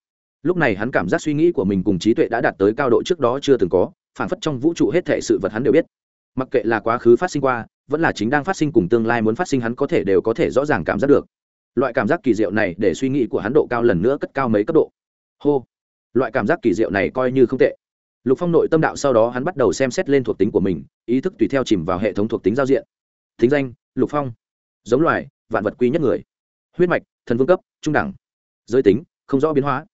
Lúc này hắn cảm giác suy nghĩ của mình cùng trí tuệ đã đạt tới cao độ trước đó chưa từng có phản phất trong vũ trụ hết thể sự vật hắn đều biết. Mặc kệ là quá khứ phát sinh qua, vẫn là chính đang phát sinh cùng tương lai muốn phát sinh hắn có thể đều có thể rõ ràng cảm giác được. Loại cảm giác kỳ diệu này để suy nghĩ của hắn độ cao lần nữa cất cao mấy cấp độ. Hô! Loại cảm giác kỳ diệu này coi như không tệ. Lục phong nội tâm đạo sau đó hắn bắt đầu xem xét lên thuộc tính của mình, ý thức tùy theo chìm vào hệ thống thuộc tính giao diện thính danh, lục phong, giống loài, vạn vật quý nhất người. Huyết mạch, thần vương cấp, trung đẳng. Giới tính, không rõ biến hóa.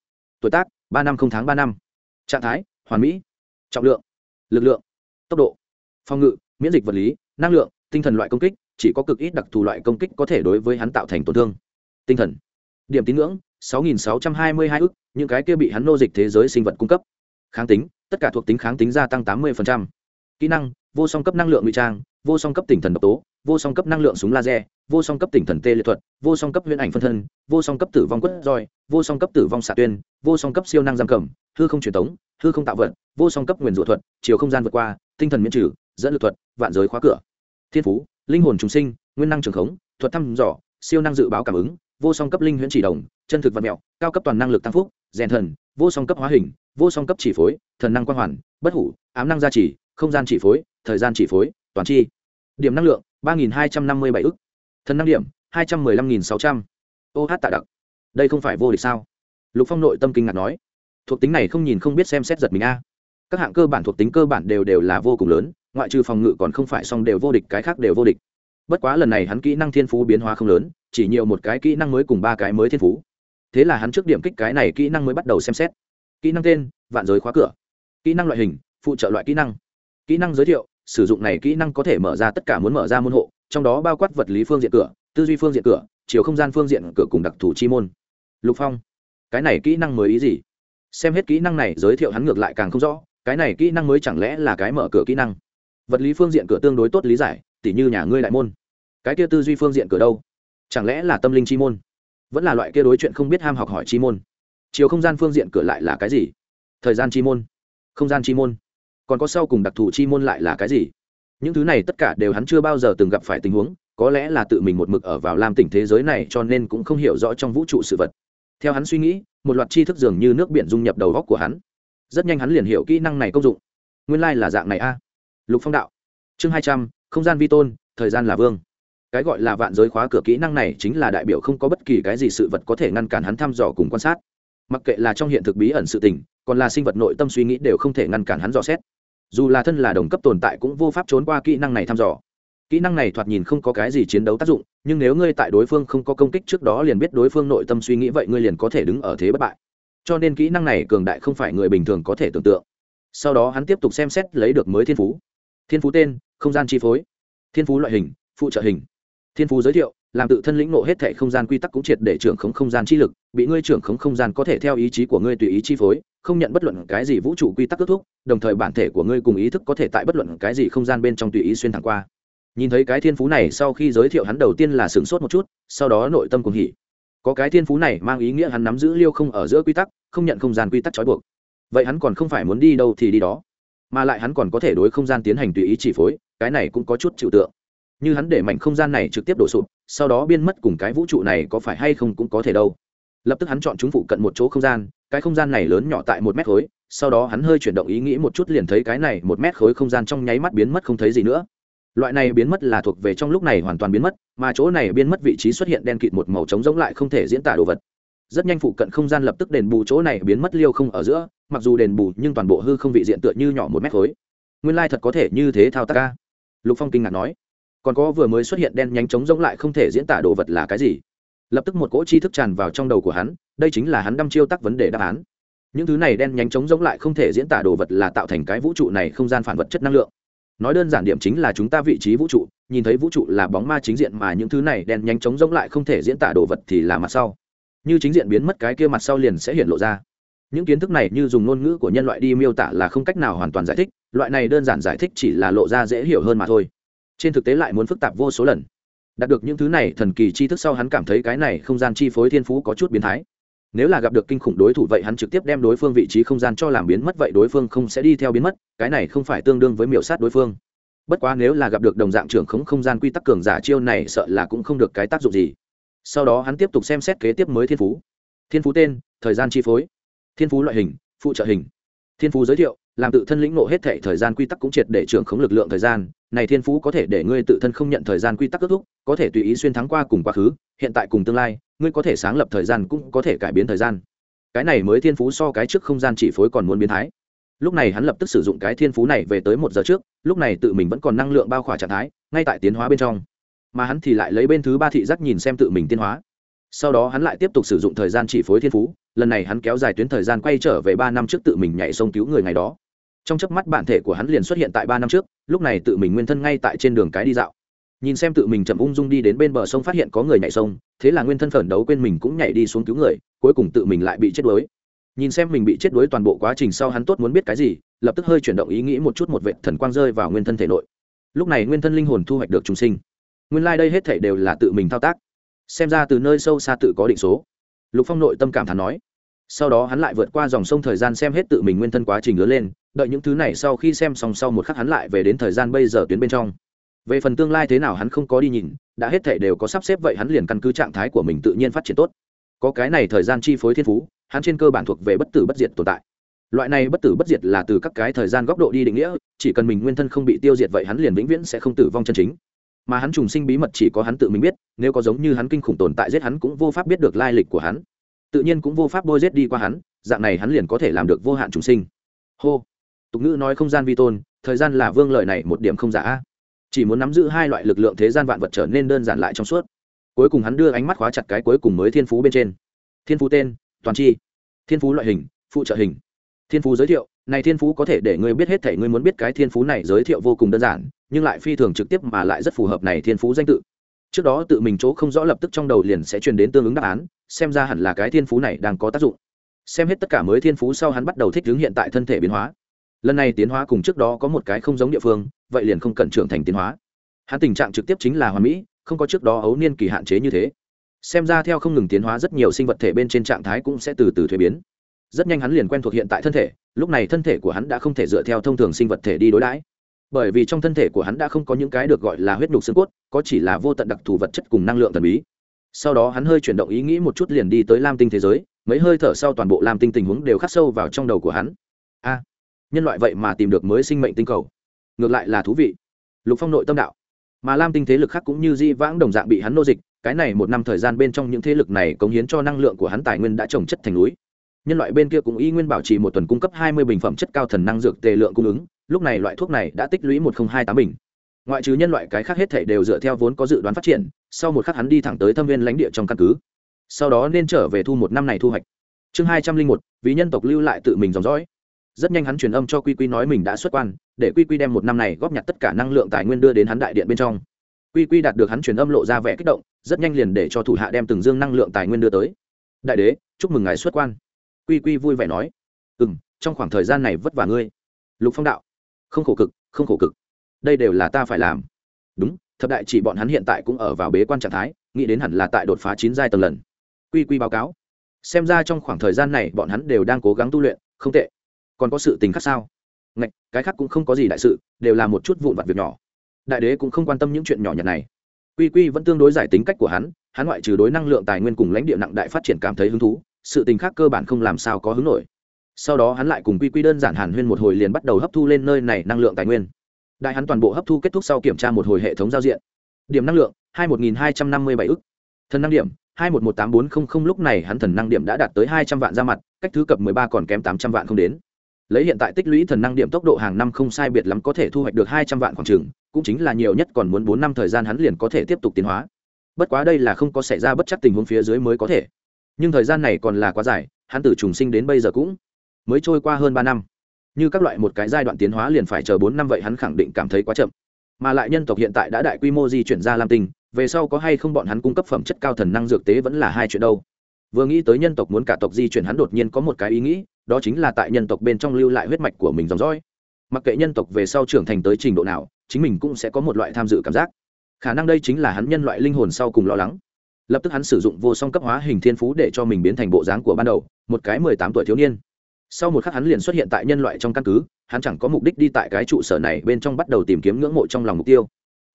Tuổi tác, ba năm không tháng ba năm. Trạng thái, hoàn mỹ. Trọng lượng, lực lượng, tốc độ. Phòng ngự, miễn dịch vật lý, năng lượng, tinh thần loại công kích, chỉ có cực ít đặc thù loại công kích có thể đối với hắn tạo thành tổn thương. Tinh thần, điểm tín ngưỡng 6.622 ức, những cái kia bị hắn nô dịch thế giới sinh vật cung cấp. Kháng tính, tất cả thuộc tính kháng tính gia tăng 80% kỹ năng vô song cấp năng lượng ngụy trang vô song cấp tỉnh thần độc tố vô song cấp năng lượng súng laser vô song cấp tỉnh thần tê liệt thuật vô song cấp huyễn ảnh phân thân vô song cấp tử vong quất roi vô song cấp tử vong xạ tuyên vô song cấp siêu năng giam cầm hư không truyền tống hư không tạo vật vô song cấp nguyền rủa thuật chiều không gian vượt qua tinh thần miễn trừ dẫn lực thuật vạn giới khóa cửa thiên phú linh hồn trùng sinh nguyên năng trường khống thuật thăm dò siêu năng dự báo cảm ứng vô song cấp linh huyễn chỉ đồng chân thực vật mẹo cao cấp toàn năng lực tăng phúc rèn thần vô song cấp hóa hình vô song cấp chỉ phối thần năng quang hoàn bất hủ ám năng gia trì không gian chỉ phối, thời gian chỉ phối, toàn chi. Điểm năng lượng, ba nghìn hai trăm năm mươi bảy ức. Thần năng điểm, hai trăm mười lăm nghìn sáu trăm. Ô hát tạ đặc. Đây không phải vô địch sao? Lục phong nội tâm kinh ngạc nói. Thuộc tính này không nhìn không biết xem xét giật mình a. Các hạng cơ bản thuộc tính cơ bản đều đều là vô cùng lớn, ngoại trừ phòng ngự còn không phải song đều vô địch, cái khác đều vô địch. Bất quá lần này hắn kỹ năng thiên phú biến hóa không lớn, chỉ nhiều một cái kỹ năng mới cùng ba cái mới thiên phú. Thế là hắn trước điểm kích cái này kỹ năng mới bắt đầu xem xét. Kỹ năng tên, vạn giới khóa cửa. Kỹ năng loại hình, phụ trợ loại kỹ năng kỹ năng giới thiệu, sử dụng này kỹ năng có thể mở ra tất cả muốn mở ra môn hộ, trong đó bao quát vật lý phương diện cửa, tư duy phương diện cửa, chiều không gian phương diện cửa cùng đặc thù chi môn. Lục phong, cái này kỹ năng mới ý gì? Xem hết kỹ năng này, giới thiệu hắn ngược lại càng không rõ, cái này kỹ năng mới chẳng lẽ là cái mở cửa kỹ năng? Vật lý phương diện cửa tương đối tốt lý giải, tỉ như nhà ngươi đại môn. Cái kia tư duy phương diện cửa đâu? Chẳng lẽ là tâm linh chi môn? Vẫn là loại kia đối chuyện không biết ham học hỏi chi môn? Chiều không gian phương diện cửa lại là cái gì? Thời gian chi môn? Không gian chi môn? Còn có sau cùng đặc thù chi môn lại là cái gì? Những thứ này tất cả đều hắn chưa bao giờ từng gặp phải tình huống, có lẽ là tự mình một mực ở vào lam tỉnh thế giới này cho nên cũng không hiểu rõ trong vũ trụ sự vật. Theo hắn suy nghĩ, một loạt tri thức dường như nước biển dung nhập đầu góc của hắn. Rất nhanh hắn liền hiểu kỹ năng này công dụng. Nguyên lai、like、là dạng này a. Lục phong đạo. Chương hai trăm, không gian vi tôn, thời gian là vương. Cái gọi là vạn giới khóa cửa kỹ năng này chính là đại biểu không có bất kỳ cái gì sự vật có thể ngăn cản hắn thăm dò cùng quan sát. Mặc kệ là trong hiện thực bí ẩn sự tình, còn là sinh vật nội tâm suy nghĩ đều không thể ngăn cản hắn dò xét dù là thân là đồng cấp tồn tại cũng vô pháp trốn qua kỹ năng này thăm dò. Kỹ năng này thoạt nhìn không có cái gì chiến đấu tác dụng, nhưng nếu ngươi tại đối phương không có công kích trước đó liền biết đối phương nội tâm suy nghĩ vậy ngươi liền có thể đứng ở thế bất bại. Cho nên kỹ năng này cường đại không phải người bình thường có thể tưởng tượng. Sau đó hắn tiếp tục xem xét lấy được mới thiên phú. Thiên phú tên, không gian chi phối. Thiên phú loại hình, phụ trợ hình. Thiên phú giới thiệu làm tự thân lĩnh nộ hết thể không gian quy tắc cũng triệt để trưởng khống không gian chi lực, bị ngươi trưởng khống không gian có thể theo ý chí của ngươi tùy ý chi phối, không nhận bất luận cái gì vũ trụ quy tắc kết thúc, đồng thời bản thể của ngươi cùng ý thức có thể tại bất luận cái gì không gian bên trong tùy ý xuyên thẳng qua. Nhìn thấy cái thiên phú này, sau khi giới thiệu hắn đầu tiên là sửng sốt một chút, sau đó nội tâm cùng hỉ. Có cái thiên phú này mang ý nghĩa hắn nắm giữ liêu không ở giữa quy tắc, không nhận không gian quy tắc trói buộc. Vậy hắn còn không phải muốn đi đâu thì đi đó, mà lại hắn còn có thể đối không gian tiến hành tùy ý chỉ phối, cái này cũng có chút chịu tượng như hắn để mảnh không gian này trực tiếp đổ sụp, sau đó biên mất cùng cái vũ trụ này có phải hay không cũng có thể đâu. Lập tức hắn chọn chúng phụ cận một chỗ không gian, cái không gian này lớn nhỏ tại một mét khối, sau đó hắn hơi chuyển động ý nghĩ một chút liền thấy cái này một mét khối không gian trong nháy mắt biến mất không thấy gì nữa. Loại này biến mất là thuộc về trong lúc này hoàn toàn biến mất, mà chỗ này biến mất vị trí xuất hiện đen kịt một màu trống rỗng lại không thể diễn tả đồ vật. Rất nhanh phụ cận không gian lập tức đền bù chỗ này biến mất liêu không ở giữa, mặc dù đền bù nhưng toàn bộ hư không vị diện tựa như nhỏ một mét khối. Nguyên lai thật có thể như thế thao tác ca lục phong kinh ngạc nói còn có vừa mới xuất hiện đen nhánh trống rỗng lại không thể diễn tả đồ vật là cái gì. Lập tức một cỗ tri thức tràn vào trong đầu của hắn, đây chính là hắn đăm chiêu tắc vấn đề đáp án. Những thứ này đen nhánh trống rỗng lại không thể diễn tả đồ vật là tạo thành cái vũ trụ này không gian phản vật chất năng lượng. Nói đơn giản điểm chính là chúng ta vị trí vũ trụ, nhìn thấy vũ trụ là bóng ma chính diện mà những thứ này đen nhanh chóng rỗng lại không thể diễn tả đồ vật thì là mặt sau. Như chính diện biến mất cái kia mặt sau liền sẽ hiện lộ ra. Những kiến thức này như dùng ngôn ngữ của nhân loại đi miêu tả là không cách nào hoàn toàn giải thích, loại này đơn giản giải thích chỉ là lộ ra dễ hiểu hơn mà thôi trên thực tế lại muốn phức tạp vô số lần. Đạt được những thứ này, thần kỳ tri thức sau hắn cảm thấy cái này không gian chi phối thiên phú có chút biến thái. Nếu là gặp được kinh khủng đối thủ vậy hắn trực tiếp đem đối phương vị trí không gian cho làm biến mất vậy đối phương không sẽ đi theo biến mất, cái này không phải tương đương với miểu sát đối phương. Bất quá nếu là gặp được đồng dạng trưởng khống không gian quy tắc cường giả chiêu này sợ là cũng không được cái tác dụng gì. Sau đó hắn tiếp tục xem xét kế tiếp mới thiên phú. Thiên phú tên, thời gian chi phối. Thiên phú loại hình, phụ trợ hình. Thiên phú giới thiệu, làm tự thân lĩnh nộ hết thể thời gian quy tắc cũng triệt để trưởng khống lực lượng thời gian này thiên phú có thể để ngươi tự thân không nhận thời gian quy tắc kết thúc, có thể tùy ý xuyên thắng qua cùng quá khứ, hiện tại cùng tương lai, ngươi có thể sáng lập thời gian cũng có thể cải biến thời gian. Cái này mới thiên phú so cái trước không gian chỉ phối còn muốn biến thái. Lúc này hắn lập tức sử dụng cái thiên phú này về tới một giờ trước, lúc này tự mình vẫn còn năng lượng bao khỏa trạng thái, ngay tại tiến hóa bên trong. Mà hắn thì lại lấy bên thứ ba thị giác nhìn xem tự mình tiến hóa. Sau đó hắn lại tiếp tục sử dụng thời gian chỉ phối thiên phú, lần này hắn kéo dài tuyến thời gian quay trở về ba năm trước tự mình nhảy sông cứu người ngày đó trong chớp mắt bản thể của hắn liền xuất hiện tại ba năm trước, lúc này tự mình nguyên thân ngay tại trên đường cái đi dạo. Nhìn xem tự mình chậm ung dung đi đến bên bờ sông phát hiện có người nhảy sông, thế là nguyên thân phản đấu quên mình cũng nhảy đi xuống cứu người, cuối cùng tự mình lại bị chết đuối. Nhìn xem mình bị chết đuối toàn bộ quá trình sau hắn tốt muốn biết cái gì, lập tức hơi chuyển động ý nghĩ một chút một vệ thần quang rơi vào nguyên thân thể nội. Lúc này nguyên thân linh hồn thu hoạch được trùng sinh. Nguyên lai、like、đây hết thể đều là tự mình thao tác. Xem ra từ nơi sâu xa tự có định số. Lục phong nội tâm cảm thán nói sau đó hắn lại vượt qua dòng sông thời gian xem hết tự mình nguyên thân quá trình lớn lên, đợi những thứ này sau khi xem xong sau một khắc hắn lại về đến thời gian bây giờ tuyến bên trong. Về phần tương lai thế nào hắn không có đi nhìn, đã hết thể đều có sắp xếp vậy hắn liền căn cứ trạng thái của mình tự nhiên phát triển tốt. Có cái này thời gian chi phối thiên phú, hắn trên cơ bản thuộc về bất tử bất diệt tồn tại. Loại này bất tử bất diệt là từ các cái thời gian góc độ đi định nghĩa, chỉ cần mình nguyên thân không bị tiêu diệt vậy hắn liền vĩnh viễn sẽ không tử vong chân chính. Mà hắn trùng sinh bí mật chỉ có hắn tự mình biết, nếu có giống như hắn kinh khủng tồn tại giết hắn cũng vô pháp biết được lai lịch của hắn tự nhiên cũng vô pháp bôi rết đi qua hắn, dạng này hắn liền có thể làm được vô hạn trùng sinh. Hô. Tục ngữ nói không gian vi tôn, thời gian là vương lợi này một điểm không giả. Chỉ muốn nắm giữ hai loại lực lượng thế gian vạn vật trở nên đơn giản lại trong suốt. Cuối cùng hắn đưa ánh mắt khóa chặt cái cuối cùng mới thiên phú bên trên. Thiên phú tên, toàn c h i thiên phú loại hình, phụ trợ hình. Thiên phú giới thiệu, này thiên phú có thể để ngươi biết hết thể ngươi muốn biết cái thiên phú này giới thiệu vô cùng đơn giản, nhưng lại phi thường trực tiếp mà lại rất phù hợp này thiên phú danh tự trước đó tự mình chỗ không rõ lập tức trong đầu liền sẽ truyền đến tương ứng đáp án, xem ra hẳn là cái thiên phú này đang có tác dụng. Xem hết tất cả mới thiên phú sau hắn bắt đầu thích ứng hiện tại thân thể biến hóa. Lần này tiến hóa cùng trước đó có một cái không giống địa phương, vậy liền không cần trưởng thành tiến hóa. Hắn tình trạng trực tiếp chính là hoàn mỹ, không có trước đó ấu niên kỳ hạn chế như thế. Xem ra theo không ngừng tiến hóa rất nhiều sinh vật thể bên trên trạng thái cũng sẽ từ từ thuế biến. Rất nhanh hắn liền quen thuộc hiện tại thân thể, lúc này thân thể của hắn đã không thể dựa theo thông thường sinh vật thể đi đối đãi bởi vì trong thân thể của hắn đã không có những cái được gọi là huyết nhục xương cốt, có chỉ là vô tận đặc thù vật chất cùng năng lượng thần bí. Sau đó hắn hơi chuyển động ý nghĩ một chút liền đi tới lam tinh thế giới, mấy hơi thở sau toàn bộ lam tinh tình huống đều khắc sâu vào trong đầu của hắn. A, nhân loại vậy mà tìm được mới sinh mệnh tinh cầu. Ngược lại là thú vị. Lục phong nội tâm đạo. Mà lam tinh thế lực khác cũng như di vãng đồng dạng bị hắn nô dịch, cái này một năm thời gian bên trong những thế lực này cống hiến cho năng lượng của hắn tài nguyên đã trồng chất thành núi nhân loại bên kia cũng y nguyên bảo trì một tuần cung cấp hai mươi bình phẩm chất cao thần năng dược tề lượng cung ứng, lúc này loại thuốc này đã tích lũy một nghìn hai tám bình. Ngoại trừ nhân loại cái khác hết thể đều dựa theo vốn có dự đoán phát triển, sau một khắc hắn đi thẳng tới thâm viên lãnh địa trong căn cứ. Sau đó nên trở về thu một năm này thu hoạch. Chương hai trăm linh một, vì nhân tộc lưu lại tự mình dòng dõi. Rất nhanh hắn truyền âm cho quy quy nói mình đã xuất quan, để quy quy đem một năm này góp nhặt tất cả năng lượng tài nguyên đưa đến hắn đại điện bên trong. Quy quy đạt được hắn truyền âm lộ ra vẻ kích động, rất nhanh liền để cho thủ hạ đem từng dương năng lượng tài nguyên đưa tới. Đại đế, chúc mừng ngài xuất quan quy quy vui vẻ nói ừ m trong khoảng thời gian này vất vả ngươi. Lục phong đạo, không khổ cực, không khổ cực. Đây đều là ta phải làm. Đúng, thập đại chỉ bọn hắn hiện tại cũng ở vào bế quan trạng thái, nghĩ đến hẳn là tại đột phá chín giai tầng lần. Quy quy báo cáo, xem ra trong khoảng thời gian này bọn hắn đều đang cố gắng tu luyện, không tệ. Còn có sự tình khác sao? Ngạch, cái khác cũng không có gì đại sự, đều là một chút vụn vặt việc nhỏ. Đại đế cũng không quan tâm những chuyện nhỏ nhặt này. Quy quy vẫn tương đối giải tính cách của hắn hắn ngoại trừ đối năng lượng tài nguyên cùng lãnh địa nặng đại phát triển cảm thấy hứng thú sự tình khác cơ bản không làm sao có hứng nổi. Sau đó hắn lại cùng quy quy đơn giản hàn huyên một hồi liền bắt đầu hấp thu lên nơi này năng lượng tài nguyên. Đại hắn toàn bộ hấp thu kết thúc sau kiểm tra một hồi hệ thống giao diện. Điểm năng lượng hai một nghìn hai trăm năm mươi bảy ức. Thần năng điểm hai một một tám bốn không không lúc này hắn thần năng điểm đã đạt tới hai trăm vạn ra mặt cách thứ cập mười ba còn kém tám trăm vạn không đến. Lấy hiện tại tích lũy thần năng điểm tốc độ hàng năm không sai biệt lắm có thể thu hoạch được hai trăm vạn khoảng trường, cũng chính là nhiều nhất còn muốn bốn năm thời gian hắn liền có thể tiếp tục tiến hóa. Bất quá đây là không có xảy ra bất chắc tình huống phía dưới mới có thể nhưng thời gian này còn là quá dài, hắn từ trùng sinh đến bây giờ cũng mới trôi qua hơn ba năm. Như các loại một cái giai đoạn tiến hóa liền phải chờ bốn năm vậy hắn khẳng định cảm thấy quá chậm. Mà lại nhân tộc hiện tại đã đại quy mô di chuyển ra lam tinh, về sau có hay không bọn hắn cung cấp phẩm chất cao thần năng dược tế vẫn là hai chuyện đâu. Vừa nghĩ tới nhân tộc muốn cả tộc di chuyển hắn đột nhiên có một cái ý nghĩ, đó chính là tại nhân tộc bên trong lưu lại huyết mạch của mình dòng dõi. Mặc kệ nhân tộc về sau trưởng thành tới trình độ nào, chính mình cũng sẽ có một loại tham dự cảm giác. Khả năng đây chính là hắn nhân loại linh hồn sau cùng lo lắng lập tức hắn sử dụng vô song cấp hóa hình thiên phú để cho mình biến thành bộ dáng của ban đầu, một cái mười tám tuổi thiếu niên. Sau một khắc hắn liền xuất hiện tại nhân loại trong căn cứ, hắn chẳng có mục đích đi tại cái trụ sở này bên trong bắt đầu tìm kiếm ngưỡng mộ trong lòng mục tiêu.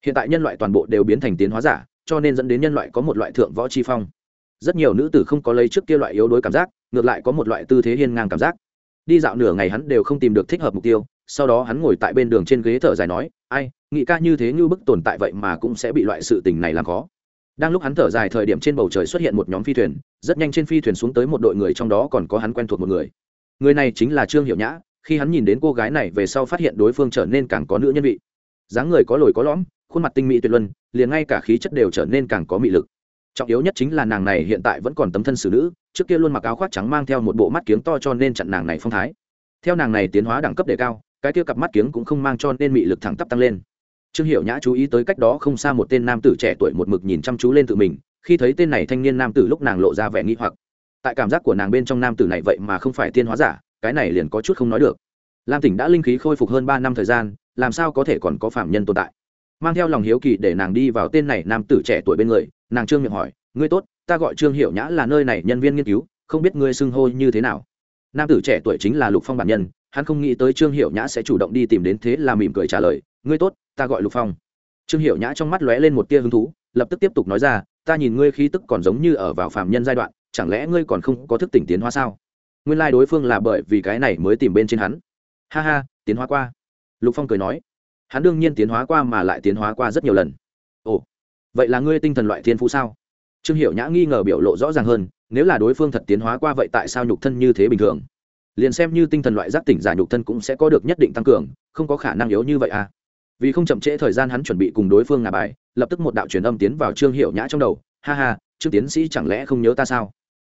Hiện tại nhân loại toàn bộ đều biến thành tiến hóa giả, cho nên dẫn đến nhân loại có một loại thượng võ chi phong. Rất nhiều nữ tử không có lấy trước kia loại yếu đuối cảm giác, ngược lại có một loại tư thế hiên ngang cảm giác. Đi dạo nửa ngày hắn đều không tìm được thích hợp mục tiêu, sau đó hắn ngồi tại bên đường trên ghế thở dài nói, ai, nghị ca như thế như bức tồn tại vậy mà cũng sẽ bị loại sự tình này làm khó đang lúc hắn thở dài thời điểm trên bầu trời xuất hiện một nhóm phi thuyền, rất nhanh trên phi thuyền xuống tới một đội người trong đó còn có hắn quen thuộc một người. Người này chính là trương hiểu nhã, khi hắn nhìn đến cô gái này về sau phát hiện đối phương trở nên càng có nữ nhân vị. Dáng người có lồi có lõm, khuôn mặt tinh mỹ tuyệt luân, liền ngay cả khí chất đều trở nên càng có mị lực. Trọng yếu nhất chính là nàng này hiện tại vẫn còn tấm thân xử nữ, trước kia luôn mặc áo khoác trắng mang theo một bộ mắt kiếng to cho nên chặn nàng này phong thái. Theo nàng này tiến hóa đẳng cấp đề cao, cái kia cặp mắt kiếng cũng không mang cho nên mị lực thẳng tắp tăng lên trương hiểu nhã chú ý tới cách đó không xa một tên nam tử trẻ tuổi một mực nhìn chăm chú lên tự mình, khi thấy tên này thanh niên nam tử lúc nàng lộ ra vẻ nghi hoặc. Tại cảm giác của nàng bên trong nam tử này vậy mà không phải tiên hóa giả, cái này liền có chút không nói được. Lam tỉnh đã linh khí khôi phục hơn ba năm thời gian, làm sao có thể còn có phạm nhân tồn tại? Mang theo lòng hiếu kỳ để nàng đi vào tên này nam tử trẻ tuổi bên người, nàng trương miệng hỏi, ngươi tốt, ta gọi trương hiểu nhã là nơi này nhân viên nghiên cứu, không biết ngươi xưng hô như thế nào? Nam tử trẻ tuổi chính là lục phong bản nhân, hắn không nghĩ tới trương hiểu nhã sẽ chủ động đi tìm đến thế là mỉm cười trả lời ngươi tốt, ta gọi lục phong. Trương hiểu nhã trong mắt lóe lên một tia hứng thú, lập tức tiếp tục nói ra, ta nhìn ngươi khí tức còn giống như ở vào phạm nhân giai đoạn, chẳng lẽ ngươi còn không có thức tỉnh tiến hóa sao? Nguyên lai、like、đối phương là bởi vì cái này mới tìm bên trên hắn. Ha ha, tiến hóa qua. Lục phong cười nói, hắn đương nhiên tiến hóa qua mà lại tiến hóa qua rất nhiều lần. Ồ, vậy là ngươi tinh thần loại thiên phú sao? Trương hiểu nhã nghi ngờ biểu lộ rõ ràng hơn, nếu là đối phương thật tiến hóa qua vậy tại sao nhục thân như thế bình thường? Liền xem như tinh thần loại giác tỉnh giả nhục thân cũng sẽ có được nhất định tăng cường, không có khả năng yếu như vậy à? Vì không chậm trễ thời gian hắn chuẩn bị cùng đối phương ngà bài, lập tức một đạo truyền âm tiến vào trương hiểu nhã trong đầu. Ha ha, trương tiến sĩ chẳng lẽ không nhớ ta sao?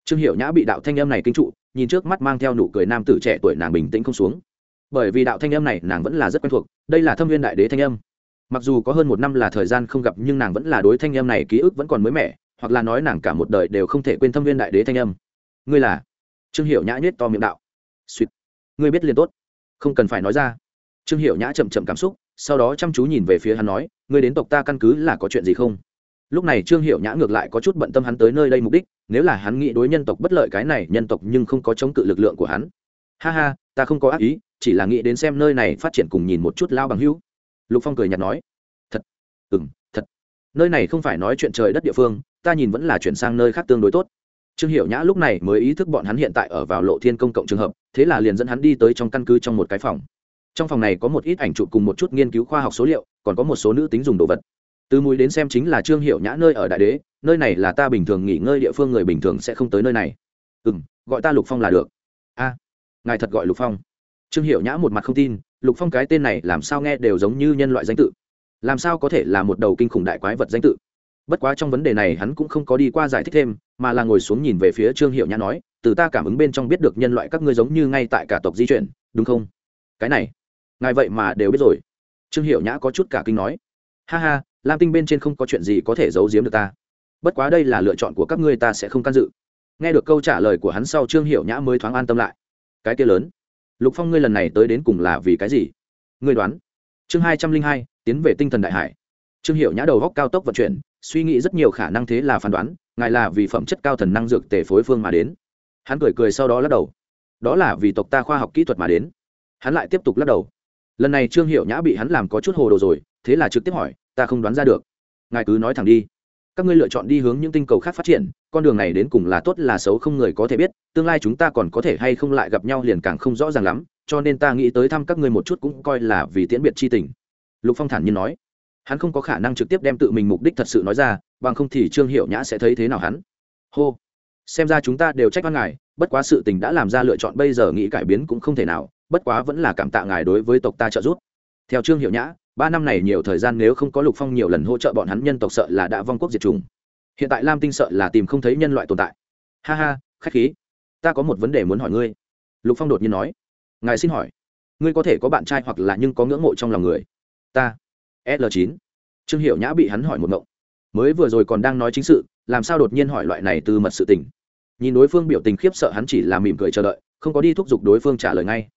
Trương hiểu nhã bị đạo thanh âm này kinh trụ, nhìn trước mắt mang theo nụ cười nam tử trẻ tuổi nàng bình tĩnh không xuống. Bởi vì đạo thanh âm này nàng vẫn là rất quen thuộc, đây là thâm viên đại đế thanh âm. Mặc dù có hơn một năm là thời gian không gặp nhưng nàng vẫn là đối thanh âm này ký ức vẫn còn mới mẻ, hoặc là nói nàng cả một đời đều không thể quên thâm viên đại đế thanh âm. Ngươi là? Trương hiệu nhã nhét to miệng đạo. Suýt. Ngươi biết liền tốt. Không cần phải nói ra. Trương hiệu nhã chậm chậm cảm xúc sau đó chăm chú nhìn về phía hắn nói, ngươi đến tộc ta căn cứ là có chuyện gì không? Lúc này trương hiệu nhã ngược lại có chút bận tâm hắn tới nơi đây mục đích, nếu là hắn nghĩ đối nhân tộc bất lợi cái này, nhân tộc nhưng không có chống cự lực lượng của hắn. Ha ha, ta không có ác ý, chỉ là nghĩ đến xem nơi này phát triển cùng nhìn một chút lao bằng hữu. Lục phong cười nhạt nói, thật ừ m thật. Nơi này không phải nói chuyện trời đất địa phương, ta nhìn vẫn là chuyển sang nơi khác tương đối tốt. Trương hiểu nhã lúc này mới ý thức bọn hắn hiện tại ở vào lộ thiên công cộng trường hợp, thế là liền dẫn hắn đi tới trong căn cứ trong một cái phòng trong phòng này có một ít ảnh chụp cùng một chút nghiên cứu khoa học số liệu, còn có một số nữ tính dùng đồ vật. Từ mùi đến xem chính là trương hiệu nhã nơi ở đại đế, nơi này là ta bình thường nghỉ ngơi địa phương người bình thường sẽ không tới nơi này. Ừ m gọi ta lục phong là được. A, ngài thật gọi lục phong. Trương hiệu nhã một mặt không tin, lục phong cái tên này làm sao nghe đều giống như nhân loại danh tự. Làm sao có thể là một đầu kinh khủng đại quái vật danh tự? Bất quá trong vấn đề này hắn cũng không có đi qua giải thích thêm, mà là ngồi xuống nhìn về phía trương hiệu nhã nói, từ ta cảm ứng bên trong biết được nhân loại các ngươi giống như ngay tại cả tộc di chuyển, đúng không? Cái này ngài vậy mà đều biết rồi. Trương hiệu nhã có chút cả kinh nói. Ha ha, lam tinh bên trên không có chuyện gì có thể giấu giếm được ta. Bất quá đây là lựa chọn của các ngươi ta sẽ không can dự. Nghe được câu trả lời của hắn sau trương hiệu nhã mới thoáng an tâm lại. Cái kia lớn. Lục phong ngươi lần này tới đến cùng là vì cái gì? Ngươi đoán. Chương hai trăm linh hai, tiến về tinh thần đại hải. Trương hiệu nhã đầu góc cao tốc vận chuyển, suy nghĩ rất nhiều khả năng thế là phán đoán, ngài là vì phẩm chất cao thần năng dược tể phối phương mà đến. Hắn cười cười sau đó lắc đầu. Đó là vì tộc ta khoa học kỹ thuật mà đến. Hắn lại tiếp tục lắc đầu lần này trương hiệu nhã bị hắn làm có chút hồ đồ rồi, thế là trực tiếp hỏi, ta không đoán ra được. Ngài cứ nói thẳng đi. Các ngươi lựa chọn đi hướng những tinh cầu khác phát triển, con đường này đến cùng là tốt là xấu không người có thể biết, tương lai chúng ta còn có thể hay không lại gặp nhau liền càng không rõ ràng lắm, cho nên ta nghĩ tới thăm các ngươi một chút cũng coi là vì tiễn biệt c h i tình. Lục phong thản nhiên nói. Hắn không có khả năng trực tiếp đem tự mình mục đích thật sự nói ra, bằng không thì trương hiệu nhã sẽ thấy thế nào hắn? Hô. Xem ra chúng ta đều trách văn ngài, bất quá sự tình đã làm ra lựa chọn bây giờ nghĩ cải biến cũng không thể nào bất quá vẫn là cảm tạ ngài đối với tộc ta trợ giúp. Theo trương hiệu nhã, ba năm này nhiều thời gian nếu không có lục phong nhiều lần hỗ trợ bọn hắn nhân tộc sợ là đã vong quốc diệt chủng. Hiện tại lam tinh sợ là tìm không thấy nhân loại tồn tại. Ha ha, khách khí. Ta có một vấn đề muốn hỏi ngươi. Lục phong đột nhiên nói. Ngài xin hỏi, ngươi có thể có bạn trai hoặc là nhưng có ngưỡng mộ trong lòng người? Ta. L chín. Trương hiệu nhã bị hắn hỏi một mộng mới vừa rồi còn đang nói chính sự, làm sao đột nhiên hỏi loại này từ mật sự tình? Nhìn đối phương biểu tình khiếp sợ hắn chỉ là mỉm cười chờ đợi, không có đi thúc giục đối phương trả lời ngay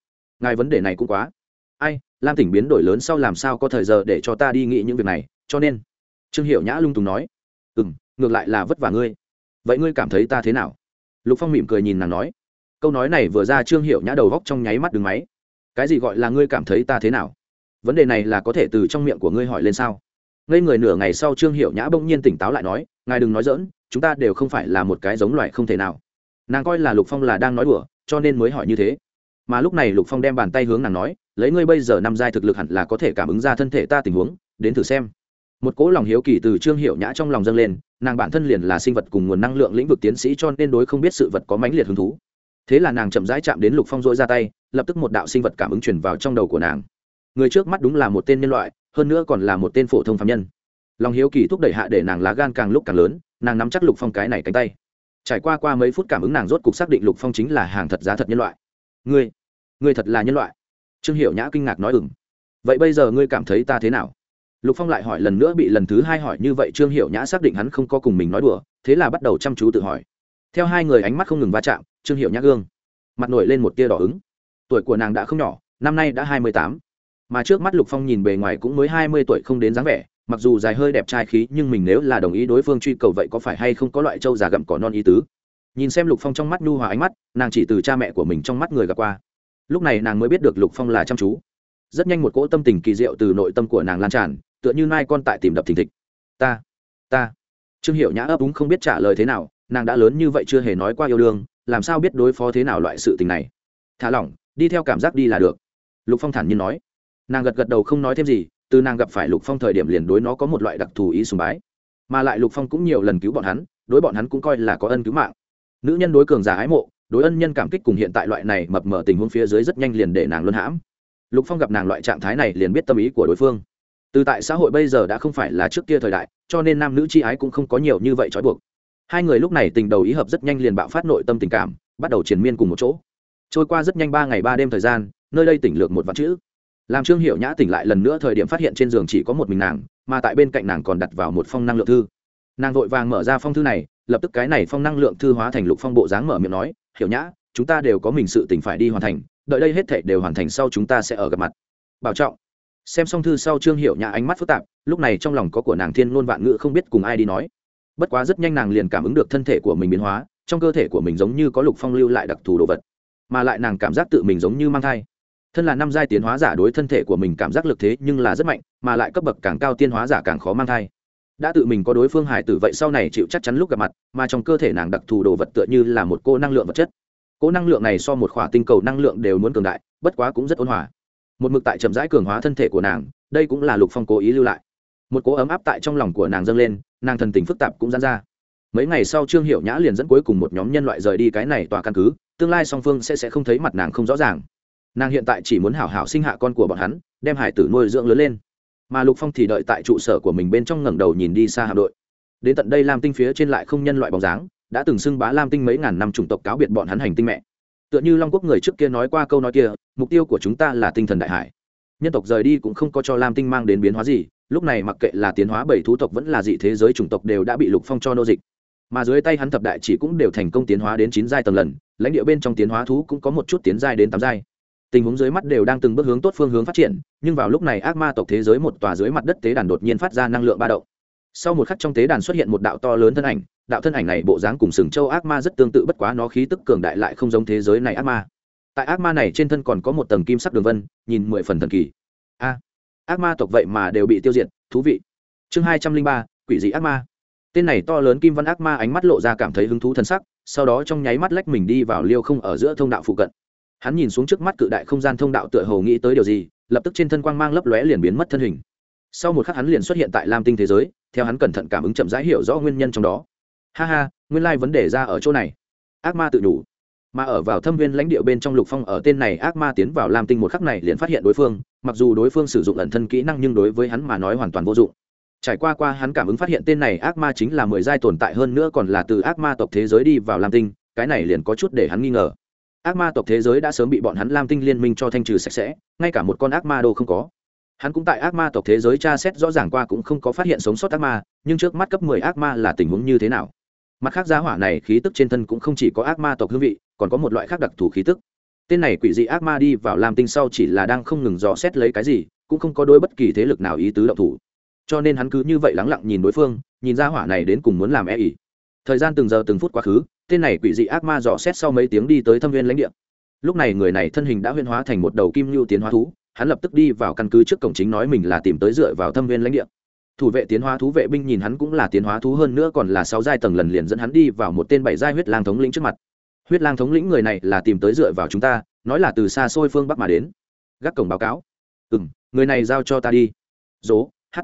ngài vấn đề này cũng quá. Ai, lam tỉnh biến đổi lớn sau làm sao có thời giờ để cho ta đi nghĩ những việc này, cho nên. Trương hiệu nhã lung tùng nói. Ừ m ngược lại là vất vả ngươi. Vậy ngươi cảm thấy ta thế nào? Lục phong mỉm cười nhìn nàng nói. Câu nói này vừa ra trương hiệu nhã đầu góc trong nháy mắt đứng máy. Cái gì gọi là ngươi cảm thấy ta thế nào? Vấn đề này là có thể từ trong miệng của ngươi hỏi lên sao? Ngây người nửa ngày sau trương hiệu nhã bỗng nhiên tỉnh táo lại nói, ngài đừng nói dỡn chúng ta đều không phải là một cái giống loài không thể nào. Nàng coi là lục phong là đang nói đùa, cho nên mới hỏi như thế mà lúc này lục phong đem bàn tay hướng nàng nói, lấy ngươi bây giờ năm giai thực lực hẳn là có thể cảm ứng ra thân thể ta tình huống, đến thử xem. Một cỗ lòng hiếu kỳ từ trương hiệu nhã trong lòng dâng lên, nàng bản thân liền là sinh vật cùng nguồn năng lượng lĩnh vực tiến sĩ cho nên đối không biết sự vật có mãnh liệt hứng thú. Thế là nàng chậm rãi chạm đến lục phong dỗi ra tay, lập tức một đạo sinh vật cảm ứng truyền vào trong đầu của nàng. Người trước mắt đúng là một tên nhân loại, hơn nữa còn là một tên phổ thông phạm nhân. Lòng hiếu kỳ thúc đẩy hạ để nàng lá gan càng lúc càng lớn, nàng nắm chắc lục phong cái này cánh tay. Trải qua qua mấy phút cảm ứng nàng rốt cục xác định lục phong chính là hàng thật giá thật nhân loại. Ngươi ngươi thật là nhân loại. Trương hiệu nhã kinh ngạc nói ừng vậy bây giờ ngươi cảm thấy ta thế nào? Lục phong lại hỏi lần nữa bị lần thứ hai hỏi như vậy trương hiệu nhã xác định hắn không có cùng mình nói đùa, thế là bắt đầu chăm chú tự hỏi. Theo hai người ánh mắt không ngừng va chạm, trương hiệu nhã gương mặt nổi lên một tia đỏ ứng tuổi của nàng đã không nhỏ, năm nay đã hai mươi tám. Mà trước mắt lục phong nhìn bề ngoài cũng mới hai mươi tuổi không đến dáng vẻ, mặc dù dài hơi đẹp trai khí, nhưng mình nếu là đồng ý đối phương truy cầu vậy có phải hay không có loại trâu già gặm cỏ non ý tứ? Nhìn xem lục phong trong mắt nhu hòa ánh mắt, nàng chỉ từ cha mẹ của mình trong mắt người gặp qua lúc này nàng mới biết được lục phong là chăm chú. Rất nhanh một cỗ tâm tình kỳ diệu từ nội tâm của nàng lan tràn, tựa như nai con tại tìm đập thình thịch. Ta ta. Trương hiệu nhã ấp úng không biết trả lời thế nào, nàng đã lớn như vậy chưa hề nói qua yêu đương, làm sao biết đối phó thế nào loại sự tình này? Thả lỏng, đi theo cảm giác đi là được. Lục phong thản nhiên nói. Nàng gật gật đầu không nói thêm gì, từ nàng gặp phải lục phong thời điểm liền đối nó có một loại đặc thù ý sùng bái. Mà lại lục phong cũng nhiều lần cứu bọn hắn, đối bọn hắn cũng coi là có ân cứu mạng. Nữ nhân đối cường giả ái mộ đối ân nhân cảm kích cùng hiện tại loại này mập mờ tình huống phía dưới rất nhanh liền để nàng luân hãm. Lục phong gặp nàng loại trạng thái này liền biết tâm ý của đối phương. Từ tại xã hội bây giờ đã không phải là trước kia thời đại, cho nên nam nữ chi ái cũng không có nhiều như vậy trói buộc. Hai người lúc này tình đầu ý hợp rất nhanh liền bạo phát nội tâm tình cảm, bắt đầu triền miên cùng một chỗ. Trôi qua rất nhanh ba ngày ba đêm thời gian, nơi đây tỉnh lược một vạn chữ. Làm trương hiệu nhã tỉnh lại lần nữa thời điểm phát hiện trên giường chỉ có một mình nàng, mà tại bên cạnh nàng còn đặt vào một phong năng lượng thư. Nàng vội vàng mở ra phong thư này, lập tức cái này phong năng lượng thư hóa thành lục phong bộ dáng mở miệng nói hiểu nhã, chúng ta đều có mình sự tình phải đi hoàn thành, đợi đây hết thể đều hoàn thành sau chúng ta sẽ ở gặp mặt. Bảo trọng. Xem xong thư sau trương Hiểu nhã ánh mắt phức tạp, lúc này trong lòng có của nàng thiên ngôn vạn ngữ không biết cùng ai đi nói. Bất quá rất nhanh nàng liền cảm ứng được thân thể của mình biến hóa, trong cơ thể của mình giống như có lục phong lưu lại đặc thù đồ vật, mà lại nàng cảm giác tự mình giống như mang thai. Thân là năm giai tiến hóa giả đối thân thể của mình cảm giác lực thế nhưng là rất mạnh, mà lại cấp bậc càng cao tiên hóa giả càng khó mang thai đã tự mình có đối phương hải tử vậy sau này chịu chắc chắn lúc gặp mặt, mà trong cơ thể nàng đặc thù đồ vật tựa như là một cô năng lượng vật chất. Cô năng lượng này so một khỏa tinh cầu năng lượng đều muốn cường đại, bất quá cũng rất ôn hòa. Một mực tại chậm rãi cường hóa thân thể của nàng, đây cũng là lục phong cố ý lưu lại. Một cố ấm áp tại trong lòng của nàng dâng lên, nàng thần tình phức tạp cũng dán ra. Mấy ngày sau trương hiệu nhã liền dẫn cuối cùng một nhóm nhân loại rời đi cái này tòa căn cứ, tương lai song phương sẽ sẽ không thấy mặt nàng không rõ ràng. Nàng hiện tại chỉ muốn hảo hảo sinh hạ con của bọn hắn, đem hải tử nuôi dưỡng lớn lên mà lục phong thì đợi tại trụ sở của mình bên trong ngẩng đầu nhìn đi xa hạm đội. Đến tận đây lam tinh phía trên lại không nhân loại bóng dáng, đã từng xưng bá lam tinh mấy ngàn năm chủng tộc cáo biệt bọn hắn hành tinh mẹ. Tựa như long quốc người trước kia nói qua câu nói kia, mục tiêu của chúng ta là tinh thần đại hải. Nhân tộc rời đi cũng không có cho lam tinh mang đến biến hóa gì, lúc này mặc kệ là tiến hóa bảy thú tộc vẫn là dị thế giới chủng tộc đều đã bị lục phong cho nô dịch. Mà dưới tay hắn thập đại chỉ cũng đều thành công tiến hóa đến chín giai tầng lần, lãnh địa bên trong tiến hóa thú cũng có một chút tiến giai đến tám giai tình huống dưới mắt đều đang từng bước hướng tốt phương hướng phát triển, nhưng vào lúc này ác ma tộc thế giới một tòa dưới mặt đất tế đàn đột nhiên phát ra năng lượng ba động. Sau một khắc trong tế đàn xuất hiện một đạo to lớn thân ảnh, đạo thân ảnh này bộ dáng cùng sừng châu ác ma rất tương tự, bất quá nó khí tức cường đại lại không giống thế giới này ác ma. Tại ác ma này trên thân còn có một tầng kim sắc đường vân, nhìn mười phần thần kỳ. A, ác ma tộc vậy mà đều bị tiêu diệt, thú vị. Chương hai trăm linh ba, quỷ dị ác ma. Tên này to lớn kim văn ác ma ánh mắt lộ ra cảm thấy hứng thú t sắc, sau đó trong nháy mắt lách mình đi vào liêu không ở giữa thông đạo phụ cận hắn nhìn xuống trước mắt cự đại không gian thông đạo tựa hồ nghĩ tới điều gì, lập tức trên thân quang mang lấp lóe liền biến mất thân hình. Sau một khắc hắn liền xuất hiện tại lam tinh thế giới, theo hắn cẩn thận cảm ứng chậm rãi hiểu rõ nguyên nhân trong đó. Ha ha, nguyên lai、like、vấn đề ra ở chỗ này. Ác ma tự đủ. Mà ở vào thâm viên lãnh địa bên trong lục phong ở tên này ác ma tiến vào lam tinh một khắc này liền phát hiện đối phương, mặc dù đối phương sử dụng ẩn thân kỹ năng nhưng đối với hắn mà nói hoàn toàn vô dụng. Trải qua qua hắn cảm ứng phát hiện tên này ác ma chính là mười giai tồn tại hơn nữa còn là từ ác ma tộc thế giới đi vào lam tinh, cái này liền có chút để hắn nghi ngờ ác ma tộc thế giới đã sớm bị bọn hắn lam tinh liên minh cho thanh trừ sạch sẽ, ngay cả một con ác ma đô không có. Hắn cũng tại ác ma tộc thế giới tra xét rõ ràng qua cũng không có phát hiện sống sót ác ma, nhưng trước mắt cấp mười ác ma là tình huống như thế nào? Mặt khác giá hỏa này khí tức trên thân cũng không chỉ có ác ma tộc hương vị, còn có một loại khác đặc thù khí tức. Tên này quỷ dị ác ma đi vào lam tinh sau chỉ là đang không ngừng dò xét lấy cái gì, cũng không có đôi bất kỳ thế lực nào ý tứ động thủ. Cho nên hắn cứ như vậy lắng lặng nhìn đối phương, nhìn ra hỏa này đến cùng muốn làm e ỉ thời gian từng giờ từng phút quá khứ tên này quỷ dị ác ma dò xét sau mấy tiếng đi tới thâm viên lãnh địa. Lúc này người này thân hình đã huyên hóa thành một đầu kim lưu tiến hóa thú, hắn lập tức đi vào căn cứ trước cổng chính nói mình là tìm tới dựa vào thâm viên lãnh địa. Thủ vệ tiến hóa thú vệ binh nhìn hắn cũng là tiến hóa thú hơn nữa còn là sáu giai tầng lần liền dẫn hắn đi vào một tên bảy giai huyết lang thống lĩnh trước mặt. Huyết lang thống lĩnh người này là tìm tới dựa vào chúng ta, nói là từ xa xôi phương bắc mà đến. Gác cổng báo cáo. Ừ m người này giao cho ta đi. Dố, hắt.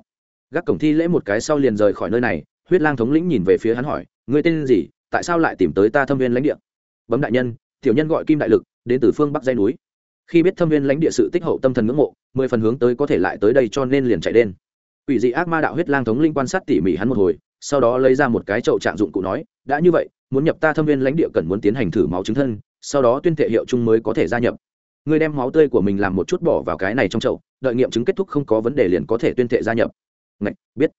Gác cổng thi lễ một cái sau liền rời khỏi nơi này, huyết lang thống lĩnh nhìn về phía hắn hỏi người tên gì? Tại sao lại tìm tới ta thâm viên lãnh địa? Bấm đại nhân tiểu nhân gọi kim đại lực đến từ phương bắc dây núi. Khi biết thâm viên lãnh địa sự tích hậu tâm thần ngưỡng mộ mười phần hướng tới có thể lại tới đây cho nên liền chạy đen ủy dị ác ma đạo huyết lang thống linh quan sát tỉ mỉ hắn một hồi sau đó lấy ra một cái chậu trạng dụng cụ nói đã như vậy muốn nhập ta thâm viên lãnh địa cần muốn tiến hành thử máu chứng thân sau đó tuyên thệ hiệu chung mới có thể gia nhập. Người đem máu tươi của mình làm một chút bỏ vào cái này trong chậu đợi nghiệm chứng kết thúc không có vấn đề liền có thể tuyên thệ gia nhập. Ngạch, biết.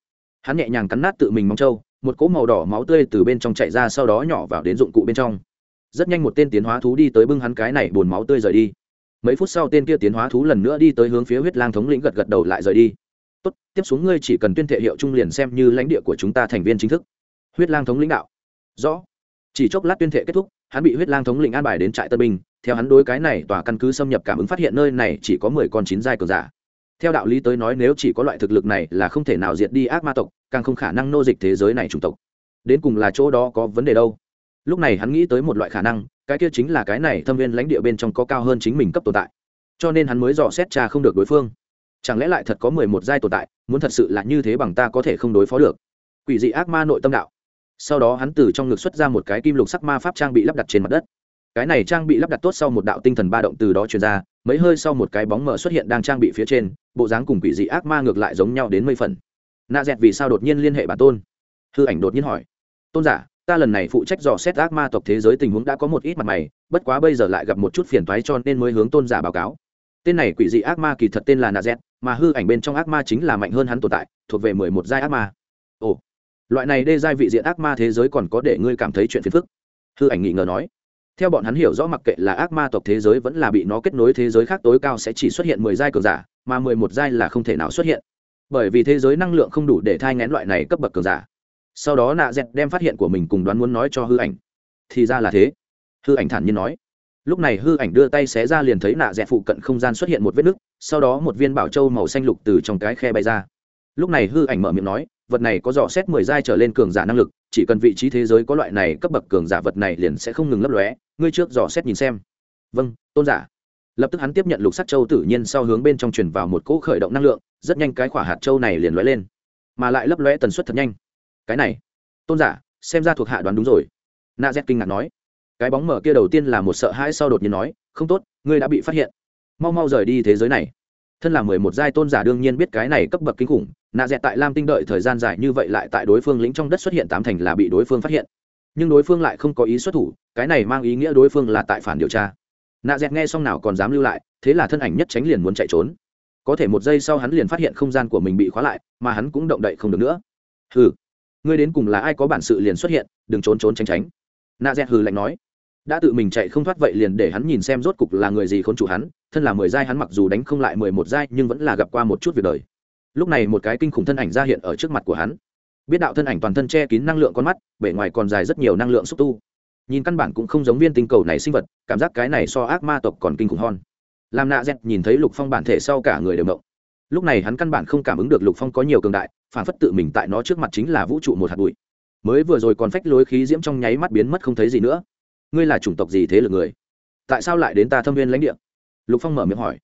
Hắn nhẹ nhàng cắn nát tự mình mong trâu một cỗ màu đỏ máu tươi từ bên trong chạy ra, sau đó nhỏ vào đến dụng cụ bên trong. Rất nhanh một tên tiến hóa thú đi tới bưng hắn cái này bồn máu tươi rời đi. Mấy phút sau tên kia tiến hóa thú lần nữa đi tới hướng phía huyết lang thống lĩnh gật gật đầu lại rời đi. Tốt, tiếp xuống ngươi chỉ cần tuyên thệ hiệu trung liền xem như lãnh địa của chúng ta thành viên chính thức. Huyết lang thống lĩnh đạo. Rõ. Chỉ chốc lát tuyên thệ kết thúc, hắn bị huyết lang thống lĩnh an bài đến trại tân binh. Theo hắn đối cái này tòa căn cứ xâm nhập cảm ứng phát hiện nơi này chỉ có mười con chín giai cường giả theo đạo lý tới nói nếu chỉ có loại thực lực này là không thể nào diệt đi ác ma tộc, càng không khả năng nô dịch thế giới này chủng tộc. Đến cùng là chỗ đó có vấn đề đâu? Lúc này hắn nghĩ tới một loại khả năng, cái kia chính là cái này thâm viên lãnh địa bên trong có cao hơn chính mình cấp tồn tại. Cho nên hắn mới dò xét trà không được đối phương. Chẳng lẽ lại thật có mười một giai tồn tại, muốn thật sự là như thế bằng ta có thể không đối phó được? Quỷ dị ác ma nội tâm đạo. Sau đó hắn từ trong ngực xuất ra một cái kim lục sắc ma pháp trang bị lắp đặt trên mặt đất. Cái này trang bị lắp đặt tốt sau một đạo tinh thần ba động từ đó truyền ra mấy hơi sau một cái bóng mờ xuất hiện đang trang bị phía trên, bộ dáng cùng quỷ dị ác ma ngược lại giống nhau đến mây phần. Nạ dẹt vì sao đột nhiên liên hệ bản tôn? Hư ảnh đột nhiên hỏi. Tôn giả, ta lần này phụ trách dò xét ác ma tộc thế giới tình huống đã có một ít mặt mày, bất quá bây giờ lại gặp một chút phiền thoái cho nên mới hướng tôn giả báo cáo. Tên này quỷ dị ác ma kỳ thật tên là nạ dẹt, mà hư ảnh bên trong ác ma chính là mạnh hơn hắn tồn tại, thuộc về mười một giai ác ma. Ồ, loại này đê giai vị diện ác ma thế giới còn có để ngươi cảm thấy chuyện phiền phức. Hư ảnh nghi ngờ nói theo bọn hắn hiểu rõ mặc kệ là ác ma tộc thế giới vẫn là bị nó kết nối thế giới khác tối cao sẽ chỉ xuất hiện mười giai cường giả, mà mười một giai là không thể nào xuất hiện. Bởi vì thế giới năng lượng không đủ để thai ngén loại này cấp bậc cường giả. Sau đó nạ dẹt đem phát hiện của mình cùng đoán muốn nói cho hư ảnh. Thì ra là thế. Hư ảnh thản nhiên nói. Lúc này hư ảnh đưa tay xé ra liền thấy nạ dẹt phụ cận không gian xuất hiện một vết nứt, sau đó một viên bảo châu màu xanh lục từ trong cái khe bay ra lúc này hư ảnh mở miệng nói, vật này có dò xét mười giai trở lên cường giả năng lực, chỉ cần vị trí thế giới có loại này cấp bậc cường giả vật này liền sẽ không ngừng lấp lóe, ngươi trước dò xét nhìn xem. Vâng tôn giả. Lập tức hắn tiếp nhận lục sắc châu tự nhiên sau hướng bên trong truyền vào một cỗ khởi động năng lượng, rất nhanh cái khỏa hạt châu này liền lóe lên, mà lại lấp lóe tần suất thật nhanh. Cái này, tôn giả, xem ra thuộc hạ đoán đúng rồi. Na z kinh ngạc nói. Cái bóng mở kia đầu tiên là một sợ hãi sau đột nhiên nói, không tốt, ngươi đã bị phát hiện. Mau mau rời đi thế giới này thân là mười một giai tôn giả đương nhiên biết cái này cấp bậc kinh khủng, nạ dẹt tại lam tinh đợi thời gian dài như vậy lại tại đối phương lĩnh trong đất xuất hiện tám thành là bị đối phương phát hiện. Nhưng đối phương lại không có ý xuất thủ, cái này mang ý nghĩa đối phương là tại phản điều tra. Nạ dẹt nghe xong nào còn dám lưu lại, thế là thân ảnh nhất tránh liền muốn chạy trốn. Có thể một giây sau hắn liền phát hiện không gian của mình bị khóa lại, mà hắn cũng động đậy không được nữa. Hừ, ngươi đến cùng là ai có bản sự liền xuất hiện, đừng trốn trốn tránh tránh. Nạ dẹt hừ lạnh nói. Đã tự mình chạy không thoát vậy liền để hắn nhìn xem rốt cục là người gì khốn chủ hắn thân là mười giai hắn mặc dù đánh không lại mười một giai, nhưng vẫn là gặp qua một chút việc đời. Lúc này một cái kinh khủng thân ảnh ra hiện ở trước mặt của hắn. Biết đạo thân ảnh toàn thân che kín năng lượng con mắt bể ngoài còn dài rất nhiều năng lượng xúc tu. Nhìn căn bản cũng không giống viên tinh cầu này sinh vật, cảm giác cái này so ác ma tộc còn kinh khủng hơn. Làm nạ dẹt nhìn thấy lục phong bản thể sau cả người đều động lúc này hắn căn bản không cảm ứng được lục phong có nhiều cường đại, phản phất tự mình tại nó trước mặt chính là vũ trụ một hạt bụi. Mới vừa rồi còn phách lối khí diễm trong nháy mắt biến mất không thấy gì nữa. Ngươi là chủng tộc gì thế lực người? Tại sao lại đến ta thâm viên lãnh địa? Lục phong mở miệng hỏi.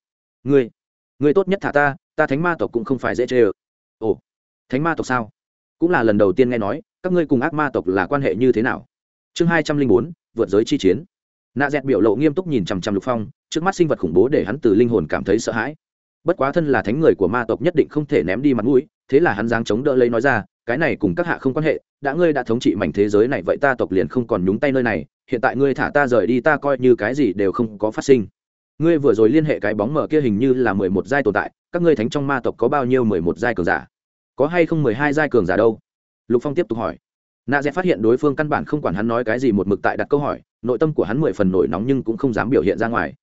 Ngươi ngươi tốt nhất thả ta ta thánh ma tộc cũng không phải dễ chê ơ. Ồ, thánh ma tộc sao? Cũng là lần đầu tiên nghe nói, các ngươi cùng ác ma tộc là quan hệ như thế nào? Chương hai trăm linh bốn, vượt giới chi chiến. Nạ dẹt biểu lộ nghiêm túc nhìn chằm chằm lục phong, trước mắt sinh vật khủng bố để hắn từ linh hồn cảm thấy sợ hãi. Bất quá thân là thánh người của ma tộc nhất định không thể ném đi mặt mũi, thế là hắn giáng chống đỡ lấy nói ra, cái này cùng các hạ không quan hệ, đã ngươi đã thống trị mảnh thế giới này vậy ta tộc liền không còn nhúng tay nơi này, hiện tại ngươi thả ta rời đi ta coi như cái gì đều không có phát sinh ngươi vừa rồi liên hệ cái bóng mở kia hình như là mười một giai tồn tại, các ngươi thánh trong ma tộc có bao nhiêu mười một giai cường giả? Có hay không mười hai giai cường giả đâu? Lục phong tiếp tục hỏi. Nạ dẹp phát hiện đối phương căn bản không quản hắn nói cái gì một mực tại đặt câu hỏi, nội tâm của hắn mười phần nổi nóng nhưng cũng không dám biểu hiện ra ngoài.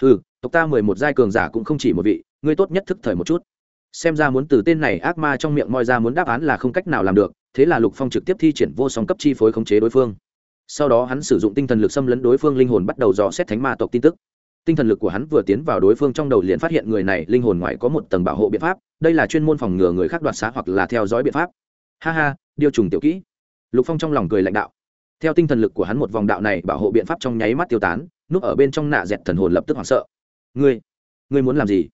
Ừ tộc ta mười một giai cường giả cũng không chỉ một vị, ngươi tốt nhất thức thời một chút. Xem ra muốn từ tên này ác ma trong miệng moi ra muốn đáp án là không cách nào làm được, thế là lục phong trực tiếp thi triển vô song cấp chi phối khống chế đối phương. Sau đó hắn sử dụng tinh thần lực xâm lấn đối phương linh hồn bắt đầu dò xét thánh ma tộc tin tức tinh thần lực của hắn vừa tiến vào đối phương trong đầu liền phát hiện người này linh hồn ngoài có một tầng bảo hộ biện pháp, đây là chuyên môn phòng ngừa người khác đoạt xá hoặc là theo dõi biện pháp. Ha ha, điều trùng tiểu kỹ. Lục phong trong lòng cười lãnh đạo. Theo tinh thần lực của hắn một vòng đạo này bảo hộ biện pháp trong nháy mắt tiêu tán, núp ở bên trong nạ dẹt thần hồn lập tức hoảng sợ. Ngươi ngươi muốn làm gì?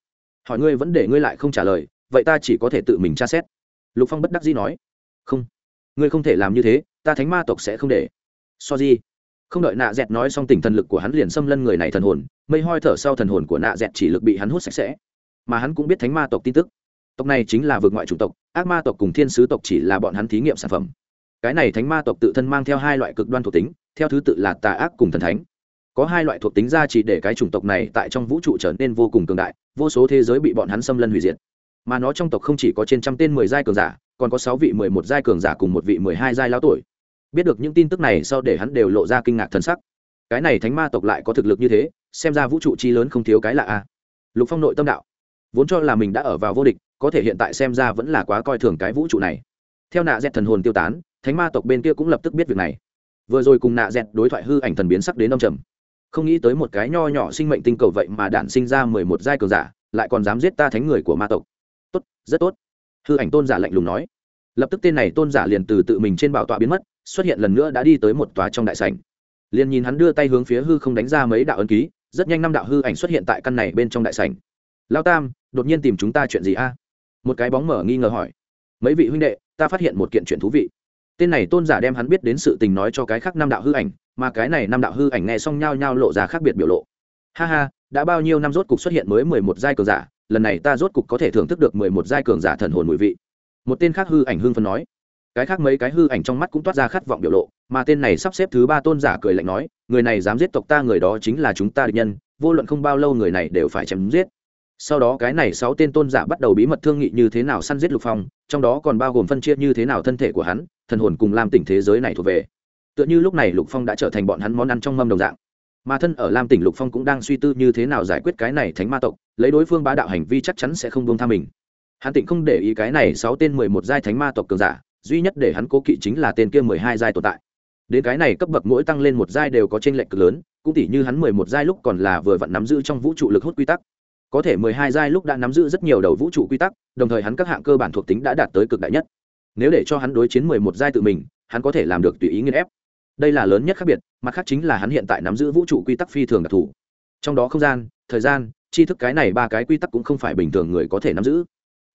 Hỏi ngươi vẫn để ngươi lại không trả lời, vậy ta chỉ có thể tự mình tra xét. Lục phong bất đắc dĩ nói. Không, ngươi không thể làm như thế, ta thánh ma tộc sẽ không để. So di không đợi nạ dẹt nói xong tỉnh thần lực của hắn liền xâm lân người này thần hồn mây hoi thở sau thần hồn của nạ dẹt chỉ lực bị hắn hút sạch sẽ. Mà hắn cũng biết thánh ma tộc tin tức. Tộc này chính là vượt ngoại chủng tộc, ác ma tộc cùng thiên sứ tộc chỉ là bọn hắn thí nghiệm sản phẩm. Cái này thánh ma tộc tự thân mang theo hai loại cực đoan thuộc tính, theo thứ tự là tà ác cùng thần thánh. Có hai loại thuộc tính ra chỉ để cái chủng tộc này tại trong vũ trụ trở nên vô cùng cường đại, vô số thế giới bị bọn hắn xâm lân hủy diệt. Mà nó trong tộc không chỉ có trên trăm tên mười giai cường giả, còn có sáu vị mười một giai cường giả cùng một vị mười hai giai lão tuổi. Biết được những tin tức này sau để hắn đều lộ ra kinh ngạc thân sắc cái này thánh ma tộc lại có thực lực như thế, xem ra vũ trụ chi lớn không thiếu cái lạ a lục phong nội tâm đạo, vốn cho là mình đã ở vào vô địch, có thể hiện tại xem ra vẫn là quá coi thường cái vũ trụ này. Theo nạ dẹt thần hồn tiêu tán, thánh ma tộc bên kia cũng lập tức biết việc này. Vừa rồi cùng nạ dẹt đối thoại hư ảnh thần biến sắc đến ông trầm. Không nghĩ tới một cái nho nhỏ sinh mệnh tinh cầu vậy mà đản sinh ra mười một giai cường giả, lại còn dám giết ta thánh người của ma tộc. Tốt, rất tốt. Hư ảnh tôn giả lạnh lùng nói. Lập tức tên này tôn giả liền từ tự mình trên bảo tọa biến mất, xuất hiện lần nữa đã đi tới một tòa trong đại sảnh liền nhìn hắn đưa tay hướng phía hư không đánh ra mấy đạo ấn ký, rất nhanh năm đạo hư ảnh xuất hiện tại căn này bên trong đại sảnh. Lao tam, đột nhiên tìm chúng ta chuyện gì a? Một cái bóng mở nghi ngờ hỏi. Mấy vị huynh đệ, ta phát hiện một kiện chuyện thú vị. Tên này tôn giả đem hắn biết đến sự tình nói cho cái khác năm đạo hư ảnh, mà cái này năm đạo hư ảnh nghe xong nhao nhao lộ ra khác biệt biểu lộ. Ha ha, đã bao nhiêu năm rốt cục xuất hiện mới mười một giai cường giả, lần này ta rốt cục có thể thưởng thức được mười một giai cường giả thần hồn mùi vị. Một tên khác hư ảnh hương phân nói cái khác mấy cái hư ảnh trong mắt cũng toát ra khát vọng biểu lộ, mà tên này sắp xếp thứ ba tôn giả cười lạnh nói, người này dám giết tộc ta, người đó chính là chúng ta địch nhân, vô luận không bao lâu người này đều phải chém giết. Sau đó cái này sáu tên tôn giả bắt đầu bí mật thương nghị như thế nào săn giết lục phong, trong đó còn bao gồm phân chia như thế nào thân thể của hắn, thần hồn cùng lam tỉnh thế giới này thuộc về. Tựa như lúc này lục phong đã trở thành bọn hắn món ăn trong mâm đồng dạng. Mà thân ở lam tỉnh lục phong cũng đang suy tư như thế nào giải quyết cái này thánh ma tộc, lấy đối phương bá đạo hành vi chắc chắn sẽ không buông tha mình. Hắn tịnh không để ý cái này sáu tên mười một giai thánh ma tộc cường giả duy nhất để hắn cố kỵ chính là tên kia mười hai giai tồn tại. Đến cái này cấp bậc mỗi tăng lên một giai đều có tranh lệch cực lớn, cũng tỉ như hắn mười một giai lúc còn là vừa vặn nắm giữ trong vũ trụ lực hút quy tắc. Có thể mười hai giai lúc đã nắm giữ rất nhiều đầu vũ trụ quy tắc, đồng thời hắn các hạng cơ bản thuộc tính đã đạt tới cực đại nhất. Nếu để cho hắn đối chiến mười một giai tự mình, hắn có thể làm được tùy ý nghiên ép. Đây là lớn nhất khác biệt, mặt khác chính là hắn hiện tại nắm giữ vũ trụ quy tắc phi thường đặc thù. Trong đó không gian, thời gian, tri thức cái này ba cái quy tắc cũng không phải bình thường người có thể nắm giữ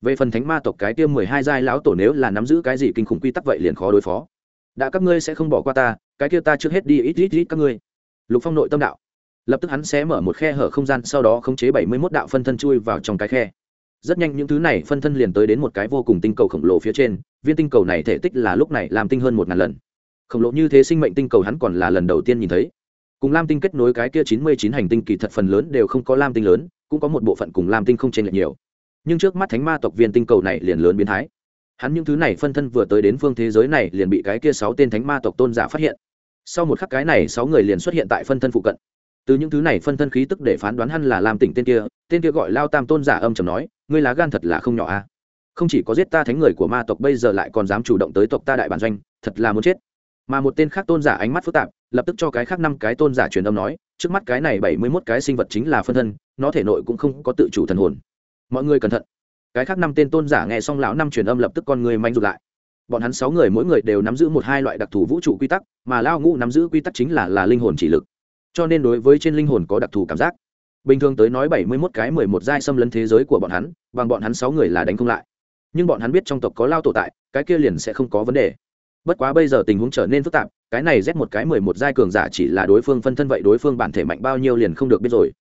về phần thánh ma tộc cái tiêm mười hai giai lão tổ nếu là nắm giữ cái gì kinh khủng quy tắc vậy liền khó đối phó. Đã các ngươi sẽ không bỏ qua ta, cái kia ta trước hết đi ít ít ít các ngươi. Lục phong nội tâm đạo. Lập tức hắn sẽ mở một khe hở không gian, sau đó khống chế bảy mươi mốt đạo phân thân chui vào trong cái khe. Rất nhanh những thứ này phân thân liền tới đến một cái vô cùng tinh cầu khổng lồ phía trên, viên tinh cầu này thể tích là lúc này làm tinh hơn một ngàn lần. Khổng lồ như thế sinh mệnh tinh cầu hắn còn là lần đầu tiên nhìn thấy. Cùng lam tinh kết nối cái kia chín mươi chín hành tinh kỳ thật phần lớn đều không có lam tinh lớn, cũng có một bộ phận cùng lam tinh không chênh lệch nhiều nhưng trước mắt thánh ma tộc viên tinh cầu này liền lớn biến thái. Hắn những thứ này phân thân vừa tới đến phương thế giới này liền bị cái kia sáu tên thánh ma tộc tôn giả phát hiện. Sau một khắc cái này sáu người liền xuất hiện tại phân thân phụ cận. Từ những thứ này phân thân khí tức để phán đoán hắn là làm tỉnh tên kia tên kia gọi lao tam tôn giả âm trầm nói, ngươi lá gan thật là không nhỏ a. Không chỉ có giết ta thánh người của ma tộc bây giờ lại còn dám chủ động tới tộc ta đại bản doanh, thật là muốn chết. Mà một tên khác tôn giả ánh mắt phức tạp, lập tức cho cái khác năm cái tôn giả truyền âm nói, trước mắt cái này bảy mươi mốt cái sinh vật chính là phân thân, nó thể nội cũng không có tự chủ thần hồn mọi người cẩn thận. Cái khác năm tên tôn giả nghe xong lão năm truyền âm lập tức con người manh rụt lại. Bọn hắn sáu người mỗi người đều nắm giữ một hai loại đặc thù vũ trụ quy tắc, mà lao ngũ nắm giữ quy tắc chính là là linh hồn chỉ lực. Cho nên đối với trên linh hồn có đặc thù cảm giác. Bình thường tới nói bảy mươi mốt cái mười một giai xâm lấn thế giới của bọn hắn, bằng bọn hắn sáu người là đánh không lại. Nhưng bọn hắn biết trong tộc có lao tổ tại, cái kia liền sẽ không có vấn đề. Bất quá bây giờ tình huống trở nên phức tạp, cái này rét một cái mười một giai cường giả chỉ là đối phương phân thân vậy, đối phương bản thể mạnh bao nhiêu liền không được biết rồi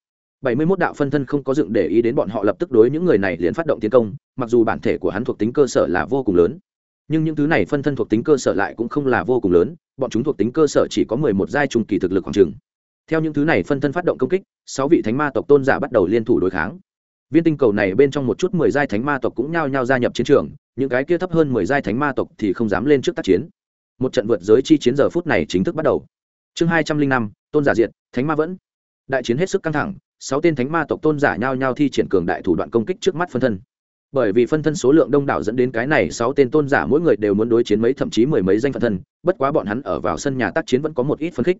bảy mươi 71 đạo phân thân không có dựng để ý đến bọn họ lập tức đối những người này liền phát động tiến công, mặc dù bản thể của hắn thuộc tính cơ sở là vô cùng lớn. Nhưng những thứ này phân thân thuộc tính cơ sở lại cũng không là vô cùng lớn, bọn chúng thuộc tính cơ sở chỉ có mười một giai trung kỳ thực lực khoảng trường theo những thứ này phân thân phát động công kích, sáu vị thánh ma tộc tôn giả bắt đầu liên thủ đối kháng. Viên tinh cầu này bên trong một chút mười giai thánh ma tộc cũng nhao nhao gia nhập chiến trường, những cái kia thấp hơn mười giai thánh ma tộc thì không dám lên trước tác chiến. Một trận vượt giới chi chiến giờ phút này chính thức bắt đầu. Chương hai trăm linh năm, tôn giả diệt, thánh ma vẫn. Đại chiến hết sức căng thẳng sáu tên thánh ma tộc tôn giả nhao nhao thi triển cường đại thủ đoạn công kích trước mắt phân thân. Bởi vì phân thân số lượng đông đảo dẫn đến cái này sáu tên tôn giả mỗi người đều muốn đối chiến mấy thậm chí mười mấy danh phân thân, bất quá bọn hắn ở vào sân nhà tác chiến vẫn có một ít phân khích.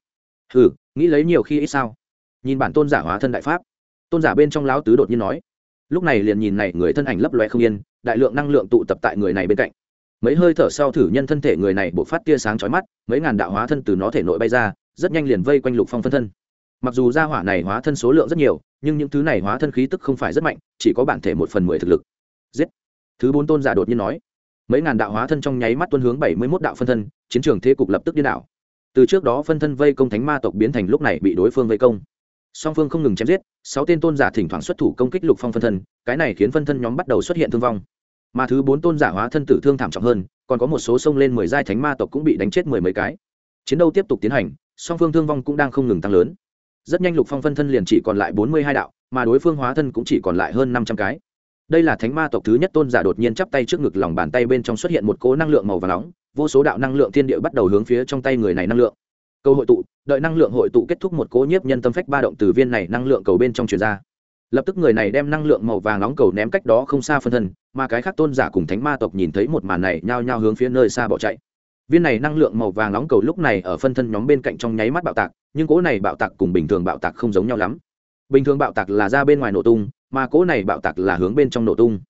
Ừ nghĩ lấy nhiều khi ít sao? Nhìn bản tôn giả hóa thân đại pháp, tôn giả bên trong lão tứ đột nhiên nói. Lúc này liền nhìn này người thân ảnh lấp loe không yên, đại lượng năng lượng tụ tập tại người này bên cạnh. Mấy hơi thở sau thử nhân thân thể người này buộc phát tia sáng chói mắt, mấy ngàn đạo hóa thân từ nó thể nội bay ra, rất nhanh liền vây quanh lục phong phân thân mặc dù gia hỏa này hóa thân số lượng rất nhiều, nhưng những thứ này hóa thân khí tức không phải rất mạnh, chỉ có bản thể một phần mười thực lực. Giết! Thứ bốn tôn giả đột nhiên nói. Mấy ngàn đạo hóa thân trong nháy mắt tuân hướng bảy mươi mốt đạo phân thân, chiến trường thế cục lập tức điên đảo. Từ trước đó phân thân vây công thánh ma tộc biến thành lúc này bị đối phương vây công. Song phương không ngừng chém giết, sáu tên tôn giả thỉnh thoảng xuất thủ công kích lục phong phân thân, cái này khiến phân thân nhóm bắt đầu xuất hiện thương vong. Mà thứ bốn tôn giả hóa thân tử thương thảm trọng hơn, còn có một số sông lên mười giai thánh ma tộc cũng bị đánh chết mười mấy cái. Chiến đấu tiếp tục tiến hành, song phương thương vong cũng đang không ngừng tăng lớn rất nhanh lục phong phân thân liền chỉ còn lại bốn mươi hai đạo, mà đối phương hóa thân cũng chỉ còn lại hơn năm trăm cái. Đây là thánh ma tộc thứ nhất tôn giả đột nhiên chắp tay trước ngực lòng bàn tay bên trong xuất hiện một cỗ năng lượng màu và nóng, vô số đạo năng lượng thiên địa bắt đầu hướng phía trong tay người này năng lượng. Cầu hội tụ, đợi năng lượng hội tụ kết thúc một cỗ nhiếp nhân tâm phách ba động từ viên này năng lượng cầu bên trong truyền ra. Lập tức người này đem năng lượng màu vàng nóng cầu ném cách đó không xa phân thân, mà cái khác tôn giả cùng thánh ma tộc nhìn thấy một màn này nhao nhao hướng phía nơi xa bỏ chạy viên này năng lượng màu vàng nóng cầu lúc này ở phân thân nhóm bên cạnh trong nháy mắt bạo tạc, nhưng cỗ này bạo tạc cùng bình thường bạo tạc không giống nhau lắm. Bình thường bạo tạc là ra bên ngoài nổ tung, mà cỗ này bạo tạc là hướng bên trong nổ tung.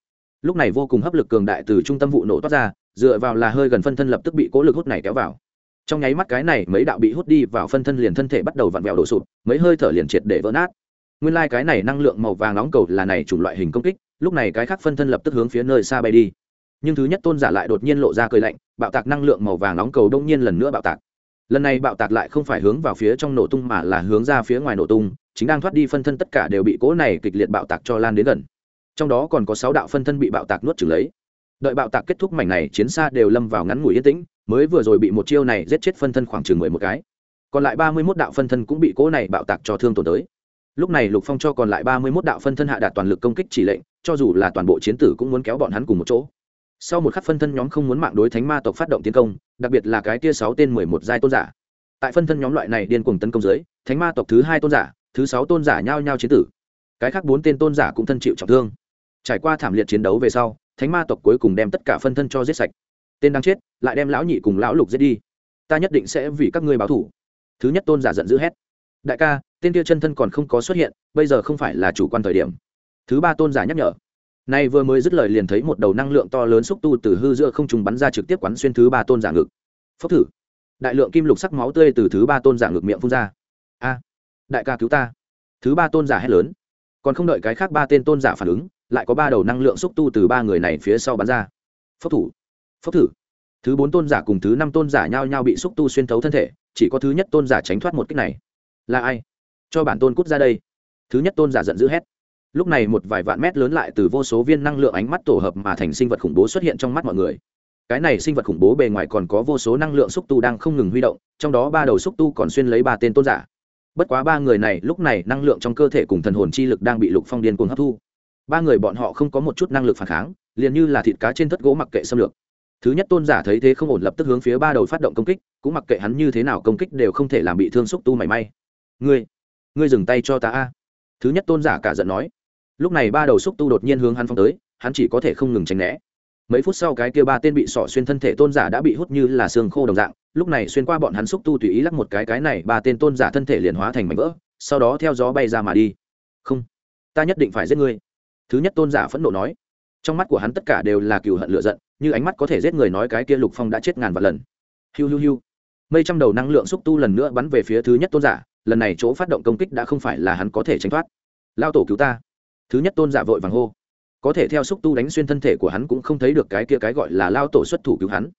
Lúc này vô cùng hấp lực cường đại từ trung tâm vụ nổ toát ra, dựa vào là hơi gần phân thân lập tức bị cỗ lực hút này kéo vào. Trong nháy mắt cái này, mấy đạo bị hút đi vào phân thân liền thân thể bắt đầu vặn vẹo đổ sụp, mấy hơi thở liền triệt để vỡ nát. Nguyên lai、like、cái này năng lượng màu vàng nóng cầu là này chủng loại hình công kích, lúc này cái khác phân thân lập tức hướng phía nơi xa bay đi nhưng thứ nhất tôn giả lại đột nhiên lộ ra cười lạnh, bạo tạc năng lượng màu vàng nóng cầu đông nhiên lần nữa bạo tạc. Lần này bạo tạc lại không phải hướng vào phía trong nổ tung mà là hướng ra phía ngoài nổ tung, chính đang thoát đi phân thân tất cả đều bị cỗ này kịch liệt bạo tạc cho lan đến gần. Trong đó còn có sáu đạo phân thân bị bạo tạc nuốt trừng lấy. Đợi bạo tạc kết thúc mảnh này, chiến xa đều lâm vào ngắn ngủi yên tĩnh, mới vừa rồi bị một chiêu này giết chết phân thân khoảng chừng mười một cái. Còn lại ba mươi mốt đạo phân thân cũng bị cỗ này bạo tạc cho thương tổn tới. Lúc này lục phong cho còn lại ba mươi mốt đạo phân thân hạ đạt toàn lực công kích chỉ lệnh, cho dù là toàn bộ chiến tử cũng muốn kéo bọn hắn cùng một chỗ sau một khắc phân thân nhóm không muốn mạng đối thánh ma tộc phát động tiến công, đặc biệt là cái tia sáu tên mười một giai tôn giả. Tại phân thân nhóm loại này điên cuồng tấn công dưới, thánh ma tộc thứ hai tôn giả, thứ sáu tôn giả nhao nhao chiến tử. Cái khác bốn tên tôn giả cũng thân chịu trọng thương. Trải qua thảm liệt chiến đấu về sau, thánh ma tộc cuối cùng đem tất cả phân thân cho giết sạch. Tên đang chết, lại đem lão nhị cùng lão lục giết đi. Ta nhất định sẽ vì các ngươi báo thủ thứ nhất tôn giả giận dữ hét. Đại ca, tên kia chân thân còn không có xuất hiện, bây giờ không phải là chủ quan thời điểm. Thứ ba tôn giả nhắc nhở nay vừa mới dứt lời liền thấy một đầu năng lượng to lớn xúc tu từ hư giữa không trùng bắn ra trực tiếp quán xuyên thứ ba tôn giả ngực. Phốc thử. Đại lượng kim lục sắc máu tươi từ thứ ba tôn giả ngực miệng phun ra. A. Đại ca cứu ta. Thứ ba tôn giả hét lớn. Còn không đợi cái khác ba tên tôn giả phản ứng, lại có ba đầu năng lượng xúc tu từ ba người này phía sau bắn ra. Phốc thủ phốc thử. Thứ bốn tôn giả cùng thứ năm tôn giả nhao nhao bị xúc tu xuyên thấu thân thể, chỉ có thứ nhất tôn giả tránh thoát một cách này. Là ai? Cho bản tôn cút ra đây. Thứ nhất tôn giả giận dữ hét lúc này một vài vạn mét lớn lại từ vô số viên năng lượng ánh mắt tổ hợp mà thành sinh vật khủng bố xuất hiện trong mắt mọi người. Cái này sinh vật khủng bố bề ngoài còn có vô số năng lượng xúc tu đang không ngừng huy động, trong đó ba đầu xúc tu còn xuyên lấy ba tên tôn giả. Bất quá ba người này lúc này năng lượng trong cơ thể cùng thần hồn chi lực đang bị lục phong điên cuồng hấp thu. Ba người bọn họ không có một chút năng lực phản kháng, liền như là thịt cá trên thất gỗ mặc kệ xâm lược. Thứ nhất tôn giả thấy thế không ổn lập tức hướng phía ba đầu phát động công kích, cũng mặc kệ hắn như thế nào công kích đều không thể làm bị thương xúc tu mảy may. Ngươi ngươi dừng tay cho ta a. Thứ nhất tôn giả cả giận nói lúc này ba đầu xúc tu đột nhiên hướng hắn phong tới, hắn chỉ có thể không ngừng tránh né. Mấy phút sau cái kia ba tên bị sỏ xuyên thân thể tôn giả đã bị hút như là xương khô đồng dạng, lúc này xuyên qua bọn hắn xúc tu tùy ý lắc một cái cái này ba tên tôn giả thân thể liền hóa thành mảnh vỡ, sau đó theo gió bay ra mà đi. Không, ta nhất định phải giết ngươi. Thứ nhất tôn giả phẫn nộ nói. Trong mắt của hắn tất cả đều là cừu hận lựa giận, như ánh mắt có thể giết người nói cái kia lục phong đã chết ngàn vạn lần. Hiu hiu hiu. Mây trăm đầu năng lượng xúc tu lần nữa bắn về phía thứ nhất tôn giả, lần này chỗ phát động công kích đã không phải là hắn có thể tránh thoát. Lao tổ cứu ta thứ nhất tôn giả vội vàng hô. Có thể theo xúc tu đánh xuyên thân thể của hắn cũng không thấy được cái kia cái gọi là lao tổ xuất thủ cứu hắn.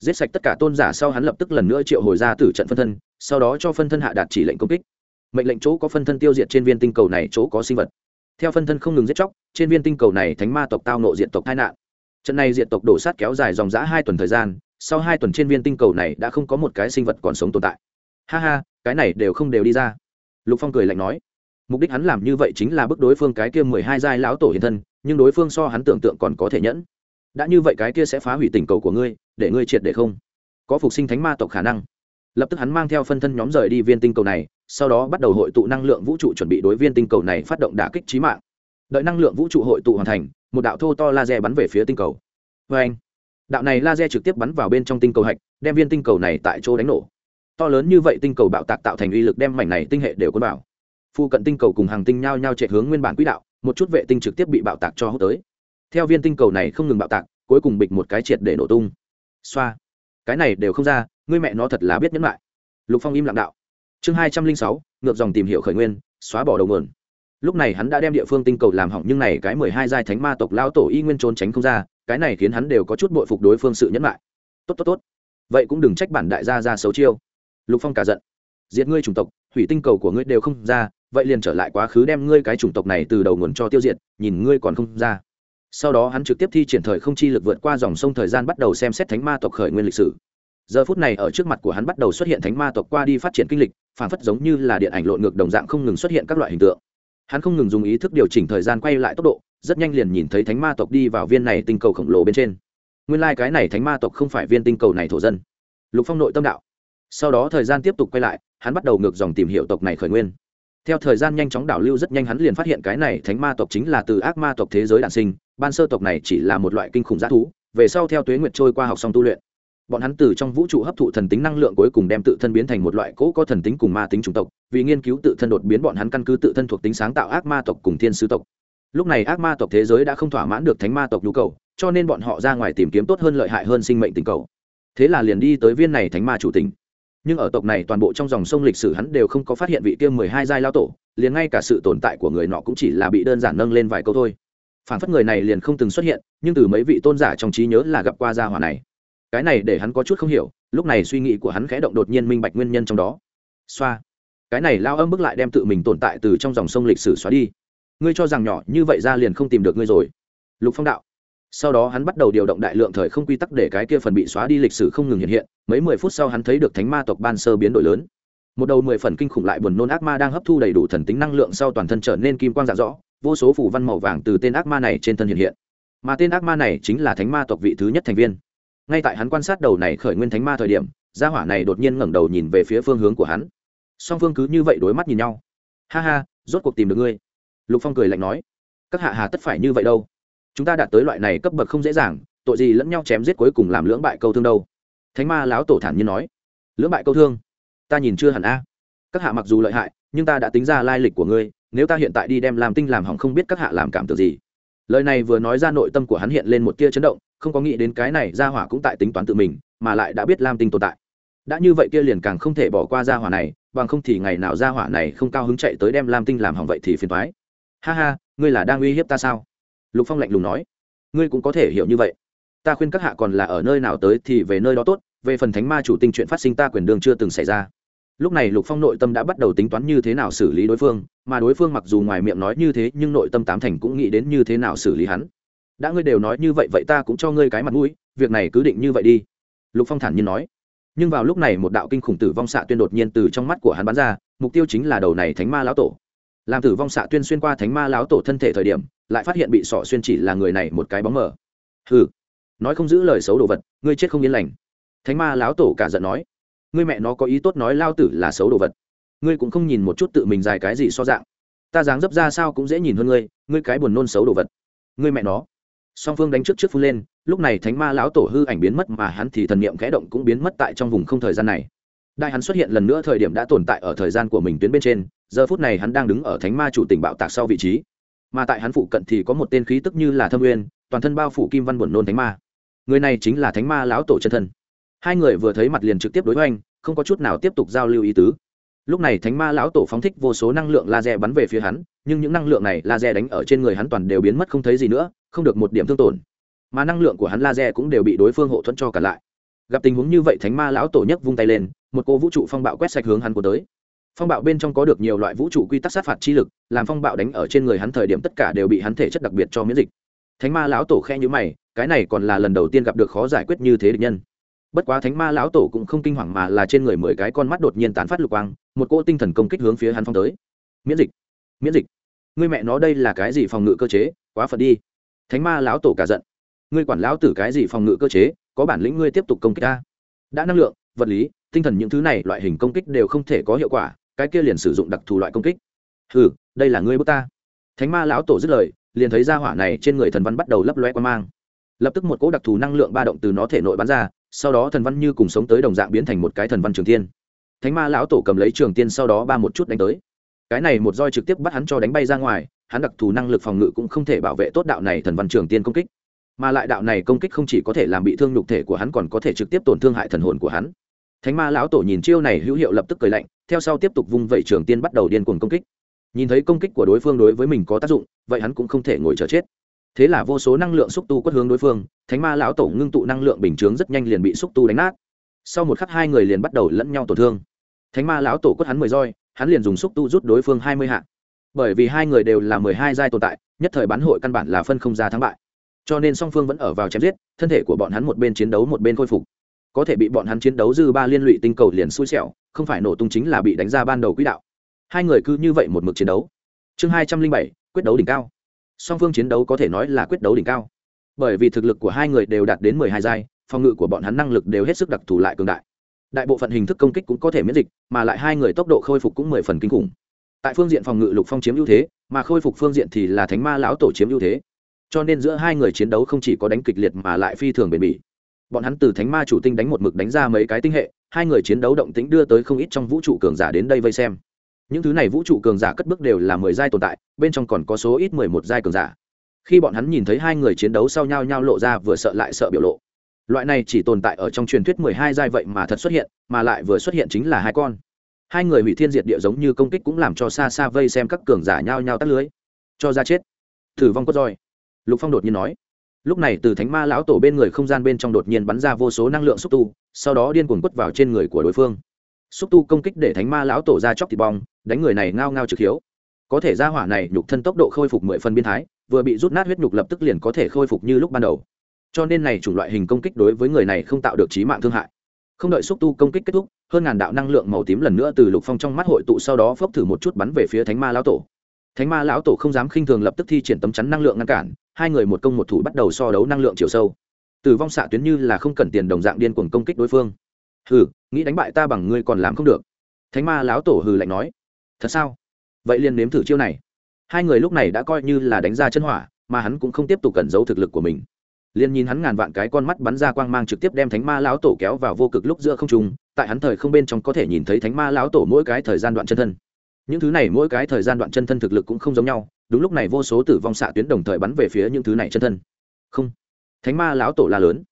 Giết sạch tất cả tôn giả sau hắn lập tức lần nữa triệu hồi ra từ trận phân thân, sau đó cho phân thân hạ đạt chỉ lệnh công kích. Mệnh lệnh chỗ có phân thân tiêu diệt trên viên tinh cầu này chỗ có sinh vật. Theo phân thân không ngừng giết chóc, trên viên tinh cầu này thánh ma tộc tao nộ diện tộc tai nạn. Trận này diện tộc đổ sát kéo dài dòng giã hai tuần thời gian, sau hai tuần trên viên tinh cầu này đã không có một cái sinh vật còn sống tồn tại. Ha ha, cái này đều không đều đi ra. Lục phong cười lạnh nói mục đích hắn làm như vậy chính là bức đối phương cái kia mười hai giai lão tổ hiện thân, nhưng đối phương so hắn tưởng tượng còn có thể nhẫn. Đã như vậy cái kia sẽ phá hủy tình cầu của ngươi, để ngươi triệt để không có phục sinh thánh ma tộc khả năng. Lập tức hắn mang theo phân thân nhóm rời đi viên tinh cầu này, sau đó bắt đầu hội tụ năng lượng vũ trụ chuẩn bị đối viên tinh cầu này phát động đả kích trí mạng. Đợi năng lượng vũ trụ hội tụ hoàn thành, một đạo thô to laser bắn về phía tinh cầu. Vê anh, đạo này laser trực tiếp bắn vào bên trong tinh cầu hạch, đem viên tinh cầu này tại chỗ đánh nổ. To lớn như vậy tinh cầu bạo tạc tạo thành uy lực đem mảnh này tinh hệ đều cuốn vào phu cận tinh cầu cùng hàng tinh nhao nhao chạy hướng nguyên bản quỹ đạo, một chút vệ tinh trực tiếp bị bạo tạc cho hút tới. Theo viên tinh cầu này không ngừng bạo tạc, cuối cùng bịch một cái triệt để nổ tung. Xoa. Cái này đều không ra, ngươi mẹ nó thật là biết nhẫn lại. Lục phong im lặng đạo. Chương hai trăm linh sáu, ngược dòng tìm hiểu khởi nguyên, xóa bỏ đầu nguồn. Lúc này hắn đã đem địa phương tinh cầu làm hỏng, nhưng này cái mười hai giai thánh ma tộc lao tổ y nguyên trốn tránh không ra, cái này khiến hắn đều có chút bội phục đối phương sự nhẫn lại. Tốt tốt tốt. Vậy cũng đừng trách bản đại gia ra xấu chiêu. Lục phong cả giận. Diệt ngươi chủng tộc, hủy tinh cầu của ngươi đều không ra vậy liền trở lại quá khứ đem ngươi cái chủng tộc này từ đầu nguồn cho tiêu diệt, nhìn ngươi còn không ra. Sau đó hắn trực tiếp thi triển thời không chi lực vượt qua dòng sông thời gian bắt đầu xem xét thánh ma tộc khởi nguyên lịch sử. Giờ phút này ở trước mặt của hắn bắt đầu xuất hiện thánh ma tộc qua đi phát triển kinh lịch phản phất giống như là điện ảnh lộn ngược đồng dạng không ngừng xuất hiện các loại hình tượng. Hắn không ngừng dùng ý thức điều chỉnh thời gian quay lại tốc độ, rất nhanh liền nhìn thấy thánh ma tộc đi vào viên này tinh cầu khổng lồ bên trên. Nguyên lai、like、cái này thánh ma tộc không phải viên tinh cầu này thổ dân. Lục phong nội tâm đạo. Sau đó thời gian tiếp tục quay lại, hắn bắt đầu ngược dòng tìm hiểu tộc này khởi nguyên theo thời gian nhanh chóng đảo lưu rất nhanh hắn liền phát hiện cái này thánh ma tộc chính là từ ác ma tộc thế giới đản sinh, ban sơ tộc này chỉ là một loại kinh khủng g thú, về sau theo tuế nguyệt trôi qua học xong tu luyện. Bọn hắn từ trong vũ trụ hấp thụ thần tính năng lượng cuối cùng đem tự thân biến thành một loại cỗ có thần tính cùng ma tính chủng tộc, vì nghiên cứu tự thân đột biến bọn hắn căn cứ tự thân thuộc tính sáng tạo ác ma tộc cùng thiên sứ tộc. Lúc này ác ma tộc thế giới đã không thỏa mãn được thánh ma tộc nhu cầu, cho nên bọn họ ra ngoài tìm kiếm tốt hơn lợi hại hơn sinh mệnh tình cầu. Thế là liền đi tới viên này thánh ma chủ tình nhưng ở tộc này toàn bộ trong dòng sông lịch sử hắn đều không có phát hiện vị kia mười hai giai lao tổ, liền ngay cả sự tồn tại của người nọ cũng chỉ là bị đơn giản nâng lên vài câu thôi. Phản phất người này liền không từng xuất hiện, nhưng từ mấy vị tôn giả trong trí nhớ là gặp qua gia hỏa này. Cái này để hắn có chút không hiểu, lúc này suy nghĩ của hắn khẽ động đột nhiên minh bạch nguyên nhân trong đó. Xoa. Cái này lao âm bức lại đem tự mình tồn tại từ trong dòng sông lịch sử xóa đi. Ngươi cho rằng nhỏ như vậy ra liền không tìm được ngươi rồi. Lục phong đạo sau đó hắn bắt đầu điều động đại lượng thời không quy tắc để cái kia phần bị xóa đi lịch sử không ngừng hiện hiện, mấy mười phút sau hắn thấy được thánh ma tộc ban sơ biến đổi lớn. Một đầu mười phần kinh khủng lại buồn nôn ác ma đang hấp thu đầy đủ thần tính năng lượng sau toàn thân trở nên kim quang dạng rõ vô số phủ văn màu vàng từ tên ác ma này trên thân hiện hiện. Mà tên ác ma này chính là thánh ma tộc vị thứ nhất thành viên. Ngay tại hắn quan sát đầu này khởi nguyên thánh ma thời điểm, gia hỏa này đột nhiên ngẩng đầu nhìn về phía phương hướng của hắn. Song phương cứ như vậy đối mắt nhìn nhau. Ha ha, rốt cuộc tìm được ngươi. Lục phong cười lạnh nói. Các hạ hà tất phải như vậy đâu chúng ta đạt tới loại này cấp bậc không dễ dàng, tội gì lẫn nhau chém giết cuối cùng làm lưỡng bại câu thương đâu? Thánh ma lão tổ thản nhiên nói. Lưỡng bại câu thương? Ta nhìn chưa hẳn a. Các hạ mặc dù lợi hại, nhưng ta đã tính ra lai lịch của ngươi, nếu ta hiện tại đi đem làm tinh làm hỏng không biết các hạ làm cảm tưởng gì. Lời này vừa nói ra nội tâm của hắn hiện lên một tia chấn động, không có nghĩ đến cái này ra hỏa cũng tại tính toán tự mình, mà lại đã biết lam tinh tồn tại. Đã như vậy kia liền càng không thể bỏ qua ra hỏa này, bằng không thì ngày nào ra hỏa này không cao hứng chạy tới đem lam tinh làm hỏng vậy thì phiền thoái ha ha, ngươi là đang uy hiếp ta sao? Lục phong lạnh lùng nói, ngươi cũng có thể hiểu như vậy. Ta khuyên các hạ còn là ở nơi nào tới thì về nơi đó tốt, về phần thánh ma chủ tinh chuyện phát sinh ta quyền đường chưa từng xảy ra. Lúc này lục phong nội tâm đã bắt đầu tính toán như thế nào xử lý đối phương, mà đối phương mặc dù ngoài miệng nói như thế, nhưng nội tâm tám thành cũng nghĩ đến như thế nào xử lý hắn. Đã ngươi đều nói như vậy vậy ta cũng cho ngươi cái mặt mũi, việc này cứ định như vậy đi. Lục phong thản nhiên nói. Nhưng vào lúc này một đạo kinh khủng tử vong xạ tuyên đột nhiên từ trong mắt của hắn bắn ra, mục tiêu chính là đầu này thánh ma lão tổ. Làm tử vong xạ tuyên xuyên qua thánh ma lão tổ thân thể thời điểm lại phát hiện bị sỏ xuyên chỉ là người này một cái bóng mờ. Hừ, nói không giữ lời xấu đồ vật, ngươi chết không yên lành. Thánh ma lão tổ cả giận nói, ngươi mẹ nó có ý tốt nói lao tử là xấu đồ vật. Ngươi cũng không nhìn một chút tự mình dài cái gì so dạng. Ta dáng dấp ra sao cũng dễ nhìn hơn ngươi ngươi cái buồn nôn xấu đồ vật. Ngươi mẹ nó. Song phương đánh trước trước phun lên, lúc này thánh ma lão tổ hư ảnh biến mất mà hắn thì thần niệm kẽ động cũng biến mất tại trong vùng không thời gian này. Đại hắn xuất hiện lần nữa thời điểm đã tồn tại ở thời gian của mình tuyến bên trên, giờ phút này hắn đang đứng ở thánh ma chủ tỉnh bạo tạc sau vị trí mà tại hắn phụ cận thì có một tên khí tức như là thâm uyên, toàn thân bao phủ kim văn buồn nôn thánh ma. Người này chính là thánh ma lão tổ chân thân. Hai người vừa thấy mặt liền trực tiếp đối hoành, không có chút nào tiếp tục giao lưu ý tứ. Lúc này thánh ma lão tổ phóng thích vô số năng lượng laser bắn về phía hắn, nhưng những năng lượng này laser đánh ở trên người hắn toàn đều biến mất không thấy gì nữa, không được một điểm thương tổn. Mà năng lượng của hắn laser cũng đều bị đối phương hộ thuẫn cho cả lại. Gặp tình huống như vậy thánh ma lão tổ nhấc vung tay lên, một cô vũ trụ phong bạo quét sạch hướng hắn của tới phong bạo bên trong có được nhiều loại vũ trụ quy tắc sát phạt chi lực, làm phong bạo đánh ở trên người hắn thời điểm tất cả đều bị hắn thể chất đặc biệt cho miễn dịch. Thánh ma lão tổ khe nhữ mày, cái này còn là lần đầu tiên gặp được khó giải quyết như thế địch nhân. Bất quá thánh ma lão tổ cũng không kinh hoàng mà là trên người mười cái con mắt đột nhiên tán phát lục quang, một cỗ tinh thần công kích hướng phía hắn phong tới. Miễn dịch miễn dịch. Ngươi mẹ nó đây là cái gì phòng ngự cơ chế, quá phật đi. Thánh ma lão tổ cả giận. Ngươi quản lão tử cái gì phòng ngự cơ chế, có bản lĩnh ngươi tiếp tục công kích ta. Đã năng lượng, vật lý, tinh thần những thứ này loại hình công kích đều không thể có hiệu quả cái kia liền sử dụng đặc thù loại công kích. Ừ đây là ngươi bước ta. Thánh ma lão tổ dứt lời, liền thấy ra hỏa này trên người thần văn bắt đầu lấp loe qua mang. Lập tức một cỗ đặc thù năng lượng ba động từ nó thể nội bắn ra, sau đó thần văn như cùng sống tới đồng dạng biến thành một cái thần văn trường tiên. Thánh ma lão tổ cầm lấy trường tiên sau đó ba một chút đánh tới. Cái này một roi trực tiếp bắt hắn cho đánh bay ra ngoài, hắn đặc thù năng lực phòng ngự cũng không thể bảo vệ tốt đạo này thần văn trường tiên công kích. Mà lại đạo này công kích không chỉ có thể làm bị thương nhục thể của hắn, còn có thể trực tiếp tổn thương hại thần hồn của hắn thánh ma lão tổ nhìn chiêu này hữu hiệu lập tức cười lạnh, theo sau tiếp tục vung vẩy trường tiên bắt đầu điên cuồng công kích. Nhìn thấy công kích của đối phương đối với mình có tác dụng, vậy hắn cũng không thể ngồi chờ chết. Thế là vô số năng lượng xúc tu quất hướng đối phương, thánh ma lão tổ ngưng tụ năng lượng bình chướng rất nhanh liền bị xúc tu đánh nát. Sau một khắc hai người liền bắt đầu lẫn nhau tổn thương. Thánh ma lão tổ quất hắn mười roi, hắn liền dùng xúc tu rút đối phương hai mươi hạ. Bởi vì hai người đều là mười hai giai tồn tại, nhất thời bán hội căn bản là phân không ra thắng bại. Cho nên song phương vẫn ở vào chém giết, thân thể của bọn hắn một bên chiến đấu một bên khôi phục có thể bị bọn hắn chiến đấu dư ba liên lụy tinh cầu liền xui xẻo, không phải nổ tung chính là bị đánh ra ban đầu quỹ đạo. Hai người cứ như vậy một mực chiến đấu. Chương hai trăm linh bảy, quyết đấu đỉnh cao. Song phương chiến đấu có thể nói là quyết đấu đỉnh cao. Bởi vì thực lực của hai người đều đạt đến mười hai giai, phòng ngự của bọn hắn năng lực đều hết sức đặc thù lại cường đại. Đại bộ phận hình thức công kích cũng có thể miễn dịch, mà lại hai người tốc độ khôi phục cũng mười phần kinh khủng. Tại phương diện phòng ngự lục phong chiếm ưu thế, mà khôi phục phương diện thì là thánh ma lão tổ chiếm ưu thế. Cho nên giữa hai người chiến đấu không chỉ có đánh kịch liệt mà lại phi thường bền bỉ bọn hắn từ thánh ma chủ tinh đánh một mực đánh ra mấy cái tinh hệ, hai người chiến đấu động tĩnh đưa tới không ít trong vũ trụ cường giả đến đây vây xem. Những thứ này vũ trụ cường giả cất bước đều là mười giai tồn tại, bên trong còn có số ít mười một giai cường giả. Khi bọn hắn nhìn thấy hai người chiến đấu sau nhau nhau lộ ra vừa sợ lại sợ biểu lộ. Loại này chỉ tồn tại ở trong truyền thuyết mười hai giai vậy mà thật xuất hiện, mà lại vừa xuất hiện chính là hai con. Hai người hủy thiên diệt địa giống như công kích cũng làm cho xa xa vây xem các cường giả nhau nhau tắt lưới. Cho ra chết. Thử vong cốt roi. Lục phong đột nhiên nói lúc này từ thánh ma lão tổ bên người không gian bên trong đột nhiên bắn ra vô số năng lượng xúc tu, sau đó điên cuồng quất vào trên người của đối phương. Xúc tu công kích để thánh ma lão tổ ra chóc thịt bong, đánh người này ngao ngao trực hiếu. Có thể ra hỏa này nhục thân tốc độ khôi phục mười phân biên thái, vừa bị rút nát huyết nhục lập tức liền có thể khôi phục như lúc ban đầu. Cho nên này chủng loại hình công kích đối với người này không tạo được trí mạng thương hại. Không đợi xúc tu công kích kết thúc, hơn ngàn đạo năng lượng màu tím lần nữa từ lục phong trong mắt hội tụ sau đó phốc thử một chút bắn về phía thánh ma lão tổ. Thánh ma lão tổ không dám khinh thường lập tức thi triển tấm chắn năng lượng ngăn cản hai người một công một thủ bắt đầu so đấu năng lượng chiều sâu. Tử vong xạ tuyến như là không cần tiền đồng dạng điên cuồng công kích đối phương. Hừ, nghĩ đánh bại ta bằng ngươi còn làm không được. Thánh ma lão tổ hừ lạnh nói. Thật sao? Vậy liền nếm thử chiêu này. Hai người lúc này đã coi như là đánh ra chân hỏa, mà hắn cũng không tiếp tục cẩn giấu thực lực của mình. Liền nhìn hắn ngàn vạn cái con mắt bắn ra quang mang trực tiếp đem thánh ma lão tổ kéo vào vô cực lúc giữa không trung, tại hắn thời không bên trong có thể nhìn thấy thánh ma lão tổ mỗi cái thời gian đoạn chân thân những thứ này mỗi cái thời gian đoạn chân thân thực lực cũng không giống nhau, đúng lúc này vô số tử vong xạ tuyến đồng thời bắn về phía những thứ này chân thân. Không, thánh ma lão tổ là lớn.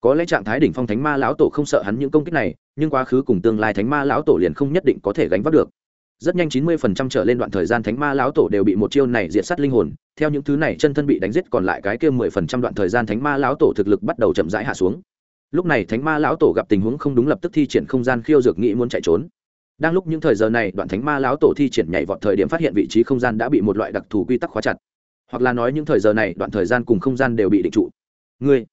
Có lẽ trạng thái đỉnh phong thánh ma lão tổ không sợ hắn những công kích này, nhưng quá khứ cùng tương lai thánh ma lão tổ liền không nhất định có thể gánh vác được. Rất nhanh chín mươi phần trăm trở lên đoạn thời gian thánh ma lão tổ đều bị một chiêu này diệt sát linh hồn, theo những thứ này chân thân bị đánh giết còn lại cái kia mười phần trăm đoạn thời gian thánh ma lão tổ thực lực bắt đầu chậm rãi hạ xuống. Lúc này thánh ma lão tổ gặp tình huống không đúng lập tức thi triển không gian khiêu dược nghĩ muốn chạy trốn đang lúc những thời giờ này, đoạn thánh ma lão tổ thi triển nhảy vọt thời điểm phát hiện vị trí không gian đã bị một loại đặc thù quy tắc khóa chặt. Hoặc là nói những thời giờ này, đoạn thời gian cùng không gian đều bị định trụ. Ngươi,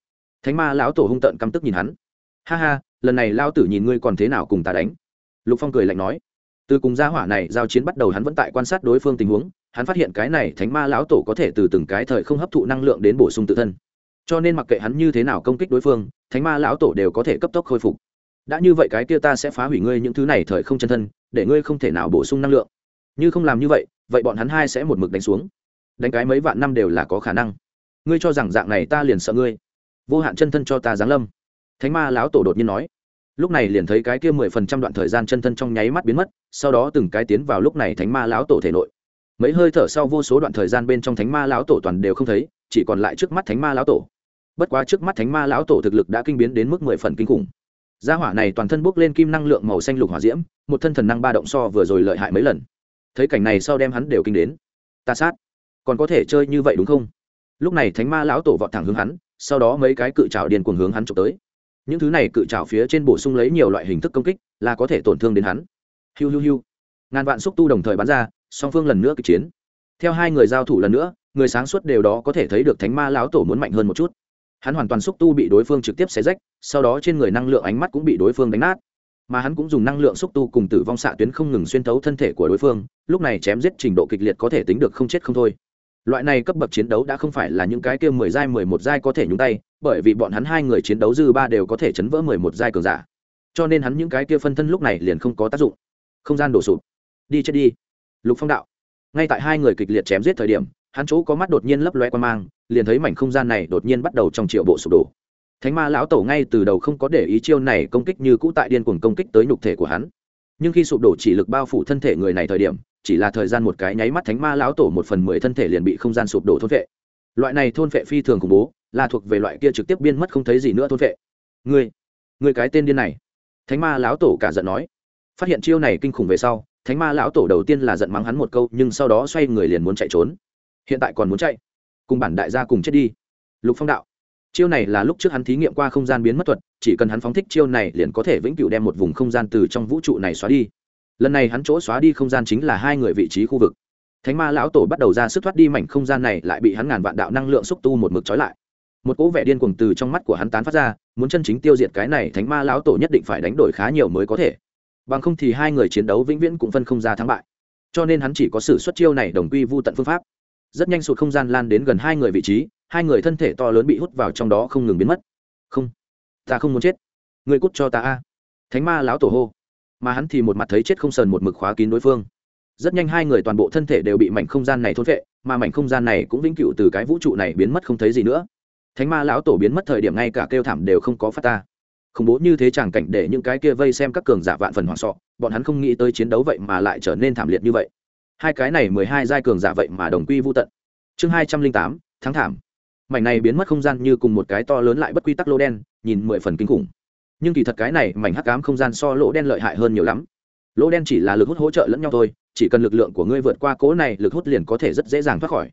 thánh ma lão tổ hung tợn căm tức nhìn hắn. Ha ha, lần này lao tử nhìn ngươi còn thế nào cùng ta đánh? Lục phong cười lạnh nói. Từ cùng gia hỏa này giao chiến bắt đầu hắn vẫn tại quan sát đối phương tình huống, hắn phát hiện cái này thánh ma lão tổ có thể từ từng cái thời không hấp thụ năng lượng đến bổ sung tự thân. Cho nên mặc kệ hắn như thế nào công kích đối phương, thánh ma lão tổ đều có thể cấp tốc khôi phục đã như vậy cái kia ta sẽ phá hủy ngươi những thứ này thời không chân thân, để ngươi không thể nào bổ sung năng lượng. Như không làm như vậy vậy bọn hắn hai sẽ một mực đánh xuống. Đánh cái mấy vạn năm đều là có khả năng. Ngươi cho rằng dạng này ta liền sợ ngươi. Vô hạn chân thân cho ta giáng lâm. Thánh ma lão tổ đột nhiên nói. Lúc này liền thấy cái kia mười phần trăm đoạn thời gian chân thân trong nháy mắt biến mất, sau đó từng cái tiến vào lúc này thánh ma lão tổ thể nội. Mấy hơi thở sau vô số đoạn thời gian bên trong thánh ma lão tổ toàn đều không thấy, chỉ còn lại trước mắt thánh ma lão tổ. Bất quá trước mắt thánh ma lão tổ thực lực đã kinh biến đến mức mười phần kinh khủng gia hỏa này toàn thân bốc lên kim năng lượng màu xanh lục hỏa diễm, một thân thần năng ba động so vừa rồi lợi hại mấy lần. Thấy cảnh này sau đem hắn đều kinh đến. Ta sát. Còn có thể chơi như vậy đúng không? Lúc này thánh ma lão tổ vọt thẳng hướng hắn, sau đó mấy cái cự trào điền cuồng hướng hắn trộm tới. Những thứ này cự trào phía trên bổ sung lấy nhiều loại hình thức công kích, là có thể tổn thương đến hắn. Hiu hiu hiu. Ngàn vạn xúc tu đồng thời bắn ra, song phương lần nữa kịch chiến. Theo hai người giao thủ lần nữa, người sáng suốt đều đó có thể thấy được thánh ma lão tổ muốn mạnh hơn một chút hắn hoàn toàn xúc tu bị đối phương trực tiếp xé rách, sau đó trên người năng lượng ánh mắt cũng bị đối phương đánh nát. Mà hắn cũng dùng năng lượng xúc tu cùng tử vong xạ tuyến không ngừng xuyên thấu thân thể của đối phương, lúc này chém giết trình độ kịch liệt có thể tính được không chết không thôi. Loại này cấp bậc chiến đấu đã không phải là những cái kia mười giai, mười một giai có thể nhúng tay, bởi vì bọn hắn hai người chiến đấu dư ba đều có thể chấn vỡ mười một giai cường giả. Cho nên hắn những cái kia phân thân lúc này liền không có tác dụng. Không gian đổ sụp. Đi chết đi. Lục phong đạo. Ngay tại hai người kịch liệt chém giết thời điểm hắn chỗ có mắt đột nhiên lấp loe qua mang, liền thấy mảnh không gian này đột nhiên bắt đầu trong triệu bộ sụp đổ. Thánh ma lão tổ ngay từ đầu không có để ý chiêu này công kích như cũ tại điên cuồng công kích tới nhục thể của hắn. Nhưng khi sụp đổ chỉ lực bao phủ thân thể người này thời điểm, chỉ là thời gian một cái nháy mắt thánh ma lão tổ một phần mười thân thể liền bị không gian sụp đổ thôn vệ. Loại này thôn vệ phi thường khủng bố, là thuộc về loại kia trực tiếp biên mất không thấy gì nữa thôn vệ. Ngươi ngươi cái tên điên này. Thánh ma lão tổ cả giận nói. Phát hiện chiêu này kinh khủng về sau, thánh ma lão tổ đầu tiên là giận mắng hắn một câu, nhưng sau đó xoay người liền muốn chạy trốn hiện tại còn muốn chạy. Cùng bản đại gia cùng chết đi. Lục phong đạo. Chiêu này là lúc trước hắn thí nghiệm qua không gian biến mất thuật, chỉ cần hắn phóng thích chiêu này liền có thể vĩnh cửu đem một vùng không gian từ trong vũ trụ này xóa đi. Lần này hắn chỗ xóa đi không gian chính là hai người vị trí khu vực. Thánh ma lão tổ bắt đầu ra sức thoát đi mảnh không gian này, lại bị hắn ngàn vạn đạo năng lượng xúc tu một mực trói lại. Một cỗ vẻ điên cuồng từ trong mắt của hắn tán phát ra, muốn chân chính tiêu diệt cái này, thánh ma lão tổ nhất định phải đánh đổi khá nhiều mới có thể. Bằng không thì hai người chiến đấu vĩnh viễn cũng phân không ra thắng bại. Cho nên hắn chỉ có sự xuất chiêu này đồng quy vô tận phương pháp rất nhanh sụt không gian lan đến gần hai người vị trí, hai người thân thể to lớn bị hút vào trong đó không ngừng biến mất. Không, ta không muốn chết. Người cút cho ta a. Thánh ma lão tổ hô. Mà hắn thì một mặt thấy chết không sờn một mực khóa kín đối phương. Rất nhanh hai người toàn bộ thân thể đều bị mảnh không gian này thôn vệ mà mảnh không gian này cũng vĩnh cựu từ cái vũ trụ này biến mất không thấy gì nữa. Thánh ma lão tổ biến mất thời điểm ngay cả kêu thảm đều không có phát ta khủng bố như thế chẳng cảnh để những cái kia vây xem các cường giả vạn phần hoảng sọ bọn hắn không nghĩ tới chiến đấu vậy mà lại trở nên thảm liệt như vậy hai cái này mười hai giai cường giả vậy mà đồng quy vô tận. Chương hai trăm linh tám tháng thảm. Mảnh này biến mất không gian như cùng một cái to lớn lại bất quy tắc lô đen, nhìn mười phần kinh khủng. Nhưng kỳ thật cái này mảnh hắc ám không gian so lỗ đen lợi hại hơn nhiều lắm. Lỗ đen chỉ là lực hút hỗ trợ lẫn nhau thôi, chỉ cần lực lượng của ngươi vượt qua cố này, lực hút liền có thể rất dễ dàng thoát khỏi.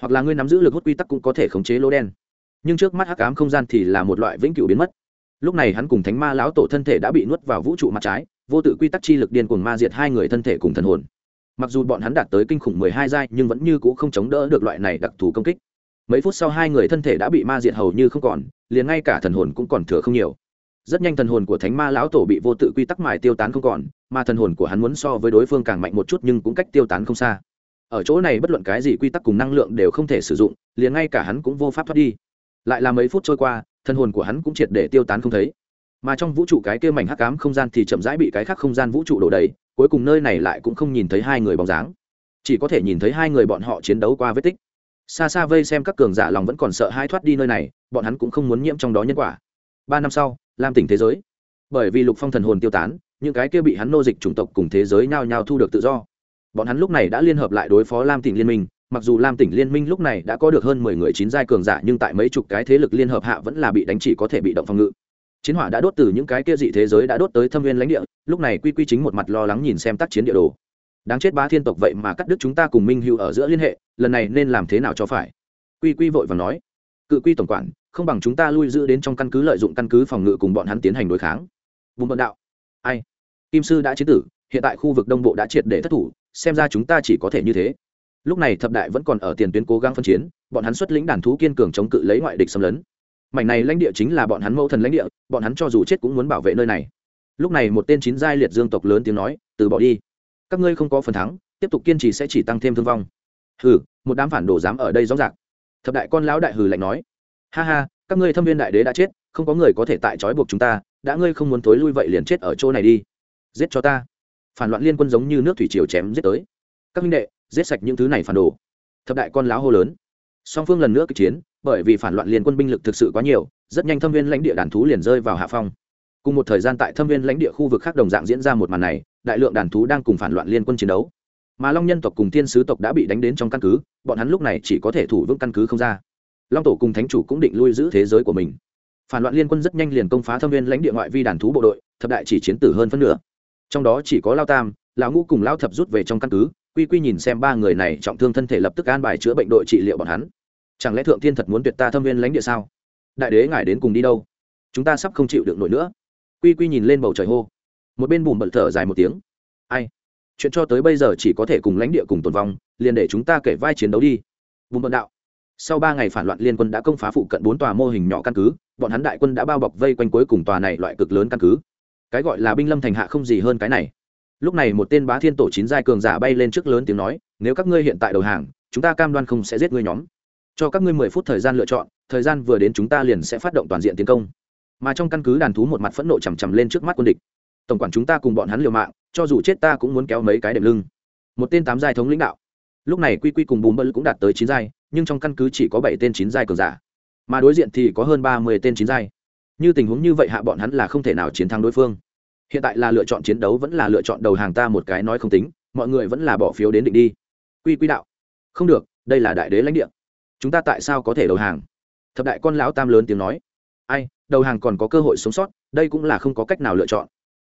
Hoặc là ngươi nắm giữ lực hút quy tắc cũng có thể khống chế lỗ đen. Nhưng trước mắt hắc ám không gian thì là một loại vĩnh cửu biến mất. Lúc này hắn cùng thánh ma lão tổ thân thể đã bị nuốt vào vũ trụ mặt trái, vô tự quy tắc chi lực điên cuồng ma diệt hai người thân thể cùng thần hồn mặc dù bọn hắn đạt tới kinh khủng mười hai giai, nhưng vẫn như c ũ không chống đỡ được loại này đặc thù công kích. Mấy phút sau hai người thân thể đã bị ma diệt hầu như không còn, liền ngay cả thần hồn cũng còn thừa không nhiều. Rất nhanh thần hồn của thánh ma lão tổ bị vô tự quy tắc mài tiêu tán không còn, mà thần hồn của hắn muốn so với đối phương càng mạnh một chút nhưng cũng cách tiêu tán không xa. Ở chỗ này bất luận cái gì quy tắc cùng năng lượng đều không thể sử dụng, liền ngay cả hắn cũng vô pháp thoát đi. Lại là mấy phút trôi qua, thần hồn của hắn cũng triệt để tiêu tán không thấy. Mà trong vũ trụ cái kia mảnh hắc ám không gian thì chậm rãi bị cái khác không gian vũ trụ đổ đầy cuối cùng nơi này lại cũng không nhìn thấy hai người bóng dáng. Chỉ có thể nhìn thấy hai người bọn họ chiến đấu qua vết tích. Xa xa vây xem các cường giả lòng vẫn còn sợ hai thoát đi nơi này, bọn hắn cũng không muốn nhiễm trong đó nhân quả. Ba năm sau lam tỉnh thế giới. Bởi vì lục phong thần hồn tiêu tán, những cái kia bị hắn nô dịch chủng tộc cùng thế giới nhao nhao thu được tự do. Bọn hắn lúc này đã liên hợp lại đối phó lam tỉnh liên minh, mặc dù lam tỉnh liên minh lúc này đã có được hơn mười người chín giai cường giả, nhưng tại mấy chục cái thế lực liên hợp hạ vẫn là bị đánh chỉ có thể bị động phòng ngự chiến hỏa đã đốt từ những cái kia dị thế giới đã đốt tới thâm viên lãnh địa, lúc này quy quy chính một mặt lo lắng nhìn xem tác chiến địa đồ. Đáng chết ba thiên tộc vậy mà cắt đứt chúng ta cùng minh hữu ở giữa liên hệ, lần này nên làm thế nào cho phải? Quy quy vội và nói. Cự quy tổng quản, không bằng chúng ta lui giữ đến trong căn cứ lợi dụng căn cứ phòng ngự cùng bọn hắn tiến hành đối kháng. Vùng vận đạo. Ai? Kim sư đã chiến tử, hiện tại khu vực đông bộ đã triệt để thất thủ, xem ra chúng ta chỉ có thể như thế. Lúc này thập đại vẫn còn ở tiền tuyến cố gắng phân chiến, bọn hắn xuất lĩnh đàn thú kiên cường chống cự lấy ngoại địch xâm lấn mảnh này lãnh địa chính là bọn hắn mẫu thần lãnh địa, bọn hắn cho dù chết cũng muốn bảo vệ nơi này. Lúc này một tên chín giai liệt dương tộc lớn tiếng nói, từ bỏ đi. Các ngươi không có phần thắng, tiếp tục kiên trì sẽ chỉ tăng thêm thương vong. Hừ, một đám phản đồ dám ở đây rõ rạc thập đại con lão đại hừ lạnh nói, ha ha, các ngươi thâm viên đại đế đã chết, không có người có thể tại trói buộc chúng ta, đã ngươi không muốn tối lui vậy liền chết ở chỗ này đi. Giết cho ta. Phản loạn liên quân giống như nước thủy triều chém giết tới. Các minh đệ, giết sạch những thứ này phản đồ. Thập đại con lão hô lớn. Song phương lần nữa kịch chiến bởi vì phản loạn liên quân binh lực thực sự quá nhiều, rất nhanh thâm viên lãnh địa đàn thú liền rơi vào hạ phong. Cùng một thời gian tại thâm viên lãnh địa khu vực khác đồng dạng diễn ra một màn này, đại lượng đàn thú đang cùng phản loạn liên quân chiến đấu. Mà long nhân tộc cùng thiên sứ tộc đã bị đánh đến trong căn cứ, bọn hắn lúc này chỉ có thể thủ vững căn cứ không ra. Long tổ cùng thánh chủ cũng định lui giữ thế giới của mình. Phản loạn liên quân rất nhanh liền công phá thâm viên lãnh địa ngoại vi đàn thú bộ đội, thập đại chỉ chiến tử hơn phân nửa. Trong đó chỉ có lao tam, lão ngũ cùng lao thập rút về trong căn cứ, quy quy nhìn xem ba người này trọng thương thân thể lập tức an bài chữa bệnh đội trị liệu bọn hắn chẳng lẽ thượng thiên thật muốn tuyệt ta thâm viên lãnh địa sao? Đại đế ngài đến cùng đi đâu? Chúng ta sắp không chịu được nổi nữa. Quy quy nhìn lên bầu trời hô. Một bên bùm bật thở dài một tiếng. Ai? Chuyện cho tới bây giờ chỉ có thể cùng lãnh địa cùng tồn vong, liền để chúng ta kể vai chiến đấu đi. Bùm bận đạo. Sau ba ngày phản loạn liên quân đã công phá phụ cận bốn tòa mô hình nhỏ căn cứ, bọn hắn đại quân đã bao bọc vây quanh cuối cùng tòa này loại cực lớn căn cứ. Cái gọi là binh lâm thành hạ không gì hơn cái này. Lúc này một tên bá thiên tổ chín giai cường giả bay lên trước lớn tiếng nói, nếu các ngươi hiện tại đầu hàng, chúng ta cam đoan không sẽ giết ngươi nhóm cho các ngươi mười phút thời gian lựa chọn, thời gian vừa đến chúng ta liền sẽ phát động toàn diện tiến công. Mà trong căn cứ đàn thú một mặt phẫn nộ chằm chằm lên trước mắt quân địch. Tổng quản chúng ta cùng bọn hắn liều mạng, cho dù chết ta cũng muốn kéo mấy cái đệm lưng. Một tên tám giai thống lãnh đạo. Lúc này quy quy cùng bùm bơ cũng đạt tới chín giai, nhưng trong căn cứ chỉ có bảy tên chín giai cường giả. Mà đối diện thì có hơn ba mươi tên chín giai. Như tình huống như vậy hạ bọn hắn là không thể nào chiến thắng đối phương. Hiện tại là lựa chọn chiến đấu vẫn là lựa chọn đầu hàng ta một cái nói không tính, mọi người vẫn là bỏ phiếu đến định đi. Quy quy đạo. Không được, đây là đại đế lãnh địa chúng ta tại sao có thể đầu hàng? Thập đại con lão tam lớn tiếng nói. Ai, đầu hàng còn có cơ hội sống sót, đây cũng là không có cách nào lựa chọn.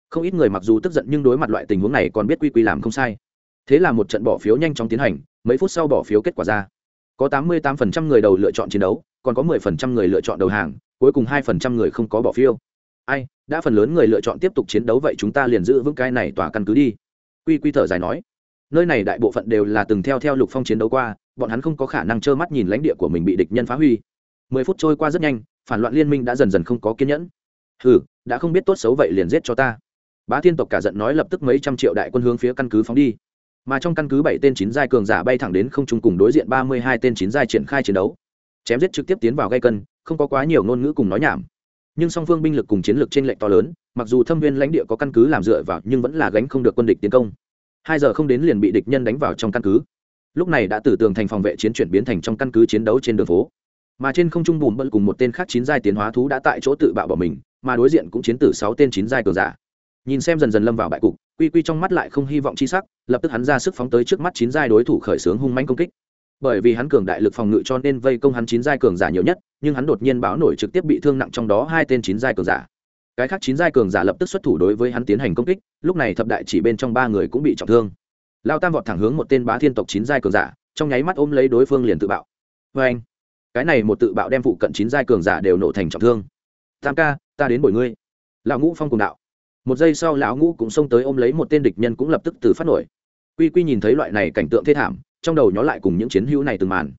Không ít người mặc dù tức giận nhưng đối mặt loại tình huống này còn biết quy quy làm không sai. Thế là một trận bỏ phiếu nhanh chóng tiến hành, mấy phút sau bỏ phiếu kết quả ra. Có tám mươi tám phần trăm người đầu lựa chọn chiến đấu, còn có mười phần trăm người lựa chọn đầu hàng, cuối cùng hai phần trăm người không có bỏ phiếu. Ai, đã phần lớn người lựa chọn tiếp tục chiến đấu vậy chúng ta liền giữ vững cái này tỏa căn cứ đi. Quy quy thở dài nói nơi này đại bộ phận đều là từng theo theo lục phong chiến đấu qua, bọn hắn không có khả năng trơ mắt nhìn lãnh địa của mình bị địch nhân phá huy mười phút trôi qua rất nhanh, phản loạn liên minh đã dần dần không có kiên nhẫn. Hừ, đã không biết tốt xấu vậy liền giết cho ta. Bá thiên tộc cả giận nói lập tức mấy trăm triệu đại quân hướng phía căn cứ phóng đi. Mà trong căn cứ bảy tên chín giai cường giả bay thẳng đến không trung cùng đối diện ba mươi hai tên chín giai triển khai chiến đấu. Chém giết trực tiếp tiến vào gây cân, không có quá nhiều ngôn ngữ cùng nói nhảm. Nhưng song phương binh lực cùng chiến lược trên lệnh to lớn, mặc dù thâm viên lãnh địa có căn cứ làm dựa vào nhưng vẫn là gánh không được quân địch tiến công hai giờ không đến liền bị địch nhân đánh vào trong căn cứ. Lúc này đã từ tường thành phòng vệ chiến chuyển biến thành trong căn cứ chiến đấu trên đường phố. Mà trên không trung bùm bận cùng một tên khác chín giai tiến hóa thú đã tại chỗ tự bạo bỏ mình, mà đối diện cũng chiến tử sáu tên chín giai cường giả. Nhìn xem dần dần lâm vào bại cục, quy quy trong mắt lại không hy vọng chi sắc, lập tức hắn ra sức phóng tới trước mắt chín giai đối thủ khởi xướng hung manh công kích. Bởi vì hắn cường đại lực phòng ngự cho nên vây công hắn chín giai cường giả nhiều nhất, nhưng hắn đột nhiên báo nổi trực tiếp bị thương nặng trong đó hai tên chín giai cường giả cái khác chín giai cường giả lập tức xuất thủ đối với hắn tiến hành công kích, lúc này thập đại chỉ bên trong ba người cũng bị trọng thương. Lao tam vọt thẳng hướng một tên bá thiên tộc chín giai cường giả, trong nháy mắt ôm lấy đối phương liền tự bạo. Vê anh, cái này một tự bạo đem phụ cận chín giai cường giả đều nổ thành trọng thương. Tam ca, ta đến bồi ngươi. Lão ngũ phong cùng đạo. Một giây sau lão ngũ cũng xông tới ôm lấy một tên địch nhân cũng lập tức từ phát nổi. Quy quy nhìn thấy loại này cảnh tượng thê thảm, trong đầu nhó lại cùng những chiến hữu này từng màn.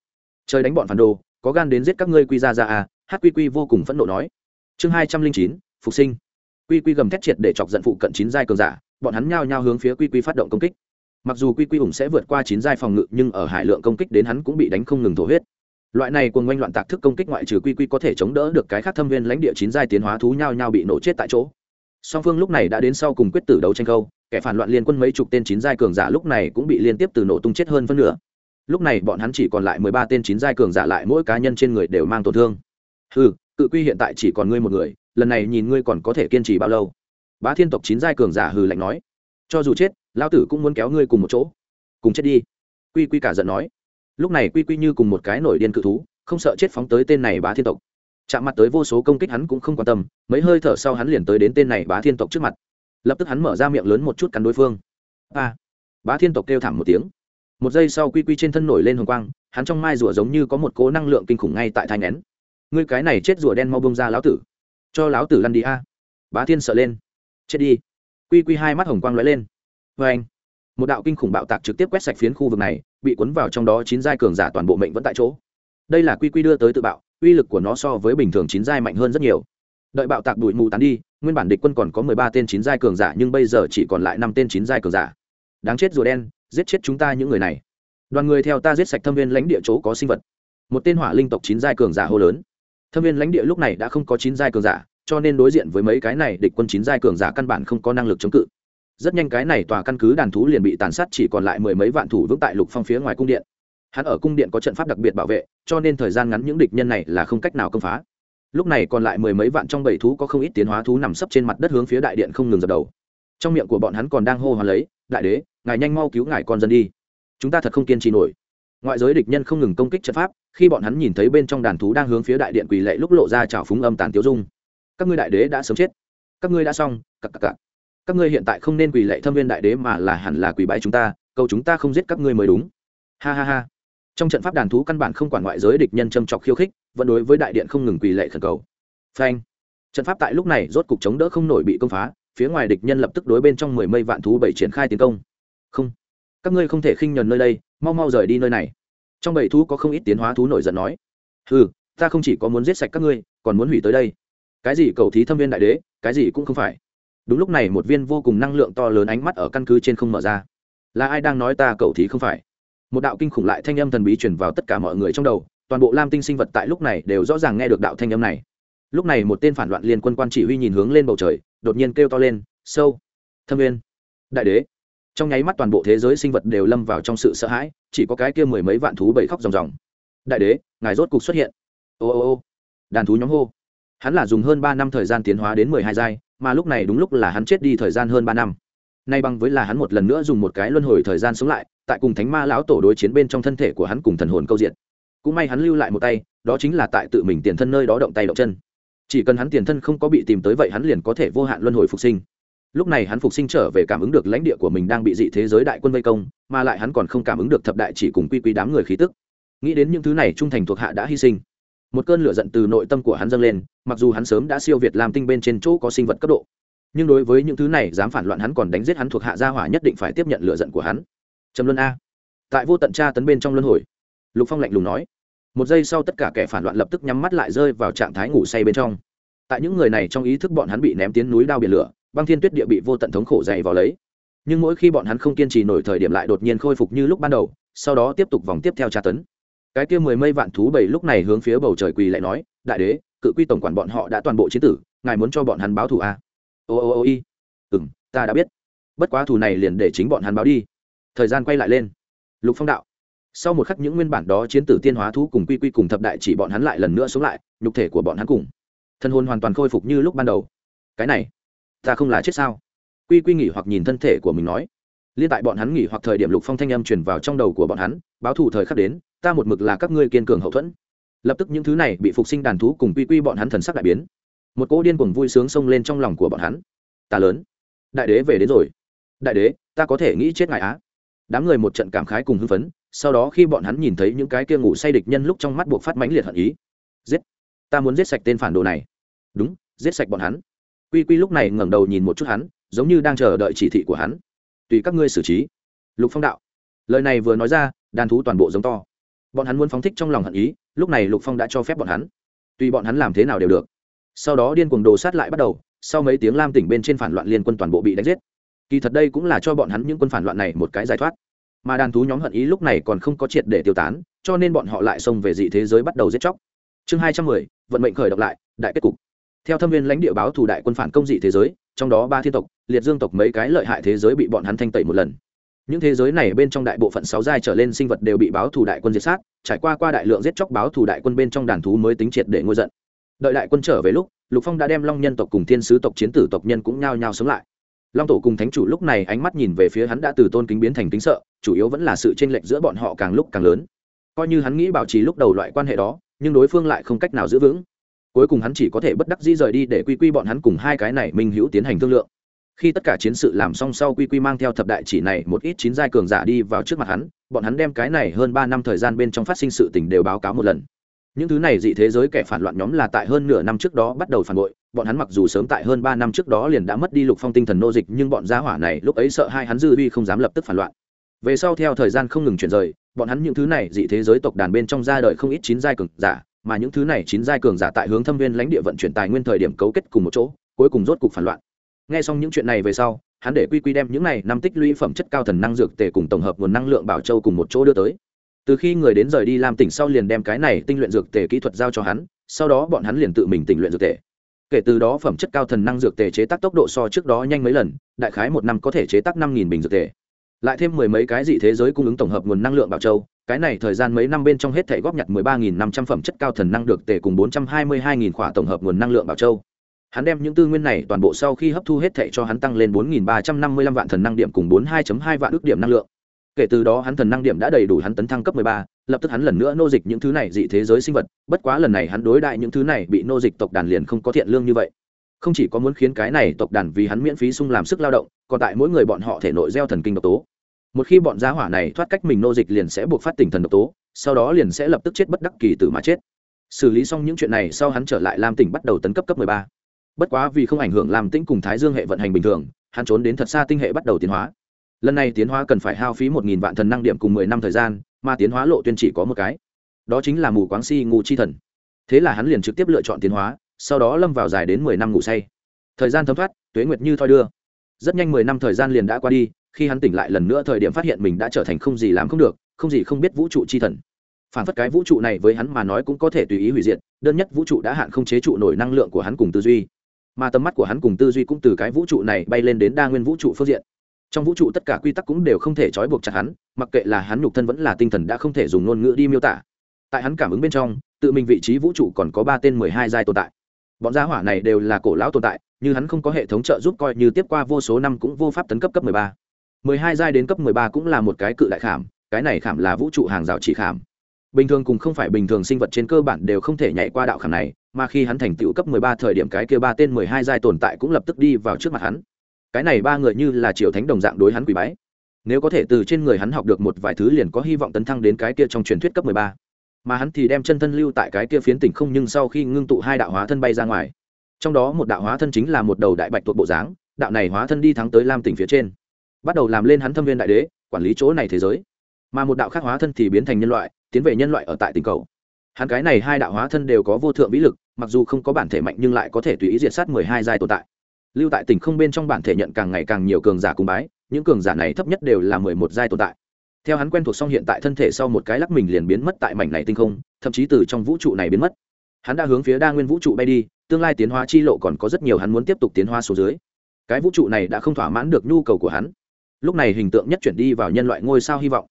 Chơi đánh bọn phản đồ, có gan đến giết các ngươi quy ra ra à hát quy quy vô cùng phẫn nộ nói. Chương hai trăm linh chín phục sinh. Quy quy gầm thét triệt để chọc giận phụ cận chín giai cường giả, bọn hắn nhao nhao hướng phía quy quy phát động công kích. Mặc dù quy quy ủng sẽ vượt qua chín giai phòng ngự, nhưng ở hải lượng công kích đến hắn cũng bị đánh không ngừng thổ huyết. Loại này cùng oanh loạn tạc thức công kích ngoại trừ quy quy có thể chống đỡ được cái khác thâm viên lãnh địa chín giai tiến hóa thú nhao nhao bị nổ chết tại chỗ. Song phương lúc này đã đến sau cùng quyết tử đấu tranh câu, kẻ phản loạn liên quân mấy chục tên chín giai cường giả lúc này cũng bị liên tiếp từ nổ tung chết hơn phân nửa. Lúc này bọn hắn chỉ còn lại mười ba tên chín giai cường giả lại mỗi cá nhân trên người đều mang tổn thương. Ừ cự quy hiện tại chỉ còn ngươi một người lần này nhìn ngươi còn có thể kiên trì bao lâu? Bá thiên tộc chín giai cường giả hừ lạnh nói. Cho dù chết lao tử cũng muốn kéo ngươi cùng một chỗ. Cùng chết đi. Quy quy cả giận nói. Lúc này quy quy như cùng một cái nổi điên cự thú, không sợ chết phóng tới tên này bá thiên tộc. Chạm mặt tới vô số công kích hắn cũng không quan tâm, mấy hơi thở sau hắn liền tới đến tên này bá thiên tộc trước mặt. Lập tức hắn mở ra miệng lớn một chút cắn đối phương. A! Bá thiên tộc kêu thảm một tiếng. Một giây sau quy quy trên thân nổi lên hồng quang, hắn trong mai rùa giống như có một cố năng lượng kinh khủng ngay tại thai ngén ngươi cái này chết rùa đen mau bông ra lão tử cho lão tử lăn đi a. Bá thiên sợ lên. Chết đi. Quy quy hai mắt hồng quang lóe lên. Vê anh, một đạo kinh khủng bạo tạc trực tiếp quét sạch phiến khu vực này, bị cuốn vào trong đó chín giai cường giả toàn bộ mệnh vẫn tại chỗ. Đây là quy quy đưa tới tự bạo, uy lực của nó so với bình thường chín giai mạnh hơn rất nhiều. Đợi bạo tạc đuổi mù tán đi, nguyên bản địch quân còn có mười ba tên chín giai cường giả, nhưng bây giờ chỉ còn lại năm tên chín giai cường giả. Đáng chết rùa đen, giết chết chúng ta những người này. Đoàn người theo ta giết sạch thâm viên lãnh địa chỗ có sinh vật. Một tên hỏa linh tộc chín giai cường giả hô lớn thâm viên lãnh địa lúc này đã không có chín giai cường giả, cho nên đối diện với mấy cái này địch quân chín giai cường giả căn bản không có năng lực chống cự. Rất nhanh cái này tòa căn cứ đàn thú liền bị tàn sát, chỉ còn lại mười mấy vạn thủ vững tại lục phong phía ngoài cung điện. Hắn ở cung điện có trận pháp đặc biệt bảo vệ, cho nên thời gian ngắn những địch nhân này là không cách nào công phá. Lúc này còn lại mười mấy vạn trong bảy thú có không ít tiến hóa thú nằm sấp trên mặt đất hướng phía đại điện không ngừng dập đầu. Trong miệng của bọn hắn còn đang hô hoán lấy, đại đế, ngài nhanh mau cứu ngài con dân đi. Chúng ta thật không kiên trì nổi ngoại giới địch nhân không ngừng công kích trận pháp, khi bọn hắn nhìn thấy bên trong đàn thú đang hướng phía đại điện quỳ lệ lúc lộ ra trào phúng âm tàn tiêu dung. Các ngươi đại đế đã sớm chết. Các ngươi đã xong cặp cặp cặp các ngươi hiện tại không nên quỳ lệ thâm viên đại đế mà là hẳn là quỳ bãi chúng ta câu chúng ta không giết các ngươi mới đúng. Ha ha ha. Trong trận pháp đàn thú căn bản không quản ngoại giới địch nhân châm chọc khiêu khích, vẫn đối với đại điện không ngừng quỳ lệ khẩn cầu. Phanh. Trận pháp tại lúc này rốt cục chống đỡ không nổi bị công phá, phía ngoài địch nhân lập tức đối bên trong mười mây vạn thú bảy triển khai tiến công. Không các ngươi không thể khinh nhờn nơi đây, mau mau rời đi nơi này. Trong bầy thú có không ít tiến hóa thú nổi giận nói ừ ta không chỉ có muốn giết sạch các ngươi, còn muốn hủy tới đây. Cái gì cầu thí thâm viên đại đế, cái gì cũng không phải. Đúng lúc này một viên vô cùng năng lượng to lớn ánh mắt ở căn cứ trên không mở ra. Là ai đang nói ta cầu thí không phải? Một đạo kinh khủng lại thanh âm thần bí truyền vào tất cả mọi người trong đầu, toàn bộ lam tinh sinh vật tại lúc này đều rõ ràng nghe được đạo thanh âm này. Lúc này một tên phản loạn liên quân quan chỉ huy nhìn hướng lên bầu trời, đột nhiên kêu to lên, sâu, thâm viên, đại đế trong nháy mắt toàn bộ thế giới sinh vật đều lâm vào trong sự sợ hãi, chỉ có cái kia mười mấy vạn thú bầy khóc ròng ròng. Đại đế, ngài rốt cục xuất hiện. Ô ô ô. Đàn thú nhóm hô. Hắn là dùng hơn ba năm thời gian tiến hóa đến mười hai giai, mà lúc này đúng lúc là hắn chết đi thời gian hơn ba năm. Nay bằng với là hắn một lần nữa dùng một cái luân hồi thời gian sống lại, tại cùng thánh ma lão tổ đối chiến bên trong thân thể của hắn cùng thần hồn câu diện cũng may hắn lưu lại một tay, đó chính là tại tự mình tiền thân nơi đó động tay động chân. Chỉ cần hắn tiền thân không có bị tìm tới vậy hắn liền có thể vô hạn luân hồi phục sinh lúc này hắn phục sinh trở về cảm ứng được lãnh địa của mình đang bị dị thế giới đại quân vây công, mà lại hắn còn không cảm ứng được thập đại chỉ cùng quy quy đám người khí tức. Nghĩ đến những thứ này trung thành thuộc hạ đã hy sinh. Một cơn lửa giận từ nội tâm của hắn dâng lên, mặc dù hắn sớm đã siêu việt làm tinh bên trên chỗ có sinh vật cấp độ. Nhưng đối với những thứ này, dám phản loạn hắn còn đánh giết hắn thuộc hạ gia hỏa nhất định phải tiếp nhận lửa giận của hắn. Trầm luân a. Tại vô tận tra tấn bên trong luân hồi, lục phong lạnh lùng nói. Một giây sau tất cả kẻ phản loạn lập tức nhắm mắt lại rơi vào trạng thái ngủ say bên trong. Tại những người này trong ý thức bọn hắn bị ném tiến núi đao biển lửa băng thiên tuyết địa bị vô tận thống khổ dày vào lấy. Nhưng mỗi khi bọn hắn không kiên trì nổi thời điểm lại đột nhiên khôi phục như lúc ban đầu, sau đó tiếp tục vòng tiếp theo tra tấn. Cái kia mười mây vạn thú bảy lúc này hướng phía bầu trời quỳ lại nói, đại đế, cự quy tổng quản bọn họ đã toàn bộ chiến tử, ngài muốn cho bọn hắn báo thù à? ô ô ô, y. Ừ m ta đã biết. Bất quá thù này liền để chính bọn hắn báo đi. Thời gian quay lại lên. Lục phong đạo. Sau một khắc những nguyên bản đó chiến tử tiên hóa thú cùng quy quy cùng thập đại chỉ bọn hắn lại lần nữa xuống lại, nhục thể của bọn hắn cùng. Thân hồn hoàn toàn khôi phục như lúc ban đầu. Cái này ta không là chết sao? Quy quy nghỉ hoặc nhìn thân thể của mình nói. Liên tại bọn hắn nghỉ hoặc thời điểm lục phong thanh âm truyền vào trong đầu của bọn hắn, báo thù thời khắc đến, ta một mực là các ngươi kiên cường hậu thuẫn. Lập tức những thứ này bị phục sinh đàn thú cùng quy quy bọn hắn thần sắc đại biến. Một cỗ điên cuồng vui sướng xông lên trong lòng của bọn hắn. Ta lớn. Đại đế về đến rồi. Đại đế, ta có thể nghĩ chết ngài á. Đám người một trận cảm khái cùng hưng phấn, sau đó khi bọn hắn nhìn thấy những cái kia ngủ say địch nhân lúc trong mắt buộc phát mãnh liệt hận ý. Giết. Ta muốn giết sạch tên phản đồ này. Đúng, giết sạch bọn hắn quy quy lúc này ngẩng đầu nhìn một chút hắn, giống như đang chờ đợi chỉ thị của hắn. Tùy các ngươi xử trí. Lục phong đạo. Lời này vừa nói ra, đàn thú toàn bộ giống to. Bọn hắn muốn phóng thích trong lòng hận ý, lúc này lục phong đã cho phép bọn hắn. Tùy bọn hắn làm thế nào đều được. Sau đó điên cuồng đồ sát lại bắt đầu, sau mấy tiếng lam tỉnh bên trên phản loạn liên quân toàn bộ bị đánh giết. Kỳ thật đây cũng là cho bọn hắn những quân phản loạn này một cái giải thoát. Mà đàn thú nhóm hận ý lúc này còn không có triệt để tiêu tán, cho nên bọn họ lại xông về dị thế giới bắt đầu giết chóc. Chương hai trăm mười, vận mệnh khởi động lại, đại kết cục theo thâm viên lãnh địa báo thủ đại quân phản công dị thế giới, trong đó ba thiên tộc, liệt dương tộc mấy cái lợi hại thế giới bị bọn hắn thanh tẩy một lần. Những thế giới này bên trong đại bộ phận sáu giai trở lên sinh vật đều bị báo thủ đại quân diệt sát, trải qua qua đại lượng giết chóc báo thủ đại quân bên trong đàn thú mới tính triệt để ngôi giận. Đợi đại quân trở về lúc, lục phong đã đem long nhân tộc cùng thiên sứ tộc chiến tử tộc nhân cũng nhao nhao sống lại. Long tổ cùng thánh chủ lúc này ánh mắt nhìn về phía hắn đã từ tôn kính biến thành kính sợ, chủ yếu vẫn là sự chênh lệch giữa bọn họ càng lúc càng lớn. Coi như hắn nghĩ bảo trì lúc đầu loại quan hệ đó, nhưng đối phương lại không cách nào giữ vững cuối cùng hắn chỉ có thể bất đắc dĩ rời đi để quy quy bọn hắn cùng hai cái này minh hữu tiến hành thương lượng. Khi tất cả chiến sự làm xong sau quy quy mang theo thập đại chỉ này một ít chín giai cường giả đi vào trước mặt hắn, bọn hắn đem cái này hơn ba năm thời gian bên trong phát sinh sự tình đều báo cáo một lần. Những thứ này dị thế giới kẻ phản loạn nhóm là tại hơn nửa năm trước đó bắt đầu phản bội, bọn hắn mặc dù sớm tại hơn ba năm trước đó liền đã mất đi lục phong tinh thần nô dịch, nhưng bọn gia hỏa này lúc ấy sợ hai hắn dư uy không dám lập tức phản loạn. Về sau theo thời gian không ngừng chuyển rời, bọn hắn những thứ này dị thế giới tộc đàn bên trong ra đời không ít chín giai cường giả mà những thứ này chín giai cường giả tại hướng thâm viên lãnh địa vận chuyển tài nguyên thời điểm cấu kết cùng một chỗ, cuối cùng rốt cục phản loạn. Nghe xong những chuyện này về sau, hắn để quy quy đem những này năm tích lũy phẩm chất cao thần năng dược tề cùng tổng hợp nguồn năng lượng bảo châu cùng một chỗ đưa tới. Từ khi người đến rời đi làm tỉnh sau liền đem cái này tinh luyện dược tề kỹ thuật giao cho hắn, sau đó bọn hắn liền tự mình tinh luyện dược tề. Kể từ đó phẩm chất cao thần năng dược tề chế tác tốc độ so trước đó nhanh mấy lần, đại khái một năm có thể chế tác năm nghìn bình dược tề. Lại thêm mười mấy cái dị thế giới cung ứng tổng hợp nguồn năng lượng bảo châu cái này thời gian mấy năm bên trong hết thể góp nhặt mười ba nghìn năm trăm phẩm chất cao thần năng được tề cùng bốn trăm hai mươi hai nghìn khỏa tổng hợp nguồn năng lượng bảo châu. Hắn đem những tư nguyên này toàn bộ sau khi hấp thu hết thể cho hắn tăng lên bốn nghìn ba trăm năm mươi lăm vạn thần năng điểm cùng bốn hai hai vạn ước điểm năng lượng. Kể từ đó hắn thần năng điểm đã đầy đủ hắn tấn thăng cấp mười ba, lập tức hắn lần nữa nô dịch những thứ này dị thế giới sinh vật, bất quá lần này hắn đối đại những thứ này bị nô dịch tộc đàn liền không có thiện lương như vậy. Không chỉ có muốn khiến cái này tộc đàn vì hắn miễn phí sung làm sức lao động, còn tại mỗi người bọn họ thể nội gieo thần kinh độc tố một khi bọn gia hỏa này thoát cách mình nô dịch liền sẽ buộc phát tỉnh thần độc tố, sau đó liền sẽ lập tức chết bất đắc kỳ tử mà chết. Xử lý xong những chuyện này sau hắn trở lại lam tỉnh bắt đầu tấn cấp cấp mười ba. Bất quá vì không ảnh hưởng làm tĩnh cùng thái dương hệ vận hành bình thường, hắn trốn đến thật xa tinh hệ bắt đầu tiến hóa. Lần này tiến hóa cần phải hao phí một nghìn vạn thần năng điểm cùng mười năm thời gian, mà tiến hóa lộ tuyên chỉ có một cái. Đó chính là mù quáng si ngủ chi thần. Thế là hắn liền trực tiếp lựa chọn tiến hóa, sau đó lâm vào dài đến mười năm ngủ say. Thời gian thấm thoát, tuế nguyệt như thoi đưa. Rất nhanh mười năm thời gian liền đã qua đi khi hắn tỉnh lại lần nữa thời điểm phát hiện mình đã trở thành không gì làm không được, không gì không biết vũ trụ chi thần. Phản phất cái vũ trụ này với hắn mà nói cũng có thể tùy ý hủy diệt, đơn nhất vũ trụ đã hạn không chế trụ nổi năng lượng của hắn cùng tư duy. Mà tầm mắt của hắn cùng tư duy cũng từ cái vũ trụ này bay lên đến đa nguyên vũ trụ phương diện. Trong vũ trụ tất cả quy tắc cũng đều không thể trói buộc chặt hắn, mặc kệ là hắn nhục thân vẫn là tinh thần đã không thể dùng ngôn ngữ đi miêu tả. Tại hắn cảm ứng bên trong, tự mình vị trí vũ trụ còn có ba tên mười hai giai tồn tại. Bọn gia hỏa này đều là cổ lão tồn tại, như hắn không có hệ thống trợ giúp coi như tiếp qua vô số năm cũng vô pháp tấn cấp cấp mười ba mười hai giai đến cấp mười ba cũng là một cái cự đại khảm, cái này khảm là vũ trụ hàng rào chỉ khảm. Bình thường cùng không phải bình thường sinh vật trên cơ bản đều không thể nhảy qua đạo khảm này, mà khi hắn thành tựu cấp mười ba thời điểm cái kia ba tên mười hai giai tồn tại cũng lập tức đi vào trước mặt hắn. Cái này ba người như là triều thánh đồng dạng đối hắn quỳ bái. Nếu có thể từ trên người hắn học được một vài thứ liền có hy vọng tấn thăng đến cái kia trong truyền thuyết cấp mười ba. Mà hắn thì đem chân thân lưu tại cái kia phiến tỉnh không nhưng sau khi ngưng tụ hai đạo hóa thân bay ra ngoài. Trong đó một đạo hóa thân chính là một đầu đại bạch tuộc bộ dáng, đạo này hóa thân đi thắng tới lam tỉnh phía trên bắt đầu làm lên hắn thâm viên đại đế, quản lý chỗ này thế giới. Mà một đạo khác hóa thân thì biến thành nhân loại, tiến về nhân loại ở tại tình cầu. Hắn cái này hai đạo hóa thân đều có vô thượng vĩ lực, mặc dù không có bản thể mạnh nhưng lại có thể tùy ý diệt sát mười hai giai tồn tại. Lưu tại tỉnh không bên trong bản thể nhận càng ngày càng nhiều cường giả cùng bái, những cường giả này thấp nhất đều là mười một giai tồn tại. Theo hắn quen thuộc xong hiện tại thân thể sau một cái lắc mình liền biến mất tại mảnh này tinh không, thậm chí từ trong vũ trụ này biến mất. Hắn đã hướng phía đa nguyên vũ trụ bay đi, tương lai tiến hóa chi lộ còn có rất nhiều hắn muốn tiếp tục tiến hóa số dưới. Cái vũ trụ này đã không thỏa mãn được nhu cầu của hắn lúc này hình tượng nhất chuyển đi vào nhân loại ngôi sao hy vọng.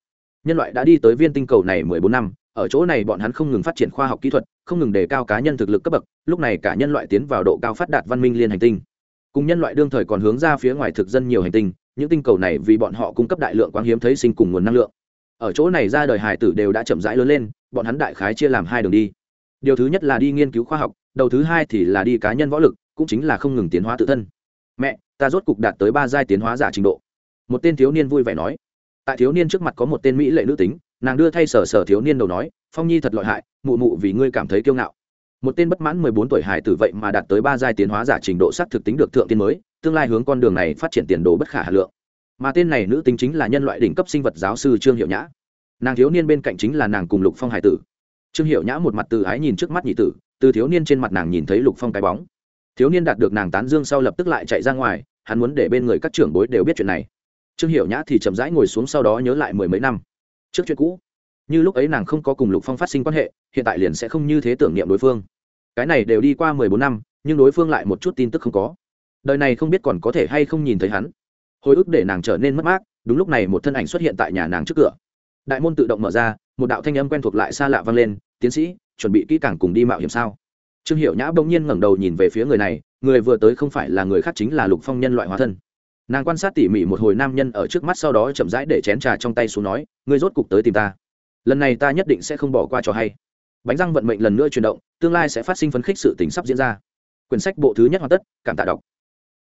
Nhân loại đã đi tới viên tinh cầu này mười bốn năm, ở chỗ này bọn hắn không ngừng phát triển khoa học kỹ thuật, không ngừng đề cao cá nhân thực lực cấp bậc, lúc này cả nhân loại tiến vào độ cao phát đạt văn minh liên hành tinh. Cùng nhân loại đương thời còn hướng ra phía ngoài thực dân nhiều hành tinh, những tinh cầu này vì bọn họ cung cấp đại lượng quang hiếm thấy sinh cùng nguồn năng lượng. Ở chỗ này ra đời hải tử đều đã chậm rãi lớn lên, bọn hắn đại khái chia làm hai đường đi. Điều thứ nhất là đi nghiên cứu khoa học, đầu thứ hai thì là đi cá nhân võ lực, cũng chính là không ngừng tiến hóa tự thân. Mẹ, ta rốt cục đạt tới ba giai tiến hóa giả trình độ một tên thiếu niên vui vẻ nói. Tại thiếu niên trước mặt có một tên mỹ lệ nữ tính, nàng đưa thay sở sở thiếu niên đầu nói, phong nhi thật lợi hại, mụ mụ vì ngươi cảm thấy kiêu ngạo. Một tên bất mãn mười bốn tuổi hải tử vậy mà đạt tới ba giai tiến hóa giả trình độ xác thực tính được thượng tiên mới, tương lai hướng con đường này phát triển tiền đồ bất khả hà lượng. Mà tên này nữ tính chính là nhân loại đỉnh cấp sinh vật giáo sư trương hiệu nhã. Nàng thiếu niên bên cạnh chính là nàng cùng lục phong hải tử. Trương hiệu nhã một mặt từ ái nhìn trước mắt nhị tử, từ thiếu niên trên mặt nàng nhìn thấy lục phong cái bóng. Thiếu niên đạt được nàng tán dương sau lập tức lại chạy ra ngoài, hắn muốn để bên người các trưởng bối đều biết chuyện này trương hiểu nhã thì chậm rãi ngồi xuống sau đó nhớ lại mười mấy năm. Trước chuyện cũ, như lúc ấy nàng không có cùng lục phong phát sinh quan hệ, hiện tại liền sẽ không như thế tưởng niệm đối phương. Cái này đều đi qua mười bốn năm, nhưng đối phương lại một chút tin tức không có. Đời này không biết còn có thể hay không nhìn thấy hắn. Hồi ức để nàng trở nên mất mát, đúng lúc này một thân ảnh xuất hiện tại nhà nàng trước cửa. Đại môn tự động mở ra, một đạo thanh âm quen thuộc lại xa lạ vang lên, tiến sĩ, chuẩn bị kỹ càng cùng đi mạo hiểm sao? Trương hiệu nhã bỗng nhiên ngẩng đầu nhìn về phía người này, người vừa tới không phải là người khác chính là lục phong nhân loại hóa thân nàng quan sát tỉ mỉ một hồi nam nhân ở trước mắt sau đó chậm rãi để chén trà trong tay xuống nói, ngươi rốt cục tới tìm ta. Lần này ta nhất định sẽ không bỏ qua cho hay. Bánh răng vận mệnh lần nữa chuyển động, tương lai sẽ phát sinh phấn khích sự tình sắp diễn ra. Quyển sách bộ thứ nhất hoàn tất, cảm tạ đọc.